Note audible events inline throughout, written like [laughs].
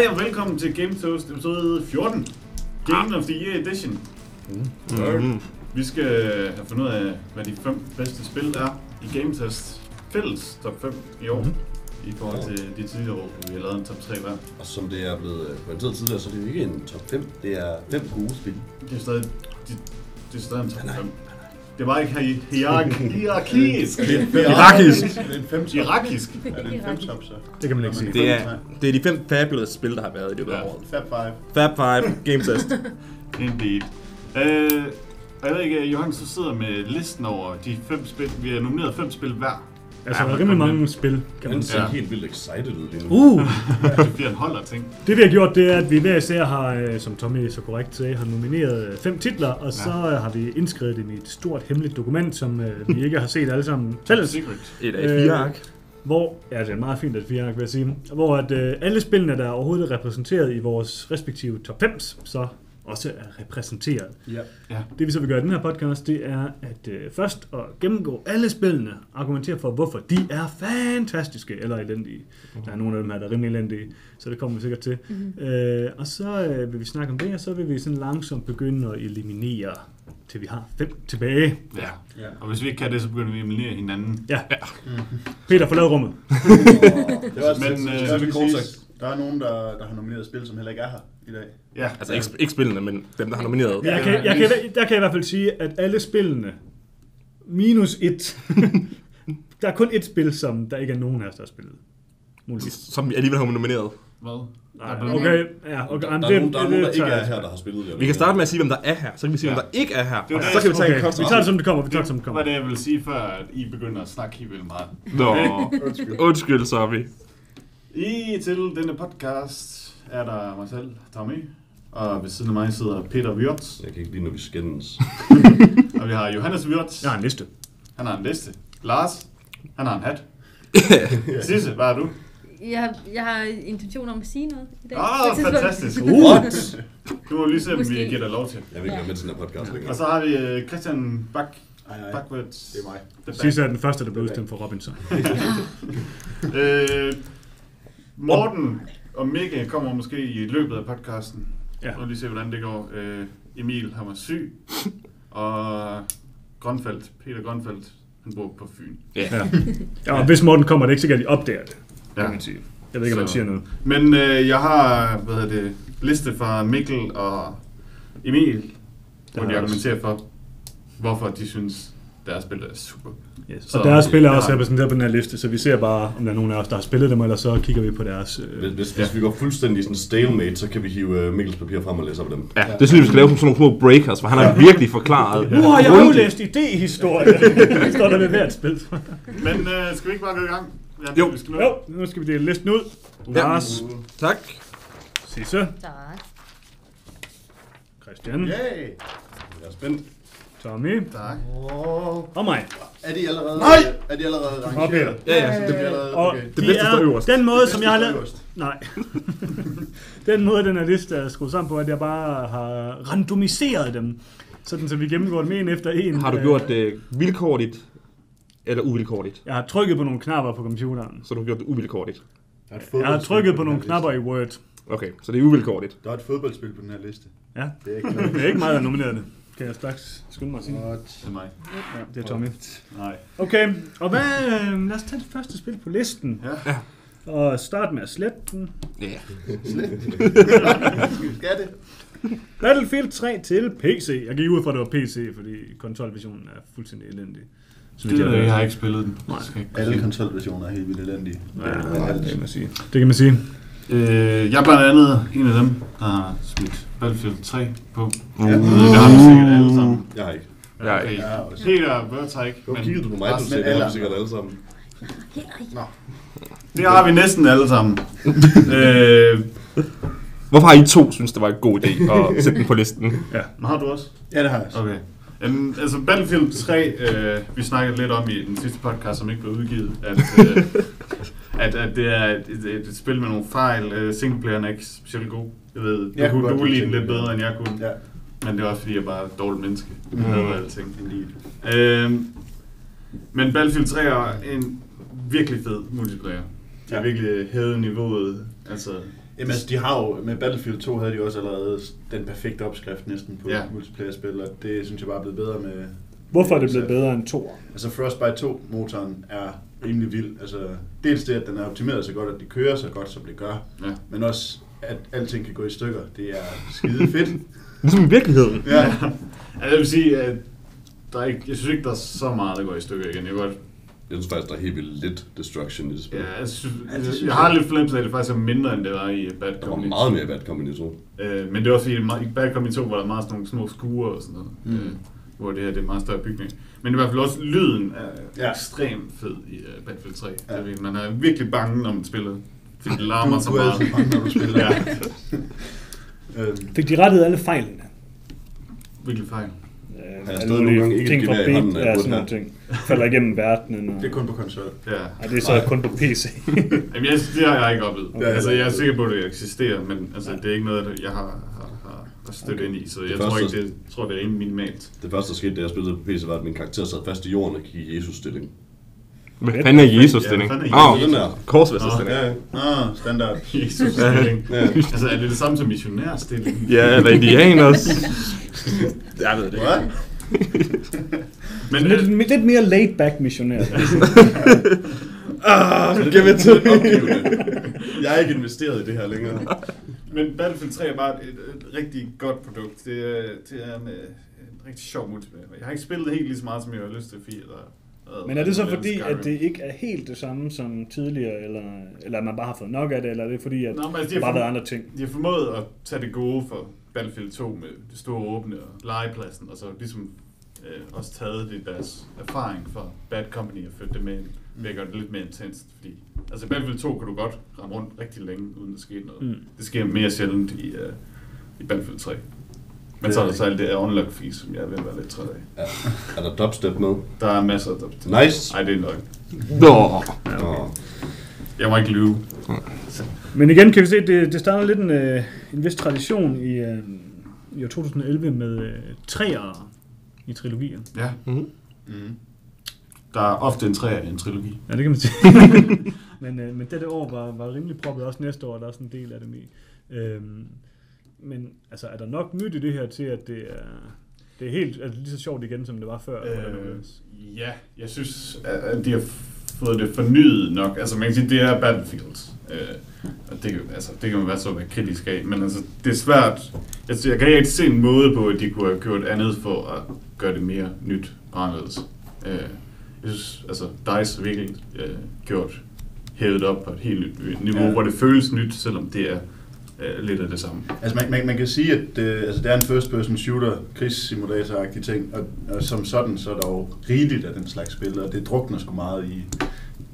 Hej og velkommen til Game Toast episode 14. Game of the Year Edition. Mm. Vi skal have fundet ud af, hvad de fem bedste spil er i Game Test fælles top 5 i år. Mhm. I forhold til de tidligere år, hvor vi har lavet en top 3 hver. Og som det er blevet øh, pointeret tidligere, så er det jo ikke en top 5. Det er fem gode spil. Det er stadig, de, det er stadig en top 5. Det var ikke hi- hierark- hierarkisk. Irakisk. Det er en femtop. Irakisk. Ja, det er en femtop, så. Det kan man ikke sige. Det er, det er de fem fabulous spil, der har været i løbet af året. Fab Five. Fab 5, Game Test. [laughs] Indeed. Øh, jeg ved ikke, Johan så sidder med listen over de fem spil. Vi har nomineret fem spil hver. Altså, Ja, der er rimelig mange spil, kan man sige. Ja. helt vildt excited ud lige nu. Uh! [laughs] Det er fordi, han holder ting. Det vi har gjort, det er, at vi hver især har, øh, som Tommy så korrekt sagde, har nomineret øh, fem titler, og så øh, har vi indskrevet dem i et stort hemmeligt dokument, som øh, vi ikke har set alle sammen [laughs] fælles. Secret. Et A4-ark. Hvor, ja, det er meget fint, at vi har, vil jeg sige, hvor at øh, alle spillene, der overhovedet er repræsenteret i vores respektive top 5, så også er repræsenteret. Ja. Ja. Det vi så vil gøre i den her podcast, det er at øh, først at gennemgå alle spillene, argumentere for, hvorfor de er fantastiske eller elendige. Der er nogle af dem her, der er rimelig elendige, så det kommer vi sikkert til. Mm-hmm. Øh, og så øh, vil vi snakke om det, og så vil vi sådan langsomt begynde at eliminere, til vi har fem tilbage. Ja. Ja. Og hvis vi ikke kan det, så begynder vi at eliminere hinanden. Ja. Peter, forlad rummet. [laughs] Det var også, Men, øh, så så vi vi kort sige, sagt- der er nogen, der, der har nomineret spil, som heller ikke er her i dag. Ja. Altså ikke, ikke spillene, men dem, der har nomineret. Jeg kan, jeg kan, der kan jeg i hvert fald sige, at alle spillene, minus et, [laughs] der er kun et spil, som der ikke er nogen af os, der har spillet. Muligvis. Som vi alligevel har nomineret. Hvad? Nej, okay, ja, okay. Der, der, det- er nogen, der, er det- nogen, der det ikke er jeg. her, der har spillet det. Vi kan starte med at sige, hvem der er her. Så kan vi sige, Ja. hvem der ikke er her. Det det, så kan vi tage Okay, en vi tager det som det kommer, vi tager det som det Det kommer. var det, jeg ville sige før, at I begynder at snakke helt vildt meget. Nå, [laughs] undskyld, sorry. I til denne podcast er der mig selv, Tommy. Og ved siden af mig sidder Peter Wirtz. Jeg kan ikke lide, når vi skændes. [laughs] Og vi har Johannes Wirtz. Jeg har en liste. Han har en liste. Lars. Han har en hat. [laughs] Sisse, hvad er du? Jeg, jeg har intention om at sige noget i dag. Åh, oh, fantastisk. [laughs] What? Du må lige se, om vi giver dig lov til. Jeg vil ikke være med til den her podcast længere. Og så har vi øh, Christian Bak Backwards. det er mig. Sidste er den første, der blev udstemt for Robinson. Øh, Morten og Mikke kommer måske i løbet af podcasten. Ja. Ja. Og lige se, hvordan det går. Øh, Emil, han var syg. [laughs] Og Grønfeldt, Peter Grønfeldt, han bor på Fyn. Ja. ja, og hvis Morten kommer, er det ikke sikkert, at de opdager det, kan Ja. man sige. Jeg ved ikke, om man siger noget. Men øh, jeg har, hvad hedder det, liste fra Mikkel og Emil, hvor de er argumenterer for, hvorfor de synes, deres spil er super. Yes. Så- Og deres spil er Ja. også repræsenteret på den her liste, så vi ser bare, om der er nogen af os, der har spillet dem, eller så kigger vi på deres... Hvis, Øh, hvis, hvis vi går fuldstændig sådan stalemate, så kan vi hive uh, Mikkels papir frem og læse op dem. Ja, det synes vi skal lave som sådan nogle små breakers, for han har virkelig forklaret. nu har jeg grundigt. aflæst idéhistorie. [laughs] det står der ved hvert spil. Men øh, skal vi ikke bare gå i gang? Ja, Jo. Vi skal jo, nu skal vi dele listen ud. Ja. Lars, Tak. Sisse, Tak. Christian, Yay! Jeg er spændt. Tommy Tak. Oh. og mig. Er de allerede, Nej! er de allerede rangeret? Ja, ja, så Er det, de allerede, Og okay. det bedste står er øverst. den måde, som jeg har lavet... Nej. [laughs] den måde, den her liste er skruet sammen på, at jeg bare har randomiseret dem. Sådan, så vi gennemgår dem en efter en. har du Øh, gjort det vilkårligt eller uvilkårligt? Jeg har trykket på nogle knapper på computeren. Så du har gjort det uvilkårligt. Er Jeg har trykket på nogle knapper i. Word. Okay, så det er uvilkårligt. Der er et fodboldspil på den her liste. Ja, Det er ikke [laughs] det er ikke mig, der nominerer det. Kan jeg straks skynde mig at sige. Det er mig. Ja, det er Tommy. Nej. Okay, og hvad, øh, lad os tage det første spil på listen. Ja. Og starte med at slette den. Ja. Skal det? Battlefield 3 til PC. Jeg gik ud fra, at det var PC, fordi kontrolversionen er fuldstændig elendig. Så Det, ved. jeg har ikke spillet den. Nej. Skal Alle sige. kontrolversioner er helt vildt elendige. Ja, det kan man sige. Det kan man sige. Øh, jeg er blandt andet en af dem, der har smidt Battlefield 3 på. Ja. Det har vi sikkert alle sammen. Jeg har ikke. Ja, Okay. Jeg har også. Peter Børs har ikke. Nu men kiggede du på mig, du sagde, det har vi sikkert alle sammen. Det har vi næsten alle sammen. [laughs] øh, Hvorfor har I to synes, det var en god idé at sætte den på listen? men har du også? Ja, det har jeg også. Okay. Jamen, altså Battlefield 3, øh, vi snakkede lidt om i den sidste podcast, som ikke blev udgivet, at, øh, [laughs] at, at det er et, et, et spil med nogle fejl. Øh, singleplayeren er ikke specielt god. Jeg ved, du Jeg kunne kunne du lide lide den lidt bedre, end jeg kunne. Ja. Men det er også fordi, jeg bare er et dårligt menneske. Mm. Jeg hader alting. Indeed. Øhm, men Battlefield 3 er en virkelig fed multiplayer. Det er Ja. virkelig hævet niveauet. Altså, Jamen altså, de har jo, med Battlefield 2 havde de også allerede den perfekte opskrift næsten på Ja. ja. multiplayer-spil, og det synes jeg bare er blevet bedre med... Hvorfor er det blevet bedre end 2? Altså Frostbite 2-motoren er rimelig vild. Altså, dels det, at den er optimeret så godt, at det kører så godt, som det gør, Ja. men også, at alting kan gå i stykker. Det er skide fedt. [laughs] Ligesom i virkeligheden. ja. Altså, jeg vil sige, at der er ikke, jeg synes ikke, der er så meget, der går i stykker igen. Jeg, kan godt, Jeg synes faktisk, der er helt vildt lidt destruction i det spil. ja, jeg, synes, Ja, det jeg, synes jeg har jeg. lidt fornemmelse af, at det faktisk er mindre, end det var i Bad Der var Company. meget mere Bad Company 2. Øh, men det er også fordi, i Bad Company 2 var der meget sådan nogle små skure og sådan noget. Mm. Øh, hvor det her det er meget større bygning. Men i hvert fald også lyden er ja. Ekstremt fed i uh, Battlefield 3. Ja. Det er, virkelig- man er virkelig bange, når man spiller. Fordi det larmer du, så du er meget. bange, når du spiller. Ja, [laughs] øhm, Fik de rettet alle fejlene? virkelig fejl. Øh, jeg alle stadig nogle gange ikke ting et fra gevær i hånden, ja, sådan nogle ting. Falder igennem verdenen. Og... det er kun på konsol. Ja. Ej, det er så kun på PC. [laughs] Jamen, jeg, det har jeg ikke oplevet. Okay. Okay. Altså, jeg er sikker på, at det eksisterer, men altså, det er ikke noget, jeg har, har, har, har stødt okay. ind i, så jeg Det tror første- ikke, det, jeg tror, det er minimalt. Det første, der skete, da jeg spillede på PC, var, at min karakter sad fast i jorden og gik i Jesus-stilling. Hvad fanden er Jesus stilling? Ja, hvad fanden er Åh, Jesus? Den der. korsvæsterstilling. Ja, ja. Ah, standard. [laughs] Jesus stilling. Ja. [laughs] Altså, er det det samme som missionærstilling? Ja, eller indianers. [laughs] Jeg ved det ikke. What? Men lidt, øh, lidt mere laid-back missionær. Ah, give it to me. Jeg er ikke investeret i det her længere. Men Battlefield 3 er bare et, et rigtig godt produkt. Det er, det er med en rigtig sjov multiplayer. Jeg har ikke spillet det helt lige så meget, som jeg har lyst til 4 eller Men er det så fordi, at det ikke er helt det samme som tidligere, eller, eller at man bare har fået nok af det, eller er det fordi, at Nå, altså, de der har bare har for- været andre ting? De har formået at tage det gode for Battlefield 2 med det store åbne og legepladsen, og så ligesom øh, også taget det deres erfaring fra Bad Company og ført det med ind, ved at gøre det lidt mere intenst. Fordi, altså i Battlefield 2 kan du godt rende rundt rigtig længe, uden der sker noget. Mm. Det sker mere sjældent i, uh, i Battlefield 3. Men så er der så alt det unlock fees, som jeg er ved at være lidt træt af. Ja. Er der dubstep med? Der er masser af dubstep. Nice. Nej, det er nok. Nå. Nå. Jeg må ikke lyve. Men igen kan vi se, at det, det starter lidt en, øh, en vis tradition i, øh, i år 2011 med øh, træer i trilogier. Ja. Mhm. Mm. Der er ofte en træer i en trilogi. Ja, det kan man sige. [laughs] men, øh, men dette år var, var rimelig proppet, også næste år er der også en del af dem i. Øhm, men altså, er der nok nyt i det her til, at det er, det er helt det lige så sjovt igen, som det var før? Øh, ja, jeg synes, at de har fået det fornyet nok. Altså man kan sige, det er Battlefield. Øh, og det, kan- altså, det kan man være så være kritisk af. Men altså, det er svært. Jeg, jeg kan ikke se en måde på, at de kunne have gjort andet for at gøre det mere nyt og anderledes. Øh, jeg synes, altså DICE har virkelig øh, gjort hævet op på et helt nyt niveau. Ja. hvor det føles nyt, selvom det er øh, lidt af det samme. Altså man, man, man kan sige, at øh, altså, det er en first person shooter, krigssimulator-agtig ting, og, og som sådan, så er der jo rigeligt af den slags spil, og det drukner sgu meget i,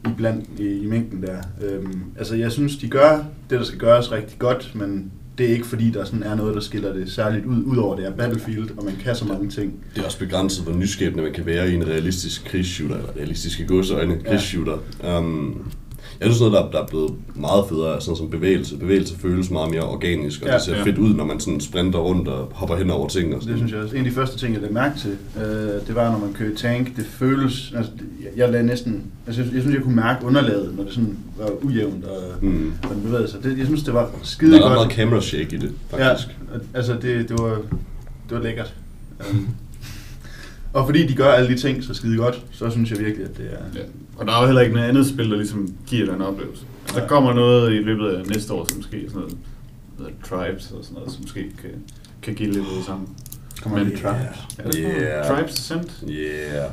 i, blandt, i, i mængden der. Øhm, altså jeg synes, de gør det, der skal gøres rigtig godt, men det er ikke fordi, der sådan er noget, der skiller det særligt ud, udover det er Battlefield, og man kan så mange ting. Det er også begrænset, hvor nyskabende man kan være i en realistisk krigsshooter, eller realistiske godsøjne Ja. krigsshooter. Um, jeg synes noget, der, der er blevet meget federe, er sådan som bevægelse. Bevægelse føles meget mere organisk, og ja, det ser ja. fedt ud, når man sådan sprinter rundt og hopper hen over ting. Og Så sådan. det synes jeg også. En af de første ting, jeg lagde mærke til, øh, det var, når man kører tank, det føles, altså, jeg, lagde næsten, altså, jeg, jeg synes, jeg kunne mærke underlaget, når det sådan var ujævnt, og, Mm. den bevægede sig. Det, jeg synes, det var Der skide godt. meget camera shake i det, faktisk. Ja, altså det, det, var, det var lækkert. Um, [laughs] og fordi de gør alle de ting så skide godt, så synes jeg virkelig, at det er... Ja. Og der er jo heller ikke noget andet spil, der ligesom giver den oplevelse. Altså, der kommer noget i løbet af næste år, som måske er sådan noget, noget Tribes og sådan noget, som måske kan, kan give lidt ud sammen. Kommer Men- tribes. Ja, Yeah. Tribes Ascent. Yeah.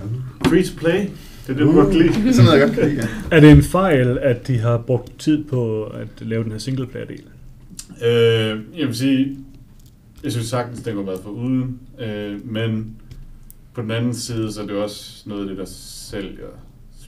Free to play. Det er det, du godt kan lide. [laughs] Sådan noget, jeg godt kan lide, ja. Er det en fejl, at de har brugt tid på at lave den her singleplayer-del? Øh, jeg vil sige, jeg synes sagtens, den kunne have været for uden. Øh, men på den anden side, så er det også noget af det, der sælger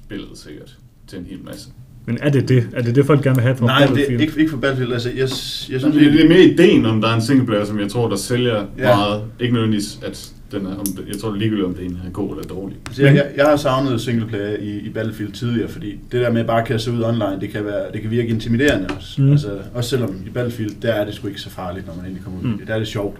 spillet sikkert til en hel masse. Men er det det? Er det det, folk gerne vil have fra Nej, det Battlefield? er ikke, ikke for Battlefield. Altså, jeg, jeg synes Det, det er mere ideen, om der er en singleplayer, som jeg tror, der sælger Ja. meget. Ikke nødvendigvis, at den er, om jeg tror det ligegyldigt, om det er god eller dårlig. altså, jeg, jeg, jeg har savnet singleplayer i, i Battlefield tidligere, fordi det der med bare at kaste sig ud online, det kan, være, det kan virke intimiderende også. Mm. Altså, også selvom i Battlefield, der er det sgu ikke så farligt, når man endelig kommer ud Mm. det. Der er det sjovt.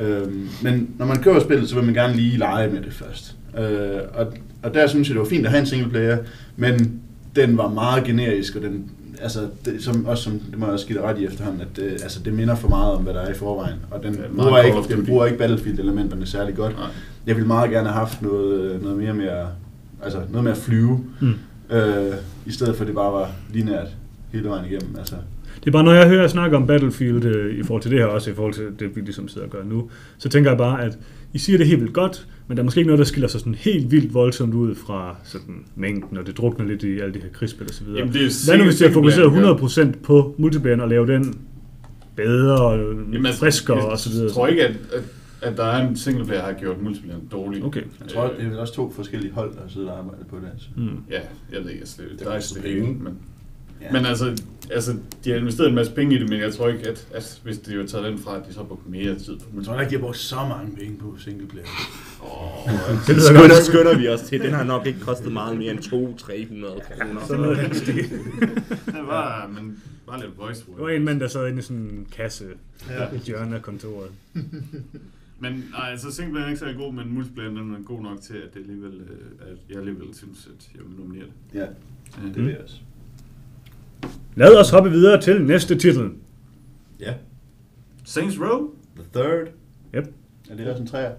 Øhm, men når man køber spillet, så vil man gerne lige lege med det først. Øh, og, og der synes jeg, det var fint at have en singleplayer, men den var meget generisk, og den altså, det, som, også som, det må jeg også give dig ret i efterhånden, at det, altså, det minder for meget om, hvad der er i forvejen. Og den, Ja, bruger, ikke, den bruger ikke Battlefield-elementerne særlig godt. Nej. Jeg ville meget gerne have haft noget, noget mere med at, altså, noget med at flyve, Mm. øh, i stedet for at det bare var linært hele vejen igennem. Altså, Det er bare, når jeg hører snakke om Battlefield øh, i forhold til det her, også i forhold til det, vi ligesom sidder og gør nu, så tænker jeg bare, at I siger det helt vildt godt, men der er måske ikke noget, der skiller sig sådan helt vildt voldsomt ud fra sådan mængden, og det drukner lidt i alle de her krigsspil og så videre. Jamen, det er Hvad nu, hvis fokuseret single 100% på multiplayeren og lave den bedre og Jamen, altså, friskere jeg og så videre? Jeg tror ikke, at, at, at der er en singleplayer, der har gjort multiplayer dårlig. Okay. jeg tror, det er også to forskellige hold, der sidder og arbejder på det. Altså. Mm. Ja, jeg ved ikke, jeg slet, Det der er ikke penge. men. Men altså, altså, de har investeret en masse penge i det, men jeg tror ikke, at, at hvis de har taget den fra, at de så har brugt mere tid på Jeg tror ikke, de har brugt så mange penge på singleplayer. Åh, Det lyder Skynder, skynder vi os til. Den har nok ikke kostet meget mere end 200-300 kroner. Sådan noget den stil. det var, men bare lidt voice Det var en mand, der sad inde i sådan en kasse Ja. i et hjørne af kontoret. [laughs] Men nej, altså singleplayer er ikke særlig god, men multiplayer er god nok til, at, det alligevel, øh, at jeg alligevel synes, at jeg vil nominere det. Ja, Ja. det vil jeg også. Lad os hoppe videre til næste titel. Ja. Saints Row? The Third. Er det også en træer?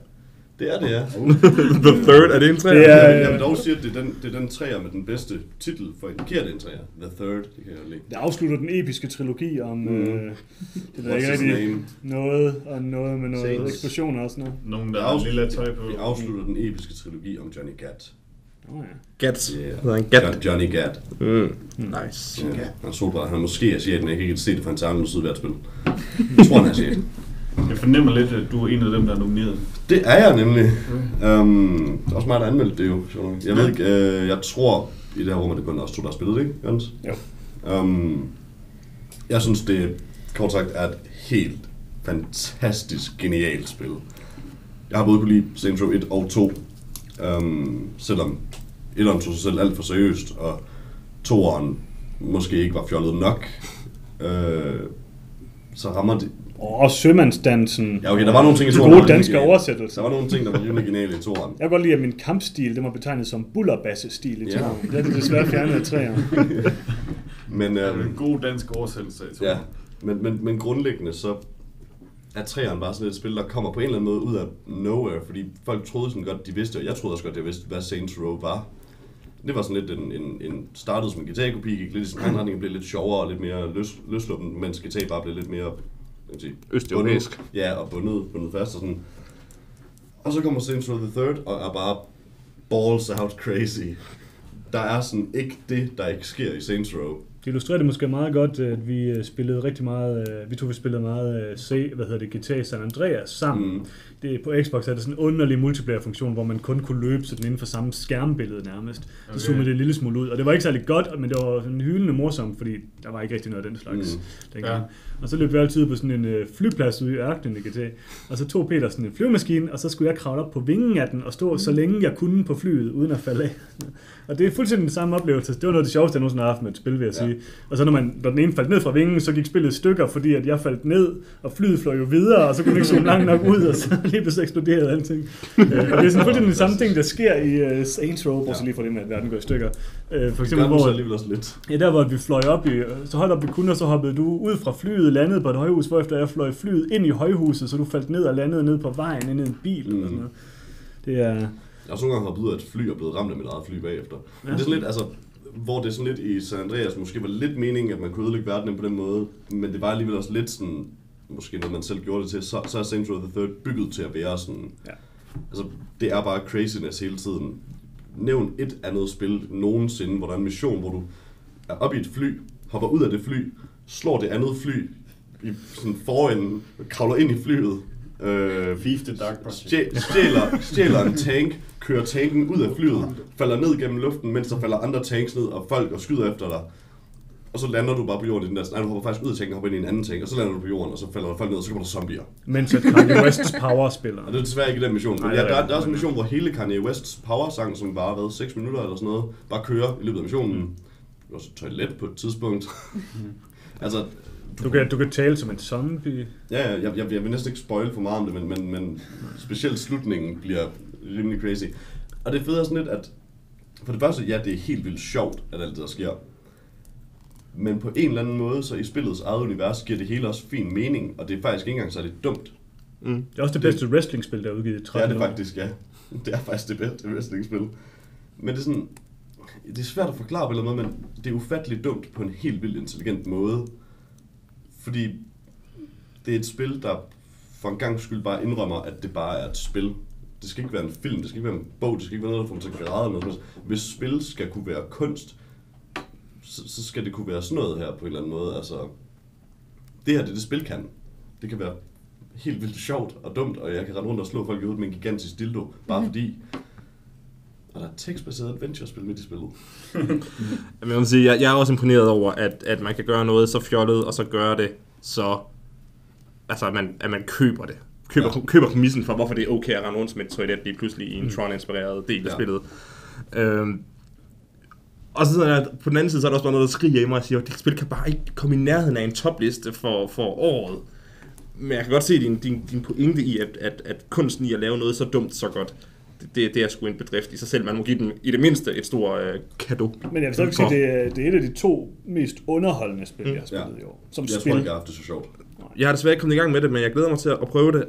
Det er det, ja. [laughs] The Third, er det en træer? Det er- Jeg, jeg vil dog sige, at det er den, det er den træer med den bedste titel for en forkert en træer. The Third, det kan jeg lide. Det afslutter den episke trilogi om... Mm. Øh, det er What's ikke his rigtig name? noget, og noget med noget Saints. eksplosioner og sådan noget. Nogen, der har afslutter- lille tøj på. Vi afslutter den episke trilogi om Johnny Gat. Gat. Yeah. Hedder han Gat? John, Johnny Gat. Mm. Nice. Ja. Han er solbræd. Han er måske asiat, men jeg kan ikke se det, for han tager andet hvert spil. Jeg tror, han er asiat. Jeg fornemmer lidt, at du er en af dem, der er nomineret. Det er jeg nemlig. Um, det er også mig, der anmeldte det jo. Jeg ved ikke, øh, jeg tror i det her rum, at det kun er os to, der har spillet det, ikke, Jørgens? Jo. Um, jeg synes, det kort sagt er et helt fantastisk genialt spil. Jeg har både kunne lide Saints Row 1 og 2, um, selvom 1'eren tog sig selv alt for seriøst, og 2'eren måske ikke var fjollet nok. Øh, så rammer det... Og sømandsdansen. Ja, okay, der var nogle ting i De toeren, gode danske geniale. oversættelser. Der var nogle ting, der var geniale i toeren. [laughs] Jeg kan godt lide, at min kampstil, det var betegnet som bullerbasse-stil i Ja. toren. Det er det desværre fjernet af træer. [laughs] Men, Det er en øhm, god dansk oversættelse af ja, men, men, men grundlæggende så er træeren bare sådan et spil, der kommer på en eller anden måde ud af nowhere, fordi folk troede sådan godt, de vidste, og jeg troede også godt, jeg vidste, hvad Saints Row var. Det var sådan lidt en, en, en startede som en GTA-kopi, gik lidt i sin egen retning, og blev lidt sjovere og lidt mere løs, løsluppen, mens GTA bare blev lidt mere sige, Østeuropæisk. bundet- Ja, og bundet, bundet fast og sådan. Og så kommer Saints Row the Third og er bare balls out crazy. Der er sådan ikke det, der ikke sker i Saints Row. Det illustrerer det måske meget godt, at vi øh, spillede rigtig meget, øh, vi to vi spillede meget øh, C, hvad hedder det, GTA San Andreas sammen. Mm. Mm. Det, på Xbox er det sådan en underlig multiplayer-funktion, hvor man kun kunne løbe sådan inden for samme skærmbillede nærmest. Så Okay. zoomede det en lille smule ud, og det var ikke særlig godt, men det var sådan hyldende morsomt, fordi der var ikke rigtig noget af den slags Mm. mm. dengang. Ja. Og så løb vi altid på sådan en øh, flyplads ude i ørkenen i GTA, og så tog Peter sådan en flyvemaskine, og så skulle jeg kravle op på vingen af den og stå så længe jeg kunne på flyet, uden at falde af. Og det er fuldstændig den samme oplevelse. Det var noget af det sjoveste, jeg nogensinde har haft med et spil, vil jeg Ja. sige. Og så når, man, når den ene faldt ned fra vingen, så gik spillet i stykker, fordi at jeg faldt ned, og flyet fløj jo videre, og så kunne det ikke zoome langt nok ud, og så [laughs] lige pludselig eksploderede alting. Øh, og det er sådan fuldstændig den samme ting, der sker i uh, Saints Row, bortset Ja. lige fra det med, at verden går i stykker. Øh, for eksempel, hvor, alligevel også lidt. Ja, der hvor vi fløj op i, så holdt op vi kunne, og så hoppede du ud fra flyet, landede på et højhus, hvorefter jeg fløj flyet ind i højhuset, så du faldt ned og landede ned på vejen ind i en bil. Mm. Eller sådan noget. Det er... Jeg har også nogle gange hoppet ud af et fly og blevet ramt af mit eget fly bagefter. Men Ja. det er sådan lidt, altså, hvor det er sådan lidt i San Andreas måske var lidt meningen, at man kunne ødelægge verdenen på den måde, men det var alligevel også lidt sådan, måske noget man selv gjorde det til, så, så er Saints Row the Third bygget til at være sådan, Ja. altså det er bare craziness hele tiden. Nævn et andet spil nogensinde, hvor der er en mission, hvor du er oppe i et fly, hopper ud af det fly, slår det andet fly i sådan forenden, kravler ind i flyet, øh, Thief the Dark Project. Stjæ- stjæler, stjæler en tank, kører tanken ud af flyet, falder ned gennem luften, mens der falder andre tanks ned, og folk og skyder efter dig. Og så lander du bare på jorden i den der, nej, du hopper faktisk ud af tanken og hopper ind i en anden tank, og så lander du på jorden, og så falder der folk ned, og så kommer der zombier. Mens at Kanye West's Power spiller. Og det er desværre ikke den mission. Men ja, er der, der er også en mission, hvor hele Kanye Wests power-sang, som bare har været 6 minutter eller sådan noget, bare kører i løbet af missionen. Mm. Det var også toilet på et tidspunkt. [laughs] altså, Du kan, du kan tale som en zombie. Ja, jeg, jeg, jeg vil næsten ikke spoil for meget om det, men, men, men specielt slutningen bliver rimelig crazy. Og det fede er sådan lidt, at for det første, ja, det er helt vildt sjovt, at alt det der sker. Men på en eller anden måde, så i spillets eget univers, giver det hele også fin mening, og det er faktisk ikke engang særlig dumt. Mm. Det er også det bedste wrestling-spil, der er udgivet i Det er 30 det faktisk, ja. [laughs] Det er faktisk det bedste wrestling-spil. Men det er sådan... Det er svært at forklare på en eller anden måde, men det er ufatteligt dumt på en helt vildt intelligent måde. Fordi det er et spil, der for en gang skyld bare indrømmer, at det bare er et spil. Det skal ikke være en film, det skal ikke være en bog, det skal ikke være noget, der får mig til at græde. Eller noget. Hvis spil skal kunne være kunst, så, så skal det kunne være sådan noget her på en eller anden måde. Altså, det her, det det spil kan. Det kan være helt vildt sjovt og dumt, og jeg kan rende rundt og slå folk i hovedet med en gigantisk dildo, bare fordi... Og der er et tekstbaseret adventure-spil midt i spillet. [laughs] Jeg, vil sige, jeg, jeg er også imponeret over, at, at man kan gøre noget så fjollet, og så gøre det så... Altså, at man, at man køber det. Køber, ja. køber præmissen for, hvorfor det er okay at rende rundt med et toilet lige pludselig i en Tron-inspireret del af Ja. spillet. Øhm, og så er der, på den anden side, så er der også bare noget, der skriger i mig og siger, at det spil kan bare ikke komme i nærheden af en topliste for, for året. Men jeg kan godt se din, din, din pointe i, at, at, at kunsten i at lave noget så dumt så godt, det, det, det er sgu en bedrift i sig selv. Man må give den i det mindste et stort øh, kado. Men jeg vil sige, det er, det er et af de to mest underholdende spil, jeg har spillet Ja. i år. Som Jeg tror spil. ikke, jeg har haft det så sjovt. Jeg har desværre ikke kommet i gang med det, men jeg glæder mig til at prøve det.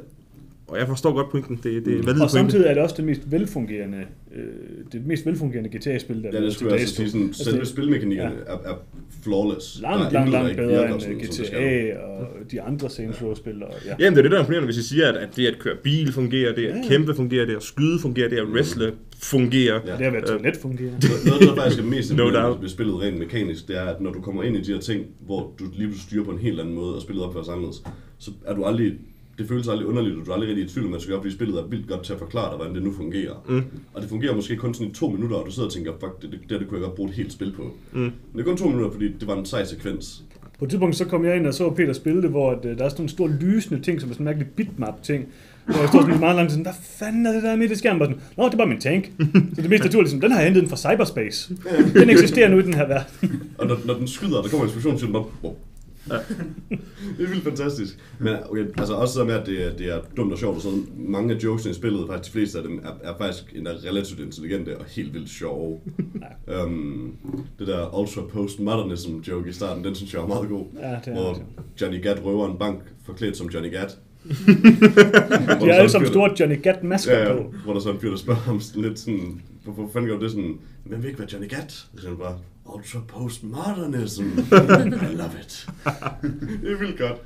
Og jeg forstår godt pointen. Det, det er valid Og pointe. samtidig er det også det mest velfungerende, øh, det mest velfungerende GTA-spil, der er Ja, det skulle jeg altså sige, sådan, dato. selve Altså, spilmekanikkerne ja. er, er flawless. Langt, langt, langt bedre end sådan, øh. GTA og de andre Saints Row-spil. Og, ja. Jamen, det er det, der er imponerende, hvis I siger, at, at det at køre bil fungerer, det at Ja, kæmpe fungerer, det at skyde fungerer, det at wrestle fungerer. Ja. Det har været toilet fungerer. Noget- der faktisk er mest [laughs] No doubt. ved spillet rent mekanisk, det er, at når du kommer ind i de her ting, hvor du lige pludselig styrer på en helt anden måde, og spillet opfører sig anderledes, så er du aldrig, det føles aldrig underligt, og du er aldrig rigtig i tvivl om, at du skal op, fordi spillet er vildt godt til at forklare dig, hvordan det nu fungerer. Mm. Og det fungerer måske kun sådan i to minutter, og du sidder og tænker, fuck, det, det, det, det kunne jeg godt bruge et helt spil på. Mm. Men det er kun to minutter, fordi det var en sej sekvens. På et tidspunkt så kom jeg ind og så Peter spille det, hvor at, øh, der er sådan nogle store lysende ting, som er sådan en mærkelig bitmap-ting. Hvor jeg står sådan meget langt sådan, hvad fanden er det der midt i skærmen? Sådan, Nå, det er bare min tank. Så det mest naturlige, sådan, den har jeg hentet den fra cyberspace. Den eksisterer nu i den her verden. Og når, når den skyder, der kommer en eksplosion, så den bare, [laughs] det er vildt fantastisk. Men okay, altså også så med, at det er, det er dumt og sjovt og sådan. Mange af jokesene i spillet, faktisk de fleste af dem, er, er faktisk endda relativt intelligente og helt vildt sjove. um, det der ultra postmodernism joke i starten, den synes jeg er meget god. Ja, det er Hvor. Johnny Gat røver en bank forklædt som Johnny Gat. De har alle sammen store Johnny Gat masker Ja, ja, på. hvor der så er en fyr, der spørger ham lidt sådan, hvorfor fanden gør det sådan, hvem ved ikke, hvad Johnny Gat? Så siger han bare, ultra postmodernism. [laughs] I love it. [laughs] det er vildt godt.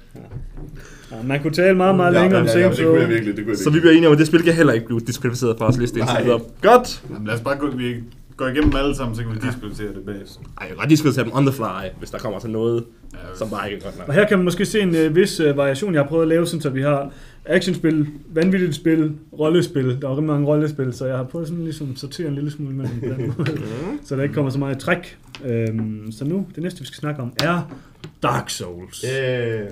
Ja, man kunne tale meget, meget længere om ja, ja, Saints det kunne jeg Row. virkelig, det kunne jeg Så vi virkelig. bliver enige om, at det spil kan heller ikke blive diskvalificeret for os liste Nej. Godt! Jamen, lad os bare gå, vi går igennem dem alle sammen, så kan vi diskutere det bagefter. Ej, jeg kan godt diskutere dem on the fly, hvis der kommer til noget, Ja, som bare ikke er godt Og her kan man måske se en øh, vis øh, variation, jeg har prøvet at lave, sådan, så vi har actionspil, vanvittigt spil, rollespil. Der er rimelig mange rollespil, så jeg har prøvet sådan ligesom sortere en lille smule mellem dem, [laughs] så der ikke kommer så meget træk. Øhm, så nu, det næste vi skal snakke om er Dark Souls. Yeah.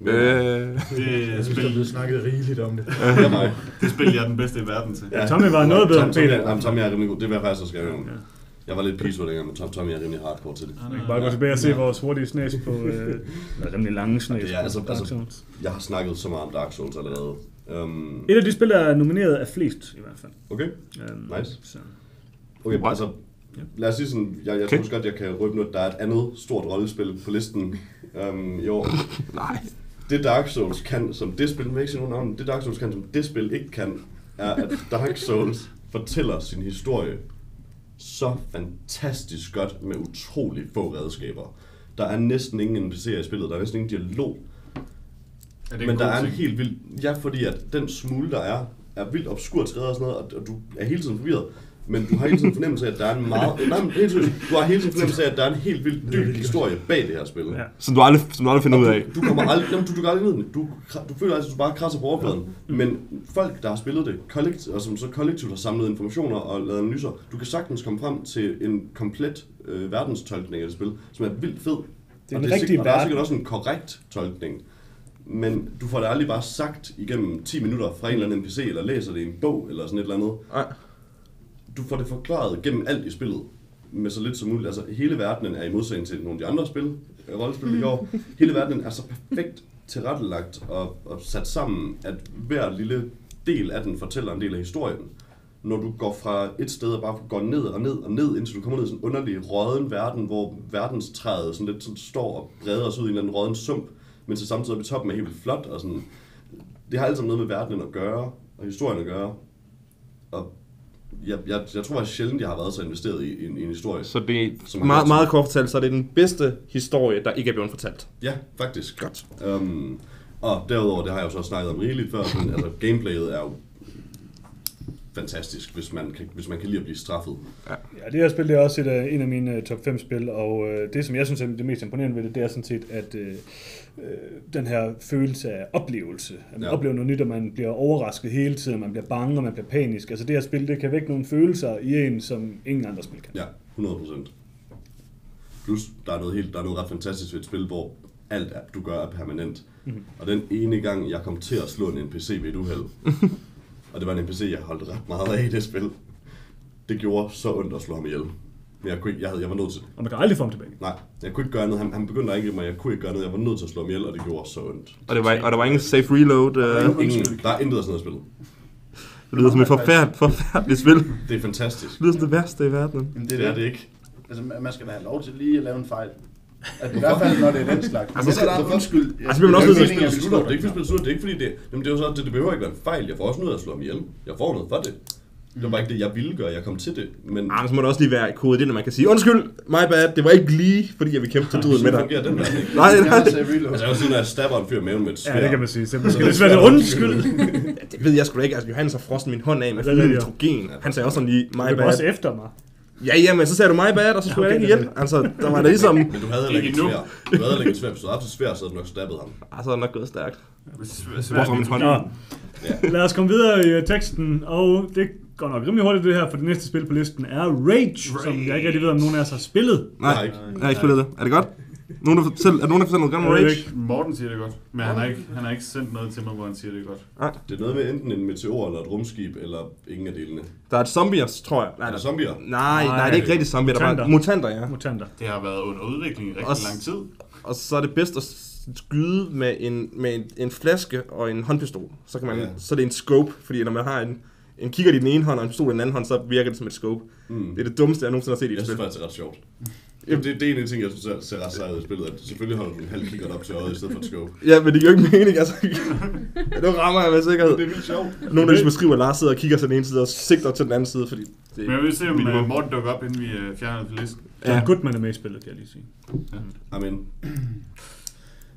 Øh, Det Jeg synes, der er snakket rigeligt om det. Det er mig. [laughs] det spil, jeg er den bedste i verden til. Ja. Tommy var noget bedre Tom, end Tommy, Peter. Tom, Tommy er rimelig god. Det vil jeg faktisk også gerne Ja. Jeg var lidt peaceful dengang, men Tom, Tommy er rimelig hardcore til det. Er- kan bare gå tilbage og se vores hurtige snæs på, øh, rimelig lange snæs er altså- på Dark altså- Souls. Jeg har snakket så meget om Dark Souls allerede. Um, Et af de spil, der er nomineret af flest, i hvert fald. okay, Øhm, Nice. Så. okay, What? altså... Ja. Lad os sige sådan, jeg, jeg Okay. tror også godt, jeg kan røbe noget, der er et andet stort rollespil på listen um, i år. [laughs] nej. Det Dark Souls kan, som det spil, med ikke nogen navn, det Dark Souls kan, som det spil ikke kan, er, at Dark Souls fortæller sin historie så fantastisk godt med utrolig få redskaber. Der er næsten ingen NPC'er i spillet, der er næsten ingen dialog, Er det men der er en ting? helt vild... Ja, fordi at den smule, der er, er vildt obskurt skrevet og sådan noget, og, og du er hele tiden forvirret. Men du har hele tiden fornemmelse af, at der er en meget... [laughs] Nej, men helt seriøst, du har hele tiden fornemmelse af, at der er en helt vildt dyb historie bag det her spil. Ja. Som du aldrig, som du aldrig finder ud af. Du, du kommer aldrig, jamen, du, du går aldrig ned. Du, du føler altså, at du bare krasser på overfladen. Men folk, der har spillet det, kollekt, og som så kollektivt har samlet informationer og lavet analyser, du kan sagtens komme frem til en komplet øh, verdenstolkning af det spil, som er vildt fed. Det er og en det er rigtig sikkert, og der er sikkert også en korrekt tolkning. Men du får det aldrig bare sagt igennem 10 minutter fra en eller anden NPC, eller læser det i en bog, eller sådan et eller andet. Nej. Du får det forklaret gennem alt i spillet, med så lidt som muligt. Altså, hele verdenen er i modsætning til nogle af de andre spil, øh, rollespil i går. Hele verdenen er så perfekt tilrettelagt og, og sat sammen, at hver lille del af den fortæller en del af historien. når du går fra et sted og bare går ned og ned og ned, indtil du kommer ned i sådan en underlig råden verden, hvor verdenstræet sådan lidt sådan står og breder sig ud i en eller anden råden sump, men så samtidig oppe i toppen er helt vildt flot, og sådan, det har alt sammen noget med verdenen at gøre, og historien at gøre, og jeg, jeg, jeg tror, at sjældent jeg har været så investeret i, en, en historie. Så det er Som meget, meget kort fortalt, så er det den bedste historie, der ikke er blevet fortalt. Ja, faktisk. Godt. Um, og derudover, det har jeg jo så snakket om rigeligt før, men altså gameplayet er jo fantastisk, hvis man kan, hvis man kan lide at blive straffet. Ja, det her spil det er også et af, en af mine øh, top 5 spil, og øh, det, som jeg synes er det mest imponerende ved det, det er sådan set, at øh, øh, den her følelse af oplevelse. At man Ja. oplever noget nyt, og man bliver overrasket hele tiden, og man bliver bange, og man bliver panisk. Altså det her spil, det kan vække nogle følelser i en, som ingen andre spil kan. Ja, 100 procent. Plus, der er noget helt, der er noget ret fantastisk ved et spil, hvor alt, er, du gør, er permanent. Mm. Og den ene gang, jeg kom til at slå en NPC ved et uheld, [laughs] og det var en NPC, jeg holdt ret meget af i det spil, det gjorde så ondt at slå ham ihjel. Men jeg, kunne ikke, jeg, havde, jeg var nødt til... Og man kan aldrig få dem tilbage. Nej, jeg kunne ikke gøre noget. Han, han begyndte at angribe mig, jeg kunne ikke gøre noget. Jeg var nødt til at slå ham ihjel, og det gjorde så ondt. Og, det var, og der var ingen safe reload. Øh, Ingen, der er intet af sådan noget spil. det lyder som et forfærdeligt, forfærdeligt spil. Det Det er fantastisk. lyder som det værste i verden. Men Det er det ikke. Altså, man skal da have lov til lige at lave en fejl. At, I hvert fald, når det er den slags. Altså, så er der undskyld. Altså, bliver man også det nødt ikke til at spillet slutter. Det er ikke fordi, spillet. Det er ikke fordi, det, jamen, det, er jo så, det, det behøver ikke være en fejl. Jeg får også noget at slå ham ihjel. Jeg får noget for det. Det var bare ikke det, jeg ville gøre. Jeg kom til det. Men Ah, så må der også lige være kodet ind, at man kan sige, undskyld, my bad, det var ikke lige, fordi jeg vil kæmpe til døden [laughs] med sådan dig. fungerer den ikke. Nej, Jeg nej. Altså, jeg vil sige, når jeg stabber en fyr i maven med et sværd. Ja, det kan man sige. Så det skal lidt svært undskyld. [laughs] det ved jeg sgu da ikke. Altså, Johannes har frosset min hånd af med det er flydende nitrogen. Han sagde også sådan lige, my kan også bad. efter mig. Ja, ja, men så sagde du my bad, og så skulle Ja, jeg okay, ikke det hjælpe. Altså, der var da ligesom... Men du havde heller ikke svær. Du havde ikke et svær. Hvis du havde haft et svær, så havde du nok stabbet ham. Ah, så er det nok gået stærkt. Svært Hvor får min hånd? Ja. lad os komme videre i teksten, og det går nok rimelig hurtigt det her, for det næste spil på listen er Rage, som jeg ikke rigtig ved, om nogen af os har spillet. Nej, Jeg har ikke. jeg har ikke spillet det. Er det godt? Nogen, der fortæller, er nogen, der fortæller noget om Rage? ikke. Morten siger det godt, men han har ikke, han har ikke sendt noget til mig, hvor han siger det er godt. Det er noget med enten en meteor eller et rumskib, eller ingen af delene. Der er et zombier, tror jeg. Nej, Er der, zombier? nej, nej, det er ikke rigtig zombier. Der er bare Mutanter. mutanter, ja. Mutanter. Det har været under udvikling i rigtig Også- lang tid. Og så er det bedst at skyde med en, med en, en flaske og en håndpistol. Så, kan man, Ja. ja. så er det en scope, fordi når man har en, en kigger i den ene hånd og en pistol i den anden hånd, så virker det som et scope. Mm. Det er det dummeste, jeg nogensinde har set i Jeg et synes spil. faktisk, det er ret sjovt. Jamen, det, det er en af de ting, jeg synes ser, ser ret sejt ud i spillet. At selvfølgelig holder du en halv kikkert op til øjet i stedet for et scope. Ja, men det giver jo ikke mening, altså. nu rammer jeg med sikkerhed. Det er vildt sjovt. Nogle af de beskriver, at Lars sidder og kigger til den ene side og sigter til den anden side, fordi... Det, Men jeg vil se, om minimum. uh, Morten dukker op, inden vi uh, fjerner det fra listen. Ja. Goodman er med i spillet, kan jeg lige sige. Amen.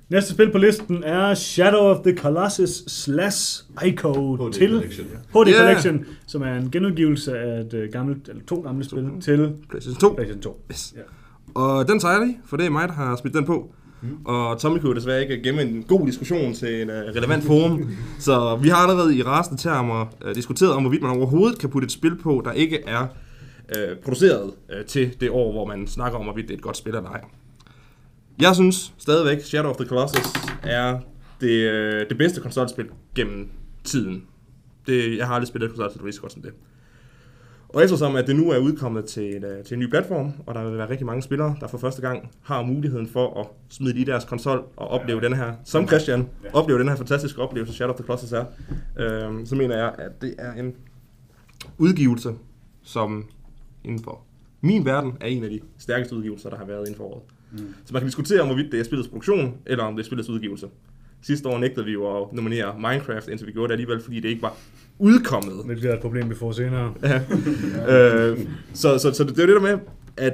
Næste spil på listen er Shadow of the Colossus slash Ico HD til Collection. HD Yeah. Collection, som er en genudgivelse af et øh, gammelt, eller to gamle spil til PlayStation 2. PlayStation 2. Yes. Ja. Og den sejrer de, for det er mig, der har smidt den på. Mm. Og Tommy kunne desværre ikke gemme en god diskussion til en uh, relevant forum. [laughs] så vi har allerede i rasende termer uh, diskuteret om, hvorvidt man overhovedet kan putte et spil på, der ikke er uh, produceret uh, til det år, hvor man snakker om, hvorvidt det er et godt spil eller ej. Jeg synes stadigvæk, Shadow of the Colossus er det, uh, det bedste konsolspil gennem tiden. Det, jeg har aldrig spillet et konsolspil, der er så godt som det. Og eftersom at det nu er udkommet til en, øh, til en ny platform, og der vil være rigtig mange spillere, der for første gang har muligheden for at smide i deres konsol og opleve den her, som Christian, opleve den her fantastiske oplevelse, Shadow of the Colossus er, øh, så mener jeg, at det er en udgivelse, som inden for min verden er en af de stærkeste udgivelser, der har været inden for året. Mm. Så man kan diskutere om, hvorvidt det er spillets produktion, eller om det er spillets udgivelse. Sidste år nægtede vi jo at nominere Minecraft, indtil vi gjorde det alligevel, fordi det ikke var udkommet. Det bliver et problem, vi får senere. Ja. [laughs] øh, så, så, så det, er jo det der med, at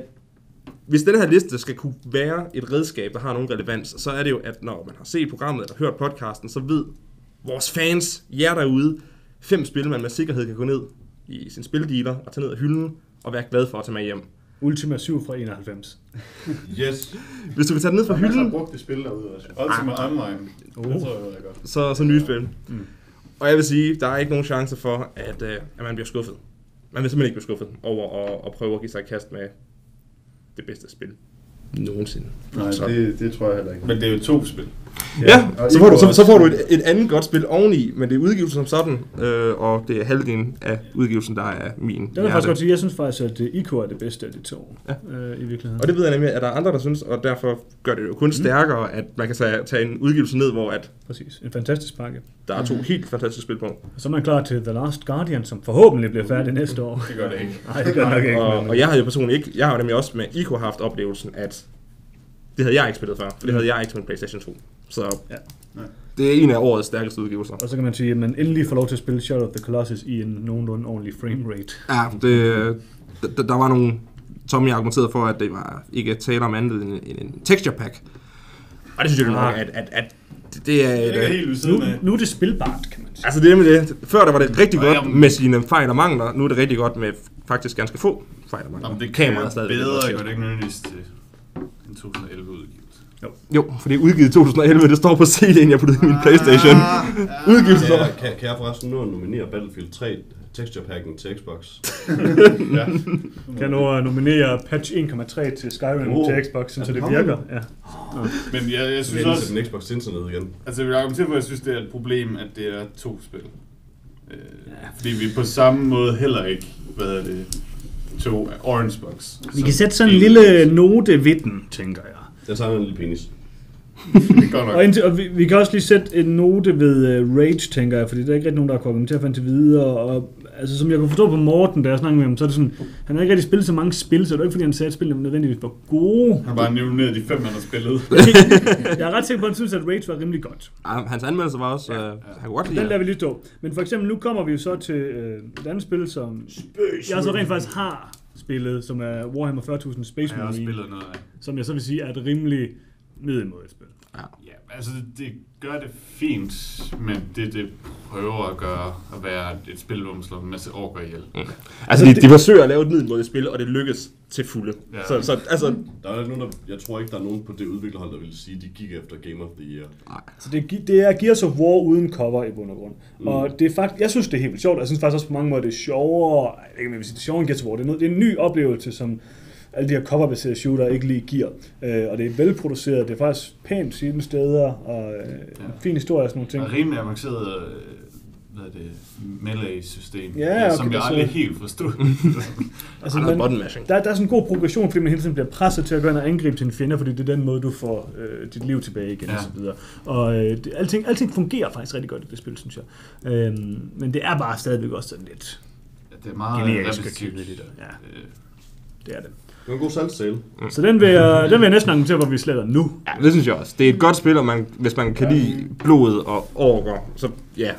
hvis den her liste skal kunne være et redskab, der har nogen relevans, så er det jo, at når man har set programmet eller hørt podcasten, så ved vores fans, jer derude, fem spil, man med sikkerhed kan gå ned i sin spildealer og tage ned af hylden og være glad for at tage med hjem. Ultima 7 fra 91. Yes. Hvis du kan tage den ned fra Der er masser af hylden, brugte spil derude også. Ultima Online. Uh. Det tror jeg er godt. så, så nye spil. Mm. Og jeg vil sige, der er ikke nogen chance for, at, øh, at man bliver skuffet. Man vil simpelthen ikke blive skuffet over at, at prøve at give sig i kast med det bedste spil nogensinde. Nej, Så- det, det tror jeg heller ikke. Men det er jo to spil. Ja, Og så får, du, så, så får du et, et andet godt spil oveni, men det er udgivelsen som sådan, øh, og det er halvdelen af udgivelsen, der er min. Det vil jeg faktisk godt sige, jeg synes faktisk, at øh, ICO er det bedste af de to, Ja. øh, i virkeligheden. Og det ved jeg nemlig, at der er andre, der synes, og derfor gør det jo kun stærkere, at man kan tage, tage en udgivelse ned, hvor at Præcis. En fantastisk pakke. der er to helt fantastiske spil på. Og så er man klar til The Last Guardian, som forhåbentlig bliver færdig næste år. Det gør det ikke. Nej, det gør nok ikke. Og, men- og jeg har jo personligt ikke, jeg har jo nemlig også med ICO haft oplevelsen, at det havde jeg ikke spillet før, for det havde jeg ikke til min Playstation 2. Så Ja. det er en af årets stærkeste udgivelser. Og så kan man sige, at man endelig får lov til at spille Shadow of the Colossus i en nogenlunde ordentlig frame rate. Ja, det, der, der var nogle, Tommy argumenterede for, at det var ikke tale om andet end en, en texture pack. Og det synes jeg nok, Ah. at, at, at det er... Det Et, er helt siden Nu, nu er det spilbart, kan man sige. altså det er med det. Før der var det rigtig godt med sine fejl og mangler. Nu er det rigtig godt med faktisk ganske få fejl og mangler. Jamen, det Kameraet er kan stadigvæk bedre, gør det ikke nødvendigvis til en 2011 udgivelse. Jo, for det er udgivet i 2011. Det står på CD'en, jeg puttede i min Playstation. Udgivelse. Kan, jeg- kan, kan jeg forresten nå at nominere Battlefield 3 texture packen til Xbox? [laughs] Ja. Kan nu nominere patch 1.3 til Skyrim Oh. til Xbox, så Er det virker. Ja. Men jeg, jeg synes er også, den Xbox internet igen. altså jeg vil argumentere for, at jeg synes, det er et problem, at det er to spil. Øh, fordi vi på samme måde heller ikke, hvad hedder det, to Orange Box. Vi kan sætte sådan en lille note ved den, tænker jeg. Jeg tager en lille penis. Det går nok. Og, indtil, og vi, vi kan også lige sætte en note ved uh, Rage, tænker jeg, fordi der er ikke rigtig nogen, der har kunnet argumentere for indtil videre. Og, altså, som jeg kunne forstå på Morten, da jeg snakkede med ham, så er det sådan, han har ikke rigtig spillet så mange spil, så det er ikke, fordi han sagde, at spillene nødvendigvis var gode. Han har bare nævnt de fem, han har spillet. [laughs] jeg er ret sikker på, at han synes, at Rage var rimelig godt. Hans anmeldelse var også... Ja, øh, han kunne godt lide Den lader vi lige stå. Men for eksempel, nu kommer vi jo så til øh, et andet spil, som jeg så rent faktisk har spillet, som er Warhammer 40.000 Space Jeg har også Marine, spillet noget af. som jeg så vil sige er et rimelig middelmådigt spil. Ja, altså det gør det fint, men det, det prøver at gøre at være et spil, hvor man slår en masse orker ihjel. Altså, de, de forsøger at lave et middelmådigt spil, og det lykkes til fulde. Ja. Så, så altså, Der er nogen, der, jeg tror ikke, der er nogen på det udviklerhold, der vil sige, at de gik efter Game of the Year. Så det, er det er Gears of War uden cover i bund og grund. Mm. Og det er faktisk, jeg synes, det er helt vildt sjovt. Jeg synes faktisk også på mange måder, det er sjovere. Jeg ikke, vil sige, det er sjovere end Gears of War. Det er, noget, det er en ny oplevelse, som alle de her coverbaserede shooter ikke lige giver. Øh, og det er velproduceret. Det er faktisk pænt sine steder. Og øh, en fin historie og sådan nogle ting. Og rimelig avanceret øh, hvad er det, melee-system, Ja, øh, okay, som jeg så- aldrig helt forstod. [laughs] Altså, [laughs] der er man, button mashing. der, der er sådan en god progression, fordi man hele tiden bliver presset til at gå ind og angribe sine fjender, fordi det er den måde, du får øh, dit liv tilbage igen Ja. og så videre. Og øh, det, alting, alting fungerer faktisk rigtig godt i det spil, synes jeg. Øhm, men det er bare stadigvæk også sådan lidt Ja, det er meget generisk og repetitivt. kedeligt. og- Ja, Øh, det er det. Det var en god salgssale. Så den vil jeg, den vil jeg næsten argumentere at vi sletter nu. Ja, det synes jeg også. Det er et godt spil, og man, hvis man kan lide blodet og orker, så ja.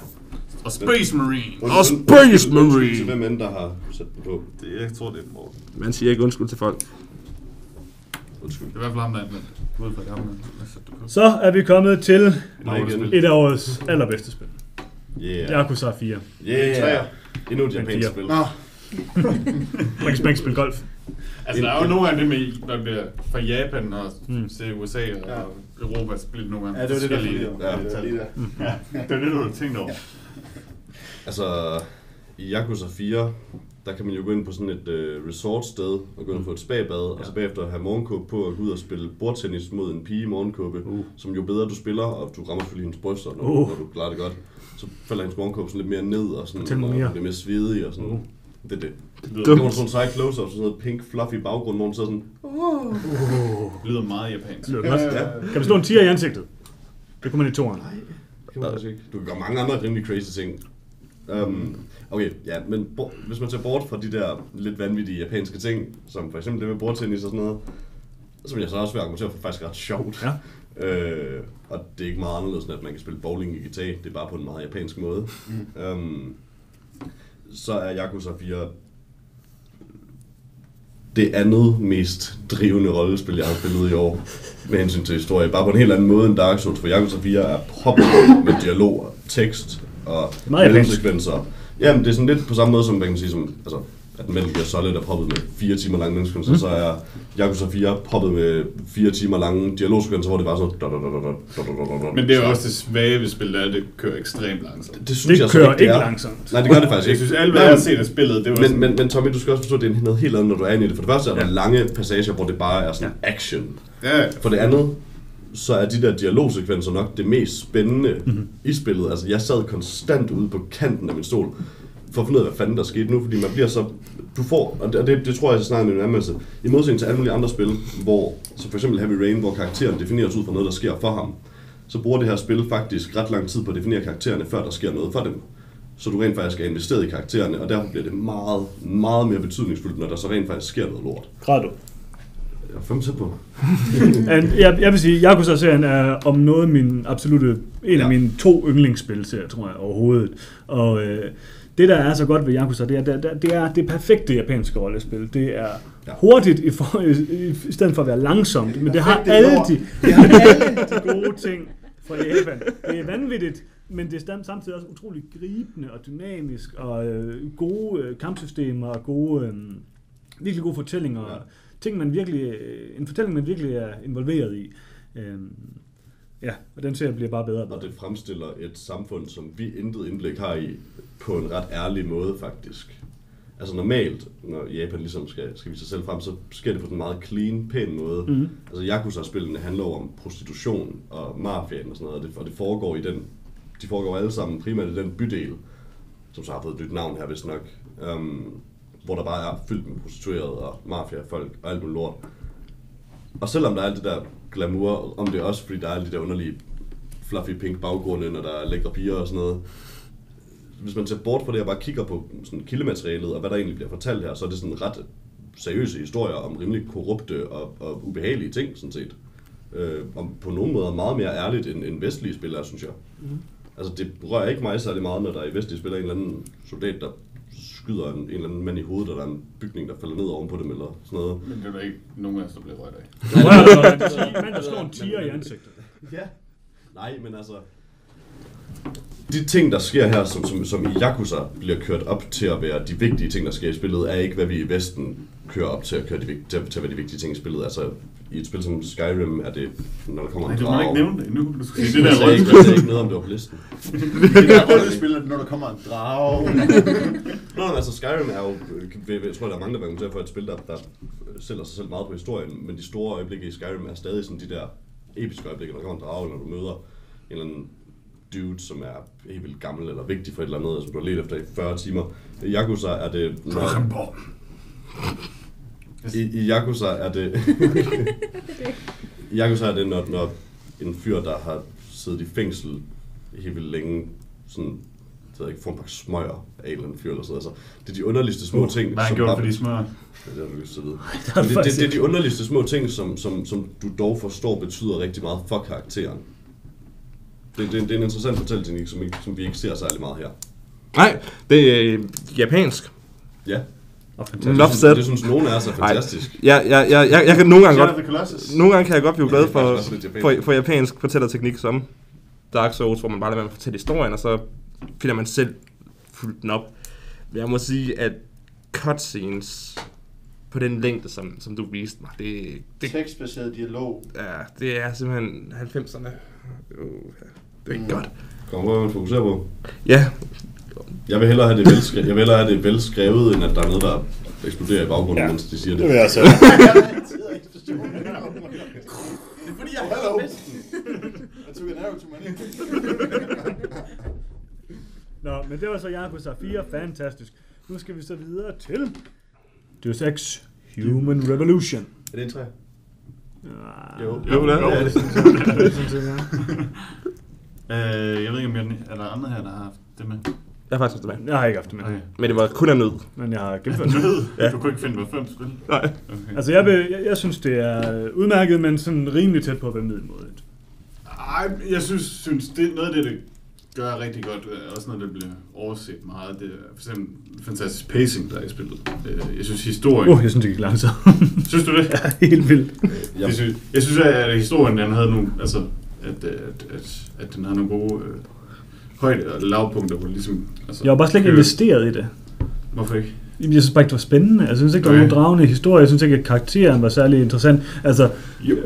Og Space Marine. Og Space Undskyld- undskyld Marine. til hvem end, der har sat den på. Det, jeg tror, det er Morten. Man siger ikke undskyld til folk. Undskyld. Det er i hvert fald ham, der anmeldt. Der det på. Så er vi kommet til Et af årets allerbedste spil. Yeah. Yakuza 4. Yeah. Endnu et japansk fire. spil. Nå, Man kan, man kan spille golf. Altså, der er jo nogle af det med, når det bliver fra Japan og Mm. til USA og Europa, så bliver det nogle gange ja, det var det, der. Ja. Var lige der. Ja, det er det, du har tænkt over. Altså, i Yakuza 4, der kan man jo gå ind på sådan et uh, resort-sted og gå ind og få et spabad, og så bagefter have morgenkåbe på og gå ud og spille bordtennis mod en pige i morgenkåbe, uh. som jo bedre du spiller, og du rammer selvfølgelig hendes bryster, når, Uh. når du klarer det godt, så falder hendes morgenkåbe sådan lidt mere ned, og sådan, og mere. bliver mere svedig, og sådan. Uh. Det er det. Det Så lyder, der sådan en sej close og sådan noget pink fluffy baggrund, hvor hun sidder sådan, det lyder meget japansk. Det godt. Kan man slå en tiger i ansigtet? Det kunne man i toren. kan man faktisk ikke. Du kan gøre mange andre rimelig crazy ting. Um, okay, ja, men hvis man ser bort fra de der lidt vanvittige japanske ting, som for eksempel det med bordtennis og sådan noget, som jeg så også vil argumentere for faktisk ret sjovt. Ja. Øh, og det er ikke meget anderledes, end at man kan spille bowling i guitar. Det er bare på en meget japansk måde. Mm. Um, så er Yakuza 4 det andet mest drivende rollespil, jeg har spillet i år, med hensyn til historie. Bare på en helt anden måde end Dark Souls, for Yakuza 4 er proppet med dialog og tekst og mellemsekvenser. Jamen, det er sådan lidt på samme måde, som man kan sige, som, altså, at Metal Gear Solid er proppet med fire timer lange mellemsekvenser, mm. så er Yakuza 4 proppet med fire timer lange dialogsekvenser, hvor det bare sådan... Da, da, da, da, da, da, da, da, Men det er jo også det svage ved spillet, at det kører ekstremt langsomt. det synes Det jeg kører ikke, det ikke langsomt. Nej, det gør det faktisk Jeg ikke. synes, alt hvad jeg har set af spillet, det var Men, sådan, men, men Tommy, du skal også forstå, at det er noget helt andet, når du er inde i det. For det første er der Ja. lange passager, hvor det bare er sådan action. ja, For det andet, så er de der dialogsekvenser nok det mest spændende mm-hmm. i spillet. Altså, jeg sad konstant ude på kanten af min stol, for at finde ud af, hvad fanden der skete nu, fordi man bliver så... Du får, og det, det, tror jeg, jeg snakker med min anmeldelse, i modsætning til alle mulige andre spil, hvor, så for eksempel Heavy Rain, hvor karakteren defineres ud fra noget, der sker for ham, så bruger det her spil faktisk ret lang tid på at definere karaktererne, før der sker noget for dem. Så du rent faktisk er investeret i karaktererne, og derfor bliver det meget, meget mere betydningsfuldt, når der så rent faktisk sker noget lort. Grado. Jeg fem tæt på. And, jeg, jeg vil sige, Yakuza-serien er om noget min absolute, en ja. Af mine to yndlingsspil, tror jeg, overhovedet. Og øh, det, der er så godt ved Yakuza, det er, det, er- det er det perfekte japanske rollespil. Det er hurtigt i, for, i, i, i stedet for at være langsomt, men det har alle de, det har [laughs] alle de gode ting fra Japan. Det er vanvittigt, men det er sam- samtidig også utrolig gribende og dynamisk, og øh, gode øh, kampsystemer, og gode, øh, virkelig gode fortællinger, Ja. Ting man virkelig, øh, en fortælling man virkelig er involveret i. Øh, ja, og den serie bliver bare bedre og Og bedre. det fremstiller et samfund, som vi intet indblik har i, på en ret ærlig måde faktisk. Altså normalt, når Japan ligesom skal, skal vise sig selv frem, så sker det på en meget clean, pæn måde. Mhm. Altså Yakuza-spillene handler om prostitution og mafiaen og sådan noget, og det, og det foregår i den, de foregår alle sammen primært i den bydel, som så har fået et nyt navn her vist nok, um, hvor der bare er fyldt med prostituerede og mafia-folk og alt muligt lort. Og selvom der er alt det der glamour, om det er også fordi der er alle de der underlige fluffy pink baggrunde, når der er lækre piger og sådan noget. Hvis man ser bort fra det og bare kigger på sådan kildematerialet og hvad der egentlig bliver fortalt her, så er det sådan ret seriøse historier om rimelig korrupte og, og ubehagelige ting, sådan set. Øh, og på nogle måder meget mere ærligt end, end vestlige spillere, synes jeg. Mm. Altså det rører ikke mig særlig meget, når der i vestlige spiller en eller anden soldat, der skyder en, en eller anden mand i hovedet, og der er en bygning, der falder ned oven på dem, eller sådan noget. Men det er der ikke nogen af os, der bliver rørt af. Mand, der slår en tiger i ansigtet. Ja. Nej, men altså... De ting, der sker her, som, som, som i Yakuza bliver kørt op til at være de vigtige ting, der sker i spillet, er ikke, hvad vi i Vesten kører op til at, køre de, til, at, til at være de vigtige ting i spillet. Altså, i et spil som Skyrim er det, når der kommer Nej, en du må ikke drage. nævne det endnu. Du skal sige Det der rollespil. jeg sagde ikke noget om, det var på listen. [laughs] Det der rollespil, at når der kommer en drage. [laughs] Nå, altså Skyrim er jo, jeg tror, der er mange, der vil argumentere for et spil, der, der sælger sig selv meget på historien, men de store øjeblikke i Skyrim er stadig sådan de der episke øjeblikke, når der kommer en drage, eller når du møder en eller anden dude, som er helt vildt gammel eller vigtig for et eller andet, som du har let efter i 40 timer. I Yakuza er det... Når, i, I Yakuza er det... I [laughs] Yakuza er det, når, når en fyr, der har siddet i fængsel helt vildt længe, sådan ved ikke, får en pakke smøger af en eller anden fyr eller sådan. Altså, det er de underligste små ting. Hvad har han gjort bare- for de smør? Ja, det har du lyst til at vide. er Men det, det, faktisk det, er de underligste små ting, som, som, som du dog forstår betyder rigtig meget for karakteren. Det, det, det er en interessant fortælleteknik, som, ikke- som vi ikke ser særlig meget her. Nej, det er øh, japansk. Ja, Og Enough fantastisk. det, said. det synes nogen er så fantastisk. Jeg, jeg, jeg, jeg, jeg kan nogle gange godt... Nogle gange kan jeg godt blive glad er for, for, japansk. for japansk fortællerteknik som Dark Souls, hvor man bare lader at fortælle historien, og så finder man selv fuldt den op. Men jeg må sige, at cutscenes på den længde, som, som du viste mig, det, det, Tekstbaseret dialog. ja, det er simpelthen 90'erne. Uh, det er ikke Mm. godt. Kommer man fokuserer på. Ja, Jeg vil hellere have det velskrevet, jeg vil hellere have det velskrevet, end at der er noget, der eksploderer i baggrunden, ja. Ja. mens de siger det. Det vil jeg så. Det er fordi, jeg Hello. I took an arrow to my. Nå, men det var så Yakuza 4. Fantastisk. Nu skal vi så videre til Deus Ex Human Revolution. Er det en træ? Ah, Jo. Jo, det er det. er ja. Øh, jeg ved ikke, om jeg, er der andre her, der har haft det med? Jeg har faktisk haft det med. Jeg har ikke haft det med, Okay. Men det var kun af nød. men jeg har gennemført det. Nød? Ja. Du kunne ikke finde, hvad fem spil? Nej. Okay. Altså, jeg, vil, jeg, jeg synes, det er udmærket, men sådan rimelig tæt på at være middelmådigt. Ej, jeg synes, synes det, noget af det, det gør rigtig godt, er også noget, der bliver overset meget. Det er for eksempel fantastisk pacing, der er i spillet. Øh, Jeg synes, historien... Åh, oh, jeg synes, det gik langsomt. [laughs] Synes du det? ja, helt vildt. Jeg, synes, jeg synes at historien, den havde nogle... Altså, at, at, at, at den havde nogle gode øh, højde- og lavpunkter, hvor ligesom... Altså, Jeg var bare slet ikke kører- investeret i det. Hvorfor ikke? Jamen, Jeg synes bare ikke, det var spændende. Jeg synes ikke, der var nogen dragende historie. Jeg synes ikke, at karakteren var særlig interessant. Altså,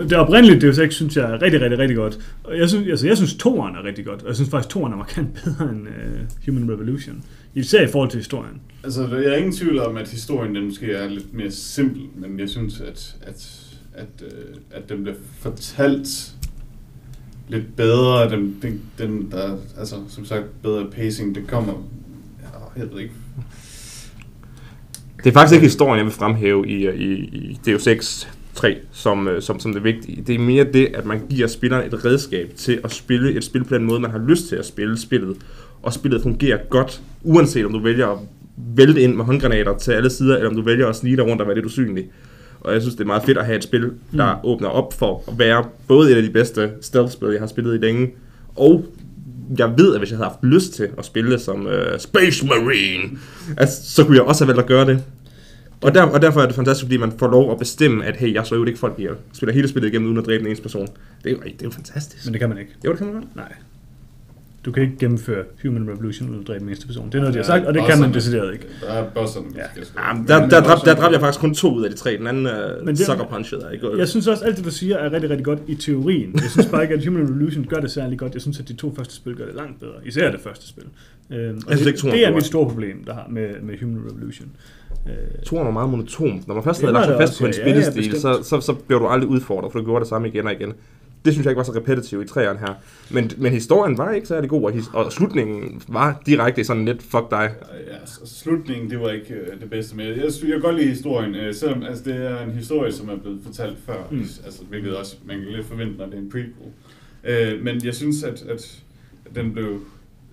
det oprindelige Deus Ex synes jeg er rigtig, rigtig, rigtig godt. Og jeg synes, altså, jeg synes toeren er rigtig godt. Og jeg synes faktisk, toeren er markant [laughs] bedre end uh, Human Revolution. Især i forhold til historien. Altså, jeg er ingen tvivl om, at historien den måske er lidt mere simpel, men jeg synes, at, at, at, øh, at den bliver fortalt lidt bedre. Den, den, den der, altså, som sagt, bedre pacing, det kommer... Ja, jeg ved ikke. Det er faktisk ikke historien, jeg vil fremhæve i, i, i Deus Ex 3 som, øh, som, som det vigtige. Det er mere det, at man giver spilleren et redskab til at spille et spil på den måde, man har lyst til at spille spillet. Og spillet fungerer godt, uanset om du vælger at vælte ind med håndgranater til alle sider, eller om du vælger at snige dig rundt og være lidt usynlig. Og jeg synes, det er meget fedt at have et spil, der mm. åbner op for at være både et af de bedste stealth-spil, jeg har spillet i længe, og jeg ved, at hvis jeg havde haft lyst til at spille som uh, Space Marine, altså, så kunne jeg også have valgt at gøre det. Og, der, og derfor er det fantastisk, fordi man får lov at bestemme, at hey, jeg slår jo ikke folk ihjel. Spiller hele spillet igennem uden at dræbe en eneste person. Det er jo, det er jo fantastisk. Men det kan man ikke. Jo, det kan man godt. Nej. Du kan ikke gennemføre Human Revolution uden at dræbe den eneste person. Det er noget, de har sagt, og det kan man decideret ikke. Der er bosserne, Ja. ja. der, der, der, der dræbte jeg faktisk kun to ud af de tre. Den anden uh, Men det- sucker punchet er ikke Jeg synes også, alt det, du siger, er rigtig, rigtig godt i teorien. Jeg synes bare ikke, at Human Revolution gør det særlig godt. Jeg synes, at de to første spil gør det langt bedre. Især det første spil. Øhm, og det, toeren det er mit det. store problem, der har med, med Human Revolution. Øh, Toren var meget monoton. Når man først Det havde lagt sig det fast på en ja. Ja, ja, spillestil, så, så, så blev du aldrig udfordret, for du gjorde det samme igen og igen. Det synes jeg ikke var så repetitivt i træerne her. Men, men historien var ikke særlig god, og, his, og slutningen var direkte sådan lidt, fuck dig. Ja, slutningen, det var ikke øh, det bedste med det. Jeg, jeg kan godt lide historien, øh, selvom altså, det er en historie, som er blevet fortalt før, mm. altså, hvilket også man kan lidt forvente, når det er en prequel. Øh, men jeg synes, at, at den blev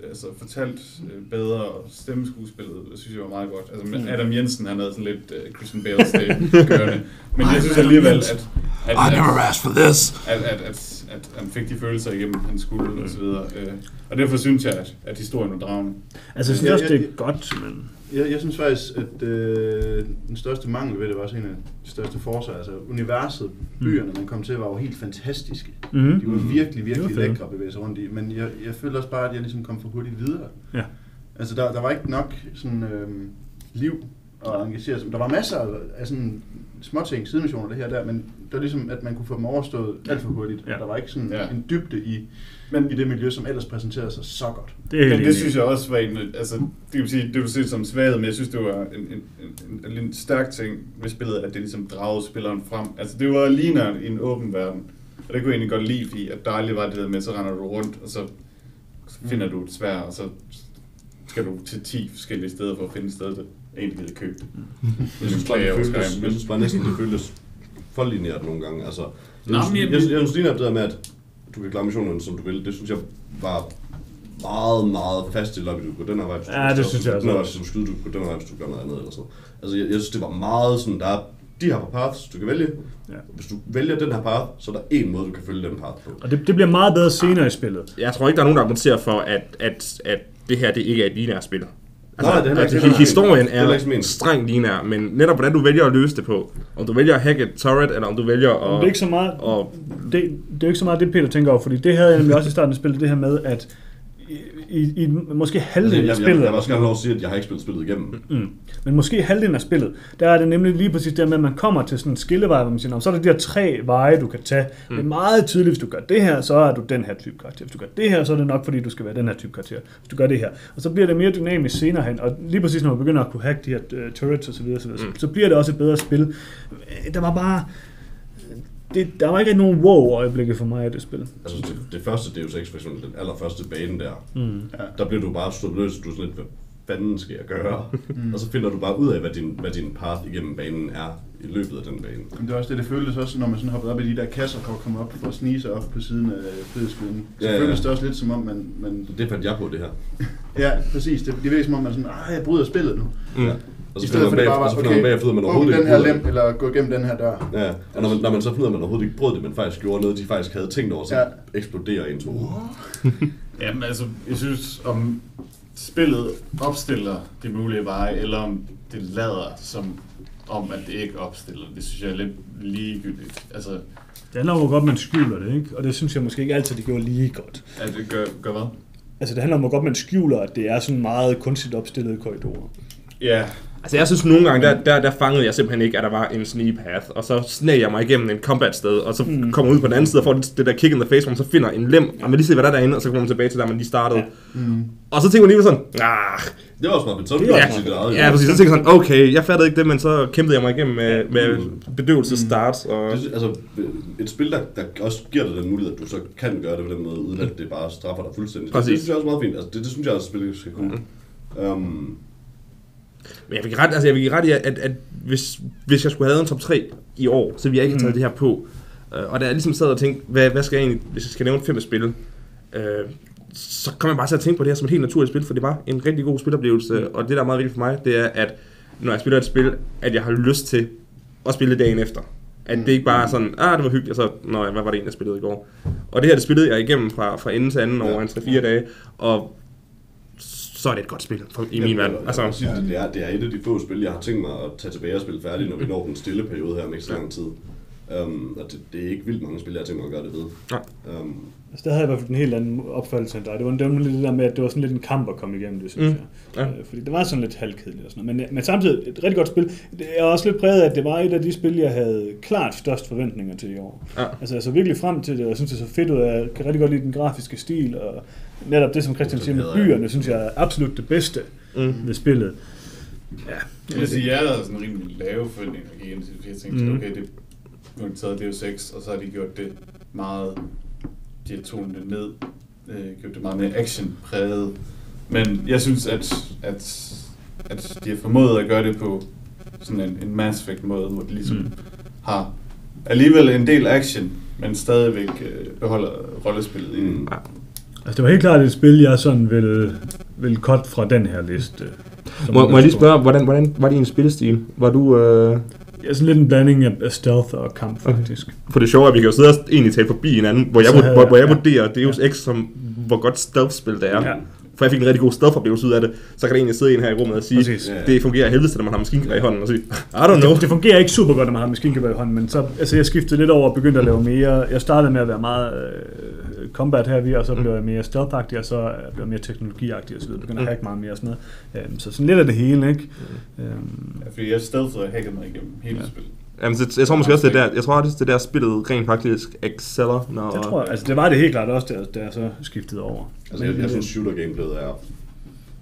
altså, fortalt øh, bedre, og stemmeskuespillet, det synes jeg var meget godt. Altså, Mm. Adam Jensen, han havde sådan lidt øh, Christian Bales det kørende. Men jeg synes alligevel, at, at, at, asked for this. at, at, at, at han fik de følelser igennem, han skulle, og så videre. Øh, og derfor synes jeg, at, at historien var dragende. altså, jeg synes også, det er godt, men... Jeg, jeg synes faktisk, at øh, den største mangel ved det var også en af de største forser. Altså universet, byerne, man kom til, var jo helt fantastiske. Mm-hmm. De var virkelig, virkelig var lækre at bevæge sig rundt i. Men jeg, jeg følte også bare, at jeg ligesom kom for hurtigt videre. Ja. Altså, der, der var ikke nok sådan, øh, liv at engagere sig. Der var masser af sådan småting, sidemissioner, det her og der, men det var ligesom, at man kunne få dem overstået alt for hurtigt. Ja. Der var ikke sådan ja. en dybde i, Men i det miljø, som ellers præsenterede sig så godt. Det er Men det synes jeg også var en, altså, det vil sige, det du set som svaghed, men jeg synes, det var en, en, en, en, en stærk ting ved spillet, at det ligesom dragede spilleren frem. Altså, det var ligner i en åben verden. Og det kunne jeg egentlig godt lide, fordi at der aldrig var det der med, så render du rundt, og så finder du et svær, og så skal du til 10 forskellige steder for at finde et sted, der egentlig gider købe det. Jeg synes bare, det føltes, jeg synes bare næsten, det føltes for lineært nogle gange. Altså, jeg, synes, jeg, jeg- jeg, synes lige, det der med, at du kan klare missionerne, som du vil, det synes jeg var meget, meget fast i lobby. Du går den her vej, hvis du Ja, det synes jeg også. går Den her vej, hvis du skyder, du går den her vej, hvis du gør noget andet eller sådan. Altså, jeg, jeg synes, det var meget sådan, der er de her paths, du kan vælge. Ja. Hvis du vælger den her path, så er der en måde, du kan følge den path på. Og det, det bliver meget bedre senere i spillet. Jeg tror ikke, der er nogen, der argumenterer for, at, at, at det her det ikke er et lineært spil. Altså, Nej, det er ikke altså, er historien er ikke er strengt lineær, men netop hvordan du vælger at løse det på. Om du vælger at hacke et turret, eller om du vælger Men at... det er ikke så meget, og, det, det er jo ikke så meget det, Peter tænker over, fordi det havde jeg nemlig også i starten af spillet, det her med, at i, i, i måske Altså, halvdelen jeg, af jeg, spillet, jeg, jeg vil også gerne lov at sige, at jeg har ikke spillet spillet igennem. Mm. Men måske halvdelen af spillet, der er det nemlig lige præcis det med, at man kommer til sådan en skillevej, hvor man siger, "Nå, så er der de her tre veje, du kan tage. Mm. Det er meget tydeligt, hvis du gør det her, så er du den her type karakter. Hvis du gør det her, så er det nok, fordi du skal være den her type karakter. Hvis du gør det her. Og så bliver det mere dynamisk senere hen, og lige præcis når man begynder at kunne hacke de her uh, turrets osv., så, videre, mm. så bliver det også et bedre spil. Der var bare... Det, der var ikke nogen wow-øjeblikke for mig i det spil. Altså det, det første Deus Ex, for eksempel, den allerførste bane der, Mm. Ja. der bliver du bare stået løs, du er sådan lidt, hvad fanden skal jeg gøre? og så finder du bare ud af, hvad din, hvad din path igennem banen er i løbet af den bane. Men det var også det, det føltes også, når man sådan hoppede op i de der kasser for at komme op for at snige sig op på siden af frihedsskuden. Så Ja, ja, ja. føltes det også lidt som om, man... man Så det fandt jeg på, det her. [laughs] ja, præcis. Det, det virker som om, man sådan, ah, jeg bryder spillet nu. mm. Ja. Og I så stedet finder for man det bag, bare var, så finder man okay, bagefter ud af, at man overhovedet den her lem, det. eller gå igennem den her dør. Ja, og når man, når man så finder at man overhovedet ikke brød det, men faktisk gjorde noget, de faktisk havde tænkt over, så Ja. eksploderer ens hoved. [laughs] Jamen altså, jeg synes, om spillet opstiller de mulige veje, eller om det lader som om, at det ikke opstiller, det synes jeg er lidt ligegyldigt. Altså, Det handler om, hvor godt man skjuler det, ikke? Og det synes jeg måske ikke altid, det gjorde lige godt. at det gør, gør hvad? Altså det handler om, hvor godt man skjuler, at det er sådan meget kunstigt opstillede korridorer. Ja, Altså jeg synes nogle gange, der, der, der fangede jeg simpelthen ikke, at der var en sneak path, og så sneg jeg mig igennem en combat sted, og så mm. kommer ud på den anden side og får det, det der kick in the face, hvor man så finder en lem, og man lige ser, hvad der er derinde, og så kommer man tilbage til der, man lige startede. Ja. Mm. Og så tænker man lige sådan, ah, Det var også meget betonligt. ja, sit eget. ja, præcis, så tænker jeg sådan, okay, jeg fattede ikke det, men så kæmpede jeg mig igennem med, med bedøvelse start, og Det, altså, et spil, der, der også giver dig den mulighed, at du så kan gøre det på den måde, uden at det bare straffer dig fuldstændig. Det, det Præcis. synes jeg også er meget fint. Altså, det, det synes jeg også, at spillet skal kunne. Um, Men jeg vil ret, altså jeg vil ret i, at, at hvis, hvis jeg skulle have en top 3 i år, så ville jeg ikke have taget det her på. Uh, og da jeg ligesom sad og tænkte, hvad, hvad skal jeg egentlig, hvis jeg skal nævne fem spil, uh, så kom jeg bare til at tænke på det her som et helt naturligt spil, for det var en rigtig god spiloplevelse, og det der er meget vigtigt for mig, det er, at når jeg spiller et spil, at jeg har lyst til at spille dagen efter. At det ikke bare er sådan, ah, det var hyggeligt, og så, nå, hvad var det egentlig, jeg spillede i går? Og det her, det spillede jeg igennem fra, fra ende til anden over en 3-4 dage, og så er det et godt spil for, i min verden. Altså, sige, det, er, det er et af de få spil, jeg har tænkt mig at tage tilbage og spille færdigt, når vi når den stille periode her om ikke så lang tid. Um, og det, det, er ikke vildt mange spil, jeg har tænkt mig at gøre det ved. Nej. Um, Altså, der havde jeg i hvert fald en helt anden opfattelse end dig. Det var, det var lidt det der med, at det var sådan lidt en kamp at komme igennem det, synes Mm. jeg. Ja. Øh, Fordi det var sådan lidt halvkedeligt og sådan noget. Men, men samtidig et rigtig godt spil. Det er også lidt præget af, at det var et af de spil, jeg havde klart størst forventninger til i år. Ja. Altså jeg så virkelig frem til det, og jeg synes, det så fedt ud. Jeg kan rigtig godt lide den grafiske stil, og netop det, som Christian siger med byerne, synes jeg er absolut det bedste mm. ved spillet. Ja, Jeg vil sige, jeg havde sådan en rimelig lave forventninger, gik ind til fordi jeg tænkte, Mhm. okay, det, nu har de taget Deus 6, og så har de gjort det meget, de har tonet det ned, øh, gjort det meget mere action-præget. Men jeg synes, at, at, at de har formået at gøre det på sådan en, en Mass Effect måde, hvor de ligesom Mm. mm. har alligevel en del action, men stadigvæk øh, beholder rollespillet i mm. Altså det var helt klart et spil, jeg sådan vil, vil cut fra den her liste. som Må, må jeg lige spørge, hvordan, hvordan var din spillestil? Var du... Øh... Ja, sådan lidt en blanding af af stealth og kamp, Okay. faktisk. For det sjove er, at vi kan jo sidde og egentlig tale forbi hinanden, hvor jeg, Så hvor, jeg- hvor jeg ja. vurderer Deus Ex som, hvor godt stealth-spil det er. Ja. For jeg fik en rigtig god stealth-oplevelse ud af det. Så kan der egentlig sidde en her i rummet og sige, Præcis. Ja, ja. det fungerer helvede, når man har maskingevær i hånden og sige, I don't know. Det, det fungerer ikke super godt, når man har maskingevær i hånden, men så, altså jeg skiftede lidt over og begyndte at lave mere. Jeg startede med at være meget øh, combat heavy, og så blev jeg mere stealth-agtig, og så er jeg blevet mere teknologiagtig og så videre. Begyndte at Mm. hacke meget mere og sådan noget. Øhm, så sådan lidt af det hele, ikke? Øhm, Ja, fordi jeg stealthede og hackede mig igennem hele Ja. spillet. Jamen, det, jeg tror måske også, det er der, jeg tror også, det er der spillet rent faktisk exceller, når... det tror jeg, altså det var det helt klart også, der, der jeg så skiftede over. Altså, jeg, jeg synes, shooter-gameplayet er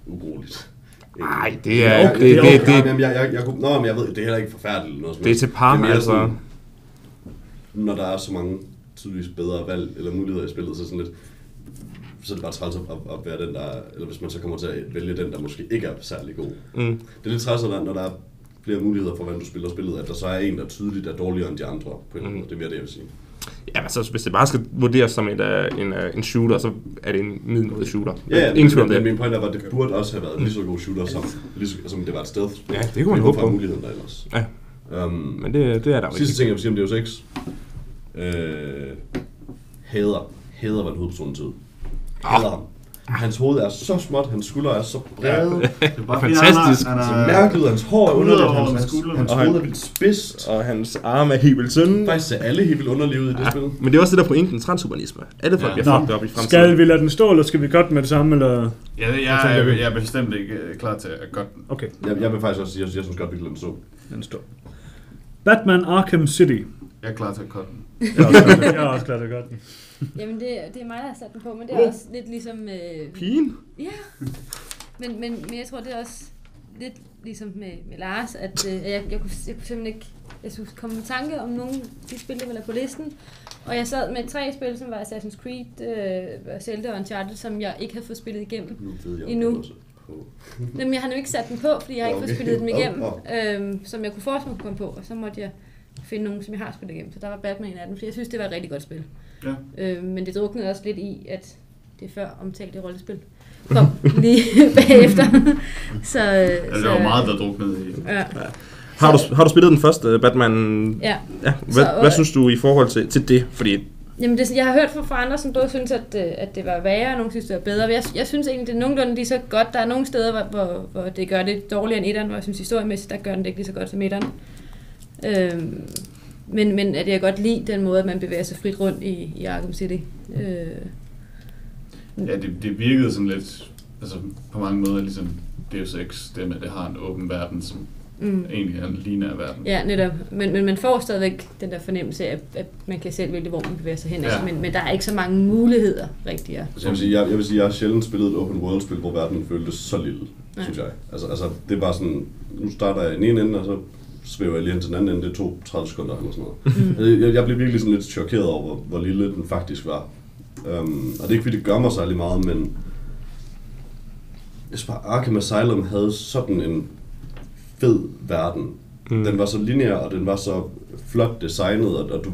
ubrugeligt. Nej, det er... okay. Det, Det er det, det, men jeg, jeg, jeg, kunne, nå, men jeg ved, det er heller ikke forfærdeligt noget det er til par, mere altså... sådan, når der er så mange tydeligvis bedre valg eller muligheder i spillet, så sådan lidt, så er det bare træls at, at, at være den, der, er- eller hvis man så kommer til at vælge den, der måske ikke er særlig god. Mm. Det er lidt træls, når, når der er flere muligheder for, hvordan du spiller spillet, at der så er en, der tydeligt er dårligere end de andre på en Mm. måde. Det er mere det, jeg vil sige. Ja, altså, hvis det bare skal vurderes som en, uh, en, uh, en shooter, så er det en middelmådig shooter. Ja, ja Ingen men, det. men min point er, at det burde også have været lige så god shooter, som, lige så, som det var et stealth. Ja, det kunne man håbe på. muligheden der ellers? Ja, Um, men det, det er der jo Sidste ikke. ting, jeg vil sige om Deus Ex. Øh, hader. Hader, hvad hovedpersonen til. Hader ham. Hans hoved er så småt, hans skuldre er så brede. Det er bare Fantastisk. Han er, Så han er, mærkeligt ud, hans hår er underligt, hans, hans hans, skuldre. hans Og hoved er vildt spidst. Og hans arme er helt vildt tynde. Faktisk ser alle helt vildt underlige ud i det Ja, spil. men det er også det der pointen, transhumanisme. Alle folk Ja. bliver fucked op i fremtiden. skal vi lade den stå, eller skal vi godt med det samme, eller? jeg, jeg, jeg, jeg, jeg er bestemt ikke øh, klar til at godt. Okay, Jeg, jeg vil faktisk også sige, at jeg synes godt, vi kan lade den stå. den stå. Batman Arkham City. Jeg er klar til at godt den. [laughs] Jeg er også jeg er også glad, at godt den. [laughs] Jamen, det, det er mig, der har sat den på, men det er også lidt ligesom... Øh, Pigen? Ja, men, men, men jeg tror, det er også lidt ligesom med, med Lars, at øh, jeg, jeg, kunne, jeg kunne simpelthen ikke jeg skulle komme i tanke om nogle af de spil, der var på listen. Og jeg sad med tre spil, som var Assassin's Creed, øh, Zelda og Uncharted, som jeg ikke havde fået spillet igennem. Nu ved jeg, Endnu. også på. Jamen, jeg har nu ikke sat den på, fordi jeg har ikke fået Okay. spillet dem igennem, Åh, øhm, som jeg kunne forestille mig kunne komme på. Og så måtte jeg finde nogle, som jeg har spillet igennem. Så der var Batman en af dem, fordi jeg synes, det var et rigtig godt spil. Ja. Øhm, men det druknede også lidt i, at det før omtalte rollespil kom [laughs] lige [laughs] bagefter. så, Altså, der var meget, der druknede i. Ja, Har du, har du spillet den første Batman? ja. Ja, hvad, Så, øh, hvad synes du i forhold til, til det? Fordi Jamen, det, jeg har hørt fra, fra andre, som både synes, at, øh, at det var værre, og nogle synes, det var bedre. Jeg, jeg synes egentlig, det er nogenlunde lige så godt. Der er nogle steder, hvor, hvor, hvor det gør det dårligere end etteren, hvor jeg synes historiemæssigt, der gør den det ikke lige så godt som etteren. Øhm, men, men at jeg godt lide den måde, at man bevæger sig frit rundt i, i Arkham City. Øh, Ja, det, det virkede sådan lidt, altså på mange måder ligesom Deus Ex, det med, at det har en åben verden, som Mm. egentlig er en lineær verden. Ja, netop. Men, men man får stadigvæk den der fornemmelse af, at, man kan selv vælge, hvor man bevæger sig hen. Ja. Ja. Men, men der er ikke så mange muligheder, rigtig. at- Altså, jeg, vil sige, jeg, jeg vil sige, jeg har sjældent spillet et open world spil, hvor verden føltes så lille, Ja. synes jeg. Altså, altså, det er bare sådan, nu starter jeg i ene ende, og så svæver jeg lige hen til den anden ende, det tog 30 sekunder eller sådan noget. Mm. Jeg, jeg, blev virkelig sådan lidt chokeret over, hvor, hvor lille den faktisk var. Um, og det er ikke fordi, det gør mig særlig meget, men jeg synes bare, Arkham Asylum havde sådan en fed verden. Mm. Den var så lineær, og den var så flot designet, og, og du,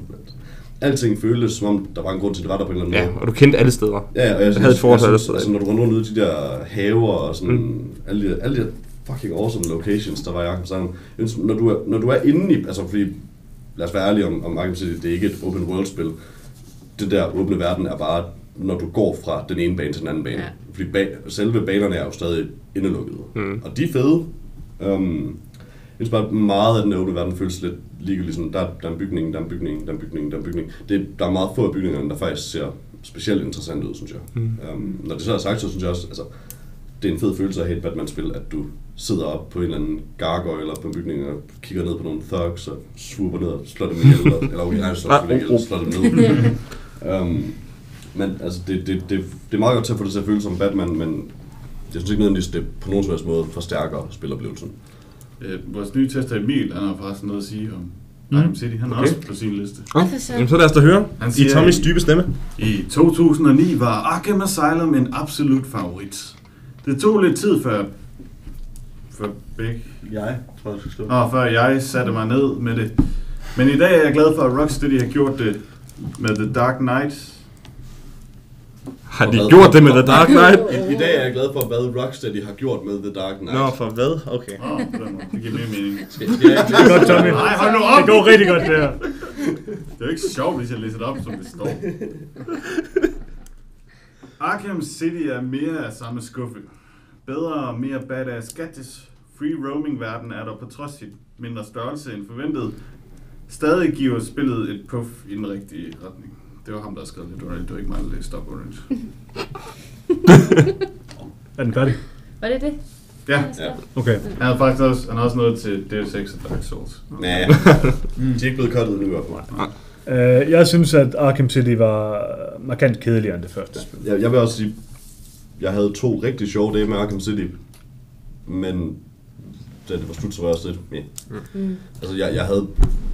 alting føltes som om, der var en grund til, at det var der på en eller anden Ja, måde. og du kendte alle steder. Ja, og jeg, havde et forhold til synes, så- altså, når du render rundt ude i de der haver og sådan, mm. alle, de, alle de fucking awesome locations, der var i Arkham Asylum. Når du, er, når du er inde i, altså fordi, lad os være ærlige om, om Arkham City, det er ikke et open world spil. Det der åbne verden er bare, når du går fra den ene bane til den anden bane. Ja. Ja. Fordi ba- selve banerne er jo stadig indelukkede. Mm. Og de er fede. Um, jeg synes bare, meget af den åbne verden føles lidt ligegyldigt. Sådan, der, der er en bygning, der er en bygning, der er en bygning, der er en bygning. Det, der er meget få af bygningerne, der faktisk ser specielt interessant ud, synes jeg. Mm. Um, når det så er sagt, så synes jeg også, altså, det er en fed følelse at have et Batman-spil, at du sidder op på en eller anden gargoyle på en bygning og kigger ned på nogle thugs og swooper ned og slår dem ihjel. og- Eller okay, nej, slår dem ihjel, slår dem ned. um, [laughs] men altså, det, det, det, det er meget godt til at få det til at føles som Batman, men jeg synes ikke nødvendigvis, det på nogen som helst måde forstærker spiloplevelsen. Øh, vores nye tester Emil, han har faktisk noget at sige om Mm. Arkham City. Han er Okay. også på sin liste. Oh, jamen, så lad os da høre. Han I siger- Tommys dybe stemme. I 2009 var Arkham Asylum en absolut favorit. Det tog lidt tid før, før begge Jeg tror, jeg skal stå. Nå, før jeg satte mig ned med det. Men i dag er jeg glad for, at Rocksteady har gjort det med The Dark Knight. Har de gjort det med The Dark Knight? I, I dag er jeg glad for, hvad Rocksteady har gjort med The Dark Knight. Nå, for hvad? Okay. Åh, oh, det giver mere mening. Skal, skal jeg, Det er godt, Tommy. Nej, hold nu op! Det går rigtig godt, det her. Det er jo ikke sjovt, hvis jeg læser det op, som det står. Arkham City er mere af samme skuffe. Bedre og mere badass gadgets. Free roaming verden er der på trods sit mindre størrelse end forventet. Stadig giver spillet et puff i den rigtige retning. Det var ham, der skrev lidt Orange. Det var ikke mig, der læste op Orange. [laughs] Er den færdig? Var det det? Ja, Ja. Okay. han har faktisk også, han har også noget til Deus Ex og Dark Souls. Nej, [laughs] de er ikke blevet cuttet nu hvert fald. Uh, jeg synes, at Arkham City var markant kedeligere end det første spil. Jeg, jeg vil også sige, jeg havde to rigtig sjove dage med Arkham City, men da det var slut, så var jeg også lidt, yeah. Mm. Altså, jeg, jeg havde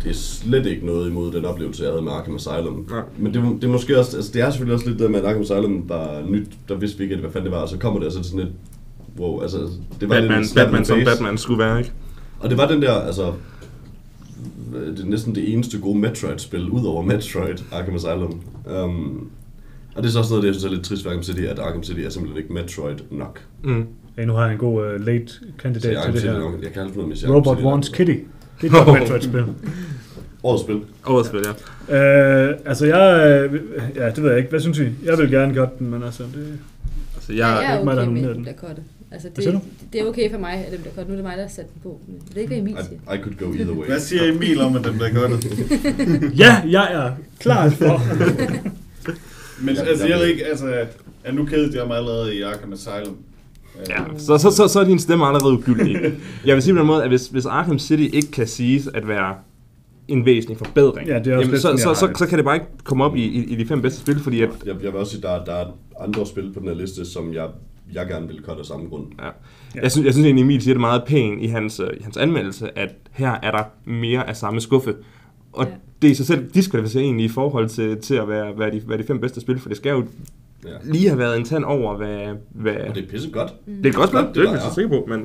det er slet ikke noget imod den oplevelse, jeg havde med Arkham Asylum. Nej. Men det, det, er måske også, altså, det er selvfølgelig også lidt det med, at Arkham Asylum var nyt. Der vidste vi ikke, hvad fanden det var, og så kommer det, og så er det sådan lidt, wow, altså, det var Batman, lidt Batman som. Batman skulle være, ikke? Og det var den der, altså, det er næsten det eneste gode Metroid-spil, ud over Metroid, Arkham Asylum. Um, og det er så også noget, det jeg synes er lidt trist ved Arkham City, at Arkham City er simpelthen ikke Metroid nok. Mm. Hey, nu har jeg en god uh, late kandidat til det er her. nok, jeg kan aldrig finde jeg Robot Wants. Kitty. Det er et godt Metroid-spil. [laughs] Årets spil. Årets spil, ja. Uh, altså, jeg... øh, Ja, det ved jeg ikke. Hvad synes I? Jeg vil gerne godt den, men altså... Det... Altså, Ja, jeg, jeg er ikke mig, der okay med, den bliver kottet. Altså, det, det er okay for mig, at den bliver kottet. Nu er det mig, der har sat den på. Men jeg ved ikke, hvad Emil siger. I, I could go either way. Hvad siger Emil om, at den bliver godt? [laughs] Ja, jeg er klar for... [laughs] Men Ja, altså, jeg jeg ved ved- ikke, altså, at nu kedede jeg mig allerede i Arkham Asylum. Ja, så, så, så, så er din stemme allerede ugyldig. Jeg vil sige på den måde, at hvis, hvis Arkham City ikke kan siges at være en væsentlig forbedring, Ja, det er også jamen, så, så, så, så, kan det bare ikke komme op i, i, i de fem bedste spil, fordi at, Jeg, jeg vil også sige, der, er- der er andre spil på den her liste, som jeg, jeg gerne vil cutte af samme grund. Ja. Jeg, synes, jeg synes egentlig, Emil siger det meget pænt i hans, øh, i hans anmeldelse, at her er der mere af samme skuffe. Og Ja. ja. det er i sig selv diskvalificerer egentlig i forhold til, til at være, være, de, være de fem bedste spil, for det skal jo Ja. lige have været en tand over, hvad... hvad Og det er pisse godt. det er godt spil, Godt, det er det jeg så sikker på, men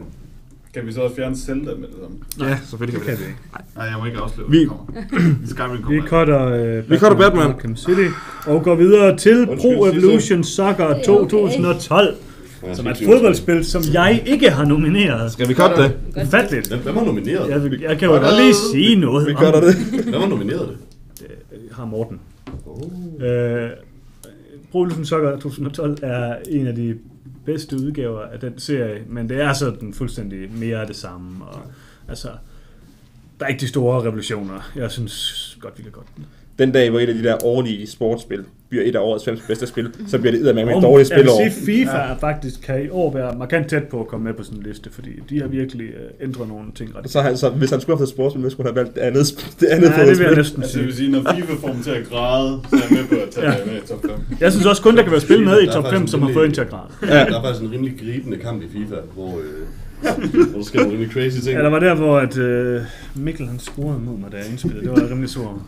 Kan vi så også fjerne Zelda med det samme? ja, selvfølgelig kan vi kan det. vi ikke. Nej, jeg må ikke afsløre, Vi- [clears throat] vi... kommer. Vi cutter, uh, Vi cutter Batman. Arkham City og går videre til Undskyld, Pro. Evolution Soccer okay. 2012, Ja, som er et fodboldspil, som jeg ikke har nomineret. Skal vi cutte det? Godt. Ufatteligt. Hvem, hvem har nomineret Jeg, det? vil- jeg kan jo godt lige sige noget Vi cutter det. Hvem har nomineret det? det. Har Morten. Oh. Øh, Evolution Soccer 2012 er en af de bedste udgaver af den serie, men det er sådan fuldstændig mere af det samme. Og, altså, der er ikke de store revolutioner. Jeg synes godt, vi kan godt den. Den dag, hvor et af de der årlige sportsspil bliver et af årets fem bedste spil, så bliver det eddermame et dårligt Jeg vil sige, FIFA er faktisk kan i år være markant tæt på at komme med på sådan en liste, fordi de har virkelig uh, ændret nogle ting ret. Så, han, så hvis han skulle have haft et sportsspil, så skulle han have valgt det andet, det andet Ja, det vil jeg næsten Altså, det vil sige. sige, når FIFA får dem til at græde, så er jeg med på at tage Ja. det med i top 5. Jeg synes også kun, der kan være spil med i top 5, faktisk som har fået en til at græde. Ja. Der er faktisk en rimelig gribende kamp i FIFA, hvor, øh, hvor [laughs] der sker nogle rimelig crazy ting. Ja, der var der, hvor at, uh, Mikkel han scorede mod mig, da jeg indspillede. Det var rimelig sur.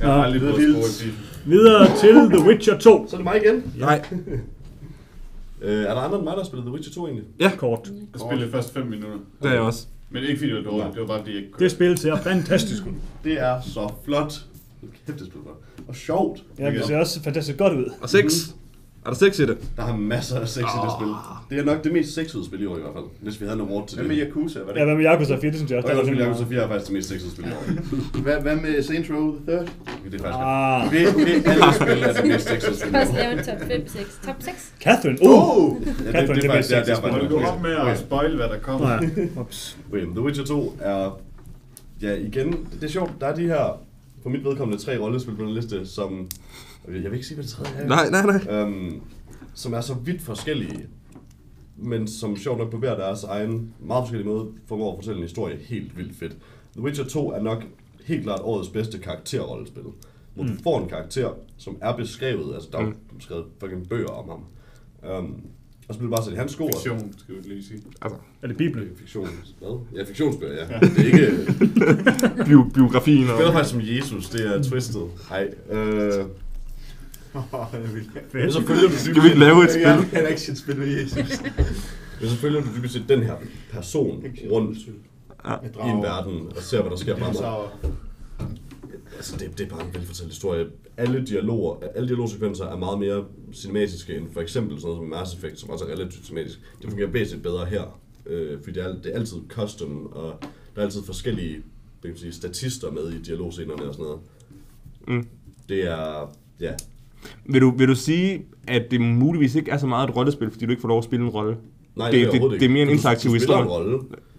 Jeg har aldrig prøvet at score i FIFA. Videre til The Witcher 2. Så er det mig igen. Nej, [laughs] Øh, er der andre end mig, der har spillet The Witcher 2 egentlig? Kort. Jeg spillede først 5 minutter. det er jeg også. Men ikke fordi det var dårligt, det var bare fordi jeg ikke kunne. Det spil ser fantastisk ud. [laughs] Det er så flot. Kæft, det spiller godt. Og sjovt. Ja, det ser også fantastisk godt ud. Og 6. Er der 6 i det? Der har masser af sex i det spil. Det er nok det mest sexede spil i år i hvert fald, hvis vi havde noget award til Hvad det. med Yakuza? Var det Ja, hvad med Yakuza 4, det synes jeg også. Og det jeg sådan Yakuza 4 er faktisk det mest sexede spil i år. [laughs] Hvad, hvad med Saints Row the Third? Det er faktisk Ah, Okay, okay. alle spil er det mest sexede spil i Først år. lave en top 5, 6. Top 6? Catherine. Uh! Ja, Catherine, det, det, det er er faktisk det, er- det er faktisk Må du gå op med Okay. at spoil, hvad der kommer? Nej, ups. Okay, The Witcher 2 er... Ja, igen, det er sjovt. Der er de her, for mit vedkommende, tre rollespil på den liste, som... Jeg vil ikke sige, hvad det tredje er. Nej, nej, nej. Øhm, som er så vidt forskellige, men som sjovt nok på hver deres egen meget forskellige måde formår at fortælle en historie helt vildt fedt. The Witcher 2 er nok helt klart årets bedste karakterrollespil. Hvor du får en karakter, som er beskrevet, altså der er jo skrevet fucking bøger om ham. Um, og så bliver du bare sat i hans sko. Fiktion, skal vi lige sige. Altså, Er det Bibelen? Fiktion. Hvad? Ja, fiktionsbøger, ja. Det er ikke... [laughs] bio, biografien og... spiller faktisk som Jesus, det er twisted. Hej. Øh, men så følger du Skal vi ikke lave et spil? Jeg kan actionspil med Jesus. men så følger du dybest set den her person rundt i en verden og ser, hvad der sker. Så, Altså, det, det er bare en velfortalt historie. Alle dialoger, alle dialogsekvenser er meget mere cinematiske end for eksempel sådan noget som Mass Effect, som også er relativt cinematisk. Det fungerer væsentligt bedre her, øh, fordi det er, det er altid custom, og der er altid forskellige hvad kan sige, statister med i dialogscenerne og sådan noget. Mm. Det er, ja, Vil du, vil du sige, at det muligvis ikke er så meget et rollespil, fordi du ikke får lov at spille en rolle? Nej, Det- det, det- det, det, det er mere en Du- interaktiv du spiller historie. en rolle.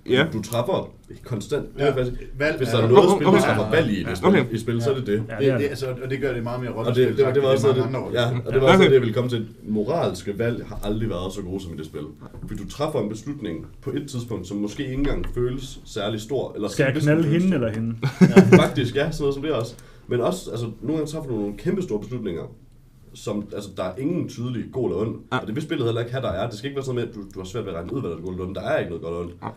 Ja. Du, du træffer konstant. Ja, faktisk, valg hvis er- der er noget spil, du træffer valg i det spil, Okay. i spil, så er det det. Ja, det, det er det, det. altså, og det gør det meget mere Og rollespil. det, det, var, det var også det, andre ja, og det var også det, jeg ville komme til. Moralske valg har aldrig været så gode som i det spil. Fordi du træffer en beslutning på et tidspunkt, som måske ikke engang føles særlig stor. Eller Skal jeg knalde hende eller hende? Ja, [laughs] faktisk, ja, sådan noget som det også. Men også, altså, nogle gange træffer du nogle kæmpe store beslutninger, som, altså, der er ingen tydelig god eller ond. Ja. Og det vil spillet heller ikke have, der er. Det skal ikke være sådan med, at du, du har svært ved at regne ud, hvad der er godt eller ondt. Der er ikke noget godt eller ondt. Ja.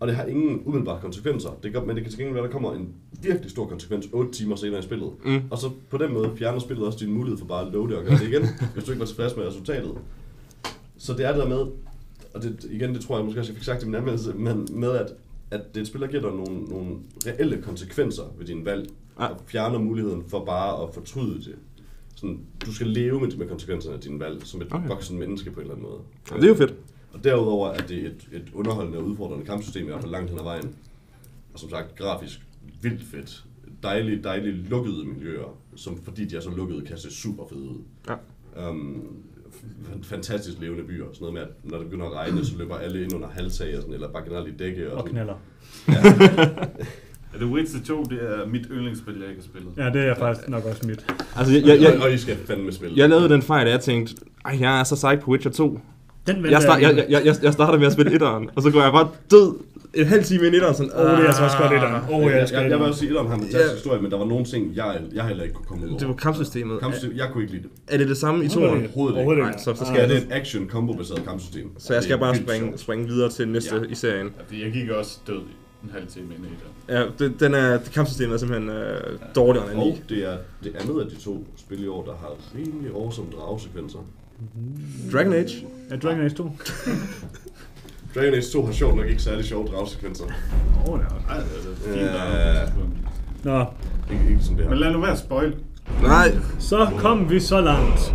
Og det har ingen umiddelbare konsekvenser. Det gør, men det kan til gengæld være, at der kommer en virkelig stor konsekvens 8 timer senere i spillet. Mm. Og så på den måde fjerner spillet også din mulighed for bare at loade det og gøre det igen, [laughs] hvis du ikke var tilfreds med resultatet. Så det er det der med, og det, igen, det tror jeg måske også, jeg fik sagt i min anmeldelse, men med at, at det er et spil, der giver dig nogle, nogle reelle konsekvenser ved dine valg, Ja. og fjerner muligheden for bare at fortryde det. Sådan, du skal leve med, med konsekvenserne af dine valg, som et Okay. voksen menneske på en eller anden måde. Ja, det er jo fedt. Og derudover er det et, et underholdende og udfordrende kampsystem, i hvert fald langt hen ad vejen. Og som sagt, grafisk vildt fedt. Dejlige, dejlige lukkede miljøer, som fordi de er så lukkede, kan se super fede ud. Ja. Um, fantastisk levende byer. Sådan noget med, at når det begynder at regne, så løber alle ind under halvtag og sådan, eller bare generelt i dække. Og, Og sådan. knaller. Ja, [laughs] The Witcher 2, det er mit yndlingsspil, jeg ikke har spillet. Ja, det er faktisk nok også mit. Altså, jeg, jeg, jeg, og, og I skal fandme spille. jeg lavede den fejl, at jeg tænkte, ej, jeg er så psyched på Witcher 2. Den Jeg, start, jeg, jeg, jeg, jeg, jeg starter med at spille etteren, og så går jeg bare død en halv time ind i etteren, sådan, Åh, det er altså også godt et ah. Åh, jeg jeg, skal jeg, jeg vil også sige, at har en fantastisk Ja. historie, men der var nogle ting, jeg, jeg heller ikke kunne komme ud over. Det var kampsystemet. Kampsystem, jeg kunne ikke lide det. Er det det samme i toeren? ikke. Overhovedet ikke. Nej, så, så Ah, skal jeg det er et action combo-baseret kampsystem. Så jeg skal bare springe, springe videre til næste Ja. i serien. Ja, jeg gik også død en halv time ind i det. Ja, det, den er, det kampsystemet er simpelthen øh, dårligere end Og 9. det er det andet af de to spil i år, der har rimelig awesome dragsekvenser. Dragon Age. Ja, Dragon Age 2. [laughs] Dragon Age 2 har sjovt nok ikke særlig sjove dragsekvenser. Åh, oh, ja. Nej, det er fint. Ja. der. Nå, Ikke, ikke som det her. Men lad nu være at spoil. Nej, så kom vi så langt.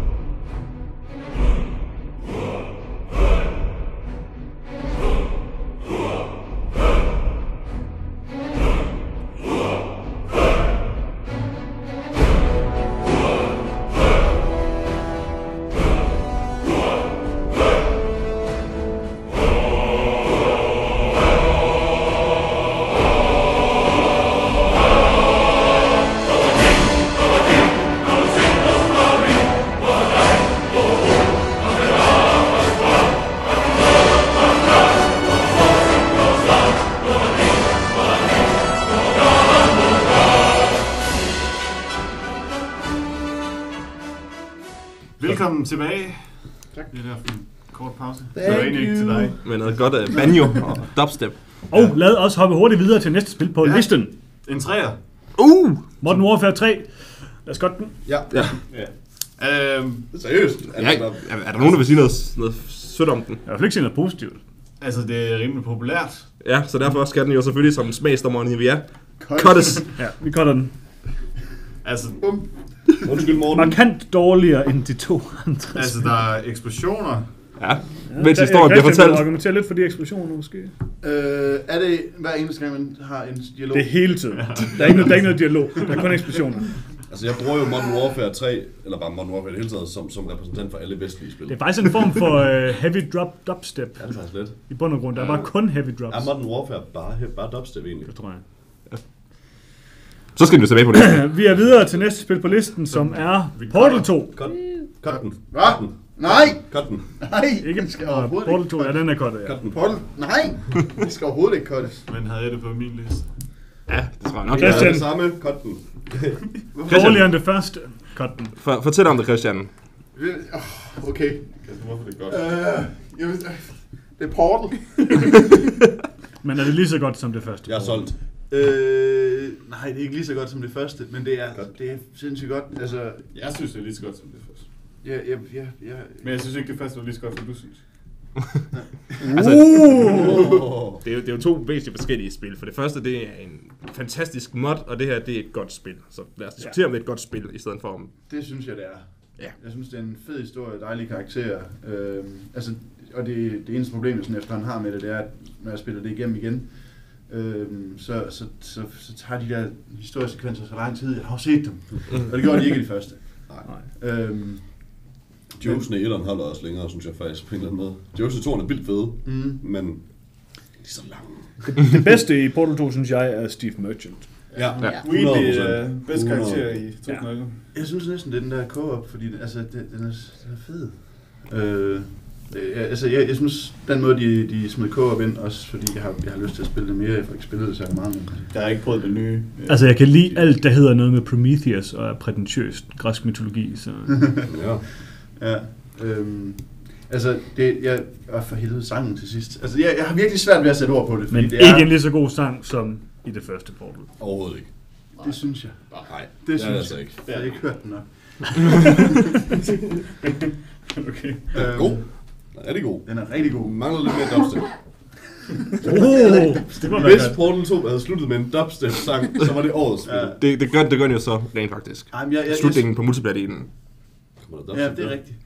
Velkommen tilbage. Tak. Det er der for en kort pause. Så Thank er egentlig ikke til dig. Med noget godt uh, banjo og dubstep. Og lad os hoppe hurtigt videre til næste spil på Ja. listen. En træer. Uh! Modern Warfare 3. Lad os godt den. Ja, Ja. Øhm, seriøst. Ja, er, er der nogen, der vil sige noget, noget sødt om den? Jeg i fald ikke set noget positivt. altså, det er rimelig populært. Ja, så derfor skal den jo selvfølgelig som smagsdommeren vi er. Cut. Cuttes. Ja, vi cutter den. Altså, Undskyld, Morten. Markant dårligere end de to andre. altså der er eksplosioner. Ja, mens historien bliver fortalt. argumentere lidt for de eksplosioner måske. Øh, er det hver eneste gang, man har en dialog? Det er hele tiden. Der er ikke noget, der er ikke noget dialog. Der er kun eksplosioner. Altså, jeg bruger jo Modern Warfare 3, eller bare Modern Warfare i det hele taget, som, som repræsentant for alle vestlige spil. Det er faktisk en form for uh, heavy drop dubstep. Er det faktisk lidt? I bund og grund. Der er bare kun heavy drops. Er Modern Warfare bare, bare dubstep egentlig? Det tror jeg. Så skal jo tilbage på det. [clears throat] Vi er videre til næste spil på listen, som er Portal 2. Cut, cut den. Hvad? Nej! Cut den. Nej! Ikke det skal overhovedet Portal ikke 2, ja, den er godt, ja. Cut den. Portal? Nej! Det skal overhovedet ikke cuttes. Men havde jeg det på min liste. Ja, det tror jeg nok. Det er Christian. det samme. Cut den. [laughs] Dårligere end det første. Cut den. For, fortæl om det, Christian. Øh, Okay. Kasper, hvorfor er det godt? Øh, jeg ved, øh, det er Portal. [laughs] Men er det lige så godt som det første? Jeg er solgt. Øh, nej, det er ikke lige så godt som det første, men det er, Godt. det er sindssygt godt. Altså, Jeg synes, det er lige så godt som det første. jeg, jeg, jeg, jeg, Men jeg synes ikke, det første var lige så godt, som du synes. [laughs] Altså, Oh. [laughs] det, er jo, det er jo to væsentligt forskellige spil. For det første, det er en fantastisk mod, og det her, det er et godt spil. Så lad os diskutere, om det er et godt spil, i stedet for om... det synes jeg, det er. Ja. Jeg synes, det er en fed historie, dejlige karakterer. Øh, altså, og det, det eneste problem, jeg sådan efterhånden har med det, det er, at når jeg spiller det igennem igen, øh, så, så, så, så tager de der historiesekvenser så lang tid. Jeg har jo set dem. Og det gjorde de ikke i det første. Nej. Øhm, Juicen i etteren holder også længere, synes jeg faktisk, på en eller anden måde. I toeren er vildt fede, mm, men de er så lange. Det bedste i Portal 2, synes jeg, er Steve Merchant. Ja, Ja. Really, 100%. uh, bedste karakter i 2011. Jeg synes næsten, det er den der co-op, fordi det- altså, det, den, er, den er fed. Øh, øh, altså, jeg, jeg synes, den måde, de, de smed co-op ind, også fordi jeg har, jeg har lyst til at spille det mere, jeg får ikke spillet det så meget, men Jeg har ikke prøvet det nye. Altså, jeg kan lide alt, der hedder noget med Prometheus og er prætentiøst græsk mytologi. Så. [laughs] ja. ja. Øhm, altså, det, jeg, og for helvede sangen til sidst. Altså, jeg, jeg har virkelig svært ved at sætte ord på det, fordi Men det er, ikke en lige så god sang som i det første Portal. Overhovedet ikke. det synes jeg. Nej, Det det synes det altså jeg. ikke. Jeg har ikke hørt den nok. [laughs] [laughs] okay. Øhm, God. Den er rigtig god. Den er rigtig god. Mangler lidt mere dubstep. [laughs] Oh, det var Hvis. Portal 2 havde sluttet med en dubstep-sang, så var det årets spil. Ja. Det, det, gør, det gør den jo så rent faktisk. Ej, men jeg, jeg, Slutningen på multiplayer-delen. Jeg, ja, dubstep det er der? rigtigt.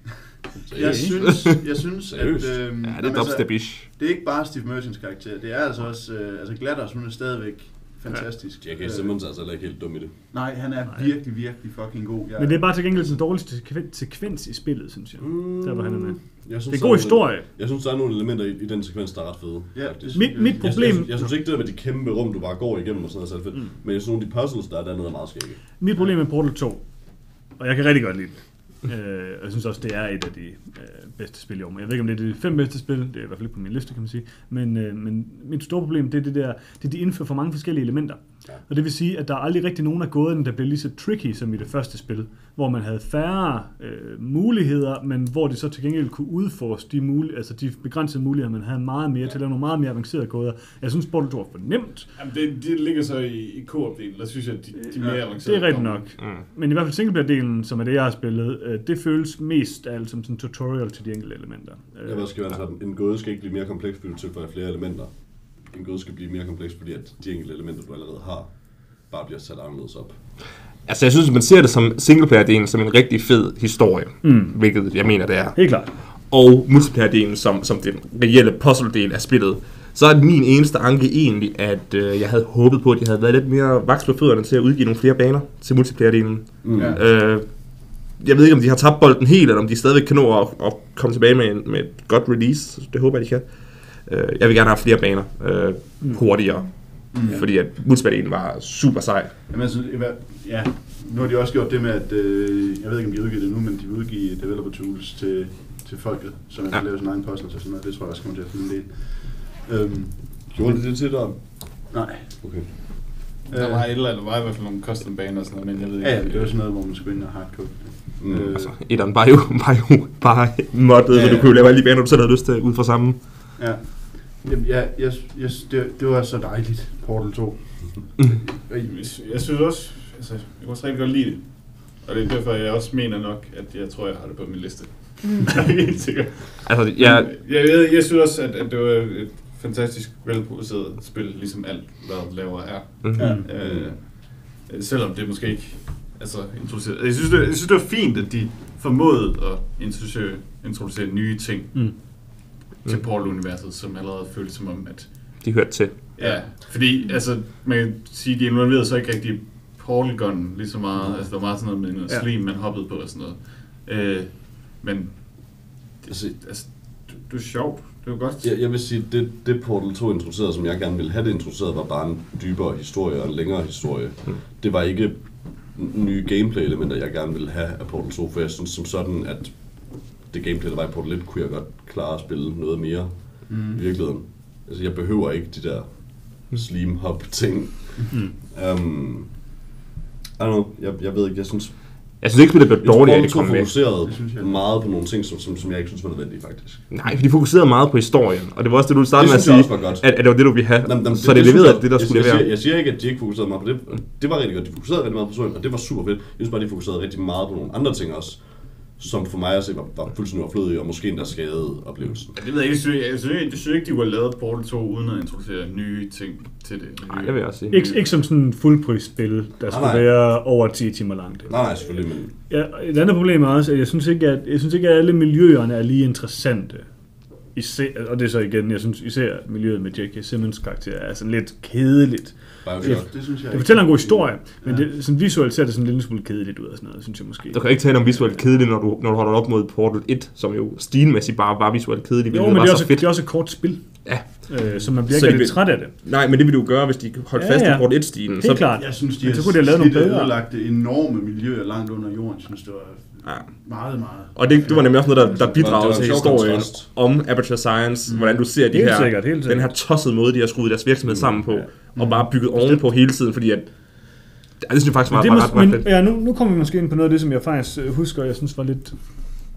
Jeg synes, jeg synes at... Øhm, Ja, det jamen, er altså, dubstep-ish. Det er ikke bare Steve Merchants karakter, det er altså også, øh, altså Gladders, hun er stadigvæk fantastisk. J.K. Simmons er altså heller ikke helt dum i det. Nej, han er virkelig, virkelig fucking god. Jeg, Men det er bare til gengæld den dårligste sekven- sekvens i spillet, synes jeg. Der var han er med. Jeg synes, Det er god nogle- historie. Jeg synes, der er nogle elementer i, i den sekvens, der er ret fede. Ja, faktisk. Mit, mit Jeg, jeg, problem, jeg, jeg, synes ikke, det der med de kæmpe rum, du bare går igennem og sådan noget, er. Mm. Men jeg synes, nogle af de puzzles, der er dernede, er meget skægge. mit problem med Portal 2, og jeg kan rigtig godt lide det. Øh, og jeg synes også, det er et af de øh, bedste spil i år. Men Jeg ved ikke, om det er de fem bedste spil. Det er i hvert fald ikke på min liste, kan man sige. Men, øh, men mit store problem, det er det der, det er, de indfører for mange forskellige elementer. Ja. Og det vil sige, at der er aldrig rigtig nogen af gåderne, der bliver lige så tricky som i det første spil, hvor man havde færre øh, muligheder, men hvor de så til gengæld kunne udforske de, muligheder, altså de begrænsede muligheder, man havde meget mere til at lave nogle meget mere avancerede gåder. Jeg synes, 2 er for nemt. Jamen, det, det ligger så i, i co-op-delen. Der synes jeg, at de, de mere Det avancerede er rigtigt nok. Mm. Men i hvert fald singleplayer-delen, som er det, jeg har spillet, øh, det føles mest af alt som sådan en tutorial til de enkelte elementer. Øh, Jeg vil også være sådan, en gåde skal ikke blive mere kompleks, fordi du tilføjer flere elementer. En gåde skal blive mere kompleks, fordi at de enkelte elementer, du allerede har, bare bliver sat anderledes op. Altså, jeg synes, man ser det som singleplayer-delen som en rigtig fed historie. Mm. Hvilket jeg mener, det er. Helt klart. og multiplayer-delen som, som den reelle puzzle-del af spillet, så er min eneste anke egentlig, at øh, jeg havde håbet på, at de havde været lidt mere vaks på fødderne til at udgive nogle flere baner til multiplayer-delen. Mm. Ja. Øh, jeg ved ikke, om de har tabt bolden helt, eller om de stadigvæk kan nå at, at komme tilbage med, en, med et godt release. Det håber jeg, de kan. Øh, jeg vil gerne have flere baner øh, hurtigere, Mm. fordi at multiplayer-delen var super sej. Jamen, altså, ja, nu har de også gjort det med, at øh, jeg ved ikke, om de udgiver det nu, men de vil udgive developer tools til, til folket, så man kan Ja. lave sin egen puzzles og sådan noget. Det tror jeg også kommer til at fylde en del. Øhm, Gjorde det det til dig? nej. Okay. Der Øh, var, et eller andet, der var i hvert fald nogle custom baner og sådan noget, men jeg ved ikke. Ja, ja, det var sådan noget, hvor man skulle ind og hardcode. Mm. Øh, Altså, etteren bare jo, bare jo, bare moddet, Ja, så du ja. kunne jo lave alle de baner, du selv havde lyst til, ud fra samme. Ja. Jamen, jeg, jeg, jeg, det, det var så dejligt, Portal 2. Mm. Og i- Jeg Jeg synes også, altså, jeg kan også rigtig godt lide det. Og det er derfor, jeg også mener nok, at jeg tror, jeg har det på min liste. Mm. [laughs] jeg er helt sikker. Altså, jeg, Jeg, jeg, jeg synes også, at, at det var et fantastisk velproduceret spil, ligesom alt, hvad laver er. mm, Ja. Øh, selvom det måske ikke altså, introduceret. Jeg synes, det, jeg synes, det var fint, at de formåede at introducere, introducere nye ting Mm. Til Mm. Portal-universet, som allerede føltes som om, at de hørte til. Ja, fordi altså, man kan sige, de involverede så ikke rigtig Polygon lige så meget. Altså, der var meget sådan noget med noget Ja. slim, man hoppede på og sådan noget. Øh, men det, Altså- altså, det, det er sjovt. Det var godt. Jeg, jeg vil sige, det, det Portal 2 introducerede, som jeg gerne ville have det introduceret, var bare en dybere historie og en længere historie. Mm. Det var ikke nye gameplay-elementer, jeg gerne ville have af Portal 2, for jeg synes som sådan, at det gameplay, der var i Portal 1, kunne jeg godt klare at spille noget mere Mm. i virkeligheden. Altså, jeg behøver ikke de der slim hop ting. Mm. Um, I don't know, jeg, jeg ved ikke, jeg synes, Jeg synes ikke, spillet blev dårligt at det Portal 2 kom med. fokuserede Det synes jeg. meget på nogle ting, som, som, som jeg ikke synes var nødvendige, faktisk. Nej, for de fokuserede meget på historien, og det var også det, du startede Det med at jeg sige, at, at det var det, du ville have. Jamen, jamen, så det, synes leverede jeg- det, der jeg, skulle jeg, levere. siger, jeg siger ikke, at de ikke fokuserede meget på det. Det var rigtig godt. De fokuserede rigtig meget på historien, og det var super fedt. Jeg synes bare, de fokuserede rigtig meget på nogle andre ting også, som for mig at se var, var fuldstændig overflødige, og måske endda skadede oplevelsen. Ja, det ved jeg ikke. Jeg synes, jeg, synes, jeg, jeg synes ikke, de kunne have lavet Portal 2 uden at introducere nye ting til det. Nej, det vil jeg også sige. Ikke, ikke som sådan en fuldprisspil, der skulle nej. være over 10 timer langt. Nej, nej, selvfølgelig, men Ja, et andet problem er også, at jeg synes ikke, at, jeg synes ikke, at alle miljøerne er lige interessante. Især, og det er så igen, jeg synes især miljøet med J.K. Simmons karakter er sådan lidt kedeligt. Bioshock. Det synes jeg Det fortæller en god historie, men Ja. det, sådan visuelt ser det sådan en lille smule kedeligt ud og sådan noget, synes jeg måske. Du kan ikke tale om visuelt kedeligt, når du, når du holder op mod Portal 1, som jo stilmæssigt bare var visuelt kedeligt, Jo, men var det er, så også, fedt. det er også et kort spil. Ja. Øh, så man bliver Så ikke det lidt vil- træt af det. Nej, men det ville du gøre, hvis de holdt Ja, fast i ja. Portal 1-stilen. Helt Så, klart. Jeg synes, de har så kunne de have lavet nogle bedre. ødelagt det enorme miljøer langt under jorden. Synes, det var Ja. meget, meget. Og det, det var nemlig også noget, der, der Det det bidrager til historien kontrast. om Aperture Science, mm. hvordan du ser de Helt her, sikkert, helt den her tossede måde, de har skruet deres virksomhed sammen på, Ja. og bare bygget ovenpå hele tiden, fordi at, det synes jeg faktisk var, Men, det var er ret, ret fedt. ja, nu, nu kommer vi måske ind på noget af det, som jeg faktisk øh, husker, jeg synes var lidt,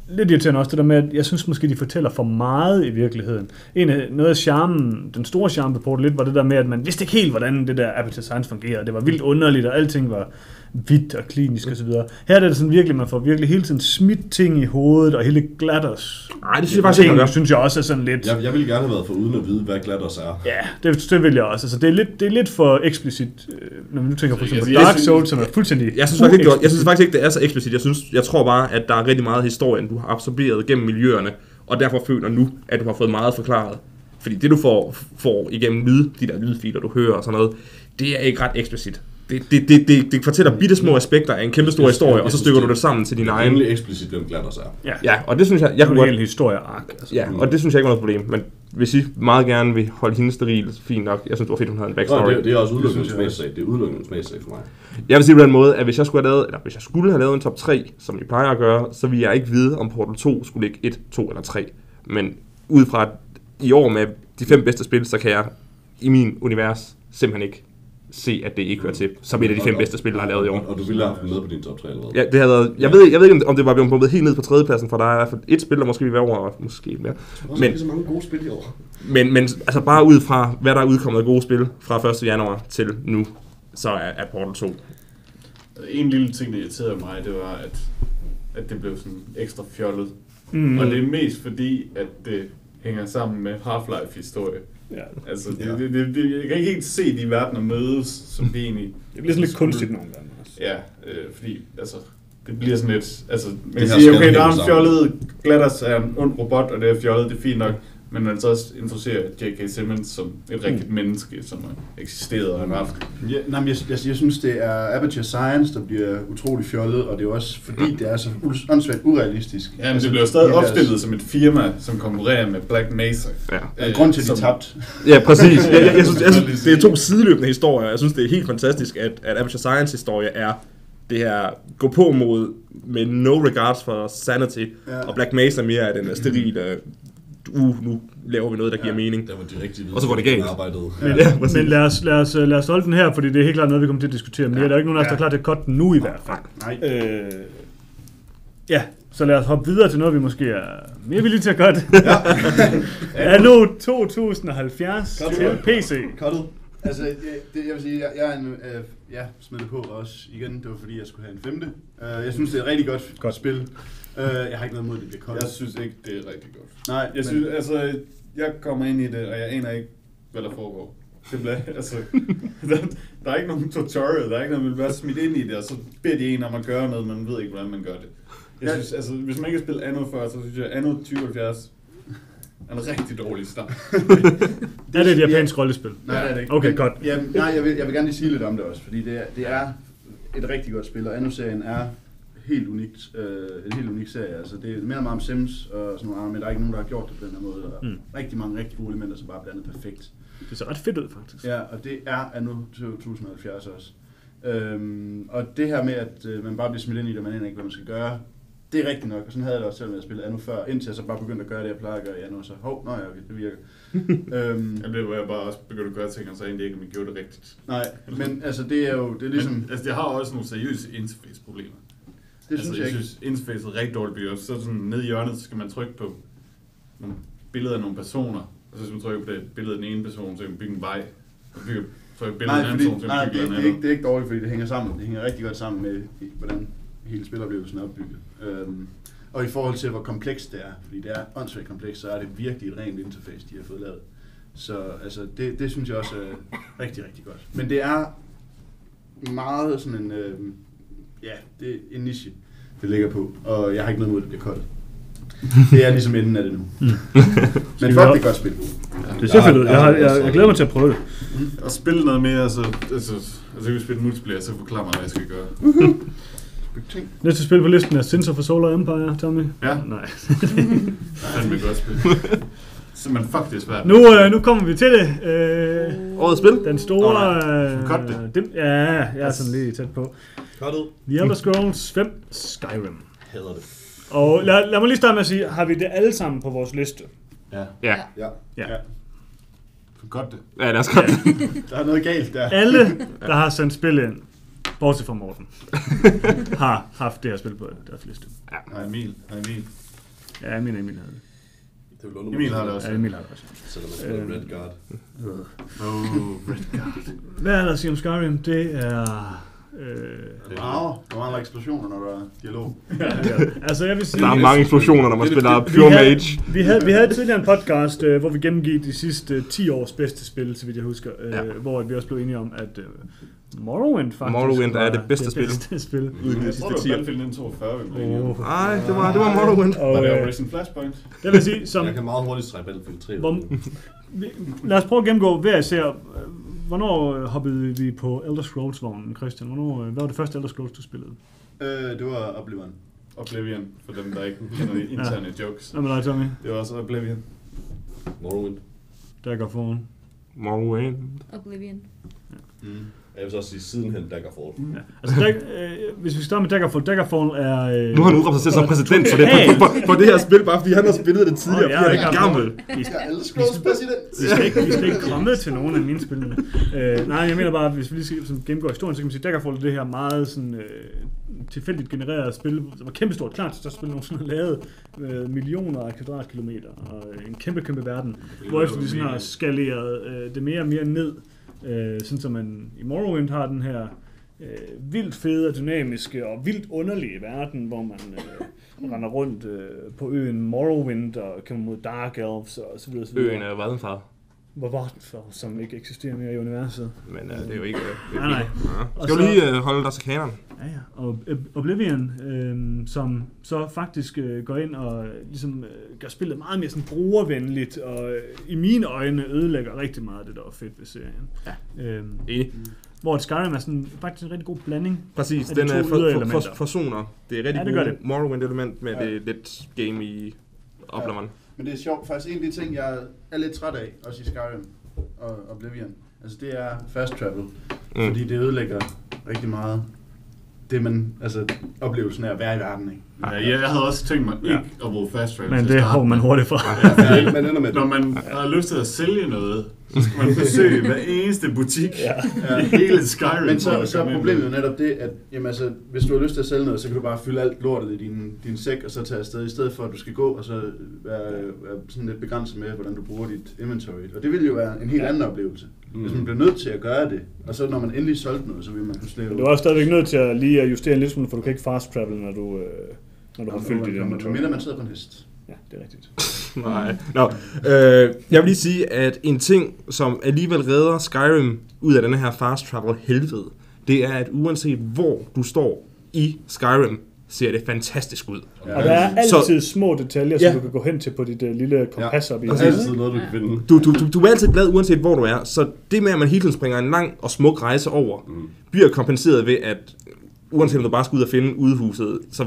lidt irriterende også, det der med, at jeg synes måske, de fortæller for meget i virkeligheden. En af, noget af charmen, den store charme på Portal 1, var det der med, at man vidste ikke helt, hvordan det der Aperture Science fungerede. Det var vildt underligt, og alting var hvidt og klinisk osv. Her er det sådan virkelig, man får virkelig hele tiden smidt ting i hovedet, og hele glatters Nej, det synes jeg faktisk ikke, man synes jeg også er sådan lidt... jeg, jeg ville gerne have været for uden at vide, hvad Glados er. Ja, det, det vil jeg også. Altså, det, er lidt, det er lidt for eksplicit, øh, når man nu tænker på, for jeg- eksempel jeg Dark Souls, som er fuldstændig Jeg synes, faktisk ikke, jeg synes faktisk ikke, det er så eksplicit. Jeg, synes, jeg tror bare, at der er rigtig meget historien, du har absorberet gennem miljøerne, og derfor føler nu, at du har fået meget forklaret. Fordi det, du får, får igennem lyd, de der lydfiler, du hører og sådan noget, det er ikke ret eksplicit. Det, det, det, det, det fortæller bitte små aspekter af en kæmpe stor historie, og så stykker du det sammen til din Det er egen... eksplicit, hvem Glados er. Ja, Ja, og det synes jeg, jeg det kunne er godt... en historieark. Altså. Ja, og det synes jeg ikke var noget problem, men hvis I meget gerne vil holde hende steril, fint nok. Jeg synes, det var fedt, hun havde en backstory. det, det er også Det udelukkende smagssag. Det er udelukkende smagssag for mig. Jeg vil sige på den måde, at hvis jeg skulle have lavet, eller hvis jeg skulle have lavet en top 3, som I plejer at gøre, så ville jeg ikke vide, om Portal 2 skulle ligge 1, 2 eller 3. Men ud fra i år med de fem bedste spil, så kan jeg i min univers simpelthen ikke se, at det ikke hører til, som et af de fem bedste spil, der har lavet i Og, år. og du ville have haft den med på din top 3 allerede. Ja, det havde været, jeg, ved, jeg ved ikke, om det var blevet pumpet helt ned på tredjepladsen, for der er i hvert fald et spil, der måske vil være over, måske mere. Men- men, så mange gode spil i år. Men, men altså bare ud fra, hvad der er udkommet af gode spil fra 1. januar til nu, så er, er Portal 2. En lille ting, der irriterede mig, det var, at, at det blev sådan ekstra fjollet. Mm. Og det er mest fordi, at det hænger sammen med Half-Life-historie. Ja. Altså, det, Ja. det, det, det, jeg kan ikke helt se de verdener mødes, som vi egentlig... Det bliver sådan lidt kunstigt nogle gange også. Ja, øh, fordi altså, det bliver sådan lidt... Altså, man kan sige, okay, der er en fjollet Gladders er en ond robot, og det er fjollet, det er fint nok. Men man så også introducerer J.K. Simmons som et rigtigt mm. menneske, som har eksisteret og har haft. Ja, nej, men jeg, jeg, jeg synes, det er Aperture Science, der bliver utrolig fjollet, og det er også fordi, det er så åndssvagt urealistisk. Ja, men det bliver stadig de deres- opstillet som et firma, som konkurrerer med Black Mesa. Ja. Ja, grund til, at de som- tabte. Ja, præcis. [laughs] Jeg, jeg, jeg, synes, jeg synes, det er to sideløbende historier. Jeg synes, det er helt fantastisk, at, at Aperture Science historie er det her gå på mod med no regards for sanity, Ja. og Black Mesa mere er den sterile, uh, nu laver vi noget, der giver mening. Der var de rigtige Og så går det galt. Arbejdet. Men, Ja, ja, men lad, os, lad, os, lad os holde den her, fordi det er helt klart noget, vi kommer til at diskutere mere. Ja. Der er ikke nogen af os, der er Ja. klar til at cutte den nu i hvert fald. Nej. Øh, Ja, så lad os hoppe videre til noget, vi måske er mere villige til at gøre det. Anno 2070 Godt. til PC. Cuttet. Altså, jeg, det, jeg vil sige, jeg, jeg er en, øh, ja, smed det på også igen. Det var fordi, jeg skulle have en femte. Uh, jeg synes, det er et rigtig godt, godt spil. Uh, jeg har ikke noget imod, at det bliver koldt. Jeg synes ikke, det er rigtig godt. Nej, Jeg men- synes, altså, jeg kommer ind i det, og jeg aner ikke, hvad der foregår. Det bliver, altså, [laughs] der, der, er ikke nogen tutorial, der er ikke noget, man bare smidt ind i det, og så beder de en om at gøre noget, man ved ikke, hvordan man gør det. Jeg Ja. synes, altså, hvis man ikke har spillet Anno før, så synes jeg, Anno 2070 er en rigtig dårlig start. [laughs] Er det et japansk rollespil? Nej, det er det ikke. Okay, Men- godt. Jamen, nej, jeg vil, jeg vil gerne lige sige lidt om det også, fordi det er, det er et rigtig godt spil, og Anno-serien er helt unikt, øh, en helt unik serie. Altså, det minder meget om Sims og sådan noget, men der er ikke nogen, der har gjort det på den her måde. Og Mm. mm. rigtig mange rigtig gode elementer, som bare er blandet perfekt. Det ser ret fedt ud, faktisk. Ja, og det er Anno 2070 også. Øhm, og det her med, at øh, man bare bliver smidt ind i det, og man aner ikke, hvad man skal gøre, det er rigtigt nok, og sådan havde jeg det også selv med at spille Anno før, indtil jeg så bare begyndte at gøre det, jeg plejer at gøre i Anno, så, hov, nej, okay, det virker. [laughs] øhm, Jeg blev jeg bare også begyndt at gøre ting, og så egentlig ikke, om jeg gjorde det rigtigt. nej, men altså, det er jo, det er ligesom, Men, altså, jeg har også nogle seriøse interface-problemer. Det altså, synes jeg ikke. synes, interface er rigtig dårligt op. Så sådan nede i hjørnet, så skal man trykke på nogle billeder af nogle personer. Og så skal man trykke på det billede af den ene person, så kan man bygge en vej. Og bygge, trykke på billedet af Nej, den anden person, så kan nej man det, bygge det, noget er ikke, det er ikke dårligt, fordi det hænger sammen. Det hænger rigtig godt sammen med, hvordan hele spiloplevelsen er opbygget. Øhm, og i forhold til, hvor komplekst det er, fordi det er åndssvagt komplekst, så er det virkelig et rent interface, de har fået lavet. Så altså, det, det synes jeg også er rigtig, rigtig godt. Men det er meget sådan en, øhm, ja, det er en niche, det ligger på, og jeg har ikke noget mod, at det bliver koldt. Det er ligesom enden af det nu. Men [laughs] fuck, det er godt spil. Det ser fedt ud. Jeg, har, jeg, jeg glæder mig til at prøve det. Og spille noget mere, så, altså, altså, vi spille multiplayer, så forklarer mig, hvad jeg skal gøre. Ting. Næste spil på listen er Sins of a Solar Empire, Tommy. Ja. Nej. [laughs] Fandme et godt spil. Så man fuck, det er svært. Nu, øh, nu kommer vi til det. Øh, Årets spil? den store... Nej. Cut det. Øh, dem, ja, jeg er sådan lige tæt på. Cuttet. The Elder Scrolls 5 Skyrim. Hader det. Og lad, lad mig lige starte med at sige, har vi det alle sammen på vores liste? Ja. Ja. Ja. Ja. For godt det. Ja, lad os godt. Der er noget galt der. Alle, der har sendt spil ind, bortset fra Morten, [laughs] har haft det her spil på deres liste. Nej, Emil. Nej, Emil. Ja, Emil og Emil havde det. Det vil undre Emil har det også. Ja, Emil har det også. Selvom man spiller. Red Guard. Oh, Red Guard. Hvad er der at sige om Skyrim? Det er... Øh, Wow, der mangler eksplosioner, når der er dialog. [laughs] altså, jeg vil sige... Der er mange eksplosioner, når man Det- det- spiller det- Pure vi havde, Mage. Vi havde, vi havde tidligere en podcast, øh, hvor vi gennemgik de sidste øh, 10 års bedste spil, så vidt jeg husker. Øh, Ja. Hvor vi også blev enige om, at øh, Morrowind faktisk Morrowind er var det bedste spil. bedste [laughs] spil. Uden de Jeg tror, sidste det var 10 år. Battlefield 1942, vi blev. Oh. Nej, det var, det var Morrowind. Og, Var det øh, Operation Flashpoint? det vil sige, som, Jeg kan meget hurtigt trække Battlefield 3. hvor, vi, lad os prøve at gennemgå hver især. Hvornår øh, hoppede vi på Elder Scrolls-vognen, Christian? Hvornår, øh, hvad var det første Elder Scrolls, du spillede? Øh, det var Oblivion. Oblivion, for dem, der ikke kender de interne jokes. Hvad med dig, Tommy? Det var også Oblivion. Morrowind. Daggerfall. Morrowind. Oblivion. Mm. Jeg vil så også sige sidenhen Daggerfall. Ja. Altså, Dag, øh, hvis vi starter med Daggerfall, Daggerfall er... Øh, Nu har han udråbt sig selv som præsident for det, for, for, for det her spil, bare fordi han har spillet det tidligere, Åh, ja, fordi han er det er gammel. Vi, Jeg præsident. vi, skal ikke, vi skal ikke komme til nogen af mine spil. Øh, nej, jeg mener bare, at hvis vi lige skal sådan, gennemgå historien, så kan man sige, Daggerfall er det her meget sådan, øh, tilfældigt genererede spil, som var kæmpestort. Klart, så spil nogensinde har lavet øh, millioner af kvadratkilometer og øh, en kæmpe, kæmpe verden. Hvorefter de sådan har skaleret øh, det mere og mere ned, øh, sådan som man i Morrowind har den her øh, vildt fede og dynamiske og vildt underlige verden, hvor man øh, render rundt øh, på øen Morrowind og kæmper mod Dark Elves og så videre. Så videre. Øen er Vadenfar, Hvor for, som ikke eksisterer mere i universet? men uh, det er jo ikke... Uh, Nej, nej. Ja. Skal du lige uh, holde dig til kanon? Ja, ja. Og Ob- Oblivion, øh, som så faktisk øh, går ind og øh, ligesom øh, gør spillet meget mere sådan brugervenligt, og øh, i mine øjne ødelægger rigtig meget det, der var fedt ved serien. Ja. Øh, Enig. hvor Skyrim er sådan, faktisk en rigtig god blanding. Præcis, den er for, for, for, forsoner. Det er rigtig Ja, ja, det det. Morrowind-element med Ja. ja. det lidt game i Oblivion. Men det er sjovt, faktisk en af de ting, jeg er lidt træt af, også i Skyrim og Oblivion, altså det er fast travel. Mm. Fordi det ødelægger rigtig meget det, man, altså oplevelsen af at være i verden, ikke? Ja, jeg, jeg havde også tænkt mig ikke at bruge fast travel Men det hopper man hurtigt fra. Man, man ender med Når man har lyst til at sælge noget, så skal man besøge hver eneste butik Ja. i hele Skyrim. Men så, så er problemet jo netop det, at jamen, altså, hvis du har lyst til at sælge noget, så kan du bare fylde alt lortet i din, din sæk, og så tage afsted, i stedet for at du skal gå og så være, være sådan lidt begrænset med, hvordan du bruger dit inventory. Og det ville jo være en helt anden oplevelse, mm. hvis man bliver nødt til at gøre det. Og så når man endelig solgte noget, så vil man pludselig... Men du er også stadigvæk nødt til at lige at justere en lille smule, for du kan ikke fast travel, når du, øh, når du har fyldt dit inventory. mindre man sidder på en hest. Ja, det er rigtigt. [laughs] Nej. Nå, øh, jeg vil lige sige, at en ting, som alligevel redder Skyrim ud af denne her fast travel helvede, det er, at uanset hvor du står i Skyrim, ser det fantastisk ud. Og der er Så- altid små detaljer, som Ja. du kan gå hen til på dit uh, lille kompas op i. Der er altid noget, du kan finde. Du, du, du, du er altid glad, uanset hvor du er. Så det med, at man hele tiden springer en lang og smuk rejse over, mm. bliver kompenseret ved, at uanset om du bare skal ud og finde udehuset, så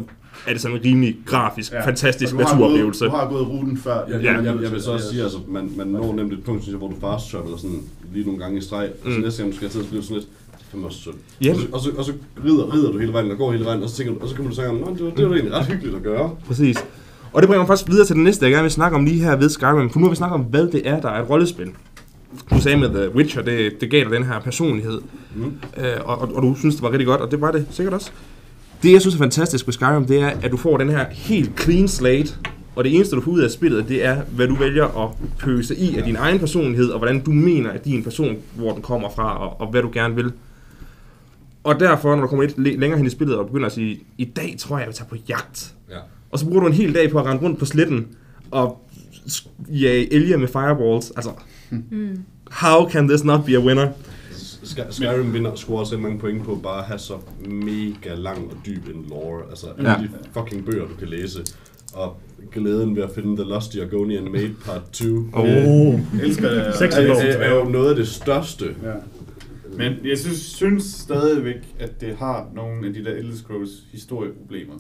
er det sådan en rimelig grafisk, ja. fantastisk du naturoplevelse. Gået, du har gået ruten før. Jeg, Ja. jeg, jeg, jeg vil så også sige, altså, man, man når nemt et punkt, synes jeg, hvor du fast traveler sådan lige nogle gange i streg, og så Mm. næste gang, du skal så bliver det sådan lidt, det er fandme også synd. Ja. Og, så, og, så, og så rider, rider du hele vejen, og går hele vejen, og så tænker du, og så kommer du tænke, Nå, det var, det var da egentlig ret hyggeligt at gøre. Præcis. Og det bringer mig faktisk videre til det næste, jeg gerne vil snakke om lige her ved Skyrim. For nu har vi snakket om, hvad det er, der er et rollespil. Du sagde med The Witcher, det, det gav dig den her personlighed. Mm. Øh, og, og, og du synes, det var rigtig godt, og det var det sikkert også. Det, jeg synes er fantastisk ved Skyrim, det er, at du får den her helt clean slate, og det eneste, du får ud af spillet, det er, hvad du vælger at pøse i af din egen personlighed, og hvordan du mener, at din person, hvor den kommer fra, og, og hvad du gerne vil. Og derfor, når du kommer lidt læ- længere hen i spillet, og begynder at sige, i dag tror jeg, jeg vil tage på jagt. Ja. Og så bruger du en hel dag på at rende rundt på sletten, og jage elge med fireballs. Altså, Mm. how can this not be a winner? Sky- Skyrim vinder scorer også mange point på bare at have så mega lang og dyb en lore. Altså alle Ja. de fucking bøger, du kan læse. Og glæden ved at finde The Lusty Argonian Maid Part 2. Oh. Jeg elsker er, Bow. er, er jo noget af det største. Ja. Men jeg synes, synes stadigvæk, at det har nogle af de der Elder Scrolls historieproblemer.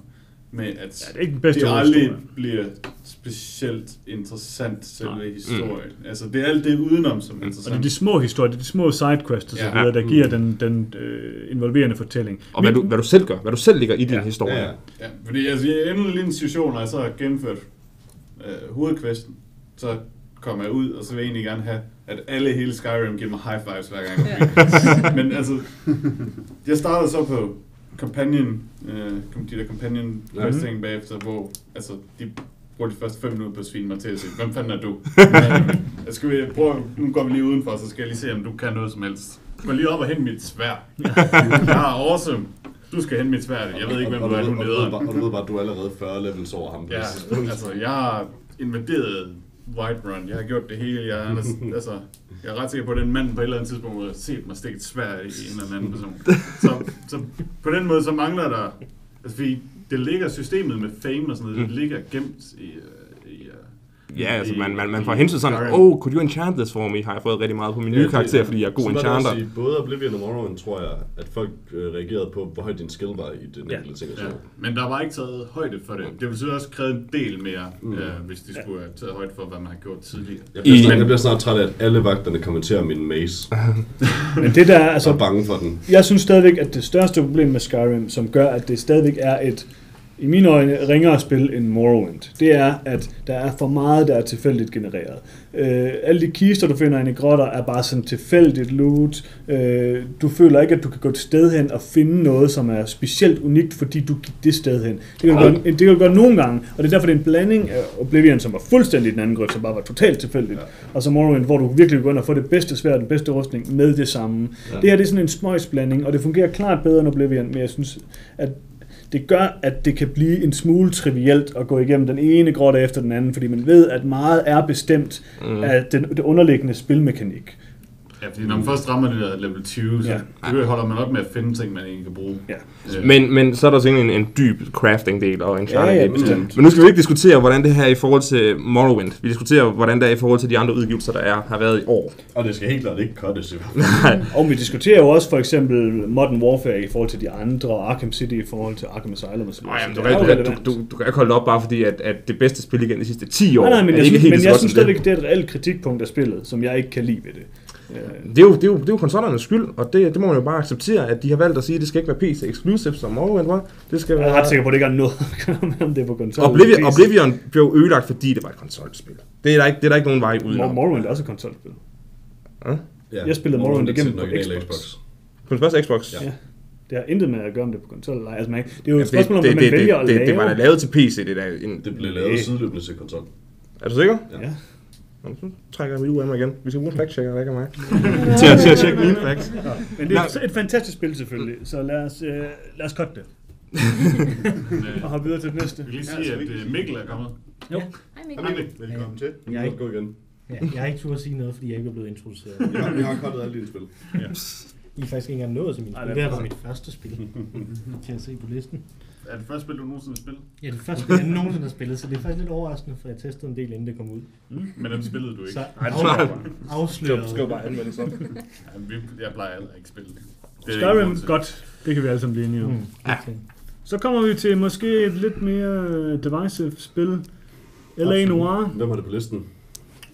Med at Ja, det er ikke den bedste det aldrig historie. bliver specielt interessant, selve Nej. historien. Altså, det er alt det udenom, som er Og det interessant. er de små historier, det er de små sidequests og så Ja. der giver den, den øh, involverende fortælling. Og hvad du, hvad du selv gør, hvad du selv ligger i din Ja. historie. Ja, ja. Ja, fordi altså, jeg ender lige i en situation, når jeg så har gennemført øh, hovedkvesten, så kommer jeg ud, og så vil jeg egentlig gerne have, at alle hele Skyrim giver mig high fives hver gang. jeg. [laughs] Men altså, jeg startede så på companion, øh, de der companion Ja. quest ting bagefter, hvor altså, de bruger de første 5 minutter på at svine mig til at sige, hvem fanden er du? [laughs] Jeg skal vi prøve, nu går vi lige udenfor, så skal jeg lige se, om du kan noget som helst. Gå lige op og hente mit svær. [laughs] Ja, awesome. Du skal hente mit svær. Jeg ved ikke, hvem du er, du ved- og du ved bare, at du er allerede 40 levels over ham. Ja, altså, jeg har invaderet Whiterun. Jeg har gjort det hele. Jeg, er, [laughs] altså, jeg er ret sikker på, at den mand på et eller andet tidspunkt har set mig stikke et svær i en eller anden person. [laughs] Så, så på den måde, så mangler der... Altså, fordi det ligger systemet med fame og sådan noget, det ligger gemt i... Ja, altså man, man, man får hentet sådan, oh, could you enchant this for me? Har jeg fået rigtig meget på min nye karakter, fordi jeg er god det også enchanter. i både Oblivion og Morrowind, tror jeg, at folk øh, reagerede på, hvor højt din skill var i den Ja. enkelte ting. Ja, men der var ikke taget højde for det. Det ville selvfølgelig også kræve en del mere, Mm. øh, hvis de skulle have taget højde for, hvad man har gjort tidligere. Jeg bliver, I- snart, jeg bliver snart træt af, at alle vagterne kommenterer min mace. [laughs] Men det der, er Så altså, er bange for den. jeg synes stadigvæk, at det største problem med Skyrim, som gør, at det stadigvæk er et, i mine øjne, ringere spil end Morrowind, det er, at der er for meget, der er tilfældigt genereret. Øh, alle de kister, du finder inde i grotter, er bare sådan tilfældigt loot. Øh, du føler ikke, at du kan gå et sted hen og finde noget, som er specielt unikt, fordi du gik det sted hen. Det kan du gøre, det kan du gøre nogle gange, og det er derfor, det er en blanding af Oblivion, som var fuldstændig den anden grøft, som bare var totalt tilfældigt, ja. og så Morrowind, hvor du virkelig kan gå ind og få det bedste svær, den bedste rustning med det samme. Ja. Det her det er sådan en smøgsblanding, og det fungerer klart bedre end Oblivion, men jeg synes, at det gør, at det kan blive en smule trivielt at gå igennem den ene grotte efter den anden, fordi man ved, at meget er bestemt mm. af den, det underliggende spilmekanik. Ja, fordi når man først rammer det der level 20, så Ja. holder man op med at finde ting, man ikke kan bruge. Ja. Øh, Men, men så er der også egentlig en, en dyb crafting-del og en Ja, ja, bestemt. Men nu skal vi ikke diskutere, hvordan det her er i forhold til Morrowind. Vi diskuterer, hvordan det er i forhold til de andre udgivelser, der er, har været i år. Og det skal helt klart ikke cuttes i hvert fald. Og vi diskuterer jo også for eksempel Modern Warfare i forhold til de andre, og Arkham City i forhold til Arkham Asylum osv. Nå, jamen, Så du, kan, du, du, du, du kan ikke holde op bare fordi, at, at det bedste spil igen de sidste 10 år Nej, nej, men er jeg ikke synes, helt men så jeg synes stadigvæk, det er et reelt kritikpunkt af spillet, som jeg ikke kan lide ved det. Det er, jo, det, er jo, det er jo konsollernes skyld, og det, det må man jo bare acceptere, at de har valgt at sige, at det skal ikke være PC exclusive som Morrowind var. Det skal Jeg være... er ret sikker på, at det ikke har noget med, om det er på konsol. Oblivion. Oblivion blev ødelagt, fordi det var et konsolspil. Det er der ikke, det er der ikke nogen vej ud Mor-. Morrowind er også et konsolspil. Ja. Jeg spillede Morrowind igennem på originale Xbox. På den første Xbox. Ja. Det har intet med at gøre, om det er på konsol eller ej. Altså, man, det er jo et Altså, spørgsmål om, det, hvad man det, vælger det, at det, lave. det, var da lavet til PC, det der. En, Det blev lavet sideløbende til konsol. er du sikker? Ja. Nå, Så trækker vi ud af mig igen. Vi skal bruge en fact-checker, der ikke er mig. [laughs] til, at, til at tjekke mine facts. Men det er et, et fantastisk spil selvfølgelig, så lad os, øh, lad os cutte det. [laughs] Og hoppe videre til det næste. Jeg vil lige sige, at øh, Mikkel er kommet. Jo. Hej Mikkel. Hej Mikkel. Velkommen til. Vi Jeg, må er gå igen. ja, jeg har ikke turde at sige noget, fordi jeg ikke er blevet introduceret. [laughs] Jeg har, jeg har cuttet alle dine spil. I er faktisk ikke engang nået til mit Ej, spil. det er her var mit første spil til at se på listen. Er det første spil, du nogensinde har spillet? Ja, det første spil, jeg nogensinde har spillet, så det er faktisk lidt overraskende, for jeg testede en del, inden det kom ud. Men dem spillede du ikke. Så Nej, det af, afsløret. Skriv bare vi- jeg plejer heller ikke at spille det. Skyrim, godt. Det kan vi alle sammen blive enige om. Mm, Ja. ja. Så kommer vi til måske et lidt mere øh, divisive spil. L.A. Noir. Hvem har det på listen?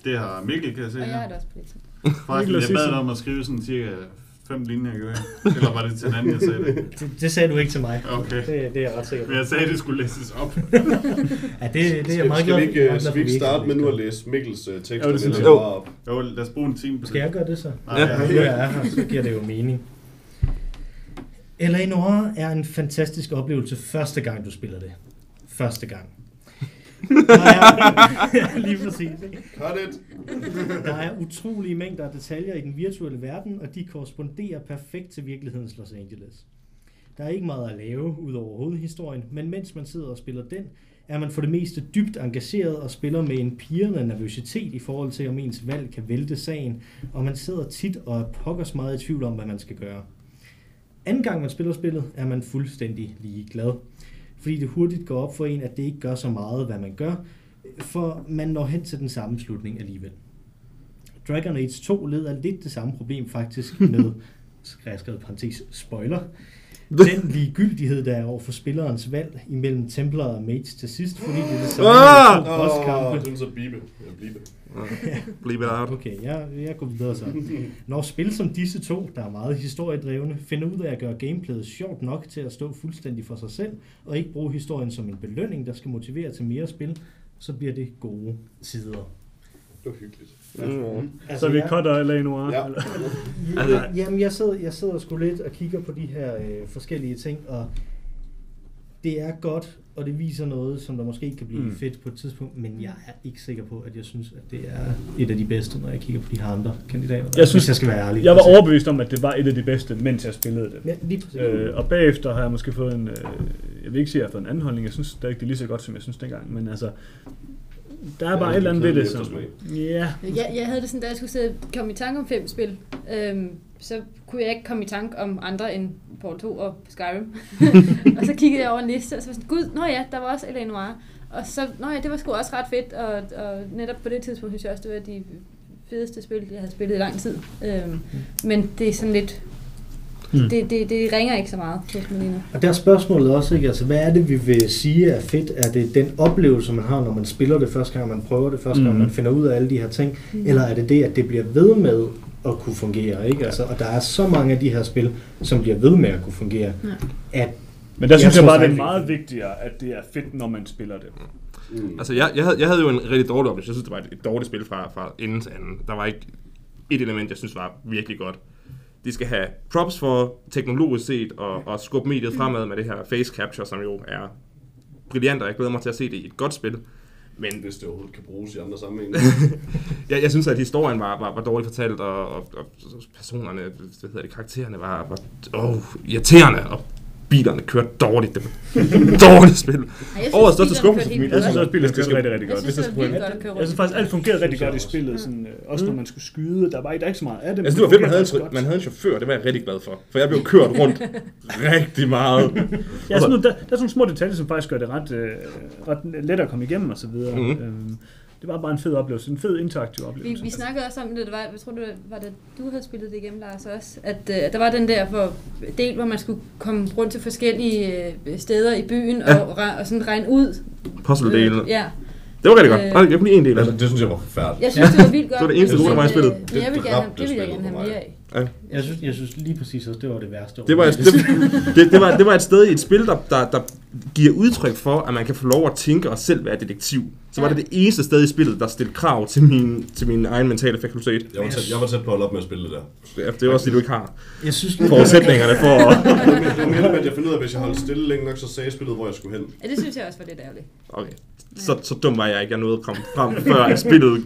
Det har Mikkel, kan jeg se. Og jeg har det også på listen. Mikkel jeg bad dig om at skrive sådan cirka fem linjer, kan jeg Eller var det til en anden, jeg sagde det? [laughs] Det, det sagde du ikke til mig. Okay. Det, det er jeg ret sikker på. Men jeg sagde, at det skulle læses op. [laughs] Ja, det, det er Skal, jeg meget skal glad vi ikke, meget øh, skal vi ikke for, starte med nu at læse Mikkels uh, tekst? Jo, det synes jeg. bare op? Jo, lad os bruge en time på det. Skal jeg gøre det så? Nej, Ja. ja. Jeg er her, så giver det jo mening. L.A. Noir er en fantastisk oplevelse første gang, du spiller det. Første gang. Der er, [laughs] lige præcis. Ikke? Cut it! Der er utrolige mængder af detaljer i den virtuelle verden, og de korresponderer perfekt til virkelighedens Los Angeles. Der er ikke meget at lave ud over hovedhistorien, men mens man sidder og spiller den, er man for det meste dybt engageret og spiller med en pirrende nervøsitet i forhold til, om ens valg kan vælte sagen, og man sidder tit og er pokkers meget i tvivl om, hvad man skal gøre. Anden gang man spiller spillet, er man fuldstændig lige glad. Fordi det hurtigt går op for en, at det ikke gør så meget, hvad man gør, for man når hen til den samme slutning alligevel. Dragon Age 2 led af lidt det samme problem faktisk [laughs] med, skal jeg skrevet parentes, spoiler, [laughs] den ligegyldighed, der er over for spillerens valg imellem Templar og Mage til sidst, fordi det er det samme Ah! med to bosskampe. Åh, du er så bibe. Jeg bibe. Bleep it out. Okay, jeg, jeg går videre så. Når spil som disse to, der er meget historiedrevne, finder ud af at gøre gameplayet sjovt nok til at stå fuldstændig for sig selv, og ikke bruge historien som en belønning, der skal motivere til mere spil, så bliver det gode tider. Det var hyggeligt. Mm. Så vi jeg- cutter L.A. Noir. Ja. eller- [laughs] Altså- Jamen, jeg sidder, jeg sidder sgu lidt og kigger på de her øh, forskellige ting, og det er godt, og det viser noget, som der måske kan blive Mm. mm. fedt på et tidspunkt, men jeg er ikke sikker på, at jeg synes, at det er et af de bedste, når jeg kigger på de her andre kandidater. Jeg synes- hvis jeg skal være ærlig. Jeg var overbevist om, at det var et af de bedste, mens jeg spillede det. Ja, lige præcis. Øh, og bagefter har jeg måske fået en, øh, jeg vil ikke sige, at jeg har fået en anden holdning, jeg synes stadig, det er lige så godt, som jeg synes dengang, men altså, der er bare et eller andet ved det, som, ja, Jeg, jeg havde det sådan, da jeg skulle sidde komme i tanke om fem spil, øhm, så kunne jeg ikke komme i tanke om andre end Portal 2 og Skyrim. [laughs] og så kiggede jeg over en liste, og så var sådan, gud, nå ja, der var også L.A. Noir. Og så, nå ja, det var sgu også ret fedt, og, og netop på det tidspunkt synes jeg også, det var de fedeste spil, jeg havde spillet i lang tid. Øhm, men det er sådan lidt, Mm. det, det, det ringer ikke så meget hos mig lige nu. Og der er spørgsmålet også, ikke? Altså, hvad er det, vi vil sige er fedt? Er det den oplevelse, man har, når man spiller det første gang, man prøver det første gang, Mhm. man finder ud af alle de her ting? Mm. Eller er det det, at det bliver ved med at kunne fungere? Ikke? Altså, og der er så mange af de her spil, som bliver ved med at kunne fungere, Ja. at men der Jeg synes jeg, bare, det er meget vigtigere, at det er fedt, når man spiller det. Mm. Altså, jeg, jeg, havde, jeg havde jo en rigtig dårlig oplevelse. Jeg synes, det var et, et dårligt spil fra, fra ende til anden. Der var ikke et element, jeg synes var virkelig godt. De skal have props for teknologisk set og, og skubbe mediet fremad med det her face capture, som jo er brilliant, og jeg glæder mig til at se det i et godt spil. Men Hvis det overhovedet kan bruges i andre sammenhænge. [laughs] jeg, jeg synes, at historien var, var, var dårligt fortalt, og, og, og personerne, hvad hedder det, karaktererne var, var åh, irriterende, og bilerne kørte dårligt. Det var [laughs] dårligt spil. Jeg synes, Årets største bilerne skuffelse for mit Jeg synes også, Hvis det kørte rigtig, rigtig Jeg godt. synes, hvis det var godt at Jeg synes faktisk, alt fungerede rigtig godt i spillet. Sådan, øh, også når man skulle skyde. Der var ikke, der ikke så meget af det. Jeg synes, det var fedt, man havde, en, man havde en chauffør, det var jeg rigtig glad for. For jeg blev kørt rundt [laughs] rigtig meget. Ja, sådan, der, der er sådan nogle små detaljer, som faktisk gør det ret, øh, ret let at komme igennem og så videre. Mhm. Det var bare en fed oplevelse, en fed interaktiv Vi, oplevelse. vi snakkede også om det, det var, jeg tror, det var, det, du havde spillet det igennem, Lars, også, at øh, der var den der hvor, del, hvor man skulle komme rundt til forskellige øh, steder i byen Ja. og, og, og sådan regne ud. Puzzle-delen. Øh, ja, Det var rigtig godt. Øh, Nej, Jeg kunne lide en del af Altså, det. det synes jeg var forfærdeligt. Jeg synes, det var vildt [laughs] godt. Det var det eneste gode, der var i øh, spillet. Men jeg vil Det gerne, det vil jeg gerne for have mig. mere af. Jeg synes, jeg synes lige præcis også, det var det værste. Det var, et, det, [laughs] det, det, var, det var et sted i et spil, der, der, der giver udtryk for, at man kan få lov at tænke og selv være detektiv. Så var Ja. det det eneste sted i spillet, der stillede krav til min, til min egen mentale fakultet. Jeg var, tæt, jeg var tæt på at holde op med at spille det der. Ja, det er også det, du ikke har Jeg synes forudsætningerne for at... [laughs] Det var mere med, at jeg fandt ud af, at hvis jeg holdt stille længe nok, så sagde spillet, hvor jeg skulle hen. Ja, det synes jeg også var lidt ærgerligt. Okay. Så, så dum var jeg ikke, jeg nåede at komme frem, før jeg spillede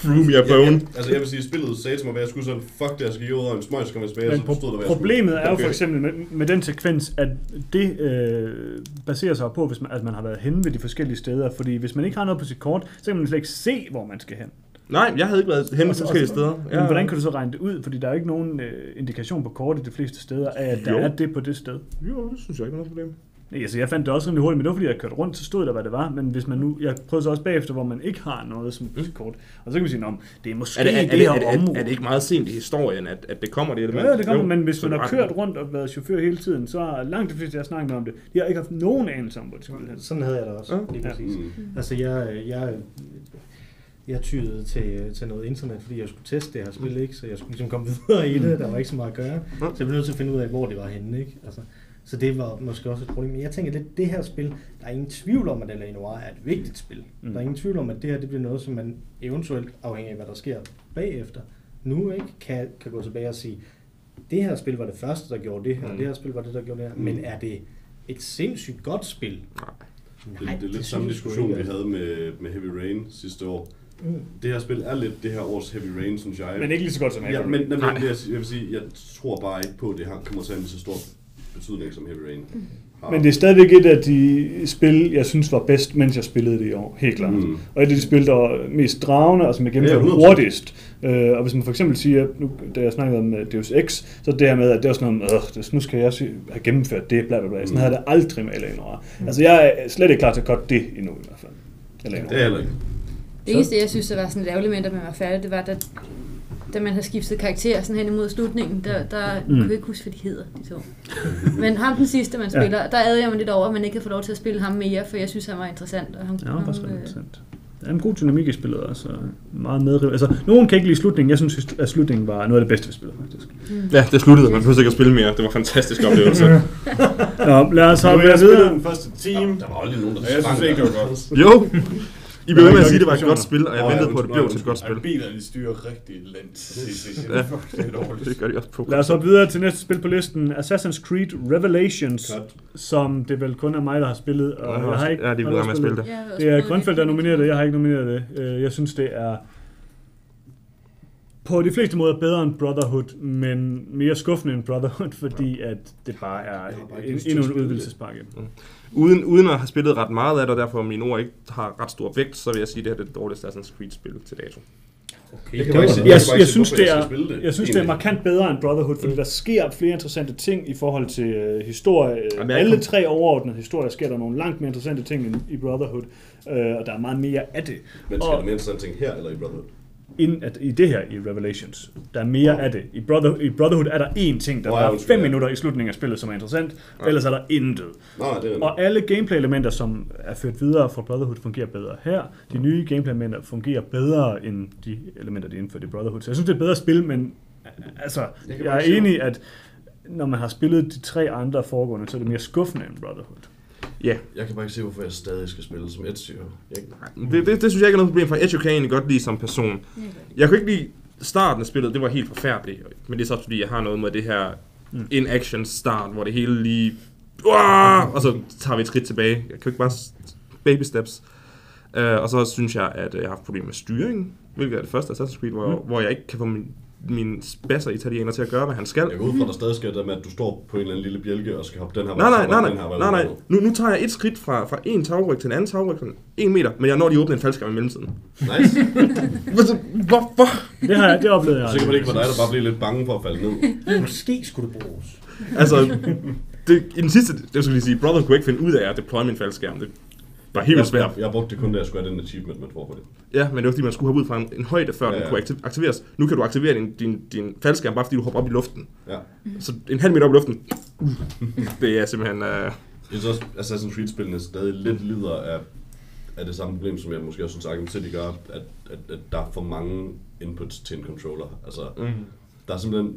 through me a bone. Altså, jeg vil sige, at spillet sagde til mig, hvad jeg skulle sådan, fuck det, jeg skal over en smøg, så kommer jeg tilbage, og Men så stod der, hvad problemet er jo for eksempel med, med den sekvens, at det øh, baserer sig på, hvis man, at man har været henne ved de forskellige steder. Fordi hvis man ikke har noget på sit kort, så kan man slet ikke se, hvor man skal hen. Nej, jeg havde ikke været hen Og til så- forskellige og steder. Men hvordan kan du så regne det ud? Fordi der er jo ikke nogen øh, indikation på kortet de fleste steder af, at der Jo. er det på det sted. Jo, det synes jeg ikke er noget problem. Nej, altså jeg fandt det også rimelig hurtigt, men det var fordi, jeg kørte rundt, så stod der, hvad det var. Men hvis man nu, jeg prøvede så også bagefter, hvor man ikke har noget som sit kort. Og så kan vi sige, om det er måske Er det, er, det, er, her er, er, område. er det ikke meget sent i historien, at, at det kommer det element? Ja, det kommer, men hvis man det har kørt rundt og været chauffør hele tiden, så er langt de fleste, jeg har snakket med om det, de har ikke haft nogen anelse om, hvor de skulle hen. Sådan havde jeg det også, Ja. lige Ja. præcis. Mm. Altså, jeg, jeg, jeg tydede til, til noget internet, fordi jeg skulle teste det her spil, ikke? så jeg skulle ligesom komme [laughs] videre i det, der var ikke så meget at gøre. Så jeg blev nødt til at finde ud af, hvor det var henne. Ikke? Altså, så det var måske også et problem. Men jeg tænker lidt, det her spil, der er ingen tvivl om, at L.A. Noir er et vigtigt spil. Mm. Mm. Der er ingen tvivl om, at det her det bliver noget, som man eventuelt, afhængig af hvad der sker bagefter, nu ikke kan, kan gå tilbage og sige, det her spil var det første, der gjorde det her, Mm. og det her spil var det, der gjorde det her. Men er det et sindssygt godt spil? Nej. Det, det er lidt samme jeg sgu diskussion, ikke, vi altså. havde med, med Heavy Rain sidste år. Mm. Det her spil er lidt det her års Heavy Rain, synes jeg. Men ikke lige så godt som Heavy men, Rain. men, Nej. men det, jeg, jeg vil sige, jeg tror bare ikke på, at det har, kommer til at have en så stor betydning, som Heavy Rain har. Men det er stadigvæk et af de spil, jeg synes var bedst, mens jeg spillede det i år. Helt klart. Mm. Mm. Og et af de spil, der var mest dragende, og som jeg gennemførte Ja, ja, 100%. hurtigst. Øh, og hvis man for eksempel siger, nu, da jeg snakkede om øh, Deus Ex, så det her med, at det var sådan noget, øh, det, nu skal jeg have gennemført det, bla bla bla. Sådan Mm. havde det aldrig med L.A. Noir. Altså jeg er slet ikke klar til at cutte det endnu i hvert fald. L.A. Det er heller ikke. Det eneste, jeg synes, der var sådan et ærgerligt med, da man var færdig, det var, da, da man havde skiftet karakter sådan hen imod slutningen, der, der Mm. mm. kunne jeg ikke huske, hvad de hedder, de to. Men ham den sidste, man Ja. spiller, der adede jeg mig lidt over, at man ikke havde fået lov til at spille ham mere, for jeg synes, han var interessant. Og ham, Ja, det var sådan øh, interessant. Der er en god dynamik i spillet også. og Meget medriv. Altså, nogen kan ikke lide slutningen. Jeg synes, at slutningen var noget af det bedste ved spillet, faktisk. Ja, det sluttede. Man behøver ikke at spille mere. Det var en fantastisk oplevelse. [laughs] Nå, lad os Nu hoppe har jeg spillet videre. den første time, Der var aldrig nogen, der og jeg synes ikke, det var godt. jo, I blev ved med at ikke sige, at det var et godt spil, og jeg ventede på, at det blev til et godt spil. Bilerne styrer rigtig lent. Fuck, det er dårligt. [laughs] Det gør de også på. Lad os hoppe videre til næste spil på listen. Assassin's Creed Revelations, Cut. som det vel kun er mig, der har spillet. Og Jeg har jeg ikke, ja, de er ved med at spillet spille det. jeg Det er Grønfeldt, der er nomineret det. Jeg har ikke nomineret det. Øh, Jeg synes, det er på de fleste måder bedre end Brotherhood, men mere skuffende end Brotherhood, fordi at det bare er Jeg endnu en spille det. Uden, uden at have spillet ret meget af det, og derfor mine ord ikke har ret stor vægt, så vil jeg sige, at det her er det dårligste Assassin's Creed-spil til dato. Okay, Jeg Jeg, synes, det er, jeg synes, det er markant bedre end Brotherhood, fordi der sker flere interessante ting i forhold til øh, historie. Jamen, jeg Alle tre overordnede historier sker der nogle langt mere interessante ting end i Brotherhood, øh, og der er meget mere af det. Men skal Og- der mere interessante ting her, eller i Brotherhood? Ind at, i det her, i Revelations. Der er mere af det. I, Brother, I Brotherhood er der én ting, der Nå, ja, er fem ja. minutter i slutningen af spillet, som er interessant. Ellers er der intet. Nej, det er Og alle gameplay-elementer, som er ført videre fra Brotherhood, fungerer bedre her. De nye gameplay-elementer fungerer bedre end de elementer, de indførte i Brotherhood. Så jeg synes, det er et bedre spil, men altså, Jeg er enig, at når man har spillet de tre andre foregående, så er det mere skuffende end Brotherhood. Ja, Jeg kan bare ikke se, hvorfor jeg stadig skal spille som Ezio. Jeg, det, det, det, synes jeg ikke er noget problem, for Ezio kan jeg egentlig godt lide som person. Jeg kunne ikke lide starten af spillet, det var helt forfærdeligt. Men det er så fordi, jeg har noget med det her Mm. in-action start, hvor det hele lige... Uah! Og så tager vi et skridt tilbage. Jeg kan ikke bare... Baby steps. Uh, og så synes jeg, at jeg har haft problemer med styringen, hvilket er det første Assassin's Creed, hvor, Mm. hvor jeg ikke kan få min, min spasser italiener til at gøre, hvad han skal. jeg går ud fra, at der stadig sker det med, at du står på en eller anden lille bjælke og skal hoppe den her Nej, nej, så nej, den her nej, vej, nej, nej. her Nu, nu tager jeg et skridt fra, fra en tagryg til en anden tagryg, sådan en meter, men jeg når lige åbne en faldskærm i mellemtiden. vej. Nice. [laughs] Hvor, hvor? Det, har jeg, det oplevede jeg. Så kan man ikke være dig, der bare bliver lidt bange for at falde ned. [laughs] Måske skulle det bruges. Altså, det, i den sidste, det skulle lige sige, Brother kunne ikke finde ud af at deploy min faldskærm. Det var helt vildt jeg, svært. jeg, jeg, brugte det kun, da jeg skulle have den achievement, man får på det. Ja, men det var fordi, man skulle hoppe ud fra en, en højde, før ja, Ja, den kunne aktiv- aktiveres. Nu kan du aktivere din, din, din faldskærm, bare fordi du hopper op i luften. Ja. Så en halv meter op i luften, det er simpelthen... Uh, Jeg synes også, Assassin's Creed-spillene stadig lidt lider af er det samme problem, som jeg måske også synes, Arkham City gør, at, at, at der er for mange inputs til en controller. Altså, Mm. der er simpelthen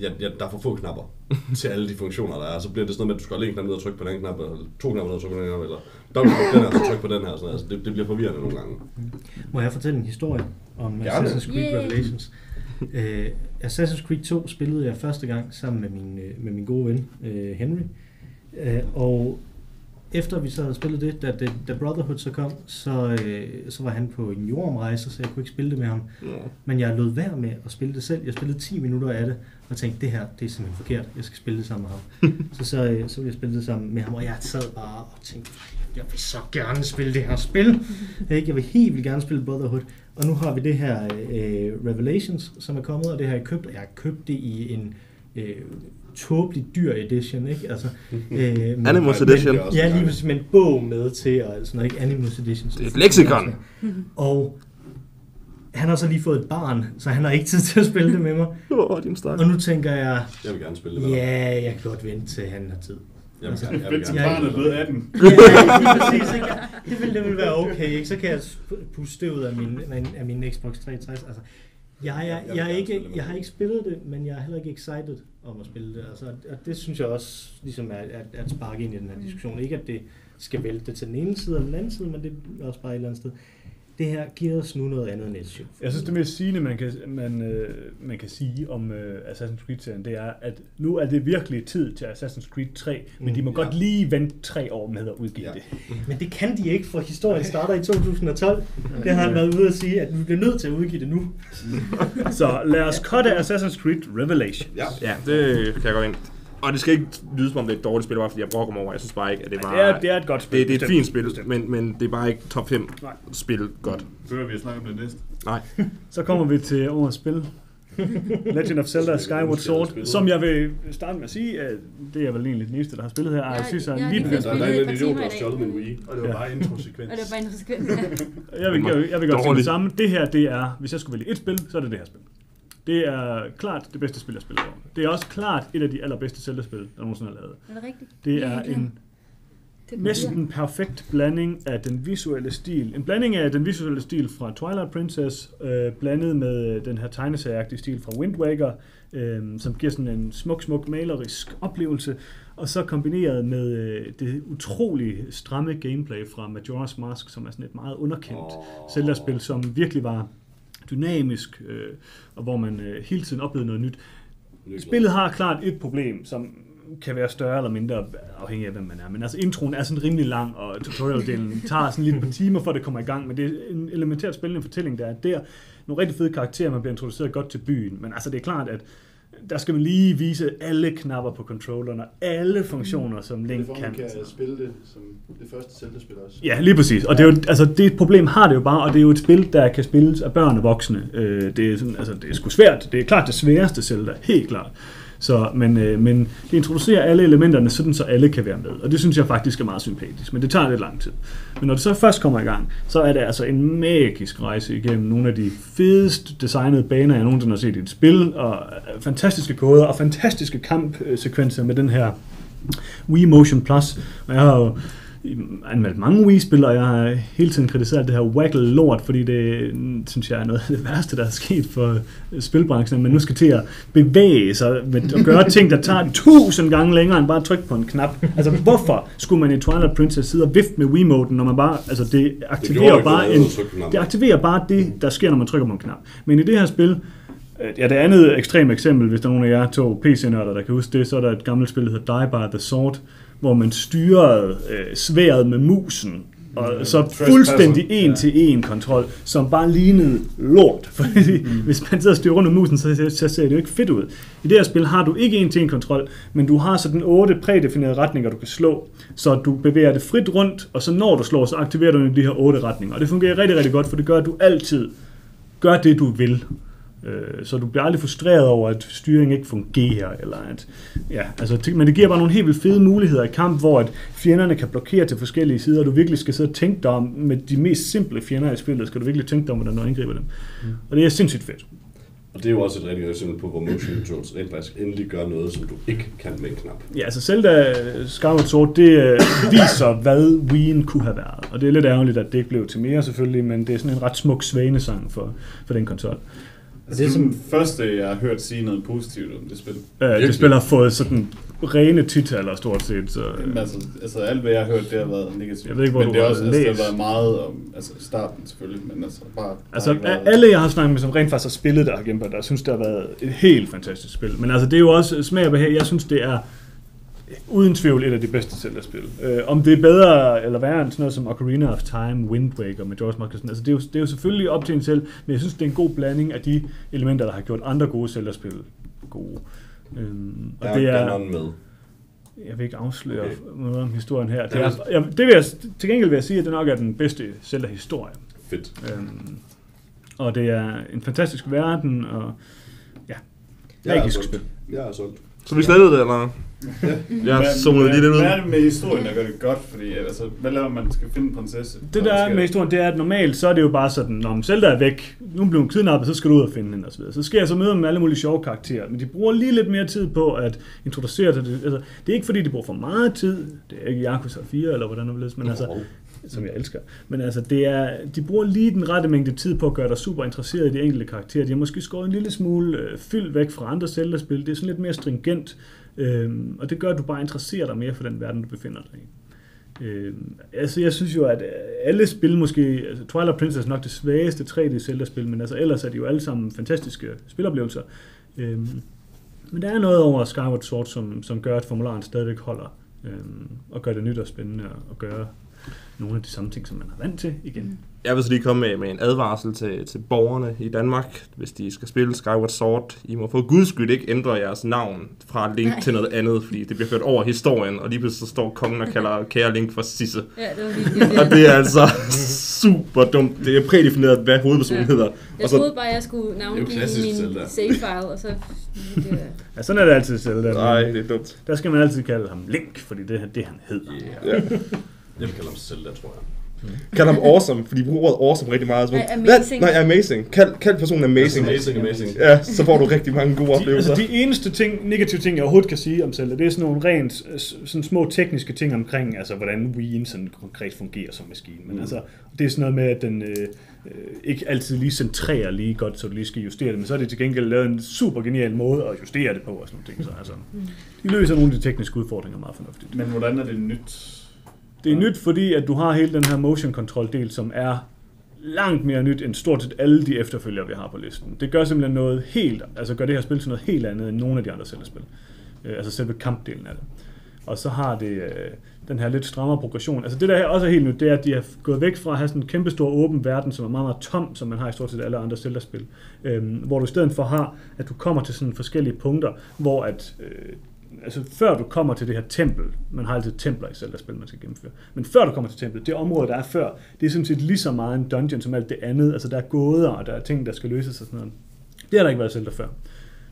ja, ja, der er for få knapper [laughs] til alle de funktioner, der er. Så bliver det sådan noget med, at du skal holde en knap ned og trykke på den knap, eller to knapper ned og trykke på den knap, eller dobbelt tryk den her, så tryk på den her. Sådan. Altså, det, det bliver forvirrende nogle gange. Må jeg fortælle en historie om Gerne. Assassin's Creed Yay. Revelations? Uh, Assassin's Creed 2 spillede jeg første gang sammen med min, uh, med min gode ven, uh, Henry. Uh, og efter vi så havde spillet det, da, da, da Brotherhood så kom, så, uh, så var han på en jordomrejse, så jeg kunne ikke spille det med ham. Nå. Men jeg lod være med at spille det selv. Jeg spillede 10 minutter af det, og tænkte, det her, det er simpelthen forkert. Jeg skal spille det sammen med ham. [laughs] så, så, øh, så ville jeg spille det sammen med ham, og jeg sad bare og tænkte, jeg vil så gerne spille det her spil. [laughs] Ikke? Jeg vil helt vildt gerne spille Brotherhood. Og nu har vi det her øh, Revelations, som er kommet, og det har jeg købt, og jeg har købt det i en øh, tåbelig dyr edition, ikke? Altså, øh, med- Animus Men- Edition. men- Ja, lige præcis med en bog med til, og sådan noget, ikke? Animus Edition. Det er et leksikon. Og han har så lige fået et barn, så han har ikke tid til at spille det med mig. [laughs] Åh, oh, din stak. Og nu tænker jeg, Jeg vil gerne spille det med dig. ja, jeg kan godt vente til han har tid. Jeg vil gerne, jeg vil gerne. Ja. barnet er blevet 18. Ja, lige præcis, ikke? Det vil, det vil være okay, ikke? Så kan jeg puste af min, af min- af min Xbox 360. Altså, jeg, jeg, jeg, er gerne ikke, jeg har ikke spillet det, men jeg er heller ikke excited om at spille det. Altså, og det synes jeg også ligesom er at, at sparke ind i den her diskussion. Ikke at det skal vælte til den ene side eller den anden side, men det er også bare et eller andet sted. Det her giver os nu noget andet end et. Jeg synes, det mest sigende, man kan, man, øh, man kan sige om øh, Assassin's Creed-serien, det er, at nu er det virkelig tid til Assassin's Creed 3, men Mm, de må ja. godt lige vente tre år med at udgive Ja. det. Men det kan de ikke, for historien starter i 2012. Det har han været ude at sige, at vi bliver nødt til at udgive det nu. Så lad os cutte Assassin's Creed Revelation. Ja. Ja, det kan jeg godt ind. Og det skal ikke lyde som om det er et dårligt spil, bare fordi jeg brokker mig over. Jeg synes bare ikke, at det var... Det er, det er et godt spil. det, det er et bestemt. fint spil, Bestemt. men, men det er bare ikke top 5 Nej. spil godt. Før vi snakker om det næste. Nej. [laughs] Så kommer vi til årets spil. [laughs] Legend of Zelda Skyward Sword, som jeg vil starte med at sige, at det er vel egentlig den eneste, der har spillet her. Jeg synes, at lige begyndt. Der, er en idiot, der har stjålet min Wii. Og det var Ja. bare [laughs] introsekvens. Og det var bare en sekvens. Ja. Jeg vil, jeg jeg vil godt sige det samme. Det her, det er, hvis jeg skulle vælge et spil, så er det det her spil. Det er klart det bedste spil, jeg spiller over. Det er også klart et af de allerbedste Zelda-spil, der nogensinde er lavet. Er det rigtigt? Det er Ja, en Det er næsten perfekt blanding af den visuelle stil. En blanding af den visuelle stil fra Twilight Princess, øh, blandet med den her tegneserieagtige stil fra Wind Waker, øh, som giver sådan en smuk, smuk malerisk oplevelse, og så kombineret med øh, det utrolig stramme gameplay fra Majora's Mask, som er sådan et meget underkendt Åh. Zelda-spil, som virkelig var dynamisk, øh, og hvor man øh, hele tiden oplevede noget nyt. Spillet har klart et problem, som kan være større eller mindre, afhængig af, hvem man er. Men altså, introen er sådan rimelig lang, og tutorial-delen [laughs] tager sådan lidt et par timer, for at det kommer i gang. Men det er en elementært spændende fortælling, der er der. Nogle rigtig fede karakterer, man bliver introduceret godt til byen. Men altså, det er klart, at der skal man lige vise alle knapper på controlleren, og alle funktioner, som Link Link kan. kan spille det som det første Zelda-spil også. Ja, lige præcis. Og det, er jo, altså, det problem har det jo bare, og det er jo et spil, der kan spilles af børn og voksne. Øh, det, er sådan, altså, det er sgu svært. Det er klart det sværeste Zelda, helt klart. Så, men, øh, men det introducerer alle elementerne, sådan så alle kan være med. Og det synes jeg faktisk er meget sympatisk, men det tager lidt lang tid. Men når det så først kommer i gang, så er det altså en magisk rejse igennem nogle af de fedest designede baner, jeg nogensinde har set i et spil, og øh, fantastiske koder og fantastiske kampsekvenser med den her Wii Motion Plus. Og jeg har jo anmeldt mange Wii-spil, og jeg har hele tiden kritiseret det her waggle lort, fordi det synes jeg er noget af det værste, der er sket for spilbranchen, man nu skal til at bevæge sig med at gøre ting, der tager tusind gange længere end bare at trykke på en knap. Altså hvorfor skulle man i Twilight Princess sidde og vifte med Wiimoten, når man bare, altså det Det aktiverer gjorde bare en, det aktiverer bare det, der sker, når man trykker på en knap. Men i det her spil, øh, ja, det andet ekstreme eksempel, hvis der er nogen af jer to PC-nørder, der kan huske det, så er der et gammelt spil, der hedder Die by the Sword, hvor man styrede øh, sværet med musen, og så Trespasser. fuldstændig en Ja. til en kontrol, som bare lignede lort. [laughs] Fordi mm. hvis man sidder og styrer rundt med musen, så, så ser det jo ikke fedt ud. I det her spil har du ikke en til en kontrol, men du har sådan otte prædefinerede retninger, du kan slå, så du bevæger det frit rundt, og så når du slår, så aktiverer du de her otte retninger. Og det fungerer rigtig, rigtig godt, for det gør, at du altid gør det, du vil. Øh, Så du bliver aldrig frustreret over, at styringen ikke fungerer, eller at, ja, altså, men det giver bare nogle helt vildt fede muligheder i kamp, hvor at fjenderne kan blokere til forskellige sider, og du virkelig skal sidde og tænke dig om, med de mest simple fjender i spillet, skal du virkelig tænke dig om, hvordan du angriber dem. Mm. Og det er sindssygt fedt. Og det er jo også et rigtig godt eksempel på, hvor motion controls rent faktisk endelig gør noget, som du ikke kan med en knap. Ja, altså Zelda Skyward Sword, det øh, viser, hvad Wii'en kunne have været. Og det er lidt ærgerligt, at det ikke blev til mere selvfølgelig, men det er sådan en ret smuk svanesang for, for den konsol. Altså, det er som første, jeg har hørt sige noget positivt om det spil. Det Virkelig? spil har fået sådan rene titaller stort set, så... Jamen, altså, altså, alt hvad jeg har hørt, det har været negativt. Jeg ved ikke, hvor men du det er har også, altså, det læst. har været meget om, altså starten selvfølgelig, men altså bare... Altså, været- alle jeg har snakket med, som rent faktisk har spillet der har gennemført, der synes, det har været et helt fantastisk spil. Men altså, det er jo også smag og behag. Jeg synes, det er uden tvivl et af de bedste Zelda-spil. Øh, om det er bedre eller værre end sådan noget som Ocarina of Time, Wind Waker med George Marcus, altså det er, jo, det er jo selvfølgelig op til en selv, men jeg synes, det er en god blanding af de elementer, der har gjort andre gode Zelda-spil gode. Øhm, og Der det er med. jeg vil ikke afsløre Okay. noget om historien her. Det, Ja, er, jeg, det vil jeg, til gengæld vil jeg sige, at det nok er den bedste Zelda-historie. Fedt. Øhm, og det er en fantastisk verden, og ja, magisk solgt. spil. Jeg er solgt. Så vi slettede det, eller? [laughs] Jeg Hvad- zonede lige lidt ud. Hvad er det med historien, der gør det godt? Fordi altså, hvad laver man? Skal finde en prinsesse? Det der er med historien, det er, at normalt så er det jo bare sådan, når Zelda er væk, nu bliver hun kidnappet, så skal du ud og finde hende osv. Så skal jeg så møde med alle mulige sjove karakterer, men de bruger lige lidt mere tid på at introducere det. Altså, det er ikke fordi, de bruger for meget tid, det er ikke Yakuza 4 eller hvordan det vil men altså, som jeg elsker. Men altså, det er, de bruger lige den rette mængde tid på at gøre dig super interesseret i de enkelte karakterer. De har måske skåret en lille smule øh, fyld væk fra andre Zelda-spil. Det er sådan lidt mere stringent, øh, og det gør, at du bare interesserer dig mere for den verden, du befinder dig i. Øh, altså, jeg synes jo, at øh, alle spil måske... Altså, Twilight Princess er nok det svageste 3D Zelda-spil, men altså, ellers er de jo alle sammen fantastiske spiloplevelser. Øh, men der er noget over Skyward Sword, som, som gør, at formularen stadigvæk holder, øh, og gør det nyt og spændende, at gøre nogle af de samme ting, som man er vant til igen. Jeg vil så lige komme med, med en advarsel til, til borgerne i Danmark, hvis de skal spille Skyward Sword. I må for guds skyld ikke ændre jeres navn fra Link Nej. til noget andet, fordi det bliver ført over historien, og lige pludselig så står kongen og kalder kære Link for Sisse. Ja, det var Og det er altså super dumt. Det er prædefineret, hvad hovedpersonen Ja. hedder. Jeg Og så, troede bare, jeg skulle navngive min Zelda. save-file, og så... Det, [laughs] Ja, sådan er det altid Zelda. nej, det er dumt. Der skal man altid kalde ham Link, fordi det er det, han hedder. Yeah. Ja. [laughs] Jeg vil kalde ham Zelda, tror jeg. Kald ham awesome, fordi de bruger ordet awesome rigtig meget. Så, amazing. Nej, amazing. Kald, kald personen amazing. Amazing, amazing. Ja, så får du rigtig mange gode De, oplevelser. altså de eneste ting, negative ting, jeg overhovedet kan sige om Zelda, det er sådan nogle rent øh, sådan små tekniske ting omkring, altså hvordan Wii'en sådan konkret fungerer som maskine. Men Mm. altså, det er sådan noget med, at den øh, øh, ikke altid lige centrerer lige godt, så du lige skal justere det, men så er det til gengæld lavet en super genial måde at justere det på og sådan nogle ting. Så altså, de løser nogle af de tekniske udfordringer meget fornuftigt. Men hvordan er det nyt? Det er nyt, fordi at du har hele den her motion control del, som er langt mere nyt end stort set alle de efterfølgere, vi har på listen. Det gør simpelthen noget helt, altså gør det her spil til noget helt andet end nogle af de andre Zelda-spil. Øh, altså selve kampdelen af det. Og så har det øh, den her lidt strammere progression. Altså det der her også er helt nyt, det er, at de har gået væk fra at have sådan en kæmpe stor åben verden, som er meget, meget tom, som man har i stort set alle andre Zelda-spil. Øh, hvor du i stedet for har, at du kommer til sådan forskellige punkter, hvor at øh, altså før du kommer til det her tempel, man har altid templer i Zelda-spil, man skal gennemføre, men før du kommer til templet, det område, der er før, det er sådan set lige så meget en dungeon som alt det andet, altså der er gåder, og der er ting, der skal løses og sådan noget. Det har der ikke været Zelda før.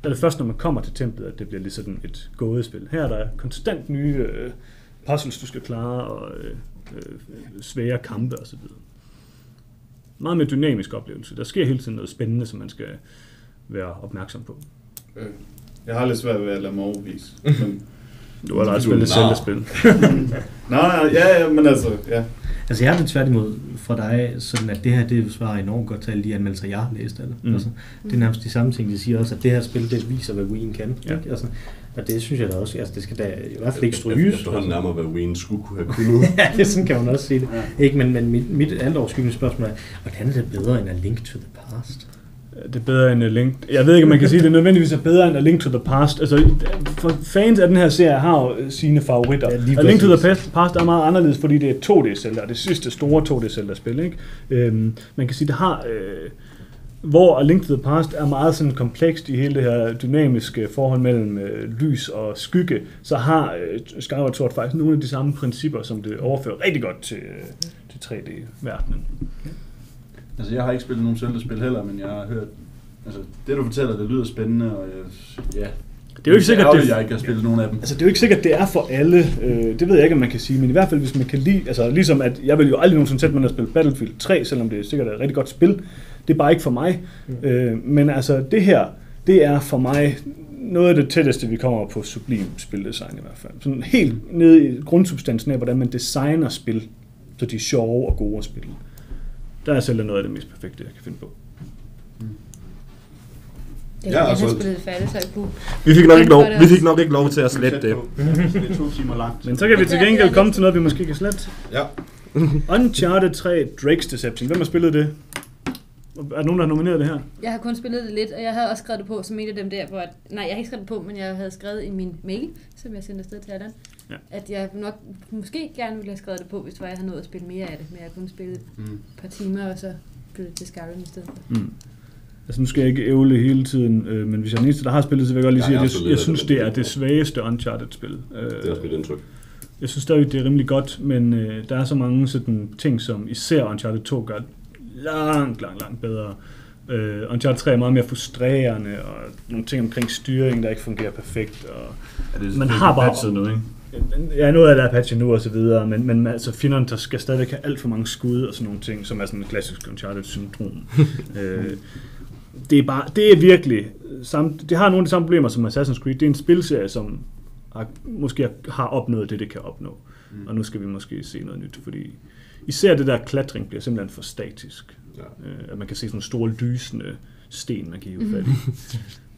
Der er det først, når man kommer til templet, at det bliver lige sådan et gådespil. Her er der konstant nye øh, puzzles, du skal klare, og øh, øh, svære kampe osv. Meget mere dynamisk oplevelse. Der sker hele tiden noget spændende, som man skal være opmærksom på. Øh, jeg har lidt svært ved at lade mig overbevise. [laughs] Men, Du har da også Du er spillet nar. Zelda-spil. nej, nej, ja, ja, men altså, ja. Altså jeg har det tværtimod fra dig, sådan at det her, det svarer enormt godt til alle de anmeldelser, jeg har læst. Eller? Mm. Altså, det er nærmest de samme ting, de siger også, at det her spil, det viser, hvad Wien kan. Ja. Ikke? Altså, og det synes jeg da også, altså det skal da i hvert fald ikke stryges. Efterhånden nærmere, hvad Wayne skulle kunne have kunnet. [laughs] ja, det sådan kan man også sige det. Ikke, men, men mit, mit alt overskyggende spørgsmål er, hvordan er det bedre end A Link to the Past? Det er bedre end A Link. Jeg ved ikke, om man kan sige, at det nødvendigvis er bedre end A Link to the Past. Altså, for fans af den her serie har jo øh, sine favoritter. Ja, A Link to the. Past Past er meget anderledes, fordi det er 2D Zelda, det sidste store 2D Zelda spil. Ikke? Øhm, man kan sige, det har... Øh, hvor A Link to the Past er meget sådan komplekst i hele det her dynamiske forhold mellem øh, lys og skygge, så har øh, Skyward Sword faktisk nogle af de samme principper, som det overfører rigtig godt til, øh, til 3D-verdenen. Altså, jeg har ikke spillet nogen Zelda-spil heller, men jeg har hørt... Altså, det du fortæller, det lyder spændende, og jeg, ja, Det er jo ikke sikkert, det det, jeg ikke har spillet nogen af dem. altså, det er jo ikke sikkert, det er for alle. Øh, det ved jeg ikke, om man kan sige. Men i hvert fald, hvis man kan lide... Altså, ligesom at jeg vil jo aldrig nogensinde sætte mig ned og spille Battlefield 3, selvom det sikkert er et rigtig godt spil. Det er bare ikke for mig. Øh, men altså, det her, det er for mig noget af det tætteste, vi kommer på sublim spildesign i hvert fald. Sådan helt nede i grundsubstansen af, hvordan man designer spil, så de er sjove og gode at spille. Der er selv noget af det mest perfekte, jeg kan finde på. Det Ja, jeg altså- så jeg kunne... Vi fik nok ikke lov, vi fik nok ikke lov til at slette det. Det er to timer langt. Men så kan vi til gengæld komme til noget, vi måske kan slette. Ja. Uncharted 3 Drake's Deception. Hvem har spillet det? Er der nogen, der har nomineret det her? Jeg har kun spillet det lidt, og jeg havde også skrevet det på som en af dem der, hvor... At, nej, jeg har ikke skrevet det på, men jeg havde skrevet i min mail, som jeg sendte afsted til Allan, Ja. at jeg nok måske gerne ville have skrevet det på, hvis det var, jeg havde nået at spille mere af det, men jeg kunne spille et Mm. par timer, og så flytte til Skyrim i stedet for. Mm. Altså nu skal jeg ikke ævle hele tiden, øh, men hvis jeg er den eneste, der har spillet, så vil jeg godt lige Jeg sige, at jeg, jeg det, synes, det det er det svageste Uncharted-spil. Øh, Det er også mit indtryk. Jeg synes stadig, det er rimelig godt, men øh, der er så mange sådan ting, som især Uncharted 2 gør langt, langt, langt bedre. Øh, Uncharted 3 er meget mere frustrerende, og nogle ting omkring styring, der ikke fungerer perfekt. Og Er det, Man det er har bare- nu, ikke? Ja, noget af det er patchet nu og så videre, men, men altså, fjenderne der skal stadigvæk have alt for mange skud og sådan nogle ting, som er sådan et klassisk Uncharted-syndrom. [laughs] øh, det er bare, det er virkelig, sam, det har nogle af de samme problemer som Assassin's Creed. Det er en spilserie, som har, måske har opnået det, det kan opnå. Mm. Og nu skal vi måske se noget nyt, fordi især det der klatring bliver simpelthen for statisk. Ja. Øh, at man kan se sådan nogle store lysende sten, man kan hive fat i.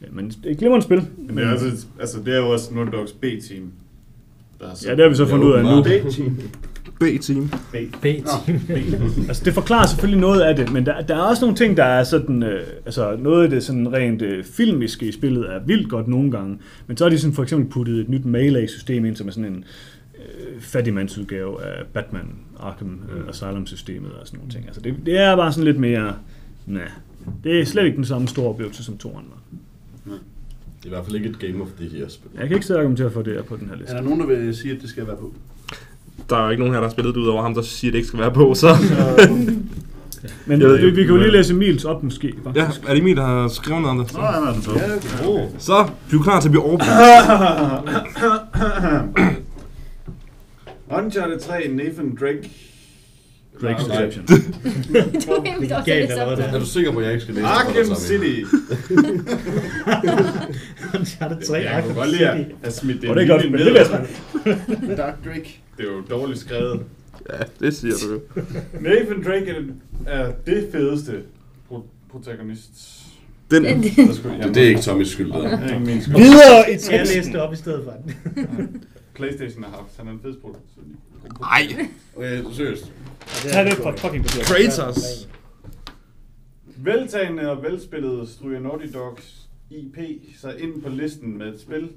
ja, men det er glimrende spil. Men det er, altså, altså, det er jo også Naughty Dogs B-team. Der er Ja, det har vi så fundet ud af nu. B-team. B-team. B-team. [laughs] Altså, det forklarer selvfølgelig noget af det, men der, der er også nogle ting, der er sådan, øh, altså noget af det sådan rent øh, filmiske i spillet er vildt godt nogle gange, men så har de sådan for eksempel puttet et nyt Melee-system ind, som er sådan en øh, fattigmandsudgave af Batman Arkham øh, Asylum-systemet og sådan nogle ting. Altså, det, det er bare sådan lidt mere, nej, det er slet ikke den samme store oplevelse, som toren var. Det er i hvert fald ikke et Game of the Year spil. Jeg kan ikke sidde og argumentere for det her på den her liste. Er der nogen, der vil sige, at det skal være på? Der er jo ikke nogen her, der har spillet det ud over ham, der siger, at det ikke skal være på, så... [laughs] Men Jeg ved vi, ikke, vi kan jo lige læse Emils op måske. Ja, Faktisk. er det Emil, der har skrevet noget om det? Nå, han er den på. Oh. Så, bliv klar til at blive overbevist. [laughs] Uncharted 3, Nathan Drake. Drake's Nej. Deception. [laughs] Du er helt også det hvad samme. Er du sikker på, at jeg ikke skal læse Arkham? City. [laughs] Uncharted 3 Jeg kunne Arkham godt lide at City. have smidt det det er godt, men det bliver spændende. [laughs] Dark Drake. Det er jo dårligt skrevet. Ja, det siger du jo. Nathan Drake er, den- er det fedeste pro- protagonist. Den, Den- Der skulle, Det, det er ikke Tommys skyld, det Det der. er ikke min skyld. Videre i Jeg teksten. læste det op i stedet for den. Playstation har haft. Han er en fed protagonist. Ej, Okay, seriøst. Tag det fra fucking papir. Kratos. Veltagende og velspillet stryger Naughty Dogs IP sig ind på listen med et spil,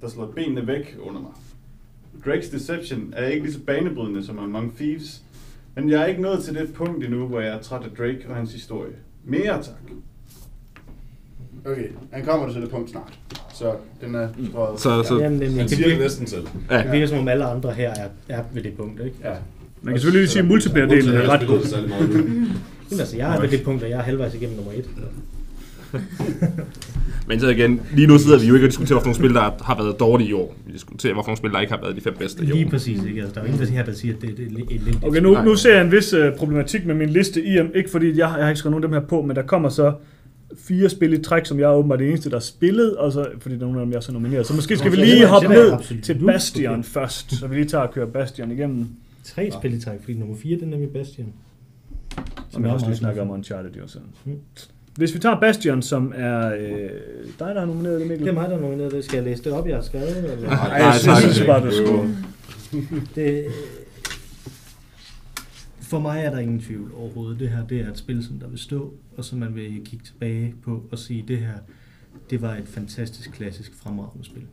der slår benene væk under mig. Drake's Deception er ikke lige så banebrydende som Among Thieves, men jeg er ikke nået til det punkt endnu, hvor jeg er træt af Drake og hans historie. Mere tak. Okay, han kommer til det punkt snart. Så den er strøget. Så, så, Jamen, nemlig. Han siger det næsten selv. det virker som om alle andre her er, er ved det punkt, ikke? Ja. Man kan selvfølgelig lige sige, at multiplayer-delen er ret god. Det særlig meget [laughs] nu. Men altså, jeg er ved det punkt, at jeg er halvvejs igennem nummer et. [laughs] men så igen, lige nu sidder vi jo ikke og diskuterer, hvilke spil, der har været dårlige i år. Vi diskuterer, hvilke spil, der ikke har været de fem bedste i Lige år. præcis, ikke? Altså, der er ingen, der her, der siger, at det, det er elendigt. Okay, nu, nu ser jeg en vis uh, problematik med min liste i, ikke fordi jeg, jeg har ikke skrevet nogen af dem her på, men der kommer så fire spil i træk, som jeg er åbenbart det eneste, der har spillet, og så, fordi der er nogle af dem, jeg er så nomineret. Så måske skal vi lige det er- hoppe det er ned til Bastion først, så vi lige tager og kører Bastion igennem, Tre spil i træk, fordi nummer 4, den er nemlig Bastion. som jeg også lige snakker om Uncharted jo. Så. Hvis vi tager Bastion, som er øh, dig, der har nomineret det, Mikkel. Det er mig, der er nomineret det. Skal jeg læse det op, jeg har skrevet? Eller? Ej, Nej, jeg tak. synes bare, du skulle. Det, for mig er der ingen tvivl overhovedet. Det her det er et spil, som der vil stå, og som man vil kigge tilbage på og sige, det her, det var et fantastisk, klassisk, fremragende spil.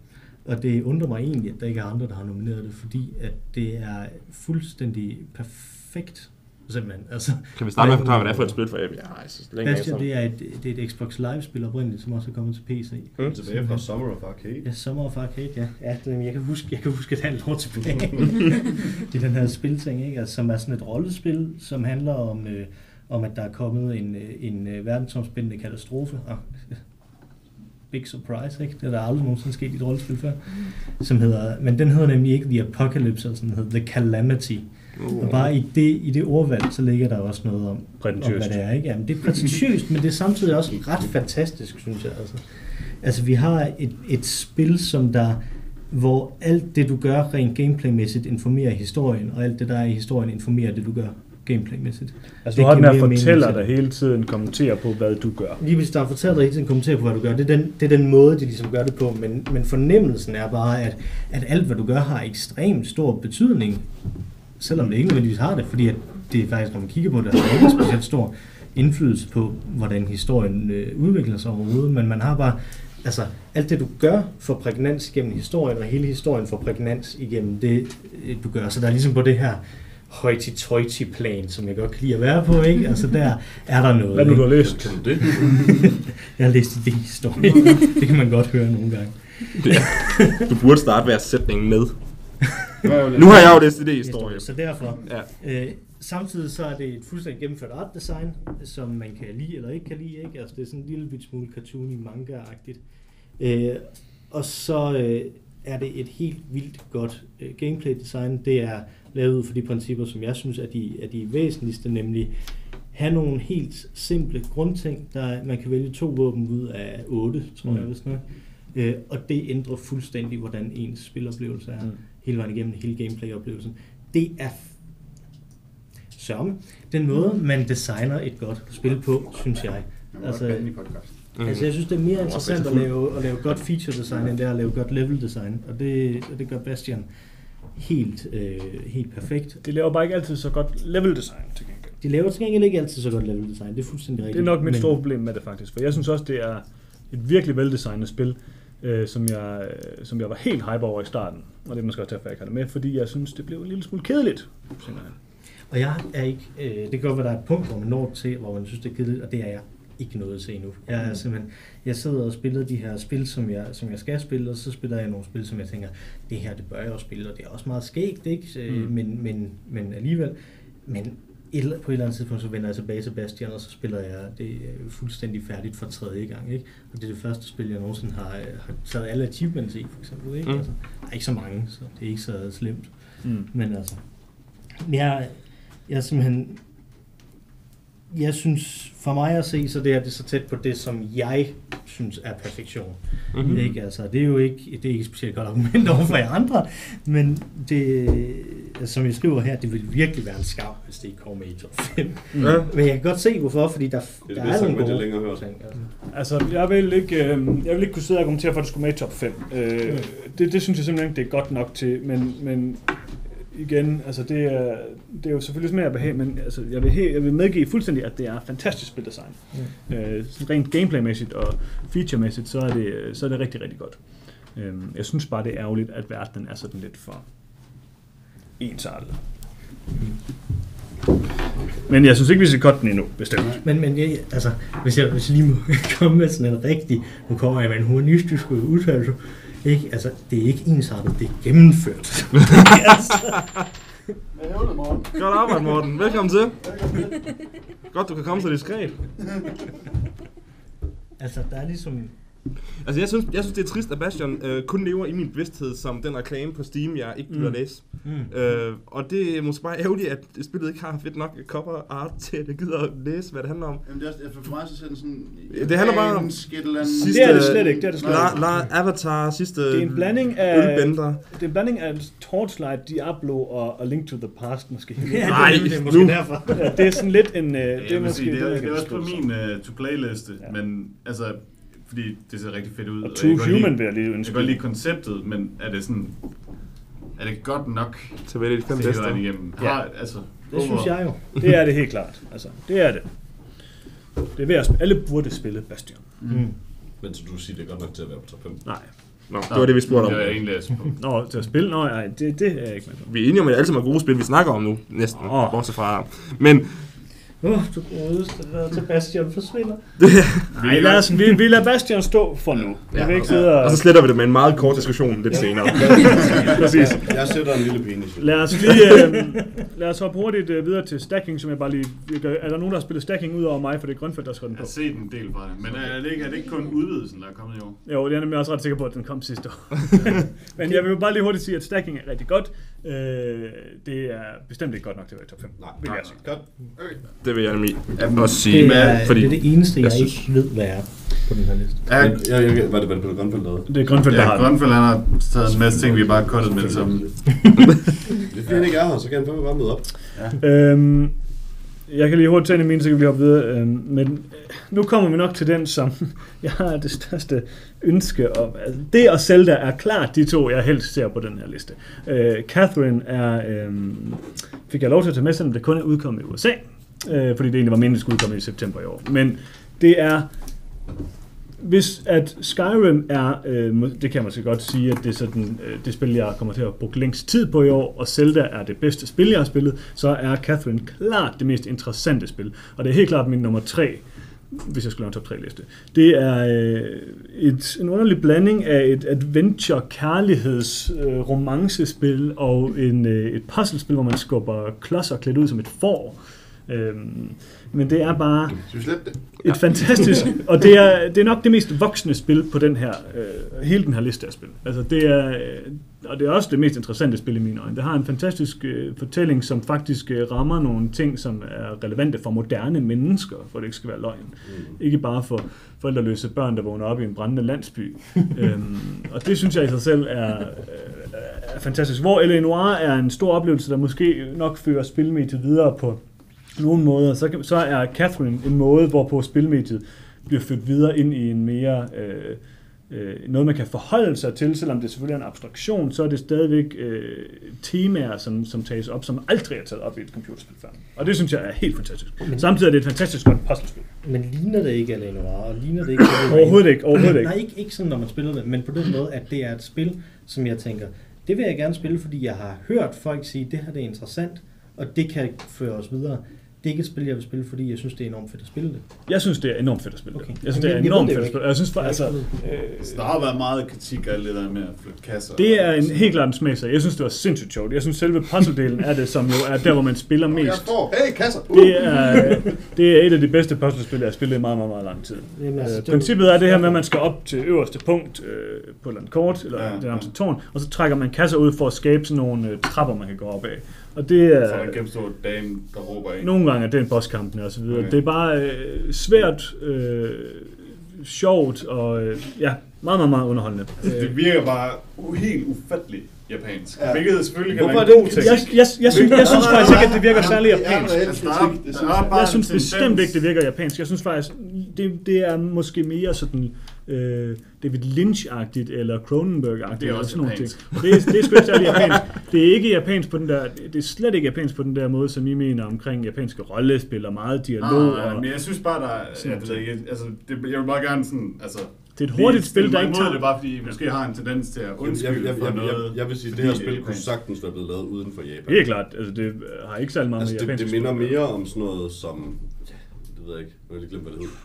Og det undrer mig egentlig, at der ikke er andre, der har nomineret det, fordi at det er fuldstændig perfekt, simpelthen. Altså, Kan vi starte med at forklare, hvad det er for et spil? For ja, så længe Bastion, det er et, det er et Xbox Live-spil oprindeligt, som også er kommet til PC. Mm. Tilbage fra Summer of Arcade. Ja, Summer of Arcade, ja. ja det, jeg, kan huske, jeg kan huske et halvt år tilbage [laughs] i den her spilting, ikke? Altså, som er sådan et rollespil, som handler om, øh, om at der er kommet en, øh, en øh, verdensomspændende katastrofe. Ah, [laughs] big surprise, ikke? Det er der aldrig nogensinde sket i et rollespil før. Som hedder, men den hedder nemlig ikke The Apocalypse, altså den hedder The Calamity. Og bare i det, i det ordvalg, så ligger der også noget om, om hvad det er. Ikke? Jamen, det er prætentiøst, men det er samtidig også ret fantastisk, synes jeg. Altså, altså vi har et, et spil, som der hvor alt det, du gør rent gameplaymæssigt, informerer historien, og alt det, der er i historien, informerer det, du gør gameplaymæssigt. Altså, du har den her fortæller, der hele tiden kommenterer på, hvad du gør. Lige hvis der fortæller dig hele tiden kommentere på, hvad du gør, det er den, det er den måde, de ligesom gør det på, men, men fornemmelsen er bare, at, at alt, hvad du gør, har ekstremt stor betydning, selvom det ikke nødvendigvis har det, fordi at det er faktisk, når man kigger på det, har ikke specielt stor indflydelse på, hvordan historien øh, udvikler sig overhovedet, men man har bare, altså alt det du gør får prægnans igennem historien, og hele historien får prægnans igennem det, øh, du gør. Så der er ligesom på det her højti plan som jeg godt kan lide at være på, ikke? Altså der er der noget. Hvad nu, du har læst? Kan du det? [laughs] Jeg har læst det historie. det kan man godt høre nogle gange. Du burde starte hver sætning med. Nu har jeg jo læst det historie. Så derfor, Ja. øh, samtidig så er det et fuldstændig gennemført art design, som man kan lide eller ikke kan lide. Ikke? Altså det er sådan en lille bit smule cartoony manga-agtigt. Øh, og så øh, er det et helt vildt godt øh, gameplay design. Det er lavet ud for de principper, som jeg synes er de, er de væsentligste, nemlig have nogle helt simple grundting. Der er, man kan vælge to våben ud af otte, tror jeg, Mm. hvis nok. Øh, og det ændrer fuldstændig, hvordan ens spiloplevelse er. Mm. Hele vejen igennem hele gameplay-oplevelsen. Det er sørme. Den måde, man designer et godt spil på, synes jeg. Jeg Altså. Mm. Altså, jeg synes, det er mere interessant at lave, at lave godt feature design, end det er at lave godt level design. Og det, og det gør Bastian helt, øh, helt perfekt. De laver bare ikke altid så godt level design til gengæld. De laver til gengæld ikke altid så godt level design. Det er fuldstændig Det rigtigt. er nok mit men- store problem med det faktisk, for jeg synes også, det er et virkelig veldesignet spil, øh, som, jeg, øh, som jeg var helt hype over i starten. Og det er måske også derfor, jeg har det med, fordi jeg synes, det blev en lille smule kedeligt. simpelthen. Og jeg er ikke... Øh, det kan godt være, der er et punkt, hvor man når til, hvor man synes, det er kedeligt, og det er jeg ikke nået til endnu. Jeg er simpelthen... Jeg sidder og spiller de her spil, som jeg, som jeg skal spille, og så spiller jeg nogle spil, som jeg tænker, det her, det bør jeg også spille, og det er også meget skægt, ikke? Øh, Mm. men, men, men alligevel... Men et, eller- på et eller andet tidspunkt, så vender jeg tilbage til Bastian, og så spiller jeg det øh, fuldstændig færdigt for tredje gang, ikke? Og det er det første spil, jeg nogensinde har, øh, har taget alle achievements i, for eksempel, ikke? Mm. Altså, der er ikke så mange, så det er ikke så slemt. Mm. Men altså, jeg, jeg er simpelthen, jeg synes, for mig at se, så det er det så tæt på det, som jeg synes er perfektion. Mhm. Mm-hmm. Ikke? Altså, det er jo ikke, det er ikke et specielt godt argument over for jer andre, men det, altså, som jeg skriver her, det vil virkelig være en skam, hvis det ikke kommer med i top 5. Ja. Men jeg kan godt se, hvorfor, fordi der, det der bedste er nogle gode længere hørt. ting. Altså. Altså, jeg vil ikke, øh, jeg vil ikke kunne sidde og argumentere for, at det skulle med i top 5. Øh, Mm. det, det synes jeg simpelthen ikke, det er godt nok til, men, men igen, altså det er, det er jo selvfølgelig smag behag, men altså, jeg, vil he, jeg vil medgive fuldstændig, at det er fantastisk spildesign. Mm. Øh, rent gameplaymæssigt og featuremæssigt, så er det, så er det rigtig, rigtig godt. Øh, jeg synes bare, det er ærgerligt, at verdenen er sådan lidt for ensartet. Men jeg synes ikke, vi skal cutte den endnu, bestemt. Men, men jeg, altså, hvis jeg, hvis jeg lige må [laughs] komme med sådan en rigtig, nu kommer jeg med en humanistisk udtalelse, ikke? Altså, det er ikke ensartet, det er gennemført. [laughs] altså, Jeg Morten. Godt arbejde, Morten. Velkommen til. Godt, du kan komme så diskret. altså, der er ligesom... Altså, jeg synes, jeg synes det er trist, at Bastion øh, kun lever i min bevidsthed som den reklame på Steam, jeg ikke gider Mm. læse. Mm. Øh, og det er måske bare ærgerligt, at spillet ikke har fedt nok cover art til, at jeg gider at læse, hvad det handler om. Jamen, det er, også- for mig så ser den sådan... Det handler bare om sidste- Det er det slet ikke, det er det slet La, ikke. la, Avatar, sidste Det er en blanding af, ølbender. det er en blanding af Torchlight, Diablo og, og Link to the Past måske. Ja, Nej, det, er- det er måske nu. derfor. Ja, det er sådan lidt en... Uh, det er vil måske sige, det, er, det er kan også på min uh, to-play-liste, Ja. men altså, fordi det ser rigtig fedt ud. Og jeg kan godt Human lide- vil jeg lige Jeg ønske. kan godt lide konceptet, men er det sådan... Er det godt nok Så vælge de fem til bedste. igennem? Ja. Har, altså, Det synes jeg jo. [laughs] Det er det helt klart. Altså, det er det. Det er ved at Alle burde spille Bastion. Mm. Men så du siger, det er godt nok til at være på top 5. Nej. Nå, det var det, vi spurgte om. Det var egentlig. [laughs] Nå, til at spille? Nå, nej, det, det er jeg ikke med på. Vi er enige om, at det altid er gode spil, vi snakker om nu, næsten, Åh. oh. bortset fra. Men Åh, oh, du godeste, der Sebastian forsvinder. [laughs] Nej, lad os, vi, vi lader Bastian stå for nu. Jeg vil ikke sidde og... Og så sletter vi det med en meget kort diskussion lidt senere. [laughs] Præcis. Jeg sætter en lille penis. Lad os lige, [laughs] øh, lad os hoppe hurtigt øh, videre til stacking, som jeg bare lige... jeg gør- Er der nogen, der har spillet stacking ud over mig, for det er Grønfeldt, der skal den Jeg på? har set en del fra det. Men er det ikke, er det ikke kun udvidelsen, der er kommet i år? Jo, jeg er nemlig også ret sikker på, at den kom sidste år. Men jeg vil jo bare lige hurtigt sige, at stacking er rigtig godt. Øh, det er bestemt ikke godt nok til at være i top 5. Nej, vil jeg sige. Godt. Det vil jeg nemlig også sige. Det er, fordi det er det eneste, jeg, jeg synes- ikke ved, hvad er på den her liste. Ja, Men, jeg, jeg, var det, Peter Grønfeldt, der havde? Det er Grønfeldt, der ja har. Grønfeldt han har taget en masse ting, vi bare cuttet med det samme. [laughs] Det er fordi, han ikke er her, så kan han bare møde op. Øhm, jeg kan lige hurtigt tage en af mine, så kan vi hoppe videre. Øh, men øh, nu kommer vi nok til den, som [laughs] jeg har det største ønske om. Altså, det og Zelda er klart de to, jeg helst ser på den her liste. Øh, Catherine er, øhm, fik jeg lov til at tage med, selvom det kun er udkommet i USA. Øh, fordi det egentlig var meningen, skulle udkomme i september i år. Men det er hvis at Skyrim er, øh, det kan man så godt sige, at det er sådan, øh, det spil, jeg kommer til at bruge længst tid på i år, og Zelda er det bedste spil, jeg har spillet, så er Catherine klart det mest interessante spil. Og det er helt klart min nummer tre, hvis jeg skulle lave en top 3 liste. Det er øh, et, en underlig blanding af et adventure, kærligheds, øh, romancespil og en, øh, et puzzlespil, hvor man skubber klodser klædt ud som et får. Øh, men det er bare et fantastisk, [laughs] og det er, det er nok det mest voksne spil på den her, øh, hele den her liste af spil. Altså det er, øh, og det er også det mest interessante spil i mine øjne. Det har en fantastisk øh, fortælling, som faktisk øh, rammer nogle ting, som er relevante for moderne mennesker, for det ikke skal være løgn. Mm. Ikke bare for forældreløse børn, der vågner op i en brændende landsby. [laughs] øhm, og det synes jeg i sig selv er, øh, er fantastisk. Hvor L.A. Noir er en stor oplevelse, der måske nok fører spilmediet videre på nogle måder, så, kan, så er Catherine en måde, hvorpå spilmediet bliver ført videre ind i en mere øh, øh, noget, man kan forholde sig til, selvom det selvfølgelig er en abstraktion, så er det stadigvæk øh, temaer, som, som tages op, som aldrig er taget op i et computerspil før. Og det synes jeg er helt fantastisk. Samtidig er det et fantastisk godt puzzlespil. Men ligner det ikke Alain Noir, og ligner det ikke... [clears throat] Overhovedet ikke, overhovedet ikke. Nej, ikke, ikke sådan, når man spiller det, men på den måde, at det er et spil, som jeg tænker, det vil jeg gerne spille, fordi jeg har hørt folk sige, det her det er interessant, og det kan føre os videre. Det er ikke et spil, jeg vil spille, fordi jeg synes, det er enormt fedt at spille det. Jeg synes, det er enormt fedt at spille. Okay. Okay. Jeg synes, det er Jamen, jeg enormt fedt det at spille. Jeg synes, for, altså, Jeg øh, Så der har været meget kritik af alt det der med at flytte kasser. det er en helt klart en smagsag. Jeg synes, det var sindssygt sjovt. Jeg synes, selve puzzle-delen er det, som jo er der, hvor man spiller Jeg mest. får, hey, kasser! Uh! Det er, det er et af de bedste puzzlespil, jeg har spillet i meget, meget, meget lang tid. Jamen, altså, Øh, det princippet er det her med, at man skal op til øverste punkt øh, på et eller andet kort, eller Ja, ja, det tårn, og så trækker man kasser ud for at skabe sådan nogle øh, trapper, man kan gå op af. Og det er er... en kæmpe stor dame, der råber af. Nogle gange er det en bosskampen og så videre. Okay. Det er bare øh, svært, øh, sjovt og øh, ja, meget, meget, meget underholdende. Det virker bare u- helt ufatteligt japansk. Ja. Hvilket selvfølgelig kan Hvorfor være en det god ting. Jeg, jeg, jeg, synes, jeg synes faktisk ikke, at det virker særlig japansk. Jeg en synes bestemt ikke, det virker japansk. Jeg synes faktisk, det, det er måske mere sådan øh, David Lynch-agtigt, eller Cronenberg-agtigt. Det er eller også sådan nogle japansk. ting. Og det, er- det er sgu ikke særlig japansk. Det er ikke japansk på den der, det er slet ikke japansk på den der måde, som I mener omkring japanske rollespil og meget dialog. Ah, og, men jeg synes bare, der er, jeg ved ikke, altså, det, jeg vil bare gerne sådan, altså... det er et hurtigt lige spil, der ikke tager... det, bare fordi I måske har en tendens til at Jeg, jeg, undskylde jeg, for jeg, noget. jeg, jeg vil sige, at det her er spil kunne sagtens være blevet lavet uden for Japan. Helt klart, altså det har ikke særlig meget Altså, med det, japansk det minder mere om sådan noget som... Ja, det ved jeg ikke. Jeg har lige glemt, hvad det hedder.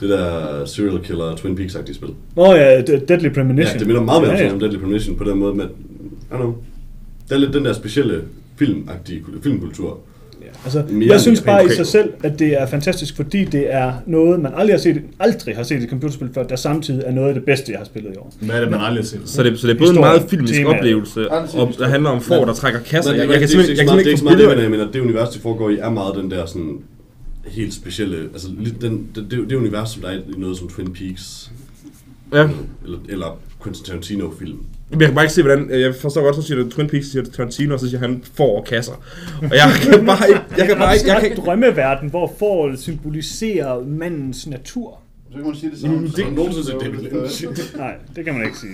Det der serial killer Twin Peaks-agtige spil. Åh oh, ja, det- Deadly Premonition. Ja, det minder meget mere ja, ja, ja. om Deadly Premonition på den måde med, I don't know, det er lidt den der specielle filmagtige kul- filmkultur. Altså, Mere jeg synes bare i sig selv, at det er fantastisk, fordi det er noget, man aldrig har set, aldrig har set i et computerspil før, der samtidig er noget af det bedste, jeg har spillet i år. Hvad er det, man aldrig har set? Så det, så det er både en meget filmisk tema. oplevelse, og der handler om får, der trækker kasser. Men Jeg, det- jeg kan det simpelthen, jeg ikke kan simpelthen det ikke så meget det, få billeder men det univers, det foregår i, er meget den der sådan helt specielle, altså lidt den, det, det, det univers, som der er i noget som Twin Peaks, Ja. eller, eller Quentin Tarantino-film. Men Jeg kan bare ikke se, hvordan... Jeg forstår godt, så siger du Twin Peaks, siger du Tarantino, og så siger han får og kasser. Og jeg kan bare ikke... Jeg kan bare ikke... Jeg kan ikke drømmeverden, hvor fåret symboliserer mandens natur. Så kan man sige det samme. Mm, det- nogensinde set David David Lynch. Lynch. [laughs] Nej, det kan man ikke sige.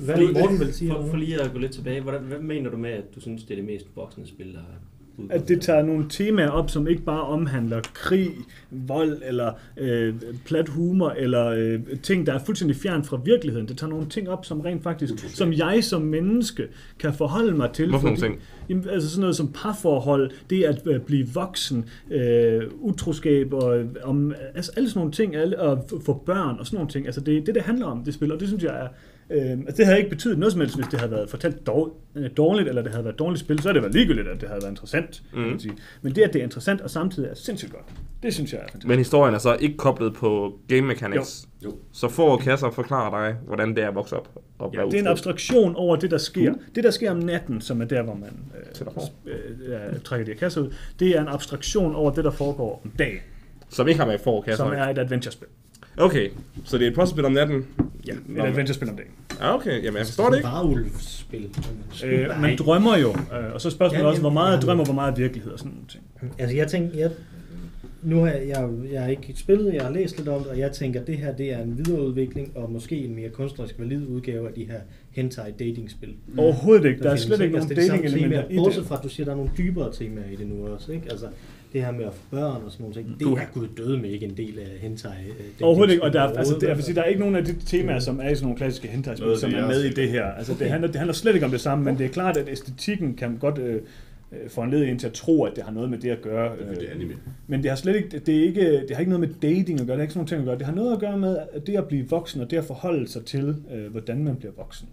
Hvad Fordi- Morten vil sige? For, for lige at gå lidt tilbage, hvordan, hvad mener du med, at du synes, det er det mest voksne spil, der at det tager nogle temaer op, som ikke bare omhandler krig, vold eller øh, plat humor eller øh, ting, der er fuldstændig fjern fra virkeligheden. Det tager nogle ting op, som rent faktisk, som jeg som menneske kan forholde mig til. Hvorfor nogle ting? Jamen, altså sådan noget som parforhold, det at øh, blive voksen, øh, utroskab og øh, om, altså alle sådan nogle ting, alle, f- få børn og sådan nogle ting. Altså det det, det handler om, det spil, og det synes jeg er... Øh, altså det havde ikke betydet noget som helst, hvis det havde været fortalt dår, øh, dårligt, eller det havde været et dårligt spil, så er det været ligegyldigt, at det havde været interessant. Mm. Kan man sige. Men det, at det er interessant og samtidig er sindssygt godt, det synes jeg er fantastisk. Men historien er så ikke koblet på game mechanics. Jo. Jo. Så får kasser forklare dig, hvordan det er at vokse op. Og Ja, det er en abstraktion over det, der sker. Det, der sker om natten, som er der, hvor man øh, øh, trækker de her kasser ud, det er en abstraktion over det, der foregår om dagen, Som ikke har med får kasser. som er et adventure-spil. Okay, så det er et puzzlespil om natten. Ja, et adventure-spil om dagen. Ja, okay. Jamen, jeg forstår det ikke. Varulvsspil. Øh, man drømmer jo, øh, og så spørgsmålet Ja, også, hvor meget jeg drømmer, hvor meget er virkelighed og sådan nogle ting. Altså jeg tænker, jeg, nu har jeg, jeg, jeg har ikke spillet, jeg har læst lidt om det, og jeg tænker, at det her det er en videreudvikling og måske en mere kunstnerisk valid udgave af de her hentai datingspil. Mm. Overhovedet ikke. Der er findes, slet ikke Altså, nogen er dating-elementer temaer, i Bortset det. fra, at du siger, at der er nogle dybere temaer i det nu også. Ikke? Altså, det her med at få børn og sådan nogle ting, det Du- er gud døde med ikke en del af hentai. øh, Overhovedet ikke, og der, er, altså, det, jeg vil sige, der er ikke nogen af de temaer, som er i sådan nogle klassiske hentai-spil, Noget som det, er med i det her. Altså, det, handler, det handler slet ikke om det samme, men det er klart, at æstetikken kan godt øh, øh, foranlede en til at tro, at det har noget med det at gøre. Det fordi, det er Øh, anime. men det har slet ikke, det, er ikke, det har ikke noget med dating at gøre, det har ikke sådan nogle ting at gøre. Det har noget at gøre med at det at blive voksen, og det at forholde sig til, øh, hvordan man bliver voksen.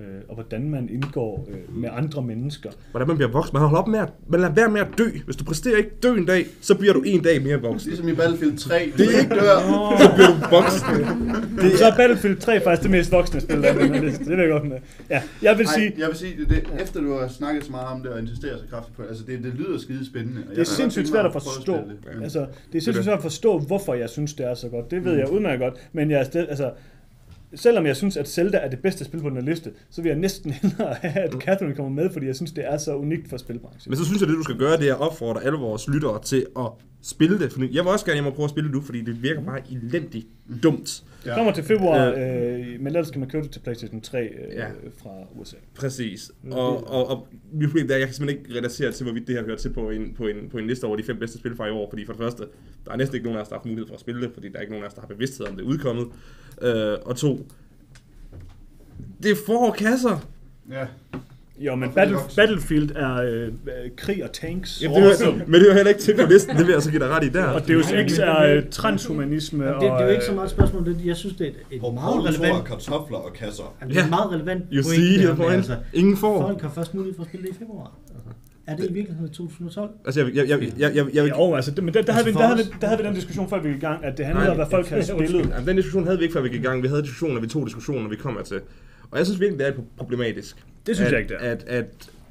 Øh, og hvordan man indgår øh, med andre mennesker. Hvordan man bliver voksen. Man holder op med at, man lader være med at dø. Hvis du præsterer ikke dø en dag, så bliver du en dag mere voksen. Ligesom i Battlefield 3. Det er ikke dør. Så bliver du voksen. [laughs] Det, så er Battlefield 3 faktisk det mest voksne spil, der er liste. Det vil jeg godt med. Ja, jeg vil sige, Ej, jeg vil sige, det, det, efter du har snakket så meget om det og insisteret så kraftigt på det, altså det, det lyder skide spændende. og jeg Det er sindssygt svært at forstå. spille det. Altså, det er sindssygt svært at forstå, hvorfor jeg synes, det er så godt. Det ved jeg udmærket godt, men jeg er stadig, altså, selvom jeg synes, at Zelda er det bedste spil på den her liste, så vil jeg næsten [laughs] hellere have, at Catherine kommer med, fordi jeg synes, det er så unikt for spilbranchen. Men så synes jeg, det du skal gøre, det er at opfordre alle vores lyttere til at spille det. Fordi jeg vil også gerne hjem og prøve at spille det nu, fordi det virker bare elendigt dumt. Det kommer til februar, øh, men ellers skal man købe det til PlayStation 3 øh, Ja. fra USA. Præcis. Og, og, og mit problem er, at jeg kan simpelthen ikke relatere til, hvorvidt det her hører til på en, på, en, på en liste over de fem bedste spil fra i år. Fordi for det første, der er næsten ikke nogen af os, der har haft mulighed for at spille det, fordi der er ikke nogen af os, der har bevidsthed om det er udkommet. Øh, og to, det er for kasser. Ja. Jo, men Battle. Battlefield er øh, krig og tanks. Jamen, det er, men det er jo heller ikke til på listen, det vil jeg så give dig ret i der. Og Deus Ex er øh, transhumanisme. Jamen, det, det er jo ikke så øh, meget et spørgsmål, det, jeg synes, det er et, Hvor meget relevant, kartofler og kasser. Jamen, det er Ja. et meget relevant You point, see med, point. altså, Ingen får. Folk har først mulighed for at spille det i februar. Altså, er det i virkeligheden 2012? Altså, jeg, jeg, jeg, jeg, jeg, jeg, Jo, altså, det, men der, der, havde vi, Altså, der, havde vi, der havde vi den diskussion, før vi gik i gang, at det handlede Nej, om, hvad folk havde spillet. Den diskussion havde vi ikke, før vi gik i gang. Vi havde diskussioner, vi tog diskussioner, vi kommer til. Og jeg synes virkelig, det er problematisk. Det synes at, jeg ikke, det er. At, at,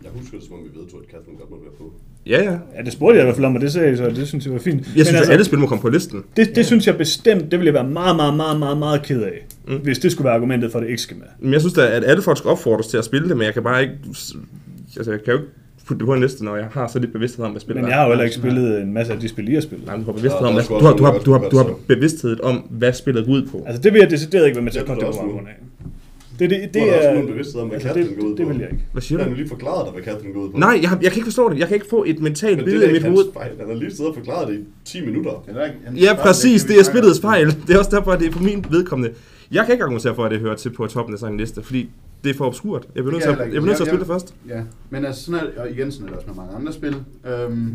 Jeg husker det, som om vi vedtog, at Catherine godt måtte være på. ja, ja. Ja, det spurgte jeg i hvert fald om, og det sagde jeg så, det synes jeg var fint. Jeg synes, altså, at alle spil må komme på listen. det, det synes jeg bestemt, det ville jeg være meget, meget, meget, meget, meget ked af, Mm. hvis det skulle være argumentet for, at det ikke skal med. Men jeg synes da, at alle folk skal opfordres til at spille det, men jeg kan bare ikke... Altså, jeg kan jo ikke putte det på en liste, når jeg har så lidt bevidsthed om, hvad spillet Men jeg har jo heller ikke spillet en masse af de spil, I har spillet. Nej, du har bevidsthed Ja, om, skulle du, har, du, har, du, har, du har skulle bevidsthed om, hvad spillet går ud på. Altså, det vil jeg decideret ikke være med til at du på af. Det, det, det, da også er, nogen bevidsthed om, hvad altså, Catherine det, går ud det, det på. vil jeg ikke. Hvad siger Jeg du? har lige forklaret dig, hvad Catherine går ud på. Nej, jeg, jeg kan ikke forstå det. Jeg kan ikke få et mentalt men det billede er i mit hoved. fejl. Han har lige siddet og forklaret det i 10 minutter. Han er ikke- han Ja, præcis. Det vi er om. fejl. Det er også derfor, at det er på min vedkommende. Jeg kan ikke argumentere for, at det hører til på toppen af sådan en liste, fordi det er for obskurt. Jeg bliver nødt til at, jeg bliver nødt til at spille det først. Ja, men altså sådan er det, og igen sådan er det også med mange andre spil. Øhm,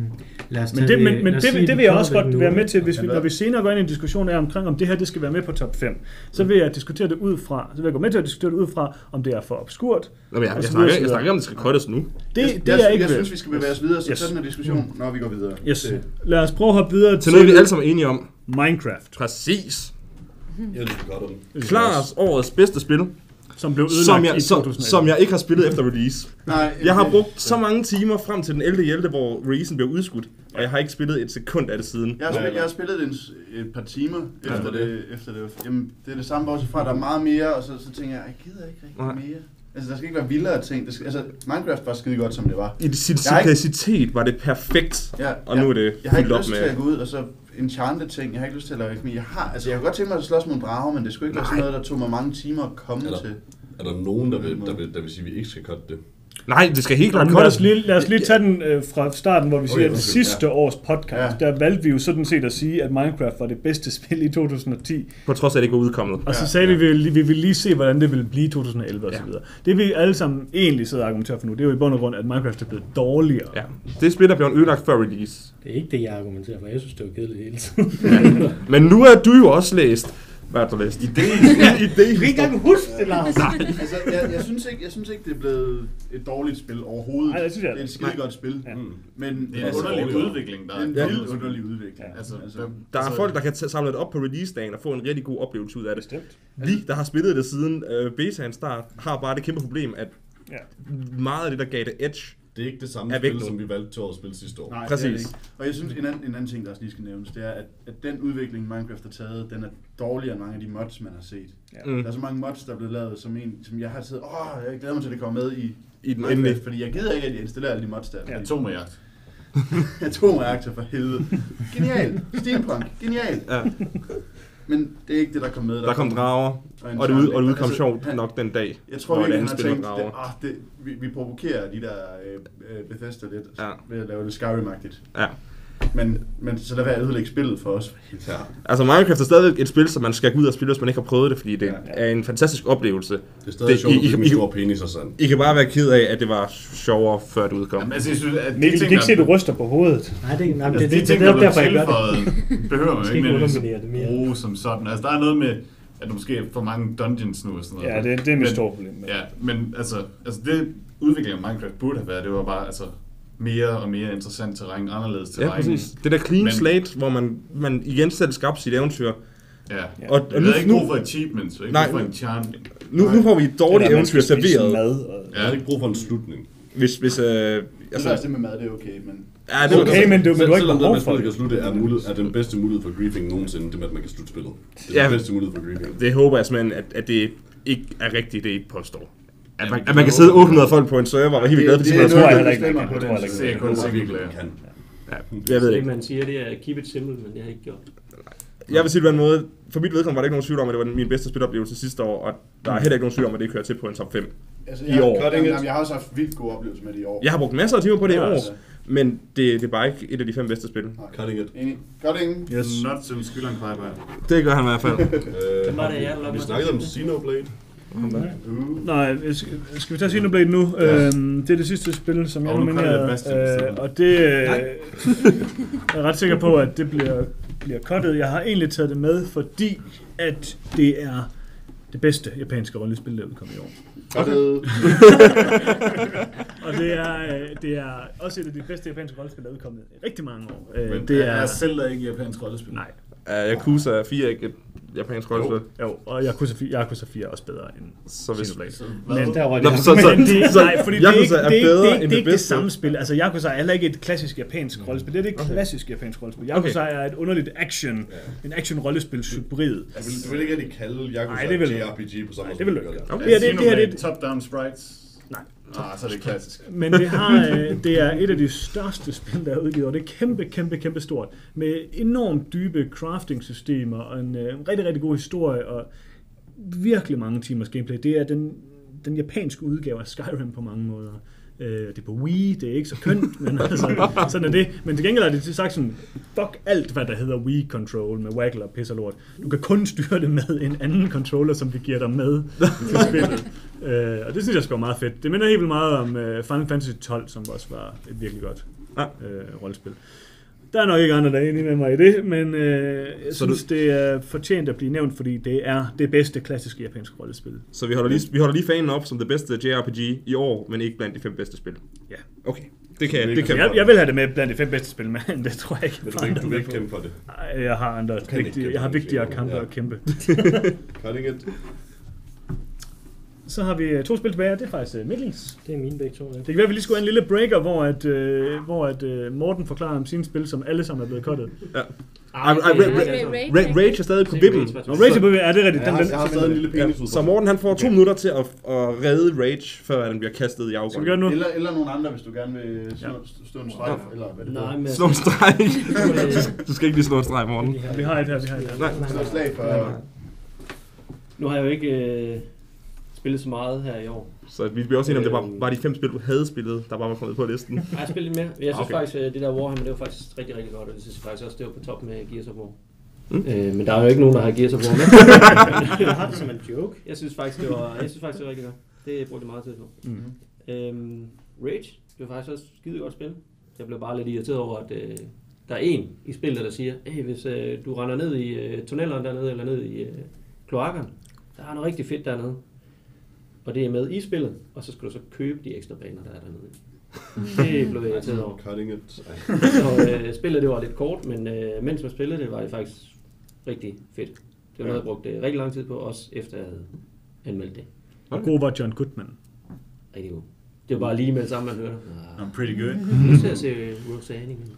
Lad os Men det, men, men lad os det, det, det vil jeg også godt være med til, hvis vi, når vi senere går ind i en diskussion af omkring, om det her det skal være med på top 5. Så vil jeg diskutere det ud fra, så vil jeg gå med til at diskutere det ud fra, om det er for obskurt. Nå, men jeg, jeg, snakker, jeg snakker ikke om, det skal cuttes nu. Det, jeg, det jeg, er jeg ikke jeg ved. synes, vi skal bevæge os videre, så Yes. den her diskussion, når vi går videre. Yes. Lad os prøve at hoppe videre Til til, noget, vi alle sammen er enige om. Minecraft, Præcis. Jeg synes godt om den. Klars årets bedste spil, som blev ødelagt som jeg, i som, 2011. som jeg ikke har spillet efter release. Nej, Jeg har det- brugt så mange timer frem til den 11. hjælte, hvor releasen blev udskudt, og jeg har ikke spillet et sekund af det siden. Jeg har, spillet, jeg har spillet det en, et par timer efter, det, efter det. Jamen, det er det samme, bortset fra, at der er meget mere, og så, så tænker jeg, jeg gider ikke rigtig Nej. mere. Altså, der skal ikke være vildere ting. Det skal, altså, Minecraft var skide godt, som det var. I sin Jeg har ikke- var det perfekt, Ja, og ja. nu er det Jeg har ikke lyst til med... at gå ud og så enchante ting. Jeg har ikke lyst til at lave økonomi. Jeg har, altså, jeg kunne godt tænke mig at slås mod en drage, men det skulle ikke være sådan Nej. noget, der tog mig mange timer at komme Eller- til. Er der nogen, der vil, der vil, der vil sige, at vi ikke skal cutte det? Nej, det skal helt klart lad, os lige, lad os lige tage den øh, fra starten, hvor vi siger, at undskyld, sidste års podcast, Ja. der valgte vi jo sådan set at sige, at Minecraft var det bedste [laughs] spil i 2010. På trods af, at det ikke var udkommet. Og så Ja, sagde vi, ja. vi, ville, vi ville lige se, hvordan det ville blive i 2011 og så Ja. videre. Det vi alle sammen egentlig sidder og argumenterer for nu, det er jo i bund og grund, at Minecraft er blevet dårligere. Ja. Det spil, der blev ødelagt før release. Det er ikke det, jeg argumenterer for. Jeg synes, det var kedeligt hele tiden. Men nu er du jo også læst. Hvad har du læst? Idé. Idé. Du kan ikke engang huske det, Lars. altså, jeg, jeg, synes ikke, jeg synes ikke, det er blevet et dårligt spil overhovedet. Nej, det synes jeg det er et skide godt spil. Ja. Mm. Men Det er en Altså, underlig udvikling, der er en er. vild underlig udvikling. Ja. Altså, Altså, der, Der er altså, folk, der kan t- samle det op på release-dagen og få en rigtig god oplevelse ud af det. Bestemt. Vi, der har spillet det siden øh, betaen start, har bare det kæmpe problem, at Ja. meget af det, der gav det edge, Det er ikke det samme Er spil, nu. som vi valgte til at spille sidste år. Nej, Præcis. Det det. Og jeg synes, en anden, en anden ting, der også lige skal nævnes, det er, at, at den udvikling, Minecraft har taget, den er dårligere end mange af de mods, man har set. mm. Der er så mange mods, der er blevet lavet, som, en, som jeg har siddet, åh, jeg glæder mig til, at det kommer med i i den Minecraft, fordi jeg gider ikke, at jeg installerer alle de mods der. Ja. fordi Atomreakt. [laughs] Atomreaktor for helvede. [laughs] Genial. Steampunk. Genial. Ja. Men det er ikke det, der kom med. Der kom drager, en og det, ud, og det udkom Altså, sjovt han- nok den dag. Jeg tror ikke, han har tænkt, det, ah, det, vi, vi provokerer de der øh, øh, Bethesda lidt Ja. ved at lave det Skyrim-agtigt. Ja. Men, men så lad være at ødelægge spillet for os. Ja. Altså Minecraft er stadig et spil, som man skal gå ud og spille, hvis man ikke har prøvet det, fordi det Ja. er en fantastisk oplevelse. Det er stadig Det- sjovt, I- at I- det I- med store penis og sådan. I kan bare være ked af, at det var sjovere, før det udkom. Jamen, altså, jeg synes, at de Mikkel, du ting, kan ikke se, at du ryster på hovedet. Nej, det, nej, Altså, det, de det, ting, det, er bliver derfor, jeg gør det. tilføjet, behøver man skal ikke ikke nødvendigvis det bruge som sådan. Altså, der er noget med, at der måske er for mange dungeons nu og sådan noget. Ja, det, det er mit store problem. Ja, men altså, altså det udviklingen af Minecraft burde have været, det var bare altså mere og mere interessant terræn, anderledes terræn. Ja, præcis. Det der clean Men- slate, hvor man, man igen selv skabte sit eventyr. Ja. Ja. Og, og Jeg nu, ikke brug for achievements, og ikke Nej. brug for en charm. nu, nu får vi et dårligt eventyr serveret. Mad, og... Jeg har ikke brug for en slutning. Hvis, hvis, øh, Altså, altså, det med mad, det er okay, men... ja, det var Okay, men du, men du har ikke behov for at det. kan slutte, er, mulighed, er den bedste mulighed for griefing nogensinde, det med, at man kan slutte spillet. Det er Ja. den bedste mulighed for griefing. det håber jeg simpelthen, at, at det ikke er rigtigt, det I påstår. At man, at man kan sidde 800 folk på en server og helt glad for de det, spiller det, tror jeg heller ikke, man kan. på Det den tror jeg Det er kun Jeg single virkelig, player. man kan. Ja, jeg ved Det ikke. man siger, det er keep it simple, men det har jeg ikke gjort. Jeg vil sige det på en måde, for mit vedkommende var der ikke nogen tvivl om, at det var min bedste spiloplevelse sidste år, og der er heller ikke nogen tvivl om, at det kører til på en top 5. Altså, I jeg, år. Jamen, jamen, jeg har også haft vildt gode oplevelser med det i år. Jeg har brugt masser af timer på det i år, altså. men det, det er bare ikke et af de fem bedste spil. Cutting it. Enig. Godt ingen. Yes. Not som skylder en Det gør han i hvert fald. Øh, Det var det, jeg vi mig snakket om til. Uh. Nej, skal, skal vi tage Xenoblade nu? Ja. Øhm, det er det sidste spil, som jeg kommer nominerede. Øh, og det øh, [laughs] jeg er ret sikker på, at det bliver, bliver cuttet. Jeg har egentlig taget det med, fordi at det er det bedste japanske rollespil, der er udkommet i år. Godt. [laughs] Og det er, øh, det er også et af de bedste japanske rollespil, der er udkommet i rigtig mange år. Øh, Men det er, er selv ikke japansk rollespil. nej, Uh, Yakuza 4 er ikke et japansk rollespil. jo, og Yakuza 4, Yakuza 4 er også bedre end Så hvis... Xenoblade. Så, Men-? Der var Nå, det. så, så, [laughs] Men det, så, nej, fordi det er ikke, Yakuza det er er ikke, bedre det er ikke, end det er det det samme spil. Altså, Yakuza er heller ikke et klassisk japansk rollespil. Det er det ikke klassisk japansk rollespil. Yakuza er et underligt action, en action-rollespil hybrid. Jeg vil, du vil ikke rigtig kalde Yakuza Nej, det vil. JRPG på samme Nej, måde. det vil du ikke. Okay. Det det, det her, det, Top-down sprites? Nej. Ah, så er det klassisk. Men det, har, øh, det er et af de største spil, der er udgivet, og det er kæmpe, kæmpe, kæmpe stort. Med enormt dybe crafting-systemer, og en, øh, rigtig, rigtig god historie, og virkelig mange timers gameplay. Det er den, den japanske udgave af Skyrim på mange måder. Øh, det er på Wii, det er ikke så kønt, [laughs] men altså, sådan er det. Men til gengæld er det sagt sådan, fuck alt, hvad der hedder Wii Control med waggle og pis og lort. Du kan kun styre det med en anden controller, som vi giver dig med til [laughs] spillet. Øh, og det synes jeg sgu er meget fedt. Det minder helt vildt meget om øh, Final Fantasy 12, som også var et virkelig godt Ja. øh, rollespil. Der er nok ikke andre, der er enige med mig i det, men øh, jeg Så synes, det er fortjent at blive nævnt, fordi det er det bedste klassiske japanske rollespil. Så vi holder, lige, vi holder lige fanen op som det bedste JRPG i år, men ikke blandt de fem bedste spil. Ja. Okay, det kan, det kan vi Jeg, jeg vil have det med blandt de fem bedste spil, [laughs] men det tror jeg ikke. Du vil ikke, du vil ikke kæmpe for det. Nej, jeg har andre kan ikke vigtige, jeg har det, vigtigere kampe du. Ja. at kæmpe. [laughs] Cutting it. Så har vi øh, to spil tilbage, det er faktisk uh, Mikkels. Det er mine begge to. Ja. Det kan være, at vi lige skulle have en lille breaker, hvor, at, øh, hvor at, øh, Morten forklarer om sine spil, som alle sammen er blevet cuttet. Ja. Ej, er- er- Rage, Ra- Rage er stadig på vippen. Nå, Rage er på er det rigtigt? Jeg Den, har, den, jeg har stadig en lille Ja, penis ud så Morten han får to minutter til at, at redde Rage, før den bliver kastet i afgrunden. Eller, eller nogen andre, hvis du gerne vil slå, stå en strejf, eller hvad det Nej, er. men... Slå en streg. [laughs] du skal ikke lige slå en streg, Morten. Vi har et her, vi har et her. Nej. Slå slag for... Nu har jeg jo ikke øh, spillet så meget her i år. Så vi bliver også enige om, det var, Øhm. var de fem spil, du havde spillet, der bare var kommet på listen. [laughs] Nej, jeg spillede mere. Jeg synes Okay. faktisk, at det der Warhammer, det var faktisk rigtig, rigtig godt, og det synes jeg faktisk også, det var på top med Gears of War. Mm. Øh, men der er jo ikke nogen, der har Gears of War med. [laughs] Jeg har det som en joke. jeg synes faktisk, det var, jeg synes faktisk, det var rigtig godt. Det brugte jeg meget tid på. Mm. Øhm, Rage, det var faktisk også et skide godt spil. Jeg blev bare lidt irriteret over, at øh, der er en i spillet, der siger, hey, hvis øh, du render ned i øh, tunnelerne dernede, eller ned i øh, kloakkerne, der er noget rigtig fedt dernede. Og det er med i spillet, og så skal du så købe de ekstra baner, der er dernede. Det blev jeg irriteret over. Cutting it. Så øh, spillet det var lidt kort, men øh, mens man spillede det, var det faktisk rigtig fedt. Det var noget, jeg brugte øh, rigtig lang tid på, også efter jeg havde anmeldt det. Hvor god var John Goodman? Rigtig god. Det var bare lige med det samme, man hørte. Ah, I'm pretty good. [laughs] nu skal jeg se Roseanne igen.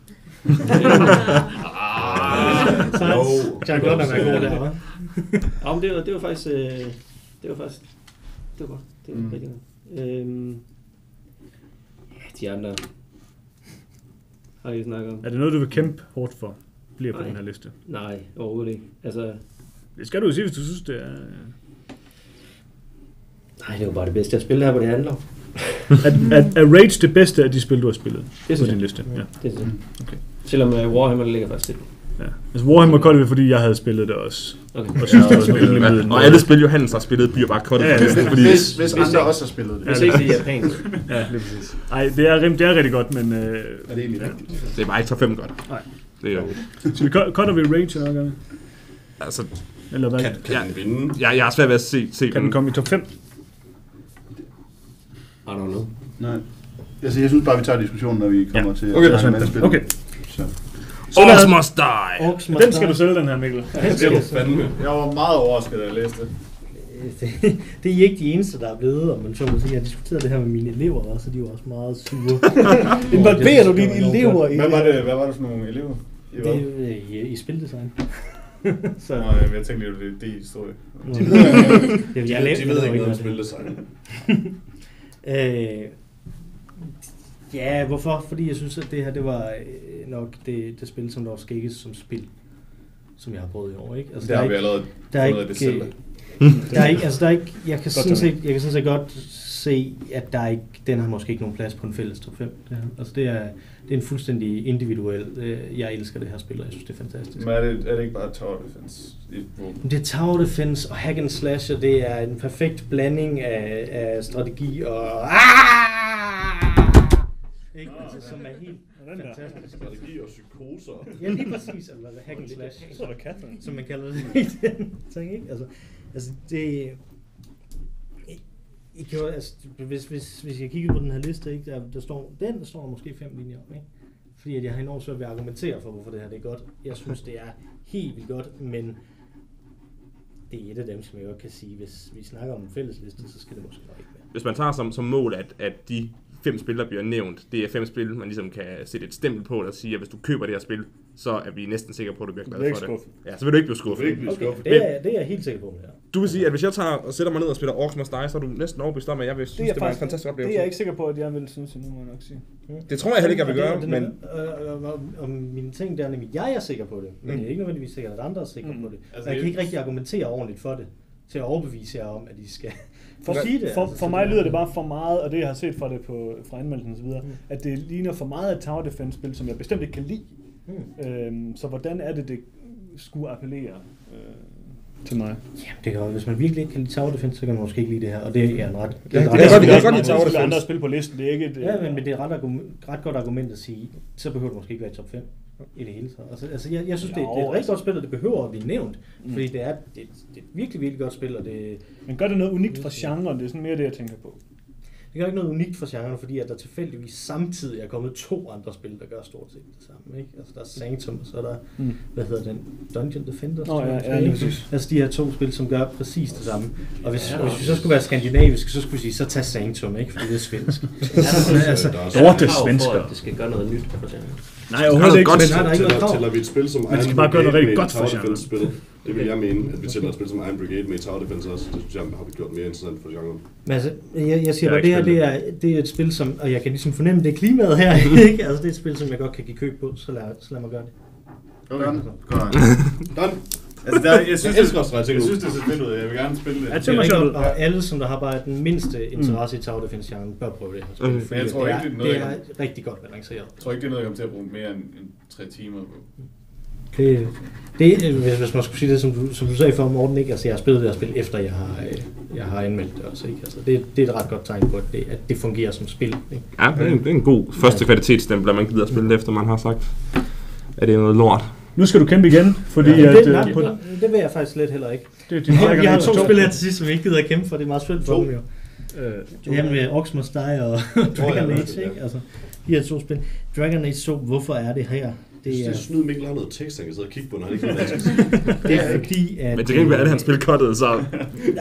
Så [laughs] Jo. John Gordon er god der, hva'? Ja, men det var, det var faktisk... Øh, det var faktisk... Det var godt. Det var Mm. mm. rigtig godt. Øhm, ja, de andre... Har I snakket om? Er det noget, du vil kæmpe hårdt for? Bliver på Nej. den her liste. Nej, overhovedet ikke. Altså, Det skal du jo sige, hvis du synes, det er... nej, det var bare det bedste, jeg spillede her, hvor det handler om. Er, er, er Rage det bedste af de spil, du har spillet Det på synes din jeg. liste? Ja. Det er sådan. Okay. Selvom uh, Warhammer ligger faktisk til. Ja. Altså Warhammer Call det, fordi jeg havde spillet det også. Okay. Og synes, det var spillet Ja, og alle spil, Johannes har spillet, bliver bare kottet Ja, på ja. listen, fordi... Hvis, hvis hvis andre også har spillet det. Hvis ikke det er japansk. Ja, lige præcis. Ej, det er, det er rigtig godt, men... Øh, Er det egentlig rigtigt? Det er bare ikke top 5 godt. Nej. Det er jo... så vi cut- cutter vi Rage eller noget? Altså, Eller hvad? Kan, kan den vinde? jeg, jeg har svært ved at se, se Kan den komme i top 5? I don't know. Nej. Altså, jeg synes bare, vi tager diskussionen, når vi kommer Ja. til Okay, at spil. Okay. Så. Orcs must die! Orcs must Den skal die. du sælge, den her, Mikkel. Det er du fandme. Jeg var meget overrasket, da jeg læste det. Det, er I ikke de eneste, der er blevet, og man så må sige, jeg har diskuteret det her med mine elever også, og de var også meget sure. [laughs] Involverer du dine elever i Hvad var det, hvad var det for nogle elever? I, Det er øh, i, i spildesign. [laughs] så, Nå, jeg, jeg tænkte lige, at det er det historie. jeg, De, jeg, de ved ikke noget om spildesign. [laughs] Øh, ja, hvorfor? Fordi jeg synes, at det her det var øh, nok det, det spil, som der var skægges som spil, som jeg har prøvet i år. Ikke? Altså, Det har der vi er allerede der er fundet af det selv. Der er ikke, altså der er ikke, jeg kan, sådan set, jeg kan sådan set godt se, at der er ikke, den har måske ikke nogen plads på en fælles top 5. Det her. Altså det er, det er en fuldstændig individuel, øh, jeg elsker det her spil, og jeg synes, det er fantastisk. Men er det, er det ikke bare tower defense? Det er tower defense og hack and slash, og det er en perfekt blanding af, af strategi og... Ikke? Altså, som er helt fantastisk. Strategi og psykoser. Ja, lige præcis. Eller hack and slash. Så er der Catherine. som man kalder det [laughs] i den ting, ikke? Altså, altså det... I, I kan jo, altså, hvis, hvis, hvis jeg kigger på den her liste, ikke, der, der står, den der står der måske fem linjer om, ikke? Fordi at jeg har enormt svært ved at argumentere for, hvorfor det her det er godt. Jeg synes, det er helt vildt godt, men det er et af dem, som jeg godt kan sige, hvis vi snakker om en fælles liste, så skal det måske nok ikke være. Hvis man tager som, som mål, at, at de fem spil, der bliver nævnt, det er fem spil, man ligesom kan sætte et stempel på, og sige, at hvis du køber det her spil, så er vi næsten sikre på, at du bliver Du glad for det. skuffet. Ja, så vil du ikke blive Du skuffet. vil ikke blive skuffet. Det er, det er jeg helt sikker på, ja. Du vil sige, at hvis jeg tager og sætter mig ned og spiller Orcs Must Die, så er du næsten overbevist om, at jeg vil synes, det, det var en fantastisk oplevelse. Det er jeg ikke sikker på, at jeg vil synes, nu må jeg nok sige. Det tror jeg heller ikke, jeg vil gøre, det- men og- og- og mine ting der er nemlig, jeg er sikker på det, men Mm. det er ikke nødvendigvis sikkert, at andre er sikre Mm. på det. Altså, jeg kan ikke rigtig argumentere ordentligt for det, til at overbevise jer om, at I skal For, sige det. for, altså. for mig lyder det bare for meget, og det jeg har set fra det på, fra anmeldelsen osv., Mm. at det ligner for meget et tower defense spil, som jeg bestemt ikke kan lide. Mm. Øhm, så hvordan er det, det skulle appellere øh, til mig? Jamen, det kan jo, hvis man virkelig ikke kan lide Tower Defense, så kan man måske ikke lide det her, og det er en ret... det er et det det Jeg godt lide Tower Defense. andre spil på listen, det er ikke et... øh, Ja, men, men det er et ret, argument, ret godt argument at sige, så behøver det måske ikke være i top 5 i det hele taget. Altså, altså jeg, jeg synes, det, det er et rigtig godt spil, og det behøver at blive nævnt, Mm. fordi det er, det, det er et virkelig, virkelig godt spil, og det, Men gør det noget unikt fra genren, det er sådan mere det, jeg tænker på. Det gør ikke noget unikt for genren, fordi at der tilfældigvis samtidig er kommet to andre spil, der gør stort set det samme. Ikke? Altså der er Sanctum, og så er der, Mm. hvad hedder den, Dungeon Defenders. Jeg, ja, ja, præcis. Altså de her to spil, som gør præcis det samme. Og hvis, ja, hvis vi så skulle være skandinaviske, så skulle vi sige, så tag Sanctum, ikke? Fordi det er svensk. [laughs] altså, Der er Dorte Krav for, svensker. at det skal gøre noget nyt for genren. Nej, overhovedet ikke. godt Men, der er ikke noget Tæller, krav. tæller vi et spil som Man skal Iron bare gøre noget Brigade rigtig med godt for genren. Det vil jeg mene, at vi tæller et spil som Iron Brigade med et Tower Defense også. Det synes jeg, har vi gjort mere interessant for genren. Men altså, jeg, jeg siger Jeg har bare, det her det er, det er et spil, som, og jeg kan ligesom fornemme det er klimaet her, [laughs] ikke? Altså det er et spil, som jeg godt kan give køb på, så lad, så lad mig gøre det. Okay. Godt. [laughs] Done. Altså, der, jeg, synes, Jeg jeg, elsker også jeg, jeg synes, det ser fedt ud. Jeg vil gerne spille det. Ja, det Det og alle, som der har bare den mindste interesse i Tower Defense genre, bør prøve det her spil. Okay. Jeg tror det, ikke, er, det er noget, det jeg er rigtig godt balanceret. Jeg tror ikke, det er noget, jeg kommer til at bruge mere end, end tre timer på. Det, det, hvis, man skulle sige det, som du, som du sagde for Morten, ikke? Altså, jeg har spillet det her spil, efter jeg har, jeg har anmeldt det også. Ikke? Altså, det, det er et ret godt tegn på, at det, at det fungerer som spil. Ikke? Ja, det er en, det er en god første kvalitetsstempel, at man gider at spille det, efter man har sagt, at det er noget lort. Nu skal du kæmpe igen, fordi Ja, at... det, øh, nej, på, det, det vil jeg faktisk slet heller ikke. det er din Vi har, to 2. spil her til sidst, som vi ikke gider at kæmpe for. Det er meget svært for dem jo. Øh, Det her med Ox Must Die og Dragon ja, Age, ja. ikke? Altså, de her to spil. Dragon Age 2, hvorfor er det her? Det Det er, er snyd Mikkel har noget tekst, han kan sidde og kigge på, når han ikke ved, hvad han skal sige. det er fordi, at... Men til gengæld er det, han spil cuttet, så...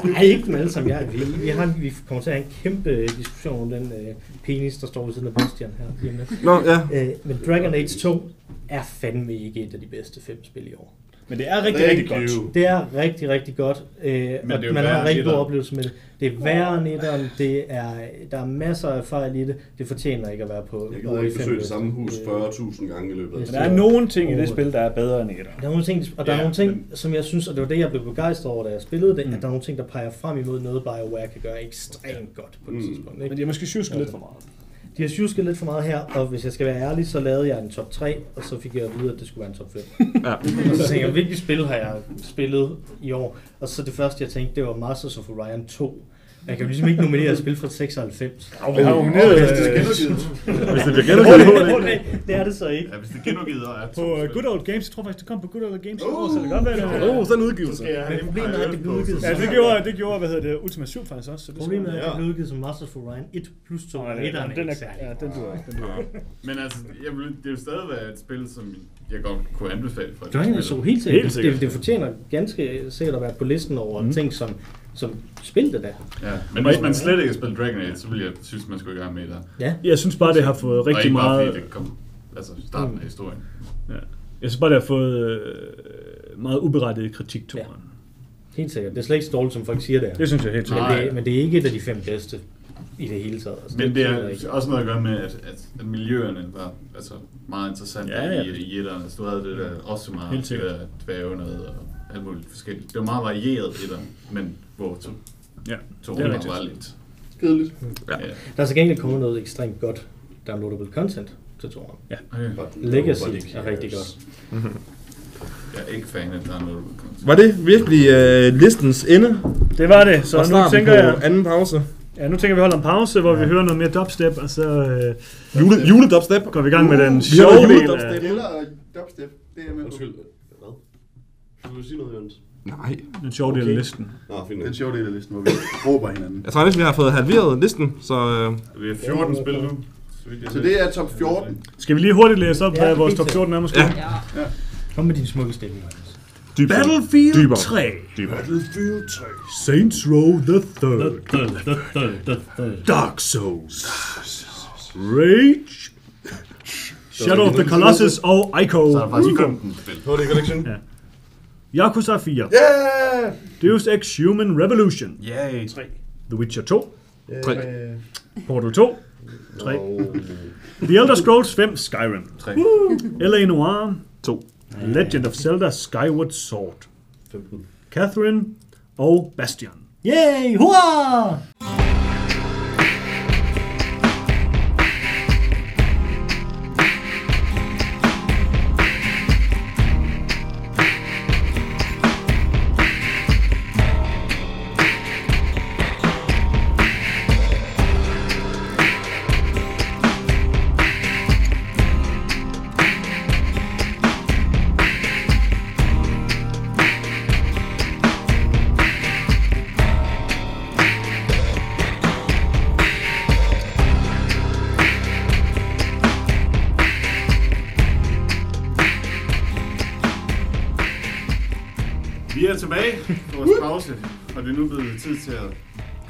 Nej, ikke dem alle sammen. Jeg, vi, vi, har, vi kommer til at have en kæmpe diskussion om den øh, penis, der står ved siden af Bastian her. Nå, ja. Øh, men Dragon Age 2 er fandme ikke et af de bedste fem spil i år. Men det er rigtig, rigtig Thank godt. you. Det er rigtig, rigtig godt, øh, det er og man har en rigtig god etteren. oplevelse med det. Det er værre end etteren, det er, der er masser af fejl i det, det fortjener ikke at være på Jeg gider ikke fem besøge det samme hus Øh, 40.000 gange i løbet af Men Men der er nogle ting i det spil, der er bedre end etter. Der er nogle ting, og der er nogle ting, men- som jeg synes, og det var det, jeg blev begejstret over, da jeg spillede det, Mm. at der er nogle ting, der peger frem imod noget, BioWare kan gøre ekstremt godt på det Mm. tidspunkt. Men Ikke? har måske sjusket lidt for meget. De har sjusket lidt for meget her, og hvis jeg skal være ærlig, så lavede jeg en top 3, og så fik jeg at vide, at det skulle være en top 5. ja. Og så tænkte jeg, hvilke spil har jeg spillet i år? Og så det første, jeg tænkte, det var Masters of Orion 2. Jeg kan jo ligesom ikke nominere et spil fra 96. Ja, vi har jo nomineret Hvis det er øh, genudgivet. Hvis det bliver genudgivet. Okay, det er det så ikke. Ja, hvis det er genudgivet, og er på uh. Good Old Games. Jeg tror faktisk, det kom på Good Old Games år, så det kan godt være, det Åh, oh, sådan en udgivelse. Så Men problemet er, at det blev udgivet Ja, det gjorde, det gjorde, hvad hedder det, Ultima 7 faktisk også. Så det Problemet er, at det blev udgivet som Masters of Orion 1 plus 2. Nå, og ja, etteren den, den er, ikke særlig ja, den duer ikke. Den duer ikke. Men altså, jeg vil, det er jo stadig være et spil, som jeg godt kunne anbefale for. Age 2 helt sikkert. Helt sikkert. Det, det fortjener ganske sikkert at være på listen over mm. ting, som, som spil det der. Ja, men hvis man slet ikke har spillet Dragon Age, så vil jeg synes, man skulle i gang med det. Ja. Jeg synes bare, det har fået og rigtig ikke bare meget... fordi det kom, altså starten af historien. Ja. Jeg synes bare, det har fået øh, meget uberettiget kritik, toren. Helt sikkert. Det er slet ikke dårligt, som folk siger, det er. Det synes jeg helt Men sikkert. Nej. det, men det er ikke et af de fem bedste i det hele taget. Altså, Men det tror jeg ikke. er også noget at gøre med, at, at, at miljøerne var altså, meget interessante Ja, ja. i, i etterne. Så du havde det der også meget Helt det sikkert. der dværge noget og alt muligt forskelligt. Det var meget varieret etteren, men hvor to, Ja, to det er var lidt. Kedeligt. Ja. Der er så gengæld kommet noget ekstremt godt downloadable content til toren. Okay. Legacy er rigtig godt. Jeg er ikke fan af downloadable content. Var det virkelig øh, listens ende? Det var det, så nu tænker jeg... anden pause. Ja, nu tænker vi holder en pause, hvor vi hører noget mere dubstep, og så øh, Jule, juledubstep. går vi i gang med den sjove del af... Eller dubstep, det er med. Undskyld. Hvad? Du vil sige noget, Jens? Nej. Den sjove del af listen. Nå, fint. Den sjove del af listen, hvor vi råber hinanden. Jeg tror næsten, vi har fået halveret listen, så... Øh, Vi har 14 spil nu. Så det er top 14. Skal vi lige hurtigt læse op, Ja, hvad vores top sikkert. 14 er måske? Ja. Ja. Kom med din smukke stemme, Johannes. dyb Battlefield Dybere. 3. Dybere. Battlefield 3. Saints Row the Third. Dark Souls. Rage. Shadow of the Colossus og Ico. Så er der faktisk 15 spil. HD Collection. Ja. Yakuza 4. Yeah! Deus Ex Human Revolution. Yay! The Witcher 2. Tre. Portal 2. 3. The Elder Scrolls 5 Skyrim. 3. L.A. Noire. To. Legend of Zelda Skyward Sword. 15. Catherine og Bastion. Yay! Hurra! Er tid til at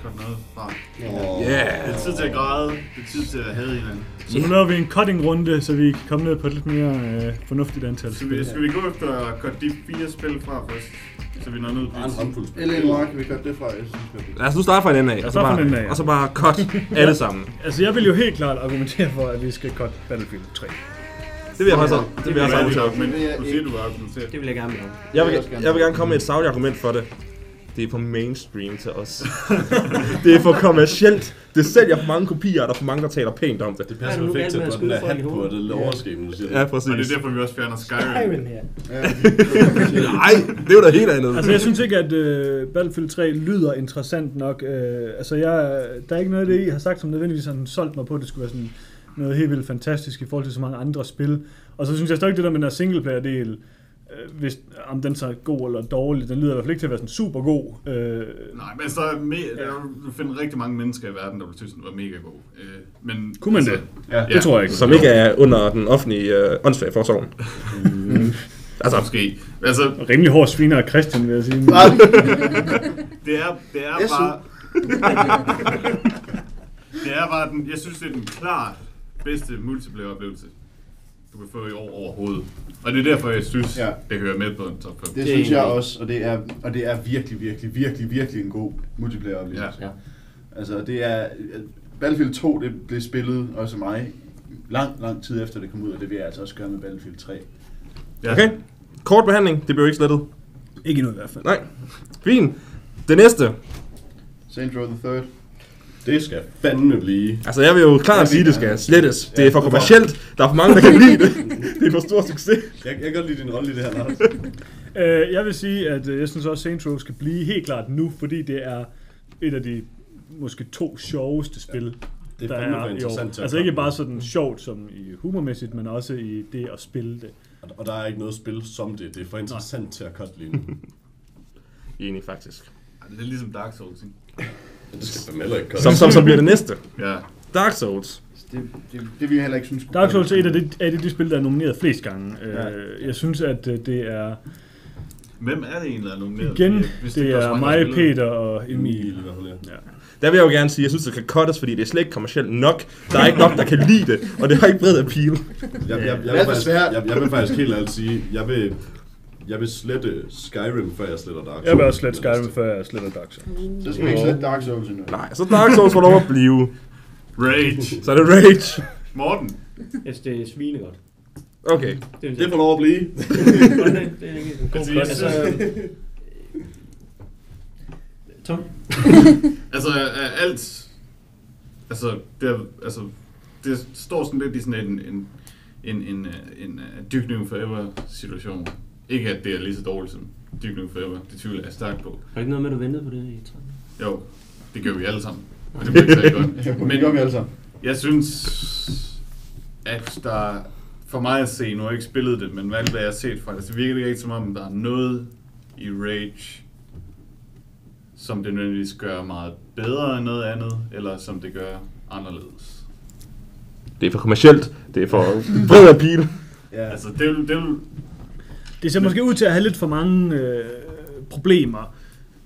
komme noget fra. Yeah. Det er tid til at græde, det er tid til at have hinanden. Så nu laver vi en cutting-runde, så vi kan komme ned på et lidt mere øh, fornuftigt antal Skal vi, spil. skal vi gå efter at cut de fire spil fra først, så vi når ned er en håndfuld spil. Eller Noir, kan vi gøre det fra? Jeg synes, det er Lad os nu starte fra en ende af. Og så bare, en af, og så bare cut alle sammen. [laughs] Altså, jeg vil jo helt klart argumentere for, at vi skal cut Battlefield 3. Det vil jeg faktisk det vil jeg Det er også argumentere. men du siger, du vil argumentere. Det vil jeg gerne. Jeg vil, jeg vil gerne komme med et savligt argument for det. Det er for mainstream til os. [laughs] det er for kommercielt. Det sælger for mange kopier, og der er for mange, der taler pænt om det. Det er passer perfekt til at på den der hat på, det du siger Ja, præcis. Og det er derfor, vi også fjerner Skyrim. Skyrim. Nej, [laughs] det er jo da helt andet. Altså, jeg synes ikke, at uh, Battlefield 3 lyder interessant nok. Uh, altså, jeg, der er ikke noget af det, I har sagt, som nødvendigvis har sådan solgt mig på, det skulle være sådan noget helt vildt fantastisk i forhold til så mange andre spil. Og så synes jeg stadig, det der med den her singleplayer-del, øh, hvis, om den så er god eller dårlig, den lyder i hvert fald ikke til at være sådan super god. Øh, Nej, men så er me- er- du finder rigtig mange mennesker i verden, der vil synes, den var mega god. Øh, men, Kunne man det? Ja, det tror jeg ikke. Som ikke er under den offentlige øh, åndssvage forsorgen. [laughs] Altså, måske. Altså, Rimelig hård sviner af Christian, vil jeg sige. [laughs] det er, det er bare... [laughs] det er bare den, jeg synes, det er den klart bedste multiplayer-oplevelse, du kan få i år overhovedet. Og det er derfor, jeg synes, Ja. det hører med på en top 5. Det, Det synes jeg også, og det, er, og det er virkelig, virkelig, virkelig, virkelig en god multiplayer-oplevelse. Ja. Ja. Altså, det er... Battlefield 2, det blev spillet også af mig lang, lang tid efter det kom ud, og det vil jeg altså også gøre med Battlefield 3. Ja. Okay, kort behandling. Det bliver ikke slettet. Ikke endnu i hvert fald. Nej. Fint. Det næste. Saints Row the Third. Det skal fandme blive. Altså, jeg vil jo klart Ja, sige, at det skal ja. slettes. Det er Ja, for kommercielt. Der er for mange, der kan lide det. [laughs] Det er for stor succes. Jeg, jeg kan godt lide din rolle i det her, Lars. [laughs] Øh, jeg vil sige, at øh, jeg synes også, Saints Row skal blive helt klart nu, fordi det er et af de måske to sjoveste spil, Det der er fandme er i år. at Altså ikke bare sådan sjovt som i humormæssigt, men også i det at spille det. Og- der er ikke noget spil som det. Det er for interessant til at cutte lige nu. [laughs] Enig, faktisk. Det er ligesom Dark Souls, ikke? Det skal fandme heller ikke cutte. Som, som, som bliver det næste. Ja. Dark Souls. Det, det, det vil jeg heller ikke synes Dark Souls er et af komme. de, er de, de spil, der er nomineret flest gange. Ja. Øh, jeg synes, at øh, det er Hvem er det egentlig, der er nomineret? igen, det ikke, der er mig. Peter og Emil. Emil i hvert fald, ja. Ja. Der vil jeg jo gerne sige, at jeg synes, det kan cuttes, fordi det er slet ikke kommercielt nok. Der er ikke nok, der kan lide det, og det har ikke bred appeal. Jeg, jeg, jeg, jeg, vil er faktisk, svært? jeg, jeg vil faktisk helt ærligt sige, jeg vil, jeg vil slette Skyrim, før jeg sletter Dark Souls. Jeg vil også slet Skyrim, før jeg sletter Dark Souls. Så skal vi ikke slette Dark Souls endnu. Nej, så Dark Souls får lov at blive. Rage. Så er det Rage. Morten. Jeg synes, det er svinegodt. Okay. Det, Det får lov at blive. [laughs] det, er ikke en god Altså, [laughs] Tom? [laughs] Altså, alt... Altså, det, er, altså, det står sådan lidt i sådan en, en, en, en, øh, en uh, Duke Forever situation. Ikke at det er lige så dårligt som Duke Forever. Det tvivler jeg stærkt på. Det ikke noget med, at du ventede på det i 13? Jo, det gør vi alle sammen. Og det bliver ikke godt. [laughs] Men det gør vi alle sammen. jeg synes, at der for mig at se, nu har jeg ikke spillet det, men hvad alt, hvad jeg har set fra det, så virker det ikke som om, der er noget i Rage, som det nødvendigvis gør meget bedre end noget andet, eller som det gør anderledes. Det er for kommercielt. Det er for bred appeal. Ja. Altså, det vil, det vil, Det ser måske ud til at have lidt for mange øh, problemer,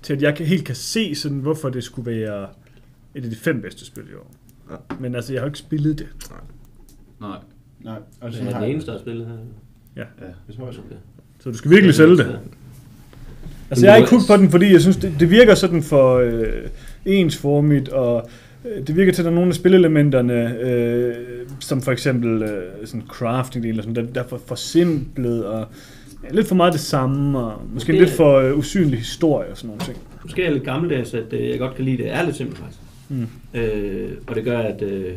til at jeg kan, helt kan se, sådan, hvorfor det skulle være et af de fem bedste spil i år. Ja. Men altså, jeg har jo ikke spillet det. nej. Nej, og Det sådan er den jeg eneste, der har spillet her. Ja. det. tror jeg. Okay. Så du skal virkelig sælge det. Altså, jeg er ikke hooked på den, fordi jeg synes, det, det virker sådan for øh, ensformigt, og øh, det virker til, at der er nogle af spilelementerne, øh, som for eksempel øh, sådan crafting eller sådan, der, der er for, for simplet, og ja, lidt for meget det samme, og måske, Måske- lidt for øh, usynlig historie og sådan nogle ting. Måske er jeg lidt gammeldags, at øh, jeg godt kan lide, at det er lidt simpelt faktisk. Mm. Øh, og det gør, at øh,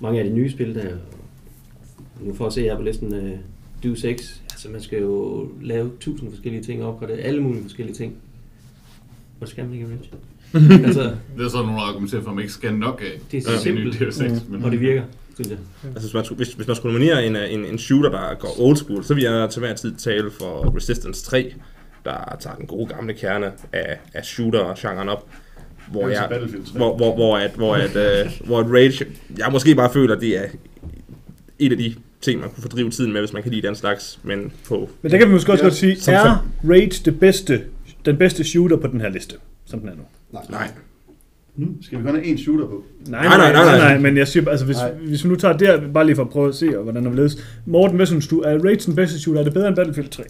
mange af de nye spil der, nu får at se her på listen, øh, Deus Ex, altså man skal jo lave tusind forskellige ting og opgradere alle mulige forskellige ting. Hvor skal man ikke Rich? [laughs] altså, Det er sådan nogle, der argumenterer for, at man ikke skal nok af. Det er Ja. simpelt. Deus Ex, men- og det virker, synes jeg. Altså, hvis man, skulle- hvis, hvis man skulle nominere en, en, en shooter, der går old school, så vil jeg til hver tid tale for Resistance 3, der tager den gode gamle kerne af, af shooter-genren op. Hvor Det jeg, Battlefield 3. hvor, hvor, hvor, at, hvor, at, uh, hvor at Rage, jeg måske bare føler, at det er et af de ting, man kunne fordrive tiden med, hvis man kan lide den slags, men på... Men der kan vi måske også Ja, godt sige, er Rage det bedste, den bedste shooter på den her liste, som den er nu? Nej. Skal vi kun have en shooter på? Nej, Nej, nej, nej, nej. nej, men jeg siger, altså hvis, Nej. hvis vi nu tager det her, bare lige for at prøve at se, og hvordan det ledes. Morten, hvad synes du, er Rage den bedste shooter? Er det bedre end Battlefield 3?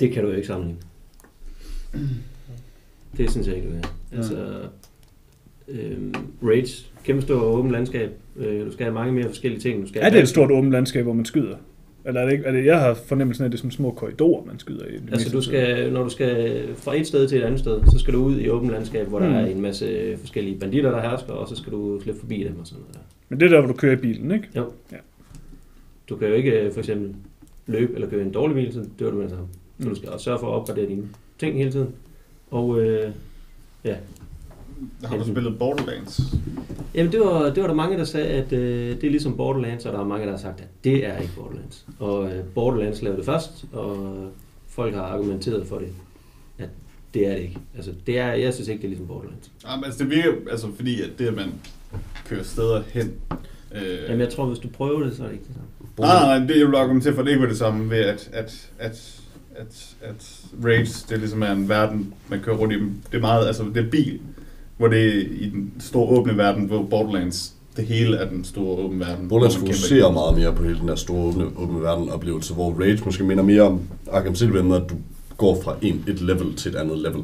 Det kan du jo ikke sammenligne. Det synes jeg ikke, det er. Altså, øh, Rage, kæmpe stor åbent landskab. Øh, du skal have mange mere forskellige ting. Du skal Er det et stort åbent landskab, hvor man skyder? Eller er det ikke, er det, jeg har fornemmelsen af, at det er sådan små korridorer, man skyder i. Altså du skal, når du skal fra et sted til et andet sted, så skal du ud i åbent landskab, hvor mm. der Mm. er en masse forskellige banditter, der hersker, og så skal du slippe forbi dem og sådan noget. der. Men det er der, hvor du kører i bilen, ikke? Jo. Ja. Du kan jo ikke øh, for eksempel løbe eller køre en dårlig bil, så dør du med det samme. Så Mm. du skal også sørge for at opgradere dine ting hele tiden. Og øh, ja, Har du spillet Borderlands? Jamen det var, det var der mange, der sagde, at øh, det er ligesom Borderlands, og der er mange, der har sagt, at det er ikke Borderlands. Og øh, Borderlands lavede det først, og folk har argumenteret for det, at det er det ikke. Altså, det er, jeg synes ikke, det er ligesom Borderlands. Jamen, altså, det virker, altså, fordi at det, at man kører steder hen... Øh, Jamen jeg tror, hvis du prøver det, så er det ikke det samme. nej, nej, nej, det jeg vil argumentere for, det ikke var det samme ved, at, at, at, at, at Rage, det ligesom er en verden, man kører rundt i. Det er meget, altså, det er bil, hvor det er i den store åbne verden, hvor Borderlands, det hele er den store åbne verden. Borderlands fokuserer meget mere på hele den her store åbne, åbne verden oplevelse, hvor Rage måske minder mere om Arkham City, med at du går fra en, et level til et andet level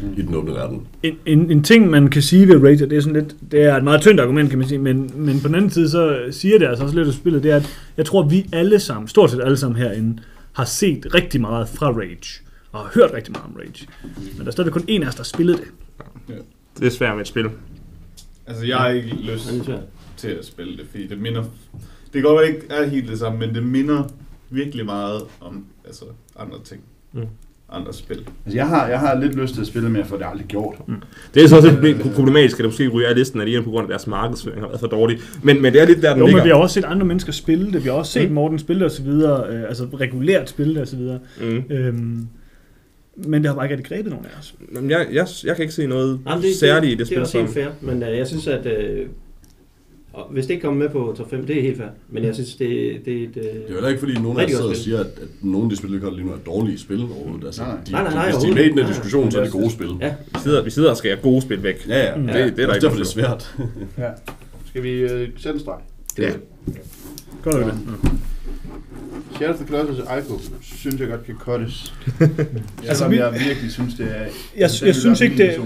mm. i den åbne verden. En, en, en ting, man kan sige ved Rage, det er, sådan lidt, det er et meget tyndt argument, kan man sige, men, men på den anden side, så siger det altså også lidt af spillet, det er, at jeg tror, at vi alle sammen, stort set alle sammen herinde, har set rigtig meget fra Rage, og har hørt rigtig meget om Rage. Men der er stadig kun en af os, der har spillet det. Det er svært med et spil. Altså, jeg har ikke lyst det til at spille det, fordi det minder... Det kan godt være, det ikke er helt det samme, men det minder virkelig meget om altså, andre ting. Mm. Andre spil. Altså, jeg har, jeg har lidt lyst til at spille mere, for det har jeg aldrig gjort. Det er så også et problem- problematisk, at det måske ryger af listen alene på grund af deres markedsføring har været for dårlig. Men, men det er lidt der, den Jo, men vi ligger. har også set andre mennesker spille det, vi har også set Mm. Morten spille det og så videre, øh, altså regulært spille det og så videre. Mm. Øhm, men det har bare ikke rigtig grebet nogen af os. Jamen, jeg, jeg, jeg kan ikke se noget Jamen, det, særligt i det det er spil, også helt fair, men øh, jeg synes, at øh, og hvis det ikke kommer med på top 5, det er helt fair. Men jeg synes, det, det er et... Øh, Det er jo heller ikke, fordi nogen af os sidder og spil. siger, at, at nogle af de spil, kommer lige nu, er dårlige spil overhovedet. Altså, Nej, de, nej, nej, nej, hvis de er med i den her diskussion, så er det gode spil. Ja. Vi sidder, vi sidder og skal have gode spil væk. Ja, ja. Mm. Det, Det- det, det er der er ikke derfor, det er svært. Ja. Skal vi øh, sætte en streg? Ja. Godt er det. Shadow of the Colossus og Ico synes jeg godt kan cuttes. [laughs] Altså, altså, vi- jeg virkelig synes, det er... Jeg, jeg synes ikke, det,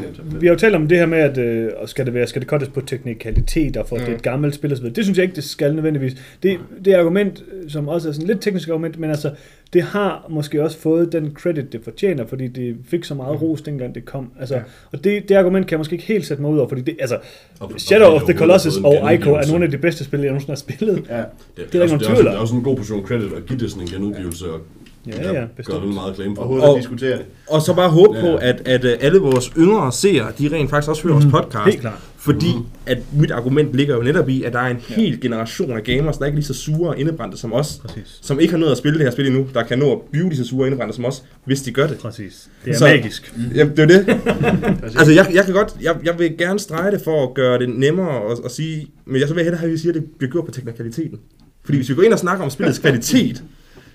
vi har jo talt om det her med, at øh, og skal det være, skal det cuttes på teknikaliteter, for at Mm. det er et gammelt spil og så videre. Det synes jeg ikke, det skal nødvendigvis. Det, det er et argument, øh, som også er sådan lidt teknisk argument, men altså, det har måske også fået den credit, det fortjener, fordi det fik så meget ros, dengang det kom. Altså, og det, det argument kan jeg måske ikke helt sætte mig ud over, fordi det, altså, Og- og Shadow det of er the Colossus og Ico er nogle af de bedste spil, jeg nogensinde har spillet. Ja, Det, er, der det, er ikke nogen også, det, er tvivl om. det er også en god portion credit at give det sådan en genudgivelse og Ja, ja, det bestemt. meget claim for. Og- diskutere det. Og så bare håbe på, Ja. at, at øh, alle vores yngre seere, de rent faktisk også hører vores Mhm. podcast. Helt klart. Fordi at mit argument ligger jo netop i, at der er en hel generation af gamers, der ikke er lige så sure og indebrændte som os, Præcis. som ikke har nået at spille det her spil endnu, der kan nå at blive lige så sure og indebrændte som os, hvis de gør det. Præcis. Det er Så- magisk. Ja, det er det. [laughs] Altså, jeg, jeg kan godt, jeg, jeg vil gerne strege det for at gøre det nemmere at, at sige, men jeg så vil hellere have, at vi siger, at det bliver gjort på teknikaliteten. Fordi hvis vi går ind og snakker om spillets kvalitet,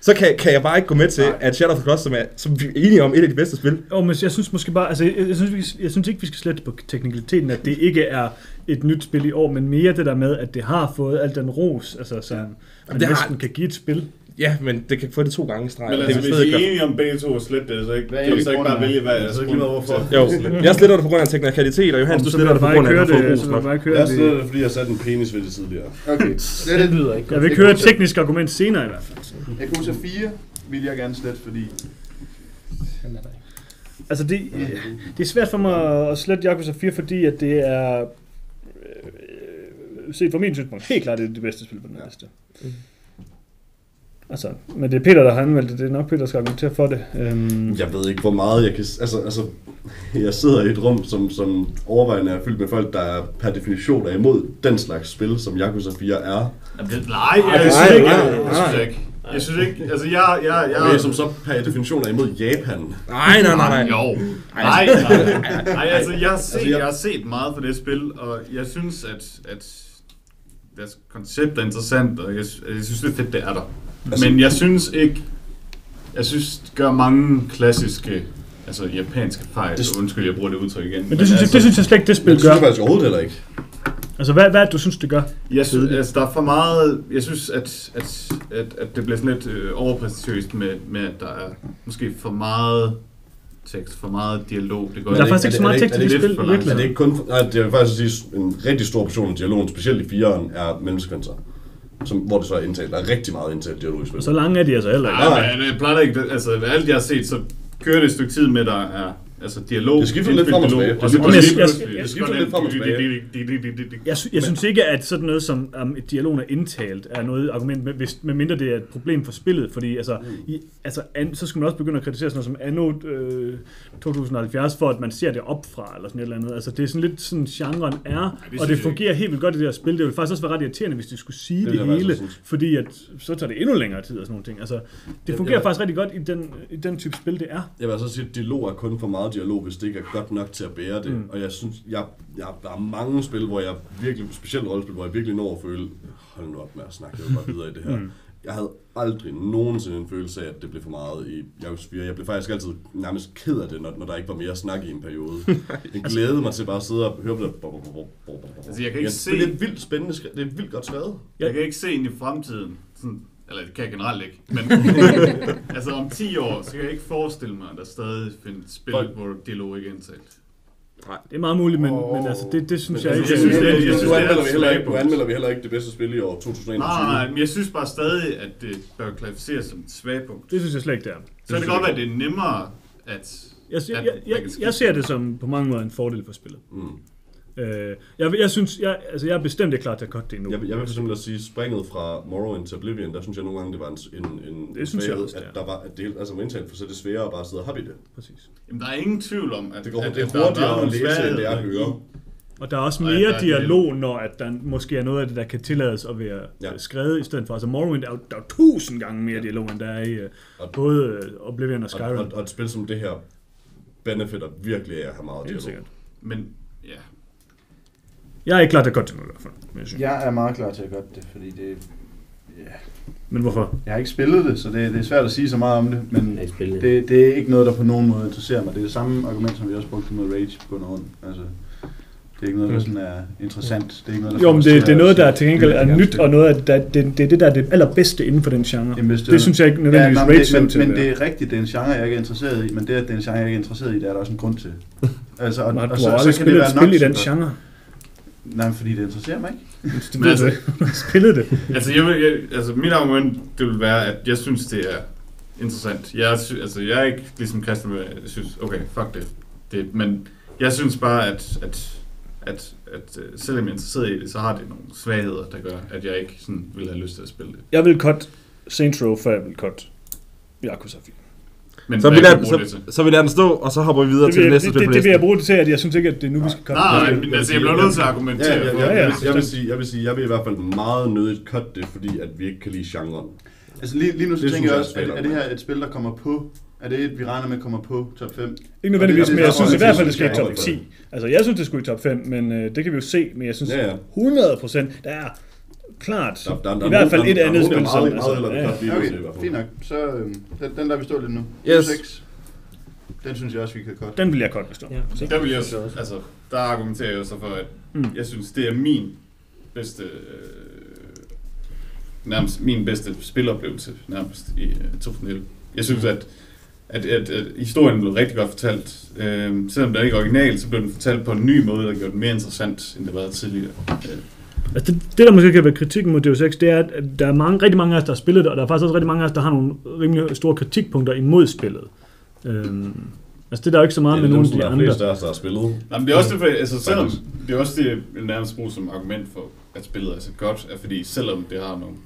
så kan, kan jeg bare ikke gå med til, at Shadow of the Colossus, som, er, som vi er enige om, et af de bedste spil, Jo, men jeg synes måske bare, altså, jeg, synes, vi, jeg synes ikke, vi skal slette på teknikaliteten, at det ikke er et nyt spil i år, men mere det der med, at det har fået al den ros, altså, som man det har- næsten kan give et spil. Ja, men det kan få det to gange i streg. Men Det altså, vil hvis stadig I er enige om begge to at slette det, så ikke, Hvad er kan vi så ikke bare vælge, hvad Jeg ved ikke lige, hvorfor. Jo, [laughs] jeg sletter det på grund af teknikalitet, og Johan, du så sletter det på jeg grund af, bare at du har køre fået det, ros så jeg Jeg det. det, fordi jeg satte en penis ved det tidligere. Okay, [laughs] Det det. lyder ikke Jeg godt. vil køre et teknisk argument senere i hvert fald. Yakuza 4 vil jeg gerne slette, fordi... Den er der ikke. Altså, det, det er svært for mig at slette Yakuza 4, fordi at det er, øh, set fra min synspunkt, helt klart det er det bedste spil på den liste. Mm. Altså, men det er Peter, der har anmeldt det. Det er nok Peter, der skal argumentere for det. Øhm, Jeg ved ikke, hvor meget jeg kan... Altså, altså jeg sidder i et rum, som, som overvejende er fyldt med folk, der er per definition er imod den slags spil, som Yakuza 4 er. Jamen, det- Nej, jeg Nej, synes ikke. nej, Jeg nej. synes ikke. Jeg synes ikke. Altså, jeg... jeg, jeg Okay, som så per definition er imod Japan. Nej, nej, nej, nej. Jo. Nej, nej, nej, altså jeg har, set, Altså, jeg- jeg har set meget for det spil, og jeg synes, at, at deres koncept er interessant, og jeg, jeg synes, det er fedt, det er der. Altså- Men jeg synes ikke, jeg synes, det gør mange klassiske, altså japanske fejl, Det- det, undskyld, jeg bruger det udtryk igen. men det synes, jeg, det synes jeg slet ikke, det spil synes gør. det faktisk overhovedet heller ikke. Altså, hvad, hvad er det, du synes, det gør? Jeg synes, altså, der er for meget... Jeg synes, at, at, at, at det bliver sådan lidt øh, overpræsentøst med, med, at der er måske for meget tekst, for meget dialog. Det går Men der er det faktisk ikke- så meget det tekst i det spil, lidt for virkelig. Er det ikke kun... Nej, det er faktisk sige, en rigtig stor portion af dialogen, specielt i fireren, er mellemsekvenser. Som, hvor det så er indtalt. Der er rigtig meget indtalt dialog i spillet. så lange er de altså heller ikke. Nej, men det plejer ikke, altså alt jeg har set, så kører det et stykke tid med, der er altså dialog. Det skifter lidt frem og tilbage. Og så Det skifter- lidt frem og tilbage. Jeg, sy- jeg synes ikke, at sådan noget som um, dialogen er indtalt er noget argument, med, hvis, med mindre det er et problem for spillet, fordi altså, Mm. i, altså an, så skal man også begynde at kritisere sådan noget som Anno øh, 2070, for at man ser det op fra, eller sådan et eller andet. Altså, det er sådan lidt sådan, genren er, det og det fungerer helt vildt godt i det her spil. Det ville faktisk også være ret irriterende, hvis de skulle sige Det det, hele, fordi at, så tager det endnu længere tid og sådan nogle ting. Altså, det fungerer jeg- faktisk rigtig godt i den, i den type spil, det er. Jeg vil altså sige, at dialog er kun for meget dialog, hvis det ikke er godt nok til at bære det. Mm. Og jeg synes, jeg, jeg, der er mange spil, hvor jeg virkelig, specielt rollespil, hvor jeg virkelig når at føle, hold nu op med at snakke, jeg vil bare videre i det her. Mm. Jeg havde aldrig nogensinde en følelse af, at det blev for meget i Jakob 4. Jeg blev faktisk altid nærmest ked af det, når, når der ikke var mere snak i en periode. [laughs] Jeg glædede mig til bare at sidde og høre på det. Altså, jeg kan ikke se- Det er vildt spændende, det er vildt godt skrevet. Jeg kan ikke se ind i fremtiden, sådan, eller det kan jeg generelt ikke, men [laughs] altså om 10 år, så kan jeg ikke forestille mig, at der stadig findes spil, Folk- hvor dialog ikke er indtalt. Det er meget muligt, men, Åh. men altså, det, det synes jeg Men ikke. jeg synes, det er- jeg synes, nu det er anmelder vi heller ikke, nu anmelder vi heller ikke det bedste spil i år 2021. Nej, nej, nej, men jeg synes bare stadig, at det bør klassificeres som et svagpunkt. Det synes jeg slet ikke, det er. Så kan det godt være, at det er nemmere at... Jeg, jeg, jeg, jeg, kan jeg ser det som på mange måder en fordel for spillet. Mm. Øh, jeg, jeg synes, jeg, altså jeg er bestemt ikke klar til at cutte det endnu. Jeg, vil- jeg vil for eksempel at sige, springet fra Morrowind til Oblivion, der synes jeg nogle gange, det var en, en, en Det synes jeg også, er. at der var, at det altså indtalt, for så er det sværere at bare sidde og hoppe i det. Præcis. Jamen, der er ingen tvivl om, at Det går at, det er der hurtigere at læse, end det er at høre. Og der er også Og mere der er dialog, når at der måske er noget af det, der kan tillades at være Ja. ja. skrevet i stedet for. Altså Morrowind er jo, der er jo tusind gange mere dialog, end der er i uh, Og- både øh, Oblivion og Og, Skyrim. og, og et spil som det her benefitter virkelig af at have meget dialog. sikkert. Men ja, Jeg er ikke klar til at cutte det nu i hvert fald. vil jeg sige. Jeg er meget klar til at gøre det, fordi det... Ja. Men hvorfor? Jeg har ikke spillet det, så det, det er svært at sige så meget om det, men Jeg spillet. det, det er ikke noget, der på nogen måde interesserer mig. Det er det samme argument, som vi også brugte med Rage på noget. Altså, det er ikke noget, der sådan er interessant. Det er ikke noget, der Jo, men det, det er noget, der til gengæld er Det nyt, og noget af det, det, det er det, der er det allerbedste inden for den genre. Jamen, hvis Det synes jeg ikke nødvendigvis ja, nej, Rage men, ser ud men, til men det være. er rigtigt, det er en genre, jeg ikke er interesseret i, men det, at det er en genre, jeg ikke er interesseret i, det er der også en grund til. Altså, og, Men og Du så, har så aldrig kan det spillet være et spil nok i den så- genre. Nej, men fordi det interesserer mig ikke. Det [laughs] Men ved altså- har spillet det. [laughs] altså, jeg, vil- jeg, altså mit argument, det vil være, at jeg synes, det er interessant. Jeg, sy, altså, jeg er ikke ligesom Christian, jeg synes, okay, fuck det. det men jeg synes bare, at, at, at, at øh, selvom jeg er interesseret i det, så har det nogle svagheder, der gør, at jeg ikke sådan, vil have lyst til at spille det. Jeg vil cut Saints Row, før jeg vil cut Yakuza 4. Men Så vi, lader, det til? så, så vi lader den stå, og så hopper vi videre Det til vil, det jeg, næste det, spil det, på det vil jeg bruge det til, at jeg synes ikke, at det er nu, vi skal cutte Nej, det. nej, men altså, jeg bliver nødt til at argumentere Ja, ja, for, ja, Ja, jeg, ja, vil, jeg, vil sige, jeg vil sige, jeg vil i hvert fald meget nødigt cut det, fordi at vi ikke kan lide genren. Altså lige, lige nu så Det tænker jeg også, er er, det her et spil, der kommer på? Er det et, vi regner med kommer på top 5? Ikke nødvendigvis, det- men det- jeg det- synes i det- hvert fald, det det- skal i det- top det- 10. Altså, jeg synes, det skulle i top 5, men øh, det kan vi jo se. Men jeg synes Ja, ja. 100 procent, der er klart, Der, der, der, i hvert fald der, et der, andet spil, der, som... meget, meget i hvert fald. fint nok. Så øhm, den, den der vi står lidt nu. Yes. 6. Den synes jeg også, vi kan cutte. Den vil jeg hvis du. Ja. Der vil jeg, altså, der argumenterer jeg jo så for, at Mm. jeg synes, det er min bedste, øh, nærmest min bedste spiloplevelse, nærmest i øh, 2011. Jeg synes, at, at, at, at historien blev rigtig godt fortalt. Øh, selvom den ikke er original, så blev den fortalt på en ny måde, der gjorde den mere interessant, end det var tidligere. Øh, Altså det, det, der måske kan være kritikken mod Deus Ex, det er, at der er mange, rigtig mange af os, der har spillet det, og der er faktisk også rigtig mange af os, der har nogle rimelig store kritikpunkter imod spillet. Øhm, altså det er der jo ikke så meget Det med er nogle af de der er andre. flest af os, der har spillet. Nej, men det er også det, for, altså selvom, det er også det, jeg nærmest bruge som argument for, at spillet er så godt, er fordi selvom det har nogle,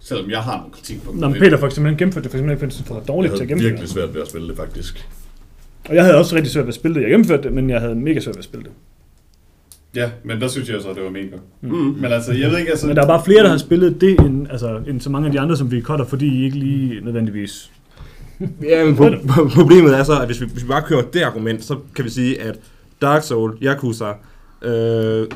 selvom jeg har nogle kritikpunkter. Nå, Peter det, for eksempel, han gennemførte det for eksempel ikke, fordi det var dårligt til at havde gennemføre. virkelig svært ved at spille det, faktisk. Og jeg havde også rigtig svært ved at spille det. Jeg gennemførte det, men jeg havde mega svært ved at spille det. Ja, men der synes jeg så, at det var mega. Mm. Men altså, jeg ved ikke, altså... Men der er bare flere, der har spillet det, end, altså, end så mange af de andre, som vi cutter, fordi I ikke lige nødvendigvis... Ja, men pro- pro- problemet er så, at hvis vi, hvis vi bare kører det argument, så kan vi sige, at Dark Souls, Yakuza, øh,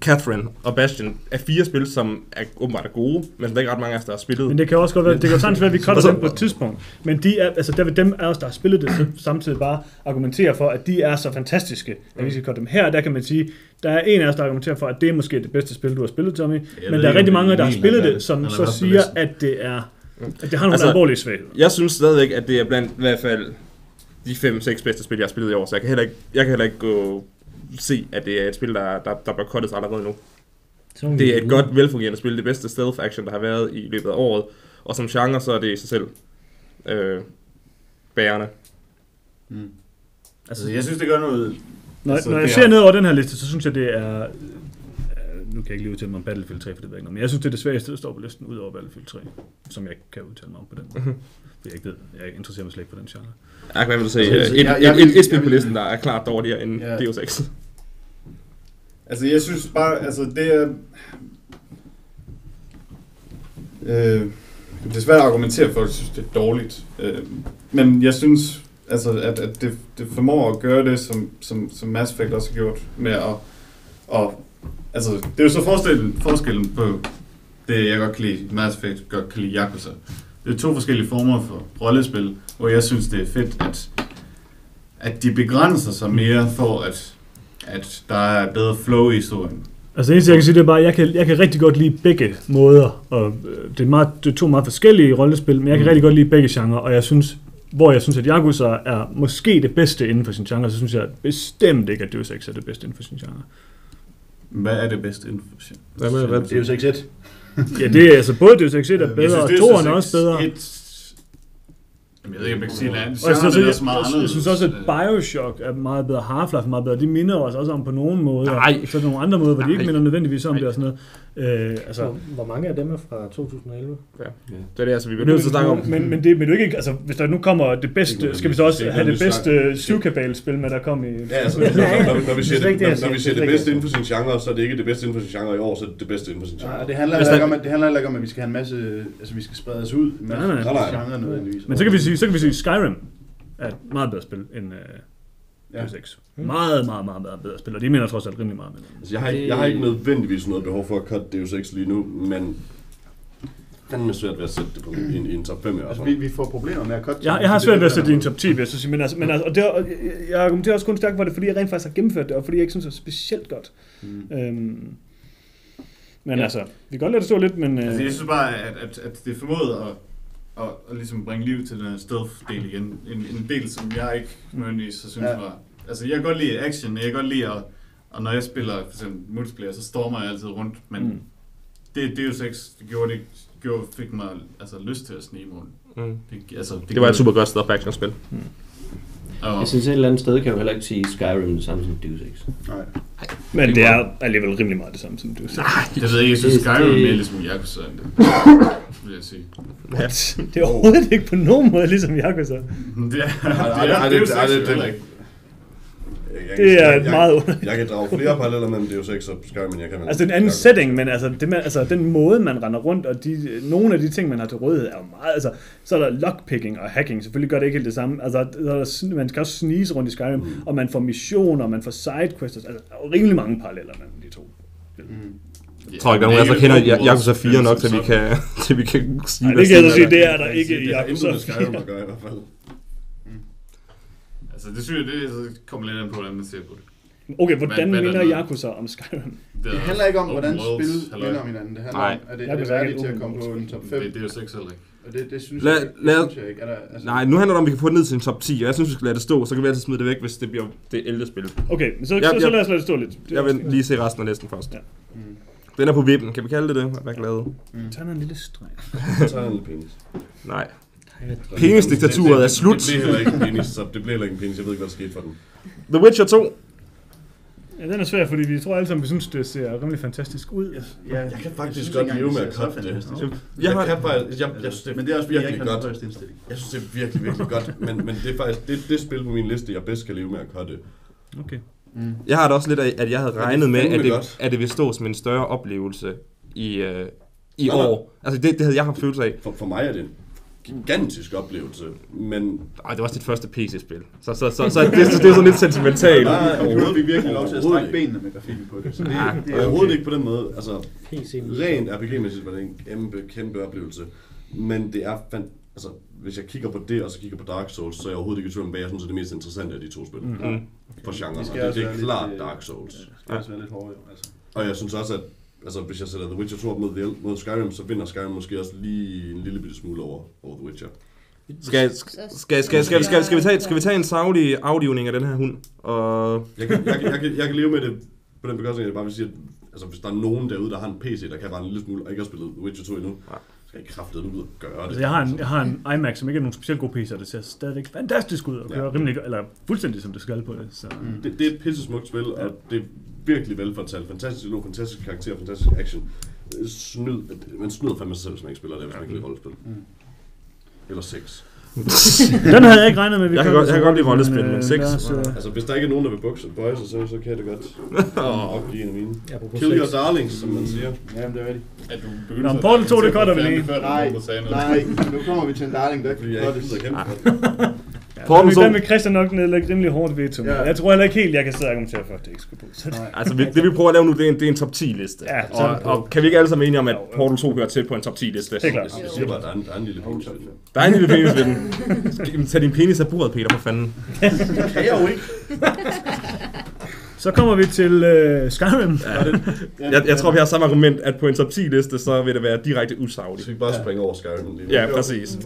Catherine og Bastion er fire spil, som er åbenbart er gode, men der er ikke ret mange af os, der har spillet. Men det kan også godt være, det kan sagtens være, at vi cutter dem på et tidspunkt. Men de er, altså der vil dem af os, der har spillet det, så samtidig bare argumentere for, at de er så fantastiske, at vi skal cutte dem. Her, der kan man sige, der er en af os, der argumenterer for, at det er måske det bedste spil, du har spillet, Tommy. Men ved der er rigtig mange, der har spillet det, som så siger, at det er at det har nogle Altså, alvorlige svagheder. Jeg synes stadigvæk, at det er blandt i hvert fald de 5-6 bedste spil, jeg har spillet i år, så jeg kan heller ikke, jeg kan heller ikke gå se, at det er et spil, der, der, der bør cuttes allerede nu. Det er et godt, velfungerende spil, det bedste stealth action, der har været i løbet af året, og som genre, så er det i sig selv øh, bærende. Mm. Altså, jeg synes, det gør noget... Når, Altså, når jeg ser er- ned over den her liste, så synes jeg, det er... øh, Nu kan jeg ikke lige udtale mig om Battlefield 3, for det ved jeg ikke noget, men jeg synes, det er det svageste, der står på listen, ud over Battlefield 3, som jeg ikke kan udtale mig om på den måde. [laughs] Jeg ikke ved, jeg interesserer mig slet ikke for den genre. Jeg kan i hvert fald se Altså, et, jeg- jeg et, vil- et, et spil på vil- listen, der er klart dårligere end Ja. Deus Ex. Altså, jeg synes bare, altså, det er... Øh, det er svært at argumentere for, at jeg synes, det er dårligt. Øh, men jeg synes, altså, at, at det, det formår at gøre det, som, som, som Mass Effect også har gjort, med at... Og, altså, det er jo så forskellen, forskellen på det, jeg godt kan lide, Mass Effect godt kan lide Yakuza. Det er to forskellige former for rollespil, hvor jeg synes, det er fedt, at, at de begrænser sig mere for, at, at der er bedre flow i historien. Altså det eneste, jeg kan sige, det er bare, at jeg kan, jeg kan rigtig godt lide begge måder. Og øh, det, er meget, det er to meget forskellige rollespil, men jeg kan Mm. rigtig godt lide begge genrer, og jeg synes, hvor jeg synes, at Yakuza er måske det bedste inden for sin genre, så synes jeg bestemt ikke, at Deus Ex er det bedste inden for sin genre. Hvad er det bedste inden for Hvad med- hvad- Det er jo 6-1. Ja, det er altså både Deus Ex 1 er bedre, og Deus toeren er Ex også bedre. 1 Jamen, jeg ved ikke, om jeg kan sige. Og jeg synes, er også, også meget jeg, jeg, synes også, at Øh, Bioshock er meget bedre, Half-Life er meget bedre. De minder os også om på nogle måder. Nej. Så er der nogle andre måder, hvor de ikke minder nødvendigvis om Nej. det og sådan noget. Øh, altså, Hvor, hvor mange af dem er fra 2011? Det er det, altså, vi Men, bliver nødt til at snakke om. men, men, det, men det er jo ikke, altså, hvis der nu kommer det bedste, Det skal vi så også have det bedste syvkabal-spil med, der kom i... Ja, altså, [laughs] når, når, når, vi siger Det når, når vi siger. Det det bedste inden for sin genre, så er det ikke det bedste inden for sin genre i år, så er det det bedste inden for sin genre. Ja, det handler ikke der- om, at, det handler ikke om, at vi skal have en masse, altså vi skal sprede os ud, en masse Nej, nej. Nej, nej. genre nødvendigvis. Men så kan vi sige, så kan vi sige Skyrim er et meget bedre spil end uh, Ja. Deus Ex. Meget, meget, meget, meget bedre spil, og de minder trods alt rimelig meget med det. Altså, jeg, har, ikke- jeg har ikke nødvendigvis noget behov for at cut Deus Ex lige nu, men fandme svært ved at sætte det på en, en, en top 5 i hvert Altså, vi, vi får problemer med at cut. Jeg, jeg har svært ved at sætte det i en top 10, vil jeg så sige, men, altså, men altså, og det, og jeg, argumenterer også kun stærkt for det, fordi jeg rent faktisk har gennemført det, og fordi jeg ikke synes, det er specielt godt. Mm. Øhm, men Ja. altså, vi kan godt lade det stå lidt, men... Øh, Altså, jeg synes bare, at, at, at det formåede at, at, at ligesom bringe liv til den her stealth-del igen. En, en del, som jeg ikke nødvendigvis så synes Ja. var... Altså, jeg kan godt lide action, jeg kan godt lide at... Og når jeg spiller for eksempel multiplayer, så stormer jeg altid rundt, men Mm. mm. det Deus Ex det gjorde, det gjorde, fik mig altså, lyst til at snige rundt. Mm. Det, altså, det, Det var gjorde et super godt stealth action spil. Og, Jeg synes et eller andet sted kan du heller ikke sige Skyrim det samme som Deus Ex. Nej. men det er alligevel rimelig meget det samme, som du siger. jeg ved ikke, jeg synes Det- Skyrim er det- mere ligesom Yakuza end det. vil jeg sige. Det er overhovedet ikke på nogen måde ligesom Yakuza. Det er, Ej, ej, det er ej, Deus det- ej, Ex det- jo det- heller ikke. Jeg- jeg- Det er jeg- et jeg- meget underligt. Jeg kan drage flere paralleller mellem Deus Ex og Skyrim, jeg kan Altså, det er en anden Skyrim. setting, men altså, det man, altså, den måde, man render rundt, og de, nogle af de ting, man har til rådighed, er jo meget, altså, så er der lockpicking og hacking, selvfølgelig gør det ikke helt det samme, altså, der er, man skal også snige rundt i Skyrim, mm. og man får missioner, og man får sidequests, altså, der er jo rimelig mange paralleller mellem de to. Mm. Jeg tror ikke, der er nogen, der kender Yakuza 4 nok, til [laughs] vi kan, til vi kan sige, Nej, det kan jeg så sige, er. det er der Jeg ikke i det har Yakuza intet med Skyrim 4. at gøre i hvert fald. Altså, det synes jeg, det så kommer lidt an på, hvordan man ser på det. Okay, hvordan er minder der- Yakuza om Skyrim? Det, Det handler ikke om, hvordan spil minder om hinanden. Det handler Nej. om, at det, Jeg er det værdigt til at komme på en top Det, 5. det er jo sex heller ikke. Og det, det synes Lad- jeg. Det lad- synes jeg ikke. Er der, altså, Nej, nu handler det om, at vi kan få det ned til en top 10, og jeg synes, vi skal lade det stå, så kan vi altid smide det væk, hvis det bliver det 11. spil. Okay, men så, Ja, så, så ja. lad os lade det stå lidt. Det Jeg vil også- lige se resten af listen først. Ja. Mm. Den er på vippen, kan vi kalde det det? Hvad er glade? [laughs] Tag en lille streg. Så han en penis. Nej. Penisdiktaturet er slut. Det bliver heller ikke en penis, så det bliver heller ikke en penis. Jeg ved ikke, hvad der skete for den. The Witcher 2. Ja, den er svær, fordi vi tror alle sammen, vi synes, det ser rimelig fantastisk ud. Ja, Jeg kan faktisk synes godt leve med at så det. Jeg. Jeg har- kan faktisk, jeg, jeg synes, det Men det er også, jeg virkelig den godt. Jeg synes, det er virkelig, virkelig godt, men, men det er faktisk det, det spil på min liste, jeg bedst kan leve med at cutte. Okay. Mm. Jeg har da også lidt af, at jeg havde regnet med, at det, at det ville stå som en større oplevelse i, øh, i Nej, nej. år. Altså, det, det havde jeg haft følelse af. For, for mig er det gigantisk oplevelse, men Ej, det var også dit første PC-spil. Så, så, så, så det, det, er sådan lidt sentimentalt. Overhovedet har vi virkelig lov til at strække benene med grafikken på det. Så det, Ja, det er overhovedet okay. ikke på den måde. Altså, PC. rent RPG-mæssigt var det en kæmpe, kæmpe oplevelse. Men det er fandt, altså, hvis jeg kigger på det, og så kigger på Dark Souls, så er jeg overhovedet ikke i tvivl om, hvad jeg synes er det mest interessante af de to spil. Mm. Mm. For genren, det, også det er klart lidt, øh, Dark Souls. Ja, det skal også være lidt hårdere, altså. Og jeg synes også, at altså, hvis jeg sætter The Witcher 2 op mod, The- mod Skyrim, så vinder Skyrim måske også lige en lille bitte smule over, over The Witcher. Skal, skal, skal, skal, skal, skal, skal, vi tage, skal vi tage en savlig aflivning af den her hund? Og Jeg kan, jeg, kan, jeg, kan, jeg kan leve med det på den bekostning, at jeg bare vil sige, at altså, hvis der er nogen derude, der har en PC, der kan bare en lille smule, og ikke har spillet The Witcher 2 endnu, skal jeg kraftet ud og gøre det. Altså, jeg har, en, jeg har en iMac, som ikke er nogen specielt god PC, og det ser stadigvæk fantastisk ud, og kører Ja. rimelig, eller fuldstændig som det skal på det. Så. Mm. Det, det er et pisse smukt spil, og det er virkelig velfortalt. Fantastisk dialog, fantastisk karakter, fantastisk action. Snyd, man snyder fandme sig selv, hvis man ikke spiller det, hvis man ikke vil rollespil. Mm. Eller sex. [laughs] Den havde jeg ikke regnet med, at vi Jeg kan godt- jeg kan godt lide rollespil, men øh, sex- lad os, øh, Altså, hvis der ikke er nogen, der vil bukse bøje sig, så, så kan jeg det godt [laughs] opgive en af mine. Kill your darlings, som man siger. Jamen, det er rigtigt. At du begynder Nå, at- Portal 2, det cutter vi lige. Nej, nej, nu kommer vi til en darling, der kan ikke godt kæmpe for det. [laughs] 2. den vil Christian nok nedlægge rimelig hårdt ved til. Ja. Jeg tror heller ikke helt, jeg kan sidde og argumentere for, at det ikke skulle på. Så det, Altså, vi- det vi prøver at lave nu, det er en, det er en top 10 liste. Ja, og, og, kan vi ikke alle sammen enige om, at. Portal 2 hører til på en top 10 liste? Det er klart. Jeg siger bare, at der er en, der er en lille penis ved den. Der er en lille penis ved den. Tag din penis af bordet, Peter, for fanden. Det kan jeg jo ikke. [laughs] så kommer vi til øh, Skyrim. Ja. Jeg, jeg tror, vi har samme argument, at på en top 10 liste, så vil det være direkte usagligt. Så vi bare springe over Skyrim lige nu. Ja, præcis.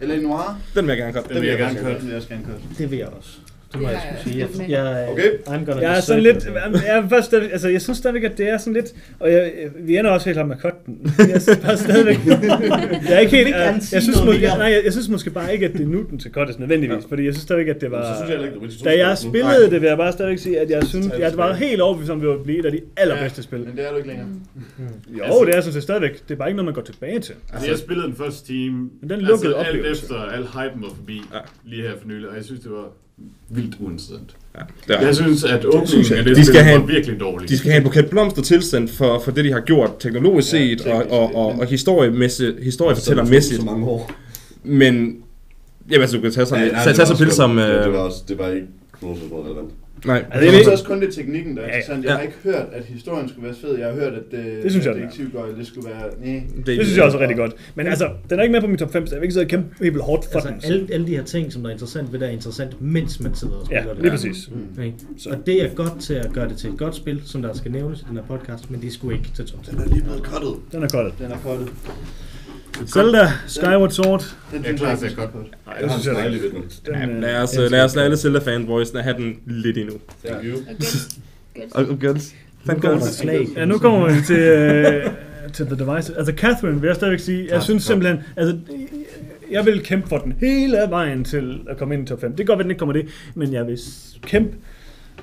Eller Noir. Den vil jeg gerne godt. Den vil jeg gerne køre. Den vil jeg også gerne køre. Det vil jeg også. Det må Det jeg skulle sige. Jeg, jeg, Okay. I'm gonna Jeg er sådan lidt, jeg, er først, stadig- altså, jeg synes stadigvæk, at det er sådan lidt, og jeg, vi ender også helt om med cutten. Jeg synes bare stadigvæk, [laughs] jeg er ikke helt, jeg, sige jeg synes, måske, nej, jeg, jeg synes måske bare ikke, at det er nu, den til cuttes nødvendigvis, fordi jeg synes stadigvæk, at det Så var, synes jeg heller ikke, at Witcher 2 da jeg spillede det, vil jeg bare stadigvæk sige, at jeg synes, jeg var helt overbevist om, at det ville blive et af de allerbedste spil. Men det er du ikke længere. Jo, det er sådan set stadigvæk, det er bare ikke noget, man går tilbage til. Altså, jeg spillede den første time, Men den lukkede altså, alt efter al hypen var forbi, Ja. lige her for nylig, og jeg synes, det var vildt uinteressant. Ja, er. Jeg synes, at åbningen synes jeg. af det De skal have var en- virkelig dårlig. De skal have en buket blomster tilsendt for, for det, de har gjort teknologisk Ja, set og, og, og, men- og historiemæssigt, historiefortæller Så mange år. Men, jamen altså, du kan tage sådan, Ja, tage, tage var så spil som... godt. Det, Øh, var også, det var ikke nogen som helst relevant. Nej, Altså, Jeg jeg synes også kun, det er teknikken, der er Ja, ja. interessant. Jeg har ikke hørt, at historien skulle være fed. Jeg har hørt, at øh, Det synes jeg, at er. detektivgøjl, det skulle være... Nej. Det synes jeg også er rigtig godt. Men altså, den er ikke med på min top 5, så jeg vil ikke sidde og kæmpe helt hårdt for Altså, den. alle, alle de her ting, som der er interessant ved det, er interessant, mens man sidder og Ja, spiller det. lige præcis. Mm. Okay. Så. Og det er godt til at gøre det til et godt spil, som der skal nævnes i den her podcast, men det skulle ikke til top 10. Den er lige blevet cuttet. Den er godt. Den er kottet. Zelda, Skyward Sword. Den Ja, jeg det er ikke godt. Nej, Jeg synes jeg smiley ikke. ved den. Den, øh, lad os, lad os lade alle Zelda fanboys have den lidt endnu. Thank you. Og. Nu Thank slag. Ja, nu kommer vi til, øh, til The Device. Altså, Catherine vil jeg stadigvæk sige, jeg synes simpelthen, altså, jeg vil kæmpe for den hele vejen til at komme ind i top 5. Det kan godt være, den ikke kommer det, men jeg vil kæmpe,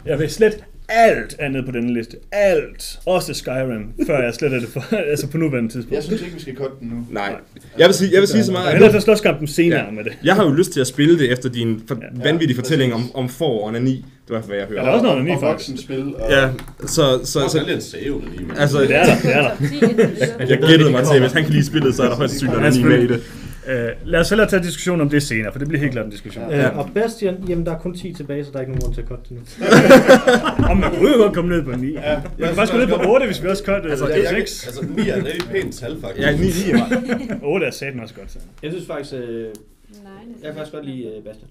jeg vil slet alt andet på denne liste. Alt. Også Skyrim, før jeg sletter det for, [laughs] altså på nuværende tidspunkt. Jeg synes ikke, vi skal kotte den nu. Nej. Jeg vil sige, jeg vil sige så Jeg meget, hellere tage slåskampen senere Ja. med det. jeg har jo lyst til at spille det efter din for, Ja. vanvittige Ja, fortælling om, om får og onani. Det var hvad jeg Ja, der er også noget, er og, faktisk. voksenspil. Og, Ja, så, så, Så, så, så, en save, lige, men. altså, Det er der, det er der. Top 10 indtil videre. jeg gættede mig til, at hvis han kan lide spillet, så er der højst Ja, onani med i det. Øh, lad os hellere tage diskussion om det senere, for det bliver helt klart en diskussion. Ja. Ja. Og Bastian, jamen der er kun 10 tilbage, så der er ikke nogen grund til at cutte det nu. [laughs] Og man kunne jo godt komme ned på 9. Ja. Man kan faktisk gå ned på 8, hvis vi også cut Altså, altså, jeg, jeg, 6. altså 9 er et rigtig pænt tal, faktisk. Ja, 9 9 var. 8 er [laughs] satan også godt. Så. Jeg synes faktisk, øh, Nej, jeg kan faktisk godt lide øh, Bastian.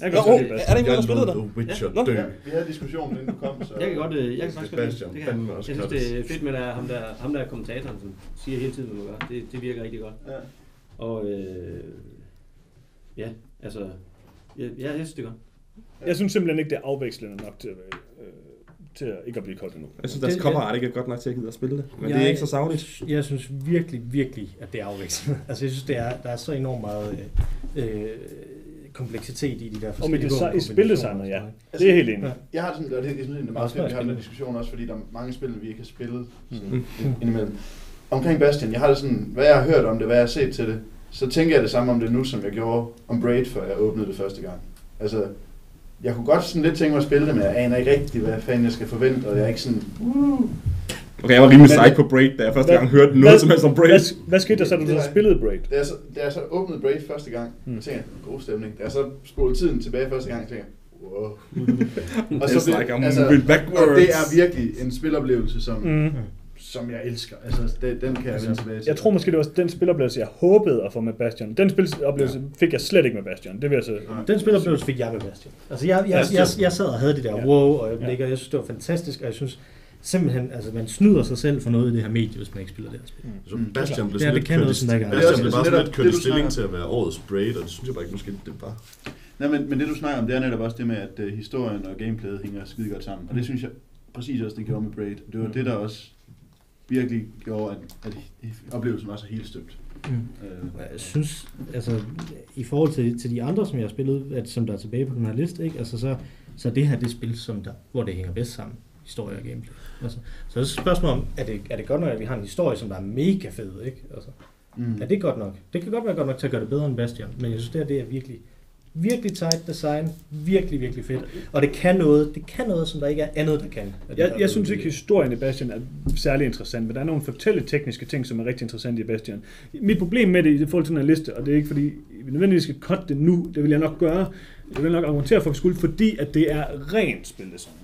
Jeg Nå, kan godt oh, er Bastian. der ikke nogen, der spillede det? Witcher Nå. dø. Ja, vi havde diskussionen, inden du kom. Så Jeg kan godt, øh, jeg kan faktisk godt det. kan jeg. Jeg synes, det er fedt med der, ham, der, ham der er kommentatoren, som siger hele tiden, hvad man gør. Det, det virker rigtig godt. Ja. Og øh, ja, altså, ja, ja, jeg synes, det er godt. Jeg synes simpelthen ikke, det er afvekslende nok til at, være, øh, til at ikke at blive cut endnu. Jeg synes, deres art ikke er godt nok til at gide at spille det. Men det er Jeg- ikke så savligt. Jeg synes virkelig, virkelig, at det er afvekslende. [laughs] altså jeg synes, det er, der er så enormt meget øh, øh, kompleksitet i de der Og med forskellige i og ja. noget. Det er helt enig. Ja. Jeg har sådan, og det, jeg synes, det er meget fedt, vi har den diskussion også, fordi der er mange spil, vi ikke har spillet sådan, Mm. indimellem. Omkring Bastian, jeg har det sådan, hvad jeg har hørt om det, hvad jeg har set til det, så tænker jeg det samme om det nu, som jeg gjorde om Braid, før jeg åbnede det første gang. Altså, jeg kunne godt sådan lidt tænke mig at spille det, men jeg aner ikke rigtigt, hvad fanden jeg skal forvente, og jeg er ikke sådan, uh, Okay, jeg var rimelig psyched på Braid, da jeg første Hvad- gang hørte hvad- noget som helst om Braid. Hvad, hvad skete der så, da du Det så spillede Braid? Da jeg så, da jeg så åbnede Braid første gang, Mm. mm. tænkte jeg, god stemning. Da jeg så spolede tiden tilbage første gang, tænkte jeg, wow. [laughs] og It's blev- like I'm backwards. Og det er virkelig en spiloplevelse, som, mm. Mm. som jeg elsker. Altså, det, den kan jeg Altså, vende tilbage til. Jeg tror måske, det var den spiloplevelse, jeg håbede at få med Bastion. Den spiloplevelse fik jeg slet ikke med Bastion. Det vil jeg så... Den spiloplevelse fik jeg med Bastian. Altså jeg, jeg, Ja, jeg, det- jeg sad og havde det der Ja. wow, og jeg, Ja. ja. jeg synes, det var fantastisk, og jeg synes simpelthen, altså man snyder sig selv for noget i det her medie, hvis man ikke spiller det her spil. Så Bastian blev Ja, sådan det lidt noget, kørt. Bastian blev bare sådan lidt kørt i stilling til at være årets braid, og det synes jeg bare ikke måske, det var. Nej, men, men det du snakker om, det er netop også det med, at uh, historien og gameplayet hænger skide godt sammen. Og Mm. det synes jeg præcis også, det gjorde med Braid. Det var det, der også virkelig gjorde, at, at oplevelsen var så helt støbt. Mm. Uh, Jeg synes, altså, i forhold til, til de andre, som jeg har spillet, at, som der er tilbage på den her liste, ikke? Altså, så, så er det her det spil, som der, hvor det hænger bedst sammen, historie og gameplay. Altså, så er det et spørgsmål om, er det, er det godt nok, at vi har en historie, som der er mega fed, ikke? Altså, mm. er det godt nok? Det kan godt være godt nok til at gøre det bedre end Bastion, men jeg synes, det her det er virkelig, virkelig tight design, virkelig, virkelig fedt. Og det kan noget, det kan noget, som der ikke er andet, der kan. Jeg, jeg synes ikke, historien i Bastion er særlig interessant, men der er nogle fortælletekniske ting, som er rigtig interessante i Bastion. Mit problem med det i forhold til den her liste, og det er ikke fordi, vi nødvendigvis skal cutte det nu, det vil jeg nok gøre, jeg vil nok argumentere for, at vi skulle, fordi at det er rent spildesign.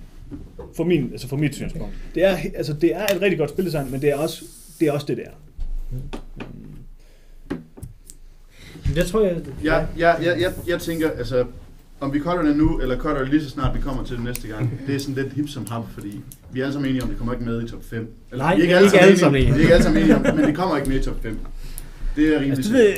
For, min, altså for mit synspunkt. Det er, altså det er et rigtig godt spildesign, men det er også det, er også det der. Men Jeg tror, jeg... Jeg, jeg, jeg, jeg, jeg tænker, altså, om vi cutter det nu, eller cutter det lige så snart vi kommer til det næste gang, [laughs] det er sådan lidt hip som ham, fordi vi er alle sammen enige om, det kommer ikke med i top 5. Eller, Nej, vi er ikke alle sammen enige. Vi er ikke alle sammen enige om, men det kommer ikke med i top 5. Det er rimelig Altså, det, ved-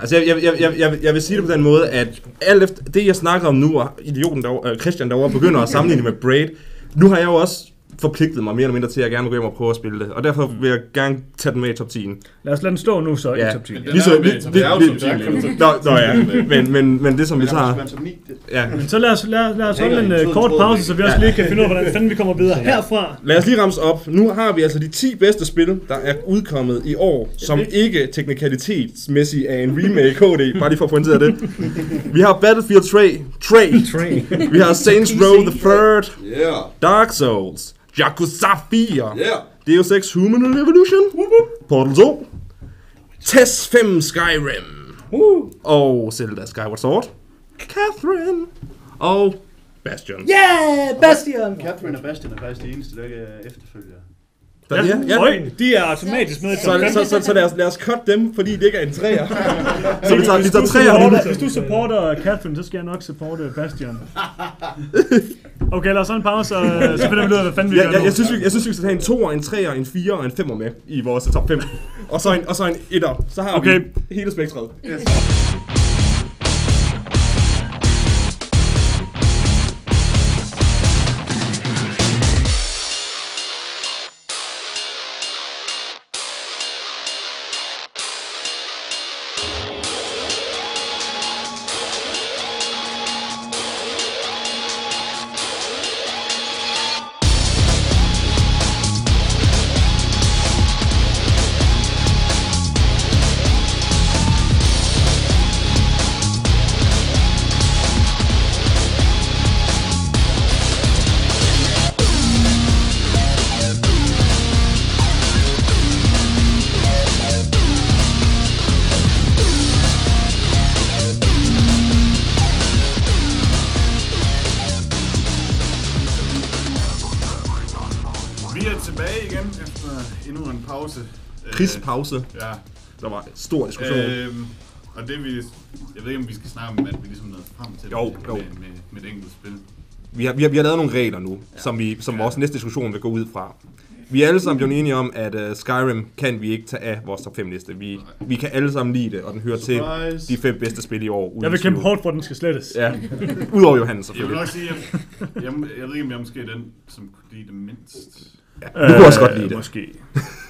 Altså, jeg, jeg, jeg, jeg, jeg, jeg vil sige det på den måde, at alt efter det, jeg snakker om nu, og idioten derovre, øh, Christian derovre, begynder at sammenligne med Braid, nu har jeg jo også forpligtet mig mere eller mindre til, at jeg gerne vil gå hjem og prøve at spille det. Og derfor vil jeg gerne tage den med i top 10. lad os lade den stå nu så Ja. i top 10. Men den Lige så- er lige- top lige- 10. lige- Det er jo top 10. Nå, nå ja, men, men, men det som vi Men må tager... være en top 9. Det, Ja. Men så lad os, lad, lad os holde en uh, kort pause, så vi også lige kan finde ud af, hvordan fanden vi kommer videre herfra. Lad os lige ramse op. Nu har vi altså de 10 bedste spil, der er udkommet i år, som ikke teknikalitetsmæssigt er en remake HD, bare lige for at pointere det. Vi har Battlefield 3, 3. Train. Vi har Saints Row the Third, Dark Souls, Yakuza 4, yeah. Deus Ex Human Revolution, Portal 2, TES 5 Skyrim, og Zelda Skyward Sword, Catherine, og Bastion. Yeah, Bastion! Catherine og Bastian er faktisk de eneste, der ikke er efterfølgere. Ja, ja, ja. Øj, de er automatisk med i top Så, 5. så, så, så lad, os, lad os cut dem, fordi det ikke er en træer. [laughs] så vi tager, vi tager træer nu. Hvis du supporter Catherine, så skal jeg nok supporte Bastion. [laughs] Okay, lad os have en pause, og øh, så finder vi ud af, hvad fanden vi Jeg, gør jeg, nu. jeg, synes, vi, jeg synes, vi skal have en 2'er, en 3'er, en 4'er og en 5'er med i vores top 5. Og så en, og så en 1'er. Så har Okay. vi hele spektret. Vi Krigspause. Ja. Der var stor diskussion. Øhm, og det vi, jeg ved ikke om vi skal snakke om, at vi ligesom nåede frem til Jo, det jo. Med, med, med et enkelt spil. Vi har, vi har, vi har lavet nogle regler nu, ja. som, vi, som vores næste diskussion vil gå ud fra. Vi er alle sammen blevet enige om, at uh, Skyrim kan vi ikke tage af vores top 5 liste. Vi, vi kan alle sammen lide det, og den hører Surprise. til de fem bedste spil i år. uden Jeg vil kæmpe hårdt for, at den skal slettes. Ja, udover Johannes Jeg vil selvfølgelig. nok sige, at jeg, jeg, jeg ved ikke, om jeg måske er den, som kunne lide det mindst. Du kunne også godt lide det. Øh, Måske.